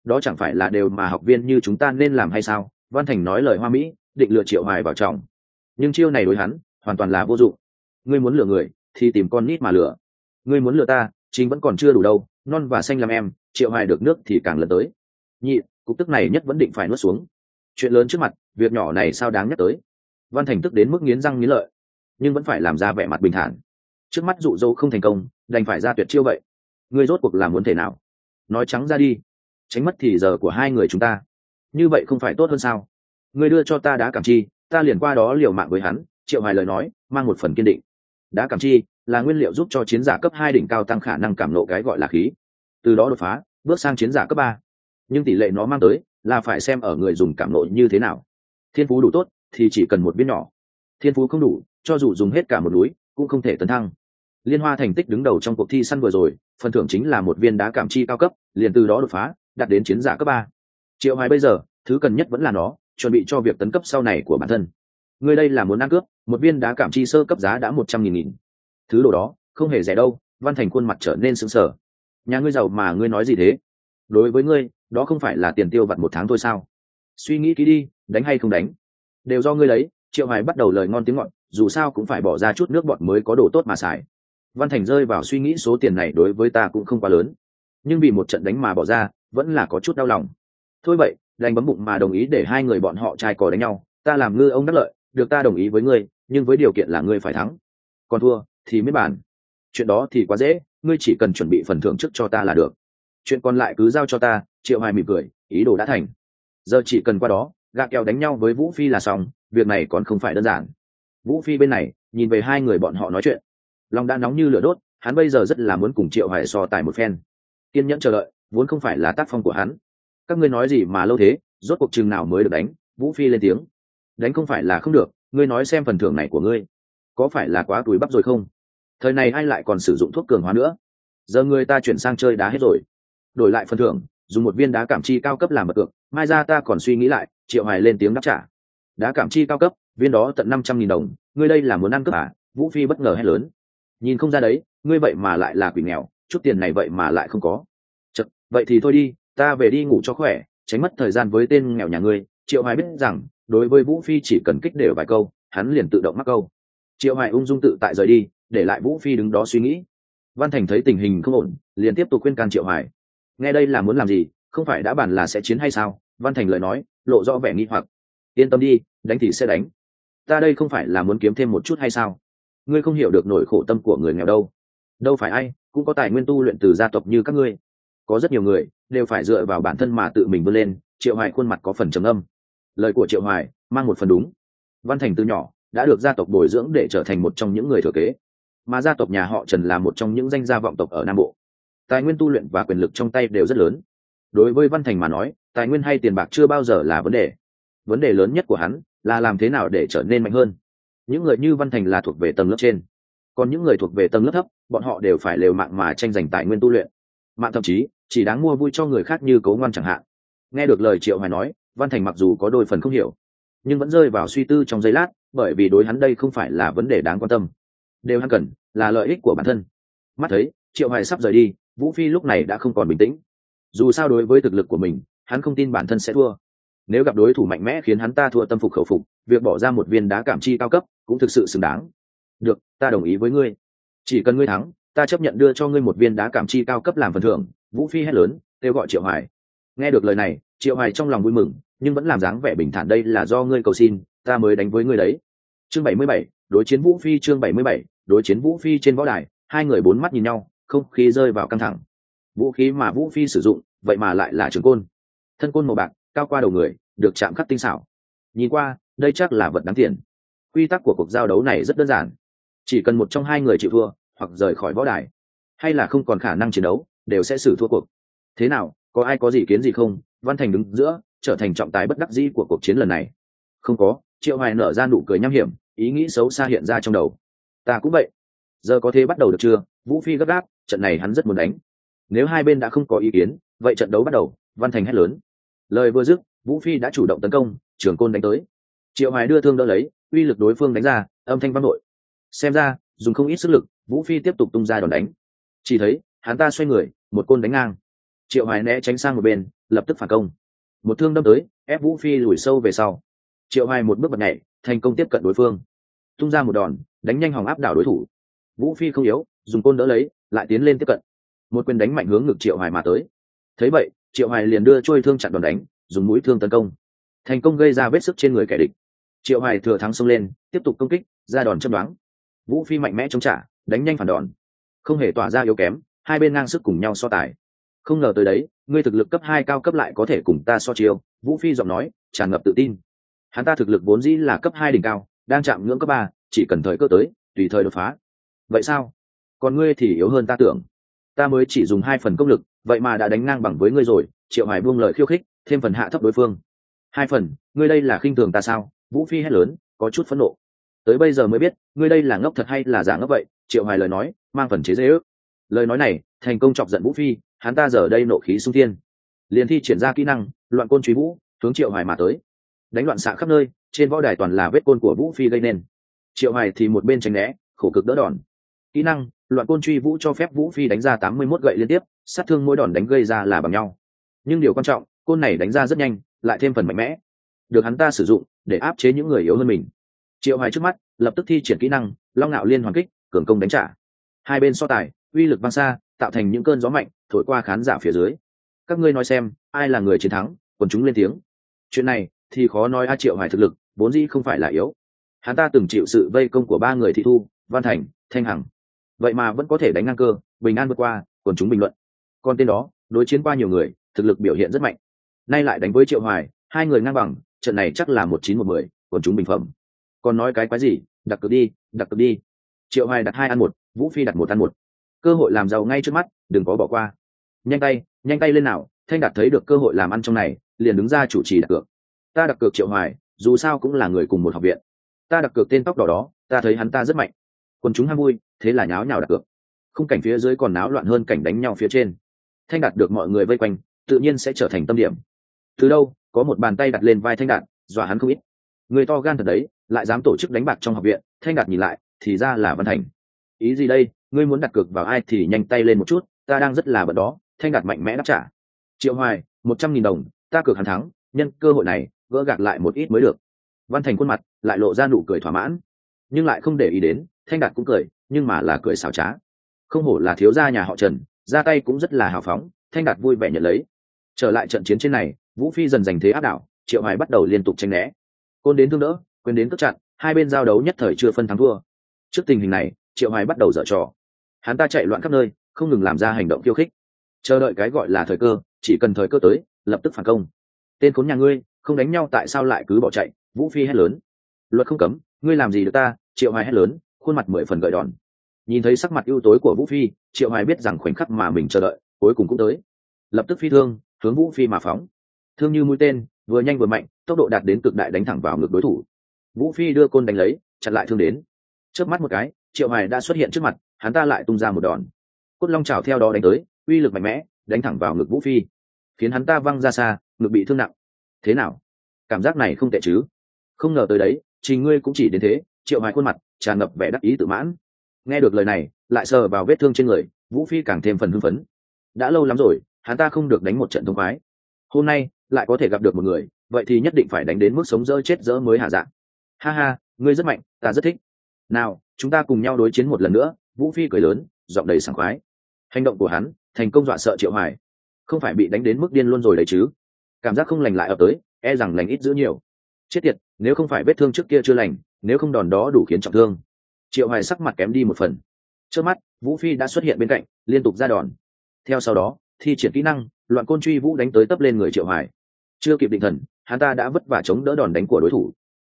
Đó chẳng phải là đều mà học viên như chúng ta nên làm hay sao? Văn thành nói lời hoa mỹ, định lựa triệu hoài vào trọng. Nhưng chiêu này đối hắn, hoàn toàn là vô dụng. Ngươi muốn lừa người, thì tìm con nít mà lừa. Ngươi muốn lừa ta, chính vẫn còn chưa đủ đâu, non và xanh làm em, triệu hoài được nước thì càng lần tới. Nhị, cục tức này nhất vẫn định phải nuốt xuống. Chuyện lớn trước mặt, việc nhỏ này sao đáng nhắc tới? Văn thành tức đến mức nghiến răng nghiến lợi, nhưng vẫn phải làm ra vẻ mặt bình thản trước mắt dụ dỗ không thành công, đành phải ra tuyệt chiêu vậy. Ngươi rốt cuộc làm muốn thể nào? Nói trắng ra đi. Tránh mất thì giờ của hai người chúng ta. Như vậy không phải tốt hơn sao? Ngươi đưa cho ta đá cảm chi, ta liền qua đó liều mạng với hắn, triệu hoài lời nói, mang một phần kiên định. Đá cảm chi là nguyên liệu giúp cho chiến giả cấp hai đỉnh cao tăng khả năng cảm nộ cái gọi là khí. Từ đó đột phá, bước sang chiến giả cấp ba. Nhưng tỷ lệ nó mang tới là phải xem ở người dùng cảm nộ như thế nào. Thiên phú đủ tốt thì chỉ cần một viên nhỏ. Thiên phú không đủ, cho dù dùng hết cả một núi, cũng không thể tấn thăng liên hoa thành tích đứng đầu trong cuộc thi săn vừa rồi, phần thưởng chính là một viên đá cảm chi cao cấp, liền từ đó đột phá, đạt đến chiến giả cấp ba. Triệu hoài bây giờ, thứ cần nhất vẫn là nó, chuẩn bị cho việc tấn cấp sau này của bản thân. Người đây là muốn ăn cướp, một viên đá cảm chi sơ cấp giá đã một trăm nghìn nghìn. Thứ đồ đó, không hề rẻ đâu, văn thành khuôn mặt trở nên sững sờ. Nhà ngươi giàu mà ngươi nói gì thế? Đối với ngươi, đó không phải là tiền tiêu vặt một tháng thôi sao? Suy nghĩ kỹ đi, đánh hay không đánh? Đều do ngươi lấy, triệu hoài bắt đầu lời ngon tiếng ngọt, dù sao cũng phải bỏ ra chút nước bọt mới có đồ tốt mà xài văn thành rơi vào suy nghĩ số tiền này đối với ta cũng không quá lớn. Nhưng vì một trận đánh mà bỏ ra, vẫn là có chút đau lòng. Thôi vậy, đành bấm bụng mà đồng ý để hai người bọn họ trai cò đánh nhau. Ta làm ngư ông đắc lợi, được ta đồng ý với ngươi, nhưng với điều kiện là ngươi phải thắng. Còn thua, thì mới bàn chuyện đó thì quá dễ, ngươi chỉ cần chuẩn bị phần thưởng trước cho ta là được. Chuyện còn lại cứ giao cho ta, triệu hoài mỉm cười, ý đồ đã thành. Giờ chỉ cần qua đó, gạ kèo đánh nhau với vũ phi là xong, việc này còn không phải đơn giản. Vũ phi bên này, nhìn về hai người bọn họ nói chuyện lòng đã nóng như lửa đốt, hắn bây giờ rất là muốn cùng triệu hoài so tài một phen. Kiên nhẫn chờ đợi, vốn không phải là tác phong của hắn. Các ngươi nói gì mà lâu thế, rốt cuộc chừng nào mới được đánh? Vũ phi lên tiếng. Đánh không phải là không được, ngươi nói xem phần thưởng này của ngươi. Có phải là quá túi bắp rồi không? Thời này ai lại còn sử dụng thuốc cường hóa nữa? Giờ người ta chuyển sang chơi đá hết rồi. Đổi lại phần thưởng, dùng một viên đá cảm chi cao cấp làm mật cược. Mai ra ta còn suy nghĩ lại, triệu hoài lên tiếng đáp trả. Đá cảm chi cao cấp, viên đó tận năm trăm nghìn đồng, ngươi đây là muốn ăn cướp à? Vũ phi bất ngờ hay lớn nhìn không ra đấy ngươi vậy mà lại là quỷ nghèo chút tiền này vậy mà lại không có. Chật, vậy thì thôi đi ta về đi ngủ cho khỏe tránh mất thời gian với tên nghèo nhà ngươi. Triệu hoài biết rằng đối với vũ phi chỉ cần kích đều vài câu hắn liền tự động mắc câu. Triệu hoài ung dung tự tại rời đi để lại vũ phi đứng đó suy nghĩ. Văn thành thấy tình hình không ổn liền tiếp tục khuyên can triệu hoài. Nghe đây là muốn làm gì không phải đã bàn là sẽ chiến hay sao? Văn thành lời nói lộ rõ vẻ nghi hoặc. Yên tâm đi đánh thì sẽ đánh. Ta đây không phải là muốn kiếm thêm một chút hay sao? Ngươi không hiểu được nỗi khổ tâm của người nghèo đâu. Đâu phải ai cũng có tài nguyên tu luyện từ gia tộc như các ngươi. Có rất nhiều người đều phải dựa vào bản thân mà tự mình vươn lên, triệu hoài khuôn mặt có phần trầm âm. Lời của triệu hoài mang một phần đúng. Văn thành từ nhỏ đã được gia tộc bồi dưỡng để trở thành một trong những người thừa kế, mà gia tộc nhà họ trần là một trong những danh gia vọng tộc ở nam bộ. Tài nguyên tu luyện và quyền lực trong tay đều rất lớn. Đối với văn thành mà nói, tài nguyên hay tiền bạc chưa bao giờ là vấn đề. Vấn đề lớn nhất của hắn là làm thế nào để trở nên mạnh hơn những người như văn thành là thuộc về tầng lớp trên. Còn những người thuộc về tầng lớp thấp, bọn họ đều phải lều mạng mà tranh giành tài nguyên tu luyện. Mạng thậm chí, chỉ đáng mua vui cho người khác như cấu ngoan chẳng hạn. Nghe được lời triệu hoài nói, văn thành mặc dù có đôi phần không hiểu, nhưng vẫn rơi vào suy tư trong giây lát, bởi vì đối hắn đây không phải là vấn đề đáng quan tâm. Đều hắn cần, là lợi ích của bản thân. Mắt thấy, triệu hoài sắp rời đi, vũ phi lúc này đã không còn bình tĩnh. Dù sao đối với thực lực của mình, hắn không tin bản thân sẽ thua nếu gặp đối thủ mạnh mẽ khiến hắn ta thua tâm phục khẩu phục việc bỏ ra một viên đá cảm chi cao cấp cũng thực sự xứng đáng. Được ta đồng ý với ngươi. Chỉ cần ngươi thắng ta chấp nhận đưa cho ngươi một viên đá cảm chi cao cấp làm phần thưởng vũ phi hét lớn kêu gọi triệu hoài. Nghe được lời này triệu hoài trong lòng vui mừng nhưng vẫn làm dáng vẻ bình thản đây là do ngươi cầu xin ta mới đánh với ngươi đấy. Chương 77, đối chiến vũ phi chương 77, đối chiến vũ phi trên võ đài hai người bốn mắt nhìn nhau không khí rơi vào căng thẳng. Vũ khí mà vũ phi sử dụng vậy mà lại là trường côn. Thân côn màu bạc cao qua đầu người, được chạm khắc tinh xảo. Nhìn qua, đây chắc là vật đáng tiền. Quy tắc của cuộc giao đấu này rất đơn giản. Chỉ cần một trong hai người chịu thua, hoặc rời khỏi võ đài, hay là không còn khả năng chiến đấu, đều sẽ xử thua cuộc. Thế nào, có ai có gì kiến gì không? Văn thành đứng giữa, trở thành trọng tài bất đắc dĩ của cuộc chiến lần này. Không có, triệu hoài nở ra nụ cười nham hiểm, ý nghĩ xấu xa hiện ra trong đầu. Ta cũng vậy. Giờ có thể bắt đầu được chưa? Vũ phi gấp gáp, trận này hắn rất muốn đánh. Nếu hai bên đã không có ý kiến, vậy trận đấu bắt đầu, văn thành hét lớn lời vừa dứt, vũ phi đã chủ động tấn công, trường côn đánh tới. Triệu hoài đưa thương đỡ lấy, uy lực đối phương đánh ra, âm thanh vang nội xem ra, dùng không ít sức lực, vũ phi tiếp tục tung ra đòn đánh. Chỉ thấy, hắn ta xoay người, một côn đánh ngang. Triệu hoài né tránh sang một bên, lập tức phản công. Một thương đâm tới, ép vũ phi lùi sâu về sau. Triệu hoài một bước bật nhảy, thành công tiếp cận đối phương. Tung ra một đòn, đánh nhanh hỏng áp đảo đối thủ. Vũ phi không yếu, dùng côn đỡ lấy, lại tiến lên tiếp cận. Một quyền đánh mạnh hướng ngực triệu hoài mà tới. Thấy vậy triệu hoài liền đưa trôi thương chặn đòn đánh, dùng mũi thương tấn công. Thành công gây ra vết sức trên người kẻ địch. Triệu hoài thừa thắng xông lên, tiếp tục công kích, ra đòn châm đoán. Vũ phi mạnh mẽ chống trả, đánh nhanh phản đòn. Không hề tỏa ra yếu kém, hai bên ngang sức cùng nhau so tài. Không ngờ tới đấy, ngươi thực lực cấp hai cao cấp lại có thể cùng ta so chiêu, vũ phi giọng nói, tràn ngập tự tin. Hắn ta thực lực vốn dĩ là cấp hai đỉnh cao, đang chạm ngưỡng cấp ba, chỉ cần thời cơ tới, tùy thời đột phá. Vậy sao? Còn ngươi thì yếu hơn ta tưởng. Ta mới chỉ dùng hai phần công lực vậy mà đã đánh ngang bằng với ngươi rồi, triệu hải buông lời khiêu khích, thêm phần hạ thấp đối phương. Hai phần, ngươi đây là khinh thường ta sao? Vũ phi hét lớn, có chút phẫn nộ. Tới bây giờ mới biết, ngươi đây là ngốc thật hay là giả ngốc vậy, triệu hải lời nói, mang phần chế dễ ước. Lời nói này, thành công chọc giận vũ phi, hắn ta giờ đây nộ khí sung thiên. Liền thi triển ra kỹ năng, loạn côn truy vũ, hướng triệu hải mà tới. Đánh loạn xạ khắp nơi, trên võ đài toàn là vết côn của vũ phi gây nên. Triệu hải thì một bên tránh né, khổ cực đỡ đòn. Kỹ năng loạn côn truy vũ cho phép vũ phi đánh ra tám mươi 81 gậy liên tiếp, sát thương mỗi đòn đánh gây ra là bằng nhau. Nhưng điều quan trọng, côn này đánh ra rất nhanh, lại thêm phần mạnh mẽ. Được hắn ta sử dụng, để áp chế những người yếu hơn mình. Triệu hoài trước mắt, lập tức thi triển kỹ năng, long ngạo liên hoàn kích, cường công đánh trả. Hai bên so tài, uy lực vang xa, tạo thành những cơn gió mạnh, thổi qua khán giả phía dưới. Các ngươi nói xem, ai là người chiến thắng còn chúng lên tiếng. Chuyện này, thì khó nói a triệu hoài thực lực, vốn dĩ không phải là yếu. Hắn ta từng chịu sự vây công của ba người thị thu, văn thành, thanh hằng vậy mà vẫn có thể đánh ngang cơ, bình an vượt qua, còn chúng bình luận. Còn tên đó, đối chiến qua nhiều người, thực lực biểu hiện rất mạnh. Nay lại đánh với triệu hoài, hai người ngang bằng, trận này chắc là một chín một mười, còn chúng bình phẩm. Còn nói cái quái gì, đặt cược đi, đặt cược đi. Triệu hoài đặt hai ăn một, vũ phi đặt một ăn một. Cơ hội làm giàu ngay trước mắt, đừng có bỏ qua. Nhanh tay nhanh tay lên nào, thanh đạt thấy được cơ hội làm ăn trong này, liền đứng ra chủ trì đặt cược. Ta đặt cược triệu hoài, dù sao cũng là người cùng một học viện. Ta đặt cược tên tóc đỏ đó, ta thấy hắn ta rất mạnh. Còn chúng ham vui thế là nháo nhào đặt cược. Không cảnh phía dưới còn náo loạn hơn cảnh đánh nhau phía trên. Thanh đạt được mọi người vây quanh, tự nhiên sẽ trở thành tâm điểm. Từ đâu, có một bàn tay đặt lên vai thanh đạt, dọa hắn không ít. Người to gan thật đấy, lại dám tổ chức đánh bạc trong học viện, thanh đạt nhìn lại, thì ra là văn thành. Ý gì đây, ngươi muốn đặt cược vào ai thì nhanh tay lên một chút, ta đang rất là bận đó, thanh đạt mạnh mẽ đáp trả. Triệu hoài, một trăm nghìn đồng, ta cược hắn thắng, nhân cơ hội này, gỡ gạt lại một ít mới được. Văn thành khuôn mặt, lại lộ ra nụ cười thỏa mãn. Nhưng lại không để ý đến, thanh đạt cũng cười nhưng mà là cười xảo trá. Không hổ là thiếu gia nhà họ trần, ra tay cũng rất là hào phóng, thanh đạt vui vẻ nhận lấy. Trở lại trận chiến trên này, vũ phi dần giành thế áp đảo, triệu hoài bắt đầu liên tục tranh né. Côn đến thương đỡ, quyền đến cất chặn, hai bên giao đấu nhất thời chưa phân thắng thua. Trước tình hình này, triệu hoài bắt đầu dở trò. Hắn ta chạy loạn khắp nơi, không ngừng làm ra hành động khiêu khích. Chờ đợi cái gọi là thời cơ, chỉ cần thời cơ tới, lập tức phản công. Tên khốn nhà ngươi, không đánh nhau tại sao lại cứ bỏ chạy? Vũ phi hét lớn. Luật không cấm, ngươi làm gì được ta? Triệu hoài hét lớn, khuôn mặt mười phần gợi đòn nhìn thấy sắc mặt ưu tối của vũ phi, triệu hoài biết rằng khoảnh khắc mà mình chờ đợi cuối cùng cũng tới. Lập tức phi thương, hướng vũ phi mà phóng. Thương như mũi tên, vừa nhanh vừa mạnh, tốc độ đạt đến cực đại đánh thẳng vào ngực đối thủ. Vũ phi đưa côn đánh lấy, chặn lại thương đến. Trước mắt một cái, triệu hoài đã xuất hiện trước mặt, hắn ta lại tung ra một đòn. Cốt long trào theo đó đánh tới, uy lực mạnh mẽ, đánh thẳng vào ngực vũ phi. Khiến hắn ta văng ra xa, ngực bị thương nặng. Thế nào? Cảm giác này không tệ chứ? Không ngờ tới đấy trình ngươi cũng chỉ đến thế, triệu hoài khuôn mặt tràn ngập vẻ đắc ý tự mãn nghe được lời này, lại sờ vào vết thương trên người, vũ phi càng thêm phần hưng phấn. Đã lâu lắm rồi, hắn ta không được đánh một trận thông khoái hôm nay, lại có thể gặp được một người, vậy thì nhất định phải đánh đến mức sống dỡ chết dỡ mới hạ dạng. Ha ha, ngươi rất mạnh, ta rất thích. Nào, chúng ta cùng nhau đối chiến một lần nữa, vũ phi cười lớn, giọng đầy sảng khoái. Hành động của hắn, thành công dọa sợ triệu hoài. Không phải bị đánh đến mức điên luôn rồi đấy chứ. Cảm giác không lành lại ập tới e rằng lành ít giữ nhiều. Chết tiệt, nếu không phải vết thương trước kia chưa lành, nếu không đòn đó đủ khiến trọng thương triệu hoài sắc mặt kém đi một phần. Trước mắt, vũ phi đã xuất hiện bên cạnh, liên tục ra đòn. Theo sau đó, thi triển kỹ năng, loạn côn truy vũ đánh tới tấp lên người triệu hoài. Chưa kịp định thần, hắn ta đã vất vả chống đỡ đòn đánh của đối thủ.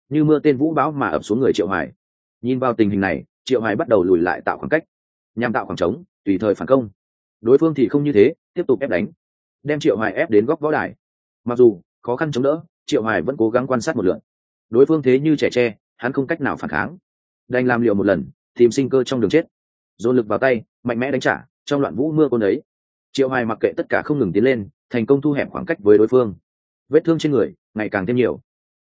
Như mưa tên vũ báo mà ập xuống người triệu hoài. Nhìn vào tình hình này, triệu hoài bắt đầu lùi lại tạo khoảng cách. Nhằm tạo khoảng trống, tùy thời phản công. Đối phương thì không như thế, tiếp tục ép đánh. Đem triệu hoài ép đến góc võ đài. Mặc dù, khó khăn chống đỡ, triệu hoài vẫn cố gắng quan sát một lượt. Đối phương thế như trẻ tre, hắn không cách nào phản kháng đành làm liều một lần tìm sinh cơ trong đường chết. Dồn lực vào tay mạnh mẽ đánh trả trong loạn vũ mưa côn ấy. Triệu hoài mặc kệ tất cả không ngừng tiến lên thành công thu hẹp khoảng cách với đối phương. Vết thương trên người ngày càng thêm nhiều.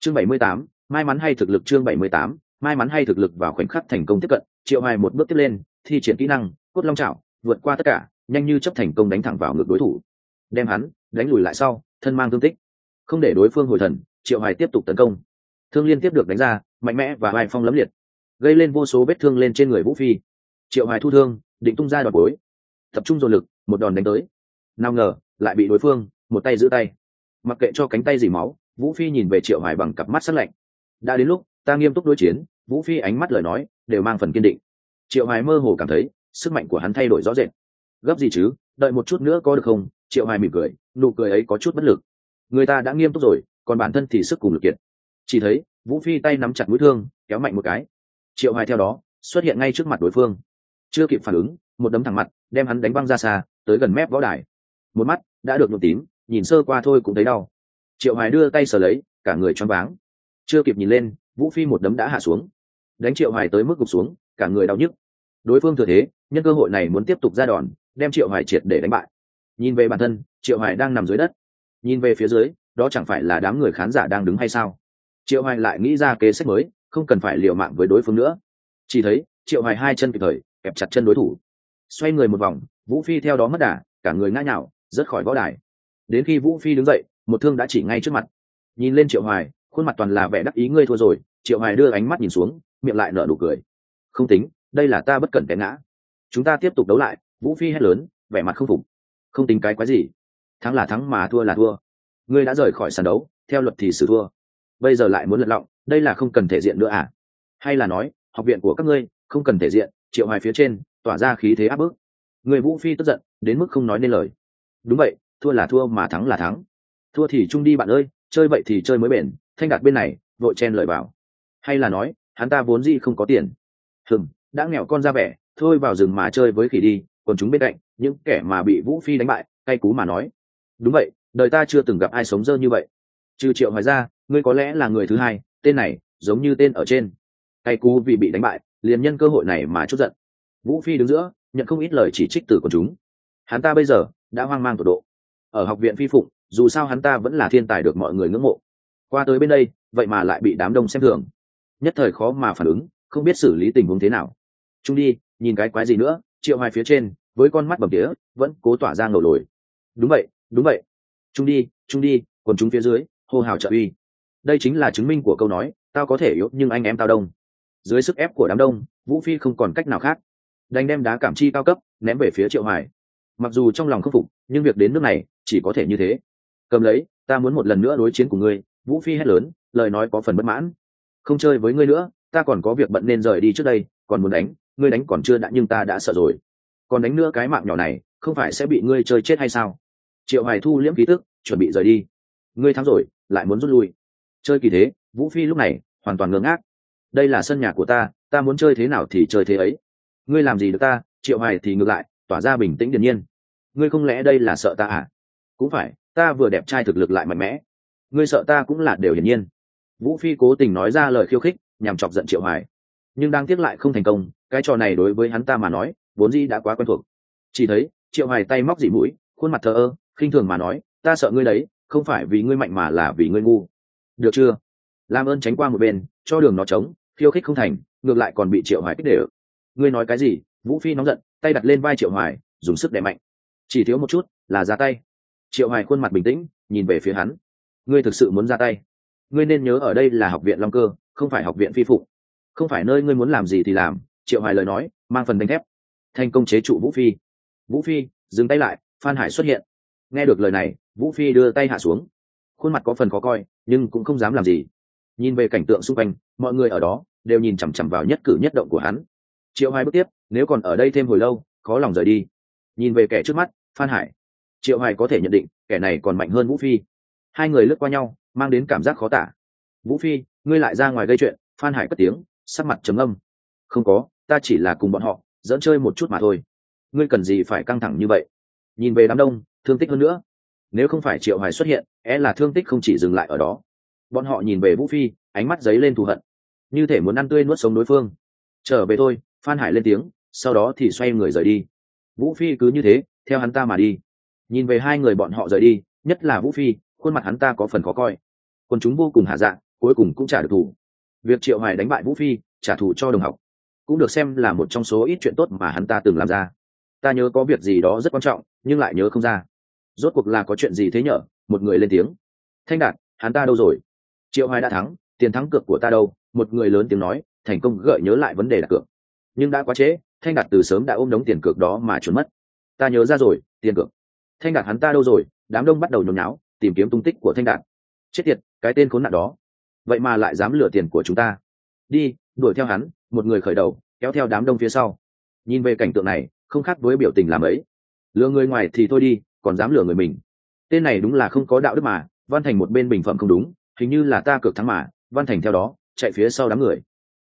Chương 78, may mắn hay thực lực chương 78, may mắn hay thực lực vào khoảnh khắc thành công tiếp cận triệu hoài một bước tiếp lên thi triển kỹ năng cốt long trảo vượt qua tất cả nhanh như chấp thành công đánh thẳng vào ngực đối thủ. Đem hắn đánh lùi lại sau thân mang thương tích. Không để đối phương hồi thần triệu hoài tiếp tục tấn công. Thương liên tiếp được đánh ra mạnh mẽ và vai phong lấm liệt gây lên vô số vết thương lên trên người vũ phi triệu hoài thu thương định tung ra đòn bối tập trung dồn lực một đòn đánh tới nào ngờ lại bị đối phương một tay giữ tay mặc kệ cho cánh tay dỉ máu vũ phi nhìn về triệu hoài bằng cặp mắt sắc lạnh đã đến lúc ta nghiêm túc đối chiến vũ phi ánh mắt lời nói đều mang phần kiên định triệu hoài mơ hồ cảm thấy sức mạnh của hắn thay đổi rõ rệt gấp gì chứ đợi một chút nữa có được không triệu hoài mỉm cười nụ cười ấy có chút bất lực người ta đã nghiêm túc rồi còn bản thân thì sức cùng lực kiệt chỉ thấy vũ phi tay nắm chặt mũi thương kéo mạnh một cái triệu hoài theo đó xuất hiện ngay trước mặt đối phương chưa kịp phản ứng một đấm thẳng mặt đem hắn đánh băng ra xa tới gần mép võ đài một mắt đã được nhuộm tím nhìn sơ qua thôi cũng thấy đau triệu hoài đưa tay sờ lấy cả người choáng váng chưa kịp nhìn lên vũ phi một đấm đã hạ xuống đánh triệu hoài tới mức gục xuống cả người đau nhức đối phương thừa thế nhân cơ hội này muốn tiếp tục ra đòn đem triệu hoài triệt để đánh bại nhìn về bản thân triệu hoài đang nằm dưới đất nhìn về phía dưới đó chẳng phải là đám người khán giả đang đứng hay sao triệu hoài lại nghĩ ra kế sách mới không cần phải liều mạng với đối phương nữa. Chỉ thấy, triệu hoài hai chân kịp thời, kẹp chặt chân đối thủ. Xoay người một vòng, vũ phi theo đó mất đà, cả người ngã nhào, rớt khỏi võ đài. Đến khi vũ phi đứng dậy, một thương đã chỉ ngay trước mặt. Nhìn lên triệu hoài, khuôn mặt toàn là vẻ đắc ý ngươi thua rồi. Triệu hoài đưa ánh mắt nhìn xuống, miệng lại nở nụ cười. Không tính, đây là ta bất cẩn té ngã. Chúng ta tiếp tục đấu lại, vũ phi hét lớn, vẻ mặt không phục. Không tính cái quái gì. Thắng là thắng mà thua là thua. Ngươi đã rời khỏi sàn đấu, theo luật thì xử thua. Bây giờ lại muốn lật lọng đây là không cần thể diện nữa à? Hay là nói, học viện của các ngươi, không cần thể diện, triệu hoài phía trên, tỏa ra khí thế áp bức. Người vũ phi tức giận, đến mức không nói nên lời. Đúng vậy, thua là thua mà thắng là thắng. Thua thì chung đi bạn ơi, chơi vậy thì chơi mới bền, thanh đạt bên này, vội chen lời vào hay là nói, hắn ta vốn gì không có tiền. Hừng đã nghèo con ra vẻ, thôi vào rừng mà chơi với khỉ đi, còn chúng bên cạnh, những kẻ mà bị vũ phi đánh bại, cay cú mà nói. Đúng vậy, đời ta chưa từng gặp ai sống dơ như vậy. Trừ triệu hoài ra, ngươi có lẽ là người thứ hai tên này giống như tên ở trên. Cay cú vì bị đánh bại, liền nhân cơ hội này mà chút giận. Vũ phi đứng giữa, nhận không ít lời chỉ trích từ của chúng. Hắn ta bây giờ đã hoang mang tột độ. Ở học viện phi phụng, dù sao hắn ta vẫn là thiên tài được mọi người ngưỡng mộ. Qua tới bên đây, vậy mà lại bị đám đông xem thường. Nhất thời khó mà phản ứng, không biết xử lý tình huống thế nào. Trung đi, nhìn cái quái gì nữa, triệu hoài phía trên, với con mắt bầm tía, vẫn cố tỏa ra ngầu lồi. Đúng vậy đúng vậy. Trung đi trung đi còn chúng phía dưới, hô hào trợ uy đây chính là chứng minh của câu nói, tao có thể yếu nhưng anh em tao đông. Dưới sức ép của đám đông, vũ phi không còn cách nào khác. Đành đem đá cảm chi cao cấp ném về phía triệu hoài. Mặc dù trong lòng khâm phục, nhưng việc đến nước này chỉ có thể như thế. Cầm lấy, ta muốn một lần nữa đối chiến của ngươi. Vũ phi hét lớn, lời nói có phần bất mãn. Không chơi với ngươi nữa, ta còn có việc bận nên rời đi trước đây, còn muốn đánh, ngươi đánh còn chưa đã nhưng ta đã sợ rồi. Còn đánh nữa cái mạng nhỏ này, không phải sẽ bị ngươi chơi chết hay sao? Triệu hoài thu liễm ký tức, chuẩn bị rời đi. Ngươi thắng rồi, lại muốn rút lui chơi kỳ thế, vũ phi lúc này hoàn toàn ngơ ngác. Đây là sân nhà của ta ta muốn chơi thế nào thì chơi thế ấy. Ngươi làm gì được ta, triệu hoài thì ngược lại, tỏa ra bình tĩnh điển nhiên. Ngươi không lẽ đây là sợ ta à? Cũng phải, ta vừa đẹp trai thực lực lại mạnh mẽ. Ngươi sợ ta cũng là đều hiển nhiên. Vũ phi cố tình nói ra lời khiêu khích, nhằm chọc giận triệu hoài. Nhưng đang tiếc lại không thành công, cái trò này đối với hắn ta mà nói, vốn dĩ đã quá quen thuộc. Chỉ thấy, triệu hoài tay móc dị mũi, khuôn mặt thờ ơ, khinh thường mà nói, ta sợ ngươi đấy, không phải vì ngươi mạnh mà là vì ngươi ngu được chưa? Làm ơn tránh qua một bên, cho đường nó trống, khiêu khích không thành, ngược lại còn bị triệu hoài kích để ở ngươi nói cái gì? Vũ phi nóng giận, tay đặt lên vai triệu hoài, dùng sức đè mạnh. Chỉ thiếu một chút, là ra tay. Triệu hoài khuôn mặt bình tĩnh, nhìn về phía hắn. Ngươi thực sự muốn ra tay? Ngươi nên nhớ ở đây là học viện long cơ, không phải học viện phi phụ không phải nơi ngươi muốn làm gì thì làm, triệu hoài lời nói, mang phần đánh thép. Thành công chế trụ vũ phi. Vũ phi, dừng tay lại, phan hải xuất hiện. Nghe được lời này, vũ phi đưa tay hạ xuống. Khuôn mặt có phần khó coi nhưng cũng không dám làm gì. Nhìn về cảnh tượng xung quanh, mọi người ở đó đều nhìn chằm chằm vào nhất cử nhất động của hắn. Triệu hoài bước tiếp, nếu còn ở đây thêm hồi lâu, khó lòng rời đi. Nhìn về kẻ trước mắt, phan hải. Triệu hoài có thể nhận định, kẻ này còn mạnh hơn vũ phi. Hai người lướt qua nhau, mang đến cảm giác khó tả. Vũ phi, ngươi lại ra ngoài gây chuyện. Phan hải cất tiếng, sắc mặt trầm âm không có, ta chỉ là cùng bọn họ, dẫn chơi một chút mà thôi. Ngươi cần gì phải căng thẳng như vậy? Nhìn về đám đông, thương tích hơn nữa nếu không phải triệu hoài xuất hiện é là thương tích không chỉ dừng lại ở đó. Bọn họ nhìn về vũ phi, ánh mắt giấy lên thù hận. Như thể muốn ăn tươi nuốt sống đối phương. Trở về thôi, phan hải lên tiếng, sau đó thì xoay người rời đi. Vũ phi cứ như thế, theo hắn ta mà đi. Nhìn về hai người bọn họ rời đi, nhất là vũ phi, khuôn mặt hắn ta có phần khó coi. Còn chúng vô cùng hạ dạng cuối cùng cũng trả được thủ việc triệu hoài đánh bại vũ phi, trả thù cho đồng học, cũng được xem là một trong số ít chuyện tốt mà hắn ta từng làm ra. Ta nhớ có việc gì đó rất quan trọng, nhưng lại nhớ không ra rốt cuộc là có chuyện gì thế nhở? Một người lên tiếng. Thanh đạt, hắn ta đâu rồi? Triệu hoài đã thắng, tiền thắng cược của ta đâu? Một người lớn tiếng nói, thành công gợi nhớ lại vấn đề đặt cược. Nhưng đã quá trễ, thanh đạt từ sớm đã ôm đống tiền cược đó mà trốn mất. Ta nhớ ra rồi, tiền cược. Thanh đạt hắn ta đâu rồi? Đám đông bắt đầu nhồi náo tìm kiếm tung tích của thanh đạt. Chết tiệt, cái tên khốn nạn đó. Vậy mà lại dám lừa tiền của chúng ta. Đi, đuổi theo hắn, một người khởi đầu, kéo theo đám đông phía sau. Nhìn về cảnh tượng này, không khác với biểu tình làm ấy. Lừa người ngoài thì thôi đi còn dám lừa người mình. Tên này đúng là không có đạo đức mà, văn thành một bên bình phẩm không đúng, hình như là ta cược thắng mà, văn thành theo đó, chạy phía sau đám người.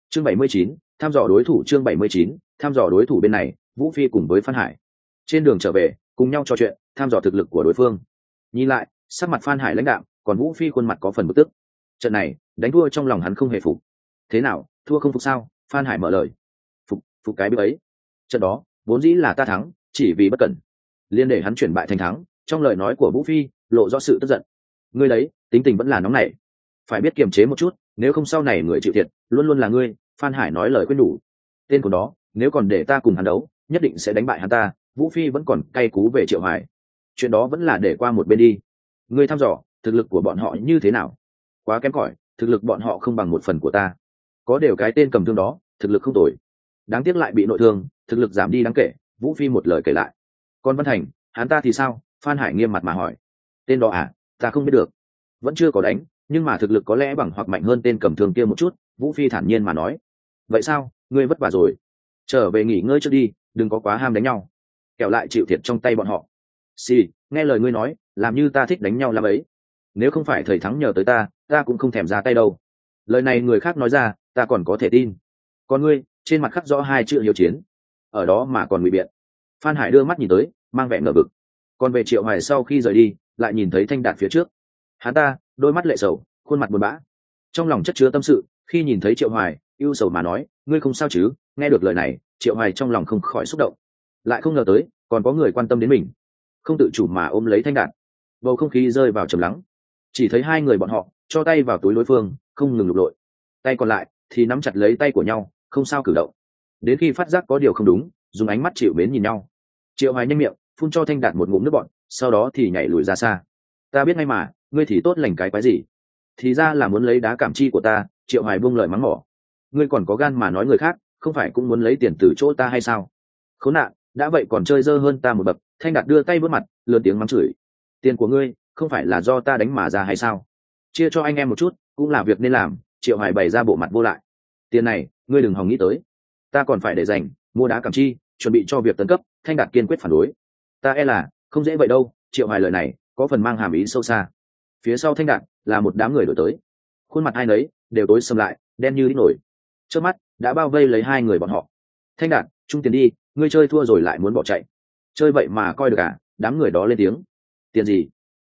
Chương bảy mươi chín, tham dò đối thủ chương bảy mươi chín, tham dò đối thủ bên này, vũ phi cùng với phan hải. Trên đường trở về, cùng nhau trò chuyện, tham dò thực lực của đối phương. Nhìn lại, sắc mặt phan hải lãnh đạo còn vũ phi khuôn mặt có phần bực tức. Trận này, đánh thua trong lòng hắn không hề phục. Thế nào, thua không phục sao? Phan hải mở lời. Phục phục cái bữa ấy. Trận đó, vốn dĩ là ta thắng, chỉ vì bất cẩn liên để hắn chuyển bại thành thắng, trong lời nói của vũ phi, lộ rõ sự tức giận. Ngươi đấy, tính tình vẫn là nóng nảy. Phải biết kiềm chế một chút, nếu không sau này người chịu thiệt, luôn luôn là ngươi, phan hải nói lời khuyên đủ. Tên của đó, nếu còn để ta cùng hắn đấu, nhất định sẽ đánh bại hắn ta, vũ phi vẫn còn cay cú về triệu hải. Chuyện đó vẫn là để qua một bên đi. Ngươi thăm dò, thực lực của bọn họ như thế nào? Quá kém cỏi, thực lực bọn họ không bằng một phần của ta. Có đều cái tên cầm thương đó, thực lực không tồi. Đáng tiếc lại bị nội thương, thực lực giảm đi đáng kể, vũ phi một lời kể lại còn văn thành hắn ta thì sao? Phan hải nghiêm mặt mà hỏi. Tên đó à? Ta không biết được. Vẫn chưa có đánh nhưng mà thực lực có lẽ bằng hoặc mạnh hơn tên cầm thương kia một chút vũ phi thản nhiên mà nói. Vậy sao? Ngươi vất vả rồi. Trở về nghỉ ngơi trước đi đừng có quá ham đánh nhau. Kẹo lại chịu thiệt trong tay bọn họ. Xì、sì, nghe lời ngươi nói làm như ta thích đánh nhau làm ấy nếu không phải thầy thắng nhờ tới ta ta cũng không thèm ra tay đâu. Lời này người khác nói ra ta còn có thể tin. Còn ngươi trên mặt khắc rõ hai chữ hiếu chiến. Ở đó mà còn ngụy biện phan hải đưa mắt nhìn tới, mang vẻ ngờ vực. Còn về triệu hoài sau khi rời đi, lại nhìn thấy thanh đạt phía trước. Hắn ta, đôi mắt lệ sầu, khuôn mặt buồn bã. Trong lòng chất chứa tâm sự, khi nhìn thấy triệu hoài, ưu sầu mà nói, ngươi không sao chứ? Nghe được lời này, triệu hoài trong lòng không khỏi xúc động. Lại không ngờ tới, còn có người quan tâm đến mình. Không tự chủ mà ôm lấy thanh đạt. Bầu không khí rơi vào trầm lắng. Chỉ thấy hai người bọn họ, cho tay vào túi đối phương, không ngừng lục lội tay còn lại, thì nắm chặt lấy tay của nhau, không sao cử động. Đến khi phát giác có điều không đúng dùng ánh mắt chịu mến nhìn nhau. Triệu hoài nhanh miệng, phun cho thanh đạt một ngụm nước bọn sau đó thì nhảy lùi ra xa. Ta biết ngay mà, ngươi thì tốt lành cái quái gì? Thì ra là muốn lấy đá cảm chi của ta, triệu hoài buông lời mắng mỏ. Ngươi còn có gan mà nói người khác, không phải cũng muốn lấy tiền từ chỗ ta hay sao? Khốn nạn, đã vậy còn chơi dơ hơn ta một bậc, thanh đạt đưa tay bước mặt, lớn tiếng mắng chửi. Tiền của ngươi, không phải là do ta đánh mà ra hay sao? Chia cho anh em một chút, cũng là việc nên làm, triệu hoài bày ra bộ mặt vô lại. Tiền này, ngươi đừng hòng nghĩ tới. Ta còn phải để dành mua đá cảm chi, chuẩn bị cho việc tấn cấp, thanh đạt kiên quyết phản đối. Ta e là, không dễ vậy đâu, triệu hoài lời này, có phần mang hàm ý sâu xa. Phía sau thanh đạt là một đám người đổi tới. Khuôn mặt hai nấy đều tối xâm lại, đen như đít nổi. Trước mắt, đã bao vây lấy hai người bọn họ. Thanh đạt, trung tiền đi, ngươi chơi thua rồi lại muốn bỏ chạy. Chơi vậy mà coi được à đám người đó lên tiếng. Tiền gì?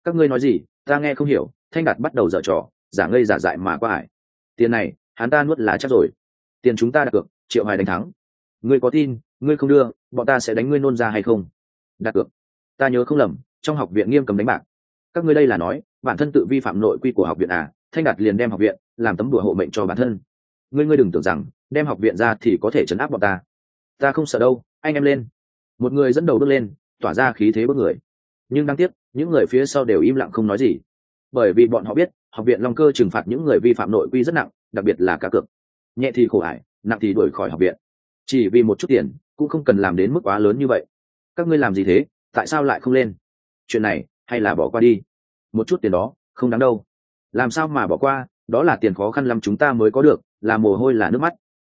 Các ngươi nói gì, ta nghe không hiểu, thanh đạt bắt đầu dở trò, giả ngây giả dại mà qua ải. Tiền này, hắn ta nuốt là chắc rồi. Tiền chúng ta đặt cược, triệu hoài đánh thắng ngươi có tin, ngươi không đưa, bọn ta sẽ đánh ngươi nôn ra hay không? Đặt cược. Ta nhớ không lầm, trong học viện nghiêm cấm đánh bạc. Các ngươi đây là nói, bản thân tự vi phạm nội quy của học viện à thanh đạt liền đem học viện làm tấm đùa hộ mệnh cho bản thân. Ngươi ngươi đừng tưởng rằng, đem học viện ra thì có thể chấn áp bọn ta. Ta không sợ đâu, anh em lên. Một người dẫn đầu bước lên, tỏa ra khí thế bước người. Nhưng đáng tiếc, những người phía sau đều im lặng không nói gì. Bởi vì bọn họ biết, học viện long cơ trừng phạt những người vi phạm nội quy rất nặng, đặc biệt là cá cược. Nhẹ thì khổ ải, nặng thì đuổi khỏi học viện chỉ vì một chút tiền, cũng không cần làm đến mức quá lớn như vậy. Các ngươi làm gì thế? Tại sao lại không lên? Chuyện này, hay là bỏ qua đi. Một chút tiền đó, không đáng đâu. Làm sao mà bỏ qua? Đó là tiền khó khăn lắm chúng ta mới có được, là mồ hôi là nước mắt.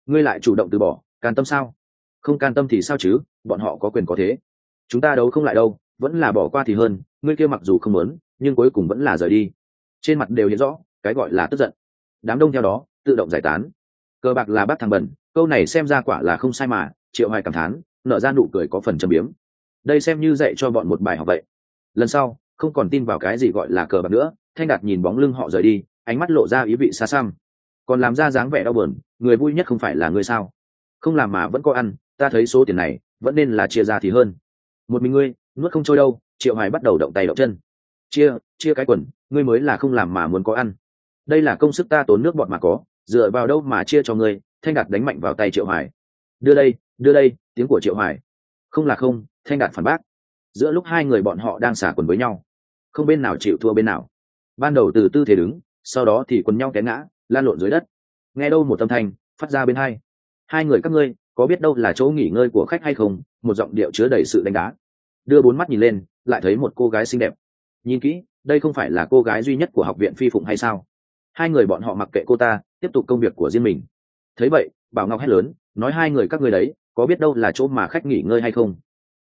Ngươi lại chủ động từ bỏ, can tâm sao? Không can tâm thì sao chứ? Bọn họ có quyền có thế. Chúng ta đấu không lại đâu, vẫn là bỏ qua thì hơn, ngươi kia mặc dù không muốn, nhưng cuối cùng vẫn là rời đi. Trên mặt đều hiện rõ, cái gọi là tức giận. Đám đông theo đó, tự động giải tán cờ bạc là bắt thằng bẩn, câu này xem ra quả là không sai mà, triệu hoài cảm thán, nở ra nụ cười có phần châm biếm. Đây xem như dạy cho bọn một bài học vậy. Lần sau, không còn tin vào cái gì gọi là cờ bạc nữa, thanh đạt nhìn bóng lưng họ rời đi, ánh mắt lộ ra ý vị xa xăm. Còn làm ra dáng vẻ đau buồn, người vui nhất không phải là ngươi sao? Không làm mà vẫn có ăn, ta thấy số tiền này, vẫn nên là chia ra thì hơn. Một mình ngươi, nuốt không trôi đâu, triệu hoài bắt đầu động tay động chân. Chia chia cái quần, ngươi mới là không làm mà muốn có ăn. Đây là công sức ta tốn nước bọn mà có dựa vào đâu mà chia cho ngươi, thanh đạt đánh mạnh vào tay triệu hoài. Đưa đây đưa đây, tiếng của triệu hoài. Không là không, thanh đạt phản bác. Giữa lúc hai người bọn họ đang xả quần với nhau, không bên nào chịu thua bên nào. Ban đầu từ tư thế đứng, sau đó thì quần nhau té ngã, lan lộn dưới đất. Nghe đâu một âm thanh, phát ra bên hai. Hai người các ngươi, có biết đâu là chỗ nghỉ ngơi của khách hay không? Một giọng điệu chứa đầy sự đánh đá. Đưa bốn mắt nhìn lên, lại thấy một cô gái xinh đẹp. Nhìn kỹ, đây không phải là cô gái duy nhất của học viện phi phụng hay sao? Hai người bọn họ mặc kệ cô ta, tiếp tục công việc của riêng mình. Thấy vậy, bảo ngọc hét lớn, nói hai người các người đấy, có biết đâu là chỗ mà khách nghỉ ngơi hay không?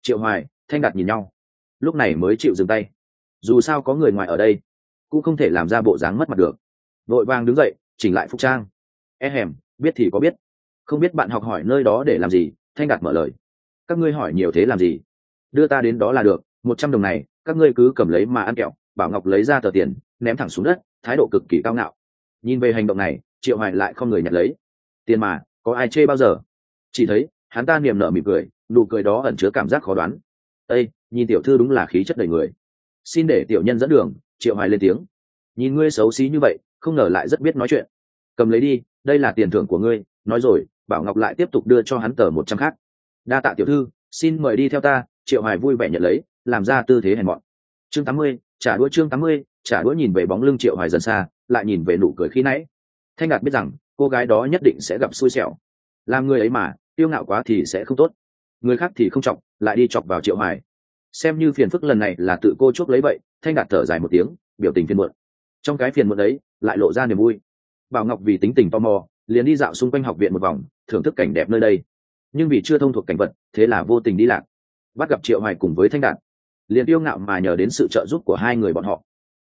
Triệu hoài, thanh đạt nhìn nhau. Lúc này mới chịu dừng tay. Dù sao có người ngoài ở đây, cũng không thể làm ra bộ dáng mất mặt được. Vội vàng đứng dậy, chỉnh lại phục trang. E hèm, biết thì có biết. Không biết bạn học hỏi nơi đó để làm gì, thanh đạt mở lời. Các ngươi hỏi nhiều thế làm gì? Đưa ta đến đó là được, một trăm đồng này, các ngươi cứ cầm lấy mà ăn kẹo. Bảo ngọc lấy ra tờ tiền, ném thẳng xuống đất, thái độ cực kỳ cao ngạo nhìn về hành động này, triệu hoài lại không người nhận lấy. Tiền mà, có ai chê bao giờ? Chỉ thấy, hắn ta niềm nở mỉm cười, nụ cười đó ẩn chứa cảm giác khó đoán. Ây nhìn tiểu thư đúng là khí chất đầy người. Xin để tiểu nhân dẫn đường, triệu hoài lên tiếng. Nhìn ngươi xấu xí như vậy, không ngờ lại rất biết nói chuyện. Cầm lấy đi, đây là tiền thưởng của ngươi, nói rồi, bảo ngọc lại tiếp tục đưa cho hắn tờ một trăm khác. Đa tạ tiểu thư, xin mời đi theo ta, triệu hoài vui vẻ nhận lấy, làm ra tư thế hèn mọn. Chương tám mươi, trả đũa chương tám mươi, trả đũa nhìn về bóng lưng triệu hoài dần xa lại nhìn về nụ cười khi nãy. Thanh ngạc biết rằng, cô gái đó nhất định sẽ gặp xui xẻo. Làm người ấy mà tiêu ngạo quá thì sẽ không tốt. Người khác thì không chọc lại đi chọc vào triệu hoài. Xem như phiền phức lần này là tự cô chuốc lấy vậy, thanh đạt thở dài một tiếng, biểu tình phiền muộn. Trong cái phiền muộn ấy, lại lộ ra niềm vui. Bảo ngọc vì tính tình tò mò, liền đi dạo xung quanh học viện một vòng, thưởng thức cảnh đẹp nơi đây. Nhưng vì chưa thông thuộc cảnh vật, thế là vô tình đi lạc. Bắt gặp triệu hoài cùng với thanh đạt liền yêu ngạo mà nhờ đến sự trợ giúp của hai người bọn họ.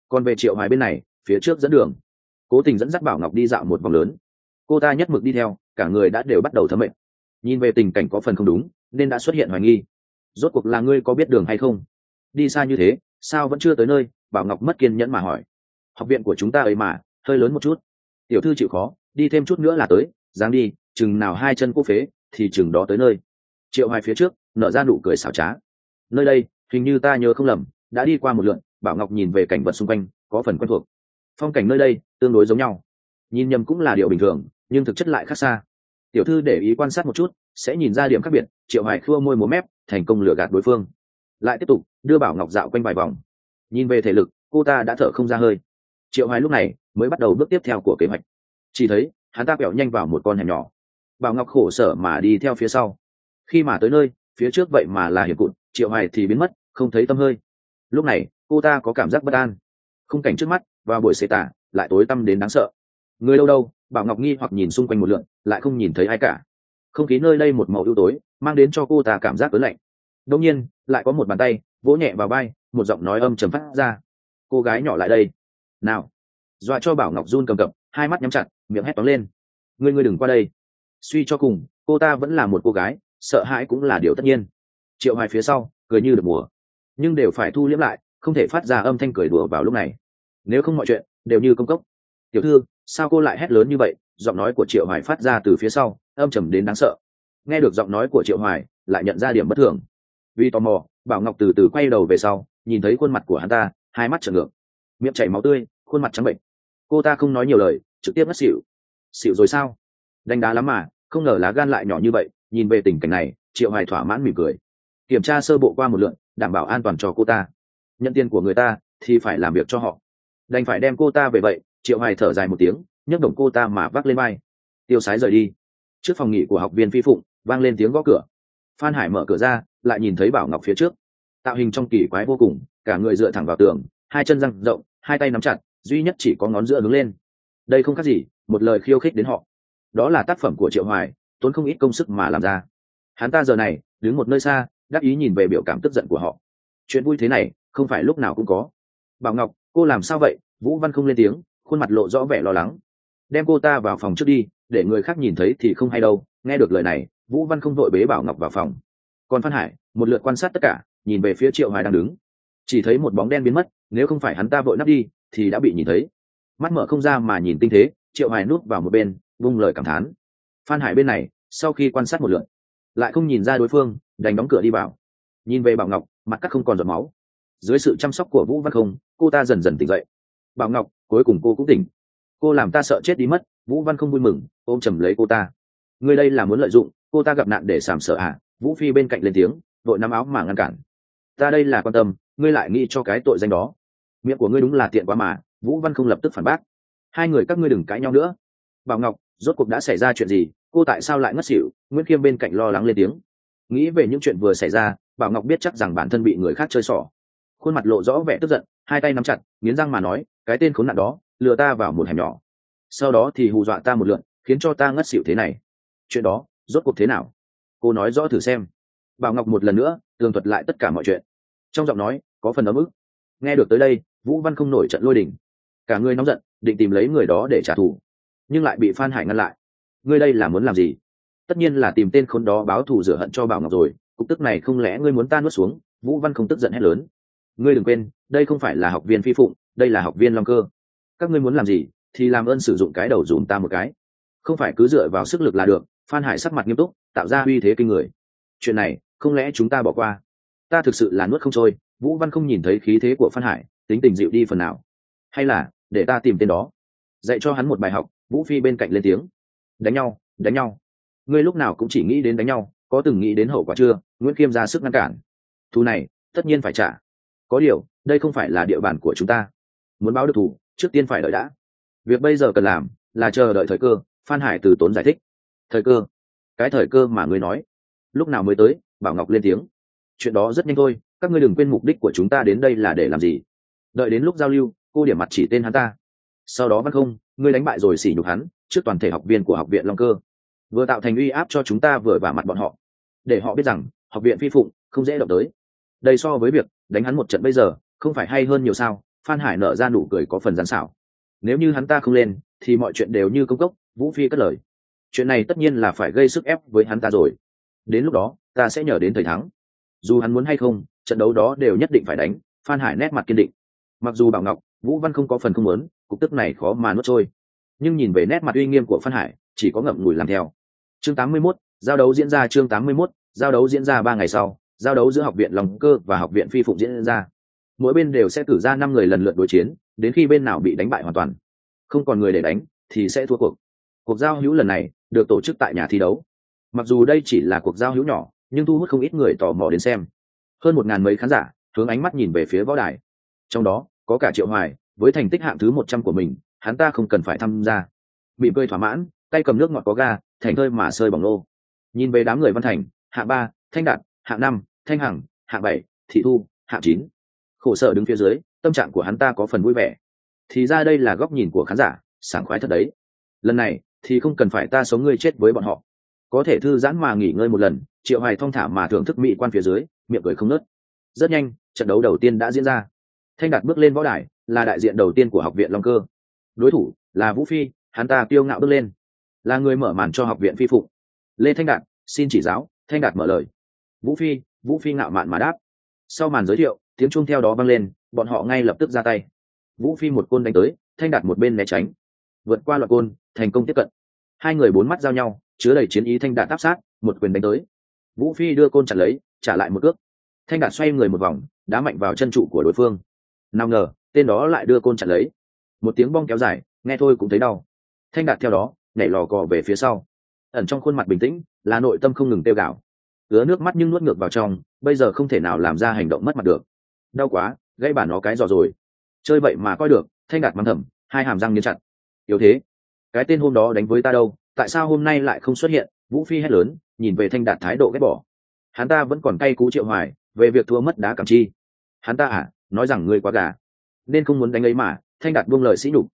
Còn về triệu hoài bên này phía trước dẫn đường. Cố tình dẫn dắt bảo ngọc đi dạo một vòng lớn. Cô ta nhất mực đi theo, cả người đã đều bắt đầu thấm mệnh nhìn về tình cảnh có phần không đúng, nên đã xuất hiện hoài nghi. Rốt cuộc là ngươi có biết đường hay không? Đi xa như thế, sao vẫn chưa tới nơi? Bảo ngọc mất kiên nhẫn mà hỏi. Học viện của chúng ta ấy mà, hơi lớn một chút. Tiểu thư chịu khó, đi thêm chút nữa là tới. Dáng đi, chừng nào hai chân cô phế, thì chừng đó tới nơi. Triệu hoài phía trước, nở ra nụ cười xảo trá. Nơi đây, hình như ta nhớ không lầm, đã đi qua một lượn. Bảo ngọc nhìn về cảnh vật xung quanh, có phần quen thuộc phong cảnh nơi đây tương đối giống nhau. Nhìn nhầm cũng là điều bình thường, nhưng thực chất lại khác xa. Tiểu thư để ý quan sát một chút, sẽ nhìn ra điểm khác biệt, triệu hoài khua môi múa mép, thành công lừa gạt đối phương. Lại tiếp tục, đưa bảo ngọc dạo quanh vài vòng. Nhìn về thể lực, cô ta đã thở không ra hơi. Triệu hoài lúc này mới bắt đầu bước tiếp theo của kế hoạch. Chỉ thấy, hắn ta quẹo nhanh vào một con hẻm nhỏ. Bảo ngọc khổ sở mà đi theo phía sau. Khi mà tới nơi, phía trước vậy mà là hiểm cụt, triệu hoài thì biến mất, không thấy tâm hơi. Lúc này, cô ta có cảm giác bất an. Khung cảnh trước mắt vào buổi xế tả lại tối tăm đến đáng sợ. Người đâu đâu, bảo ngọc nghi hoặc nhìn xung quanh một lượn, lại không nhìn thấy ai cả. Không khí nơi đây một màu ưu tối, mang đến cho cô ta cảm giác ớn lạnh. Đông nhiên, lại có một bàn tay, vỗ nhẹ vào vai, một giọng nói âm trầm phát ra. Cô gái nhỏ lại đây. Nào. Dọa cho bảo ngọc run cầm cập, hai mắt nhắm chặt, miệng hét toáng lên. Ngươi ngươi đừng qua đây. Suy cho cùng, cô ta vẫn là một cô gái, sợ hãi cũng là điều tất nhiên. Triệu hoài phía sau, cười như được mùa. Nhưng đều phải thu liễm lại, không thể phát ra âm thanh cười đùa vào lúc này nếu không mọi chuyện đều như công cốc. Tiểu thư, sao cô lại hét lớn như vậy? Giọng nói của triệu hoài phát ra từ phía sau, âm trầm đến đáng sợ. Nghe được giọng nói của triệu hoài, lại nhận ra điểm bất thường. Vì tò mò, bảo ngọc từ từ quay đầu về sau, nhìn thấy khuôn mặt của hắn ta, hai mắt trợn ngược. Miệng chảy máu tươi, khuôn mặt trắng bệnh. Cô ta không nói nhiều lời, trực tiếp ngất xỉu. Xỉu rồi sao? Đánh đá lắm mà, không ngờ lá gan lại nhỏ như vậy. Nhìn về tình cảnh này, triệu hoài thỏa mãn mỉm cười. Kiểm tra sơ bộ qua một lượn đảm bảo an toàn cho cô ta. Nhận tiền của người ta thì phải làm việc cho họ đành phải đem cô ta về vậy, triệu hoài thở dài một tiếng, nhấc đồng cô ta mà vác lên vai. Tiêu sái rời đi. Trước phòng nghỉ của học viên phi phụng, vang lên tiếng gõ cửa. Phan hải mở cửa ra, lại nhìn thấy bảo ngọc phía trước. Tạo hình trong kỳ quái vô cùng, cả người dựa thẳng vào tường, hai chân răng rộng, hai tay nắm chặt, duy nhất chỉ có ngón giữa hướng lên. Đây không khác gì, một lời khiêu khích đến họ. Đó là tác phẩm của triệu hoài, tốn không ít công sức mà làm ra. Hắn ta giờ này, đứng một nơi xa, đắc ý nhìn về biểu cảm tức giận của họ. Chuyện vui thế này, không phải lúc nào cũng có. Bảo ngọc cô làm sao vậy? Vũ văn không lên tiếng, khuôn mặt lộ rõ vẻ lo lắng. Đem cô ta vào phòng trước đi, để người khác nhìn thấy thì không hay đâu. Nghe được lời này, vũ văn không vội bế bảo ngọc vào phòng. Còn phan hải, một lượt quan sát tất cả, nhìn về phía triệu hoài đang đứng. Chỉ thấy một bóng đen biến mất, nếu không phải hắn ta vội nắp đi, thì đã bị nhìn thấy. Mắt mở không ra mà nhìn tinh thế, triệu hoài núp vào một bên, vung lời cảm thán. Phan hải bên này, sau khi quan sát một lượt, lại không nhìn ra đối phương, đành đóng cửa đi vào. Nhìn về bảo ngọc, mặt cắt không còn giọt máu dưới sự chăm sóc của vũ văn không, cô ta dần dần tỉnh dậy. Bảo ngọc, cuối cùng cô cũng tỉnh. Cô làm ta sợ chết đi mất, vũ văn không vui mừng, ôm chầm lấy cô ta. Người đây là muốn lợi dụng, cô ta gặp nạn để sàm sợ à? Vũ phi bên cạnh lên tiếng, đội nắm áo mà ngăn cản. Ta đây là quan tâm, ngươi lại nghĩ cho cái tội danh đó. Miệng của ngươi đúng là tiện quá mà, vũ văn không lập tức phản bác. Hai người các ngươi đừng cãi nhau nữa. Bảo ngọc, rốt cuộc đã xảy ra chuyện gì? Cô tại sao lại ngất xỉu? Nguyễn khiêm bên cạnh lo lắng lên tiếng. Nghĩ về những chuyện vừa xảy ra, bảo ngọc biết chắc rằng bản thân bị người khác chơi xỏ khuôn mặt lộ rõ vẻ tức giận, hai tay nắm chặt, nghiến răng mà nói, cái tên khốn nạn đó, lừa ta vào một hẻm nhỏ. Sau đó thì hù dọa ta một lượn, khiến cho ta ngất xỉu thế này. Chuyện đó, rốt cuộc thế nào? Cô nói rõ thử xem. Bảo ngọc một lần nữa, tường thuật lại tất cả mọi chuyện. Trong giọng nói, có phần ấm ức. Nghe được tới đây, vũ văn không nổi trận lôi đình. Cả người nóng giận, định tìm lấy người đó để trả thù. Nhưng lại bị phan hải ngăn lại. Ngươi đây là muốn làm gì? Tất nhiên là tìm tên khốn đó báo thù rửa hận cho bảo ngọc rồi. Cục tức này không lẽ ngươi muốn ta nuốt xuống? Vũ văn không tức giận hét lớn ngươi đừng quên, đây không phải là học viên phi phụng, đây là học viên long cơ. Các ngươi muốn làm gì, thì làm ơn sử dụng cái đầu dùm ta một cái. Không phải cứ dựa vào sức lực là được, phan hải sắc mặt nghiêm túc, tạo ra uy thế kinh người. Chuyện này, không lẽ chúng ta bỏ qua? Ta thực sự là nuốt không trôi, vũ văn không nhìn thấy khí thế của phan hải, tính tình dịu đi phần nào. Hay là, để ta tìm tên đó. Dạy cho hắn một bài học, vũ phi bên cạnh lên tiếng. Đánh nhau đánh nhau. Ngươi lúc nào cũng chỉ nghĩ đến đánh nhau, có từng nghĩ đến hậu quả chưa? Nguyễn khiêm ra sức ngăn cản. Thù này, tất nhiên phải trả có điều, đây không phải là địa bàn của chúng ta. Muốn báo được thù trước tiên phải đợi đã. Việc bây giờ cần làm là chờ đợi thời cơ, phan hải từ tốn giải thích. Thời cơ? Cái thời cơ mà ngươi nói. Lúc nào mới tới, bảo ngọc lên tiếng. Chuyện đó rất nhanh thôi, các ngươi đừng quên mục đích của chúng ta đến đây là để làm gì. Đợi đến lúc giao lưu, cô điểm mặt chỉ tên hắn ta. Sau đó văn không, ngươi đánh bại rồi xỉ nhục hắn, trước toàn thể học viên của học viện long cơ. Vừa tạo thành uy áp cho chúng ta vừa vả mặt bọn họ. Để họ biết rằng, học viện phi phụng, không dễ động tới. Đây so với việc đánh hắn một trận bây giờ không phải hay hơn nhiều sao? Phan hải nở ra nụ cười có phần gián xảo. Nếu như hắn ta không lên thì mọi chuyện đều như công cốc vũ phi cất lời. Chuyện này tất nhiên là phải gây sức ép với hắn ta rồi. Đến lúc đó ta sẽ nhờ đến thời thắng. Dù hắn muốn hay không trận đấu đó đều nhất định phải đánh phan hải nét mặt kiên định. Mặc dù bảo ngọc vũ văn không có phần không muốn cục tức này khó mà nuốt trôi. Nhưng nhìn về nét mặt uy nghiêm của phan hải chỉ có ngậm ngùi làm theo. Chương 81, giao đấu diễn ra chương 81, giao đấu diễn ra ba ngày sau giao đấu giữa học viện lòng cơ và học viện phi phụng diễn ra. Mỗi bên đều sẽ cử ra năm người lần lượt đối chiến, đến khi bên nào bị đánh bại hoàn toàn. Không còn người để đánh, thì sẽ thua cuộc. Cuộc giao hữu lần này được tổ chức tại nhà thi đấu. Mặc dù đây chỉ là cuộc giao hữu nhỏ, nhưng thu hút không ít người tò mò đến xem. Hơn một ngàn mấy khán giả hướng ánh mắt nhìn về phía võ đài. Trong đó, có cả triệu hoài, với thành tích hạng thứ một trăm của mình, hắn ta không cần phải tham gia. Bị cười thỏa mãn, tay cầm nước ngọt có ga thành thơi mà sơi bỏng lô. Nhìn về đám người văn thành Hạ ba, thanh đạt hạng năm, thanh hằng, hạng bảy, thị thu, hạng chín. Khổ sở đứng phía dưới, tâm trạng của hắn ta có phần vui vẻ. Thì ra đây là góc nhìn của khán giả, sảng khoái thật đấy. Lần này, thì không cần phải ta sống ngươi chết với bọn họ. Có thể thư giãn mà nghỉ ngơi một lần, triệu hoài thong thả mà thưởng thức mỹ quan phía dưới, miệng cười không nớt. Rất nhanh, trận đấu đầu tiên đã diễn ra. Thanh đạt bước lên võ đài, là đại diện đầu tiên của học viện long cơ. Đối thủ, là vũ phi, hắn ta kiêu ngạo bước lên. Là người mở màn cho học viện phi phụng. Lê thanh đạt, xin chỉ giáo, thanh đạt mở lời vũ phi vũ phi ngạo mạn mà đáp. Sau màn giới thiệu, tiếng chuông theo đó vang lên, bọn họ ngay lập tức ra tay. Vũ phi một côn đánh tới, thanh đạt một bên né tránh. Vượt qua loạt côn, thành công tiếp cận. Hai người bốn mắt giao nhau, chứa đầy chiến ý thanh đạt áp sát, một quyền đánh tới. Vũ phi đưa côn chặt lấy, trả lại một cước. Thanh đạt xoay người một vòng, đá mạnh vào chân trụ của đối phương. Nào ngờ, tên đó lại đưa côn chặt lấy. Một tiếng bong kéo dài, nghe thôi cũng thấy đau. Thanh đạt theo đó, nhảy lò cò về phía sau. Ẩn trong khuôn mặt bình tĩnh, là nội tâm không ngừng tiêu gạo ứa nước mắt nhưng nuốt ngược vào trong, bây giờ không thể nào làm ra hành động mất mặt được. Đau quá gây bản nó cái giò rồi. Chơi vậy mà coi được, thanh đạt mắng thầm, hai hàm răng nghiến chặt. Yếu thế, cái tên hôm đó đánh với ta đâu, tại sao hôm nay lại không xuất hiện? Vũ phi hét lớn, nhìn về thanh đạt thái độ ghét bỏ. Hắn ta vẫn còn cay cú triệu hoài, về việc thua mất đá cảm chi. Hắn ta à nói rằng ngươi quá gà. Nên không muốn đánh ấy mà, thanh đạt buông lời sĩ nhục.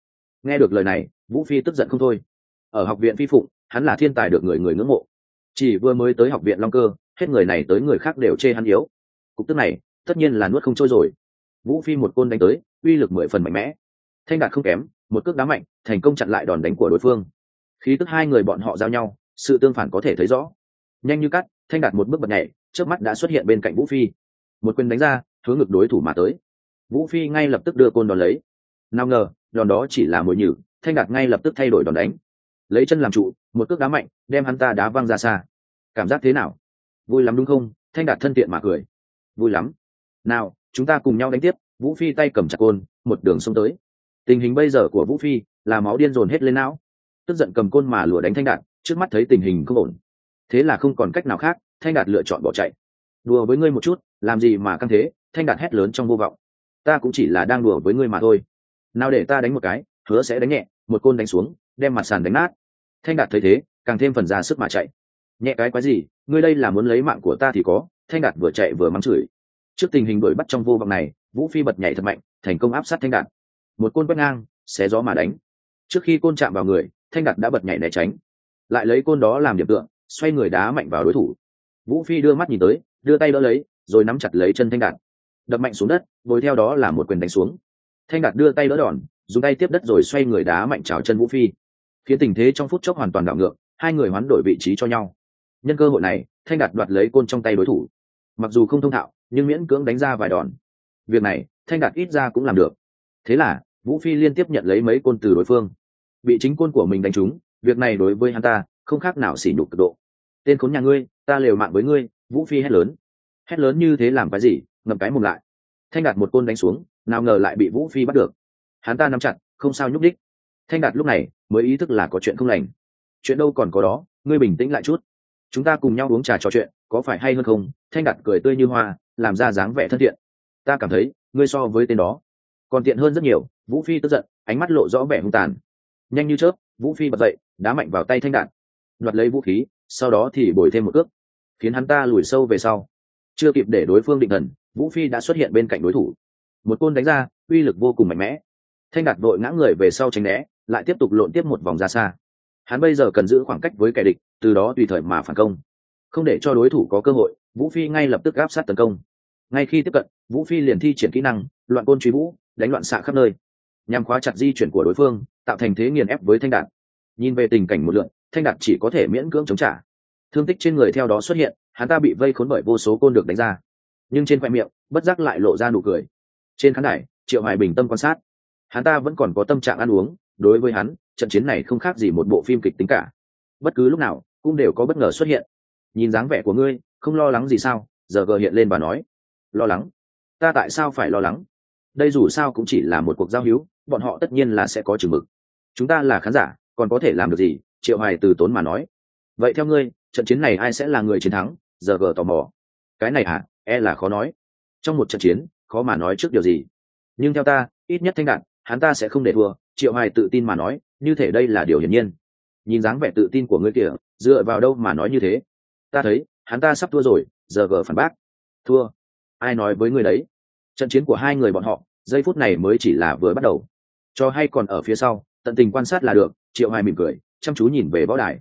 Nghe được lời này, vũ phi tức giận không thôi. Ở học viện phi phụng, hắn là thiên tài được người người ngưỡng mộ. Chỉ vừa mới tới học viện long cơ hết người này tới người khác đều chê hắn yếu. Cục tức này, tất nhiên là nuốt không trôi rồi. Vũ phi một côn đánh tới, uy lực mười phần mạnh mẽ. Thanh đạt không kém, một cước đá mạnh, thành công chặn lại đòn đánh của đối phương. Khí tức hai người bọn họ giao nhau, sự tương phản có thể thấy rõ. Nhanh như cắt, thanh đạt một bước bật nhảy trước mắt đã xuất hiện bên cạnh vũ phi. Một quyền đánh ra, hướng ngực đối thủ mà tới. Vũ phi ngay lập tức đưa côn đòn lấy. Nào ngờ, đòn đó chỉ là mồi nhử, thanh đạt ngay lập tức thay đổi đòn đánh. Lấy chân làm trụ, một cước đá mạnh, đem hắn ta đá văng ra xa. Cảm giác thế nào? Vui lắm đúng không? Thanh đạt thân tiện mà cười. Vui lắm. Nào, chúng ta cùng nhau đánh tiếp. Vũ phi tay cầm chặt côn, một đường xông tới. Tình hình bây giờ của vũ phi là máu điên dồn hết lên não. Tức giận cầm côn mà lùa đánh thanh đạt, trước mắt thấy tình hình không ổn. Thế là không còn cách nào khác, thanh đạt lựa chọn bỏ chạy. Đùa với ngươi một chút, làm gì mà căng thế? Thanh đạt hét lớn trong vô vọng. Ta cũng chỉ là đang đùa với ngươi mà thôi. Nào để ta đánh một cái, hứa sẽ đánh nhẹ, một côn đánh xuống, đem mặt sàn đánh nát. Thanh đạt thấy thế, càng thêm phần ra sức mà chạy nhẹ cái quái gì, ngươi đây là muốn lấy mạng của ta thì có, thanh đạt vừa chạy vừa mắng chửi. Trước tình hình đuổi bắt trong vô vọng này, vũ phi bật nhảy thật mạnh, thành công áp sát thanh đạt. Một côn quét ngang, xé gió mà đánh. Trước khi côn chạm vào người, thanh đạt đã bật nhảy né tránh. Lại lấy côn đó làm điểm tựa, xoay người đá mạnh vào đối thủ. Vũ phi đưa mắt nhìn tới, đưa tay đỡ lấy, rồi nắm chặt lấy chân thanh đạt. Đập mạnh xuống đất rồi theo đó là một quyền đánh xuống. Thanh đạt đưa tay đỡ đòn, dùng tay tiếp đất rồi xoay người đá mạnh trào chân vũ phi. Khiến tình thế trong phút chốc hoàn toàn đảo ngược, hai người hoán đổi vị trí cho nhau nhân cơ hội này, thanh đạt đoạt lấy côn trong tay đối thủ. Mặc dù không thông thạo, nhưng miễn cưỡng đánh ra vài đòn. Việc này, thanh đạt ít ra cũng làm được. Thế là, vũ phi liên tiếp nhận lấy mấy côn từ đối phương. Bị chính côn của mình đánh trúng, việc này đối với hắn ta, không khác nào xỉ nhục cực độ. Tên khốn nhà ngươi, ta liều mạng với ngươi, vũ phi hét lớn. Hét lớn như thế làm cái gì, ngậm cái mồm lại. Thanh đạt một côn đánh xuống, nào ngờ lại bị vũ phi bắt được. Hắn ta nắm chặt, không sao nhúc đích thanh đạt lúc này mới ý thức là có chuyện không lành. Chuyện đâu còn có đó, ngươi bình tĩnh lại chút chúng ta cùng nhau uống trà trò chuyện, có phải hay hơn không? Thanh đạt cười tươi như hoa, làm ra dáng vẻ thân thiện. Ta cảm thấy, ngươi so với tên đó, còn tiện hơn rất nhiều. Vũ phi tức giận, ánh mắt lộ rõ vẻ hung tàn. Nhanh như chớp, vũ phi bật dậy, đá mạnh vào tay thanh đạt. Đoạt lấy vũ khí, sau đó thì bồi thêm một cước, khiến hắn ta lùi sâu về sau. Chưa kịp để đối phương định thần, vũ phi đã xuất hiện bên cạnh đối thủ. Một côn đánh ra, uy lực vô cùng mạnh mẽ. Thanh đạt vội ngã người về sau tránh né, lại tiếp tục lộn tiếp một vòng ra xa hắn bây giờ cần giữ khoảng cách với kẻ địch, từ đó tùy thời mà phản công. Không để cho đối thủ có cơ hội, vũ phi ngay lập tức áp sát tấn công. Ngay khi tiếp cận, vũ phi liền thi triển kỹ năng, loạn côn truy vũ, đánh loạn xạ khắp nơi. Nhằm khóa chặt di chuyển của đối phương, tạo thành thế nghiền ép với thanh đạt nhìn về tình cảnh một lượn, thanh đạt chỉ có thể miễn cưỡng chống trả. Thương tích trên người theo đó xuất hiện, hắn ta bị vây khốn bởi vô số côn được đánh ra. Nhưng trên khoe miệng, bất giác lại lộ ra nụ cười. Trên khán đài, triệu hoài bình tâm quan sát. Hắn ta vẫn còn có tâm trạng ăn uống, đối với hắn trận chiến này không khác gì một bộ phim kịch tính cả. Bất cứ lúc nào, cũng đều có bất ngờ xuất hiện. Nhìn dáng vẻ của ngươi, không lo lắng gì sao? Giờ gờ hiện lên và nói. Lo lắng? Ta tại sao phải lo lắng? Đây dù sao cũng chỉ là một cuộc giao hữu, bọn họ tất nhiên là sẽ có chừng mực. Chúng ta là khán giả, còn có thể làm được gì? Triệu hoài từ tốn mà nói. Vậy theo ngươi, trận chiến này ai sẽ là người chiến thắng? Giờ gờ tò mò. Cái này à e là khó nói. Trong một trận chiến, khó mà nói trước điều gì. Nhưng theo ta, ít nhất thanh đạn, hắn ta sẽ không để thua. Triệu hoài tự tin mà nói như thể đây là điều hiển nhiên. Nhìn dáng vẻ tự tin của ngươi kia dựa vào đâu mà nói như thế? Ta thấy, hắn ta sắp thua rồi, giờ gờ phản bác. Thua. Ai nói với người đấy? Trận chiến của hai người bọn họ, giây phút này mới chỉ là vừa bắt đầu. Cho hay còn ở phía sau, tận tình quan sát là được, triệu hoài mỉm cười, chăm chú nhìn về võ đài.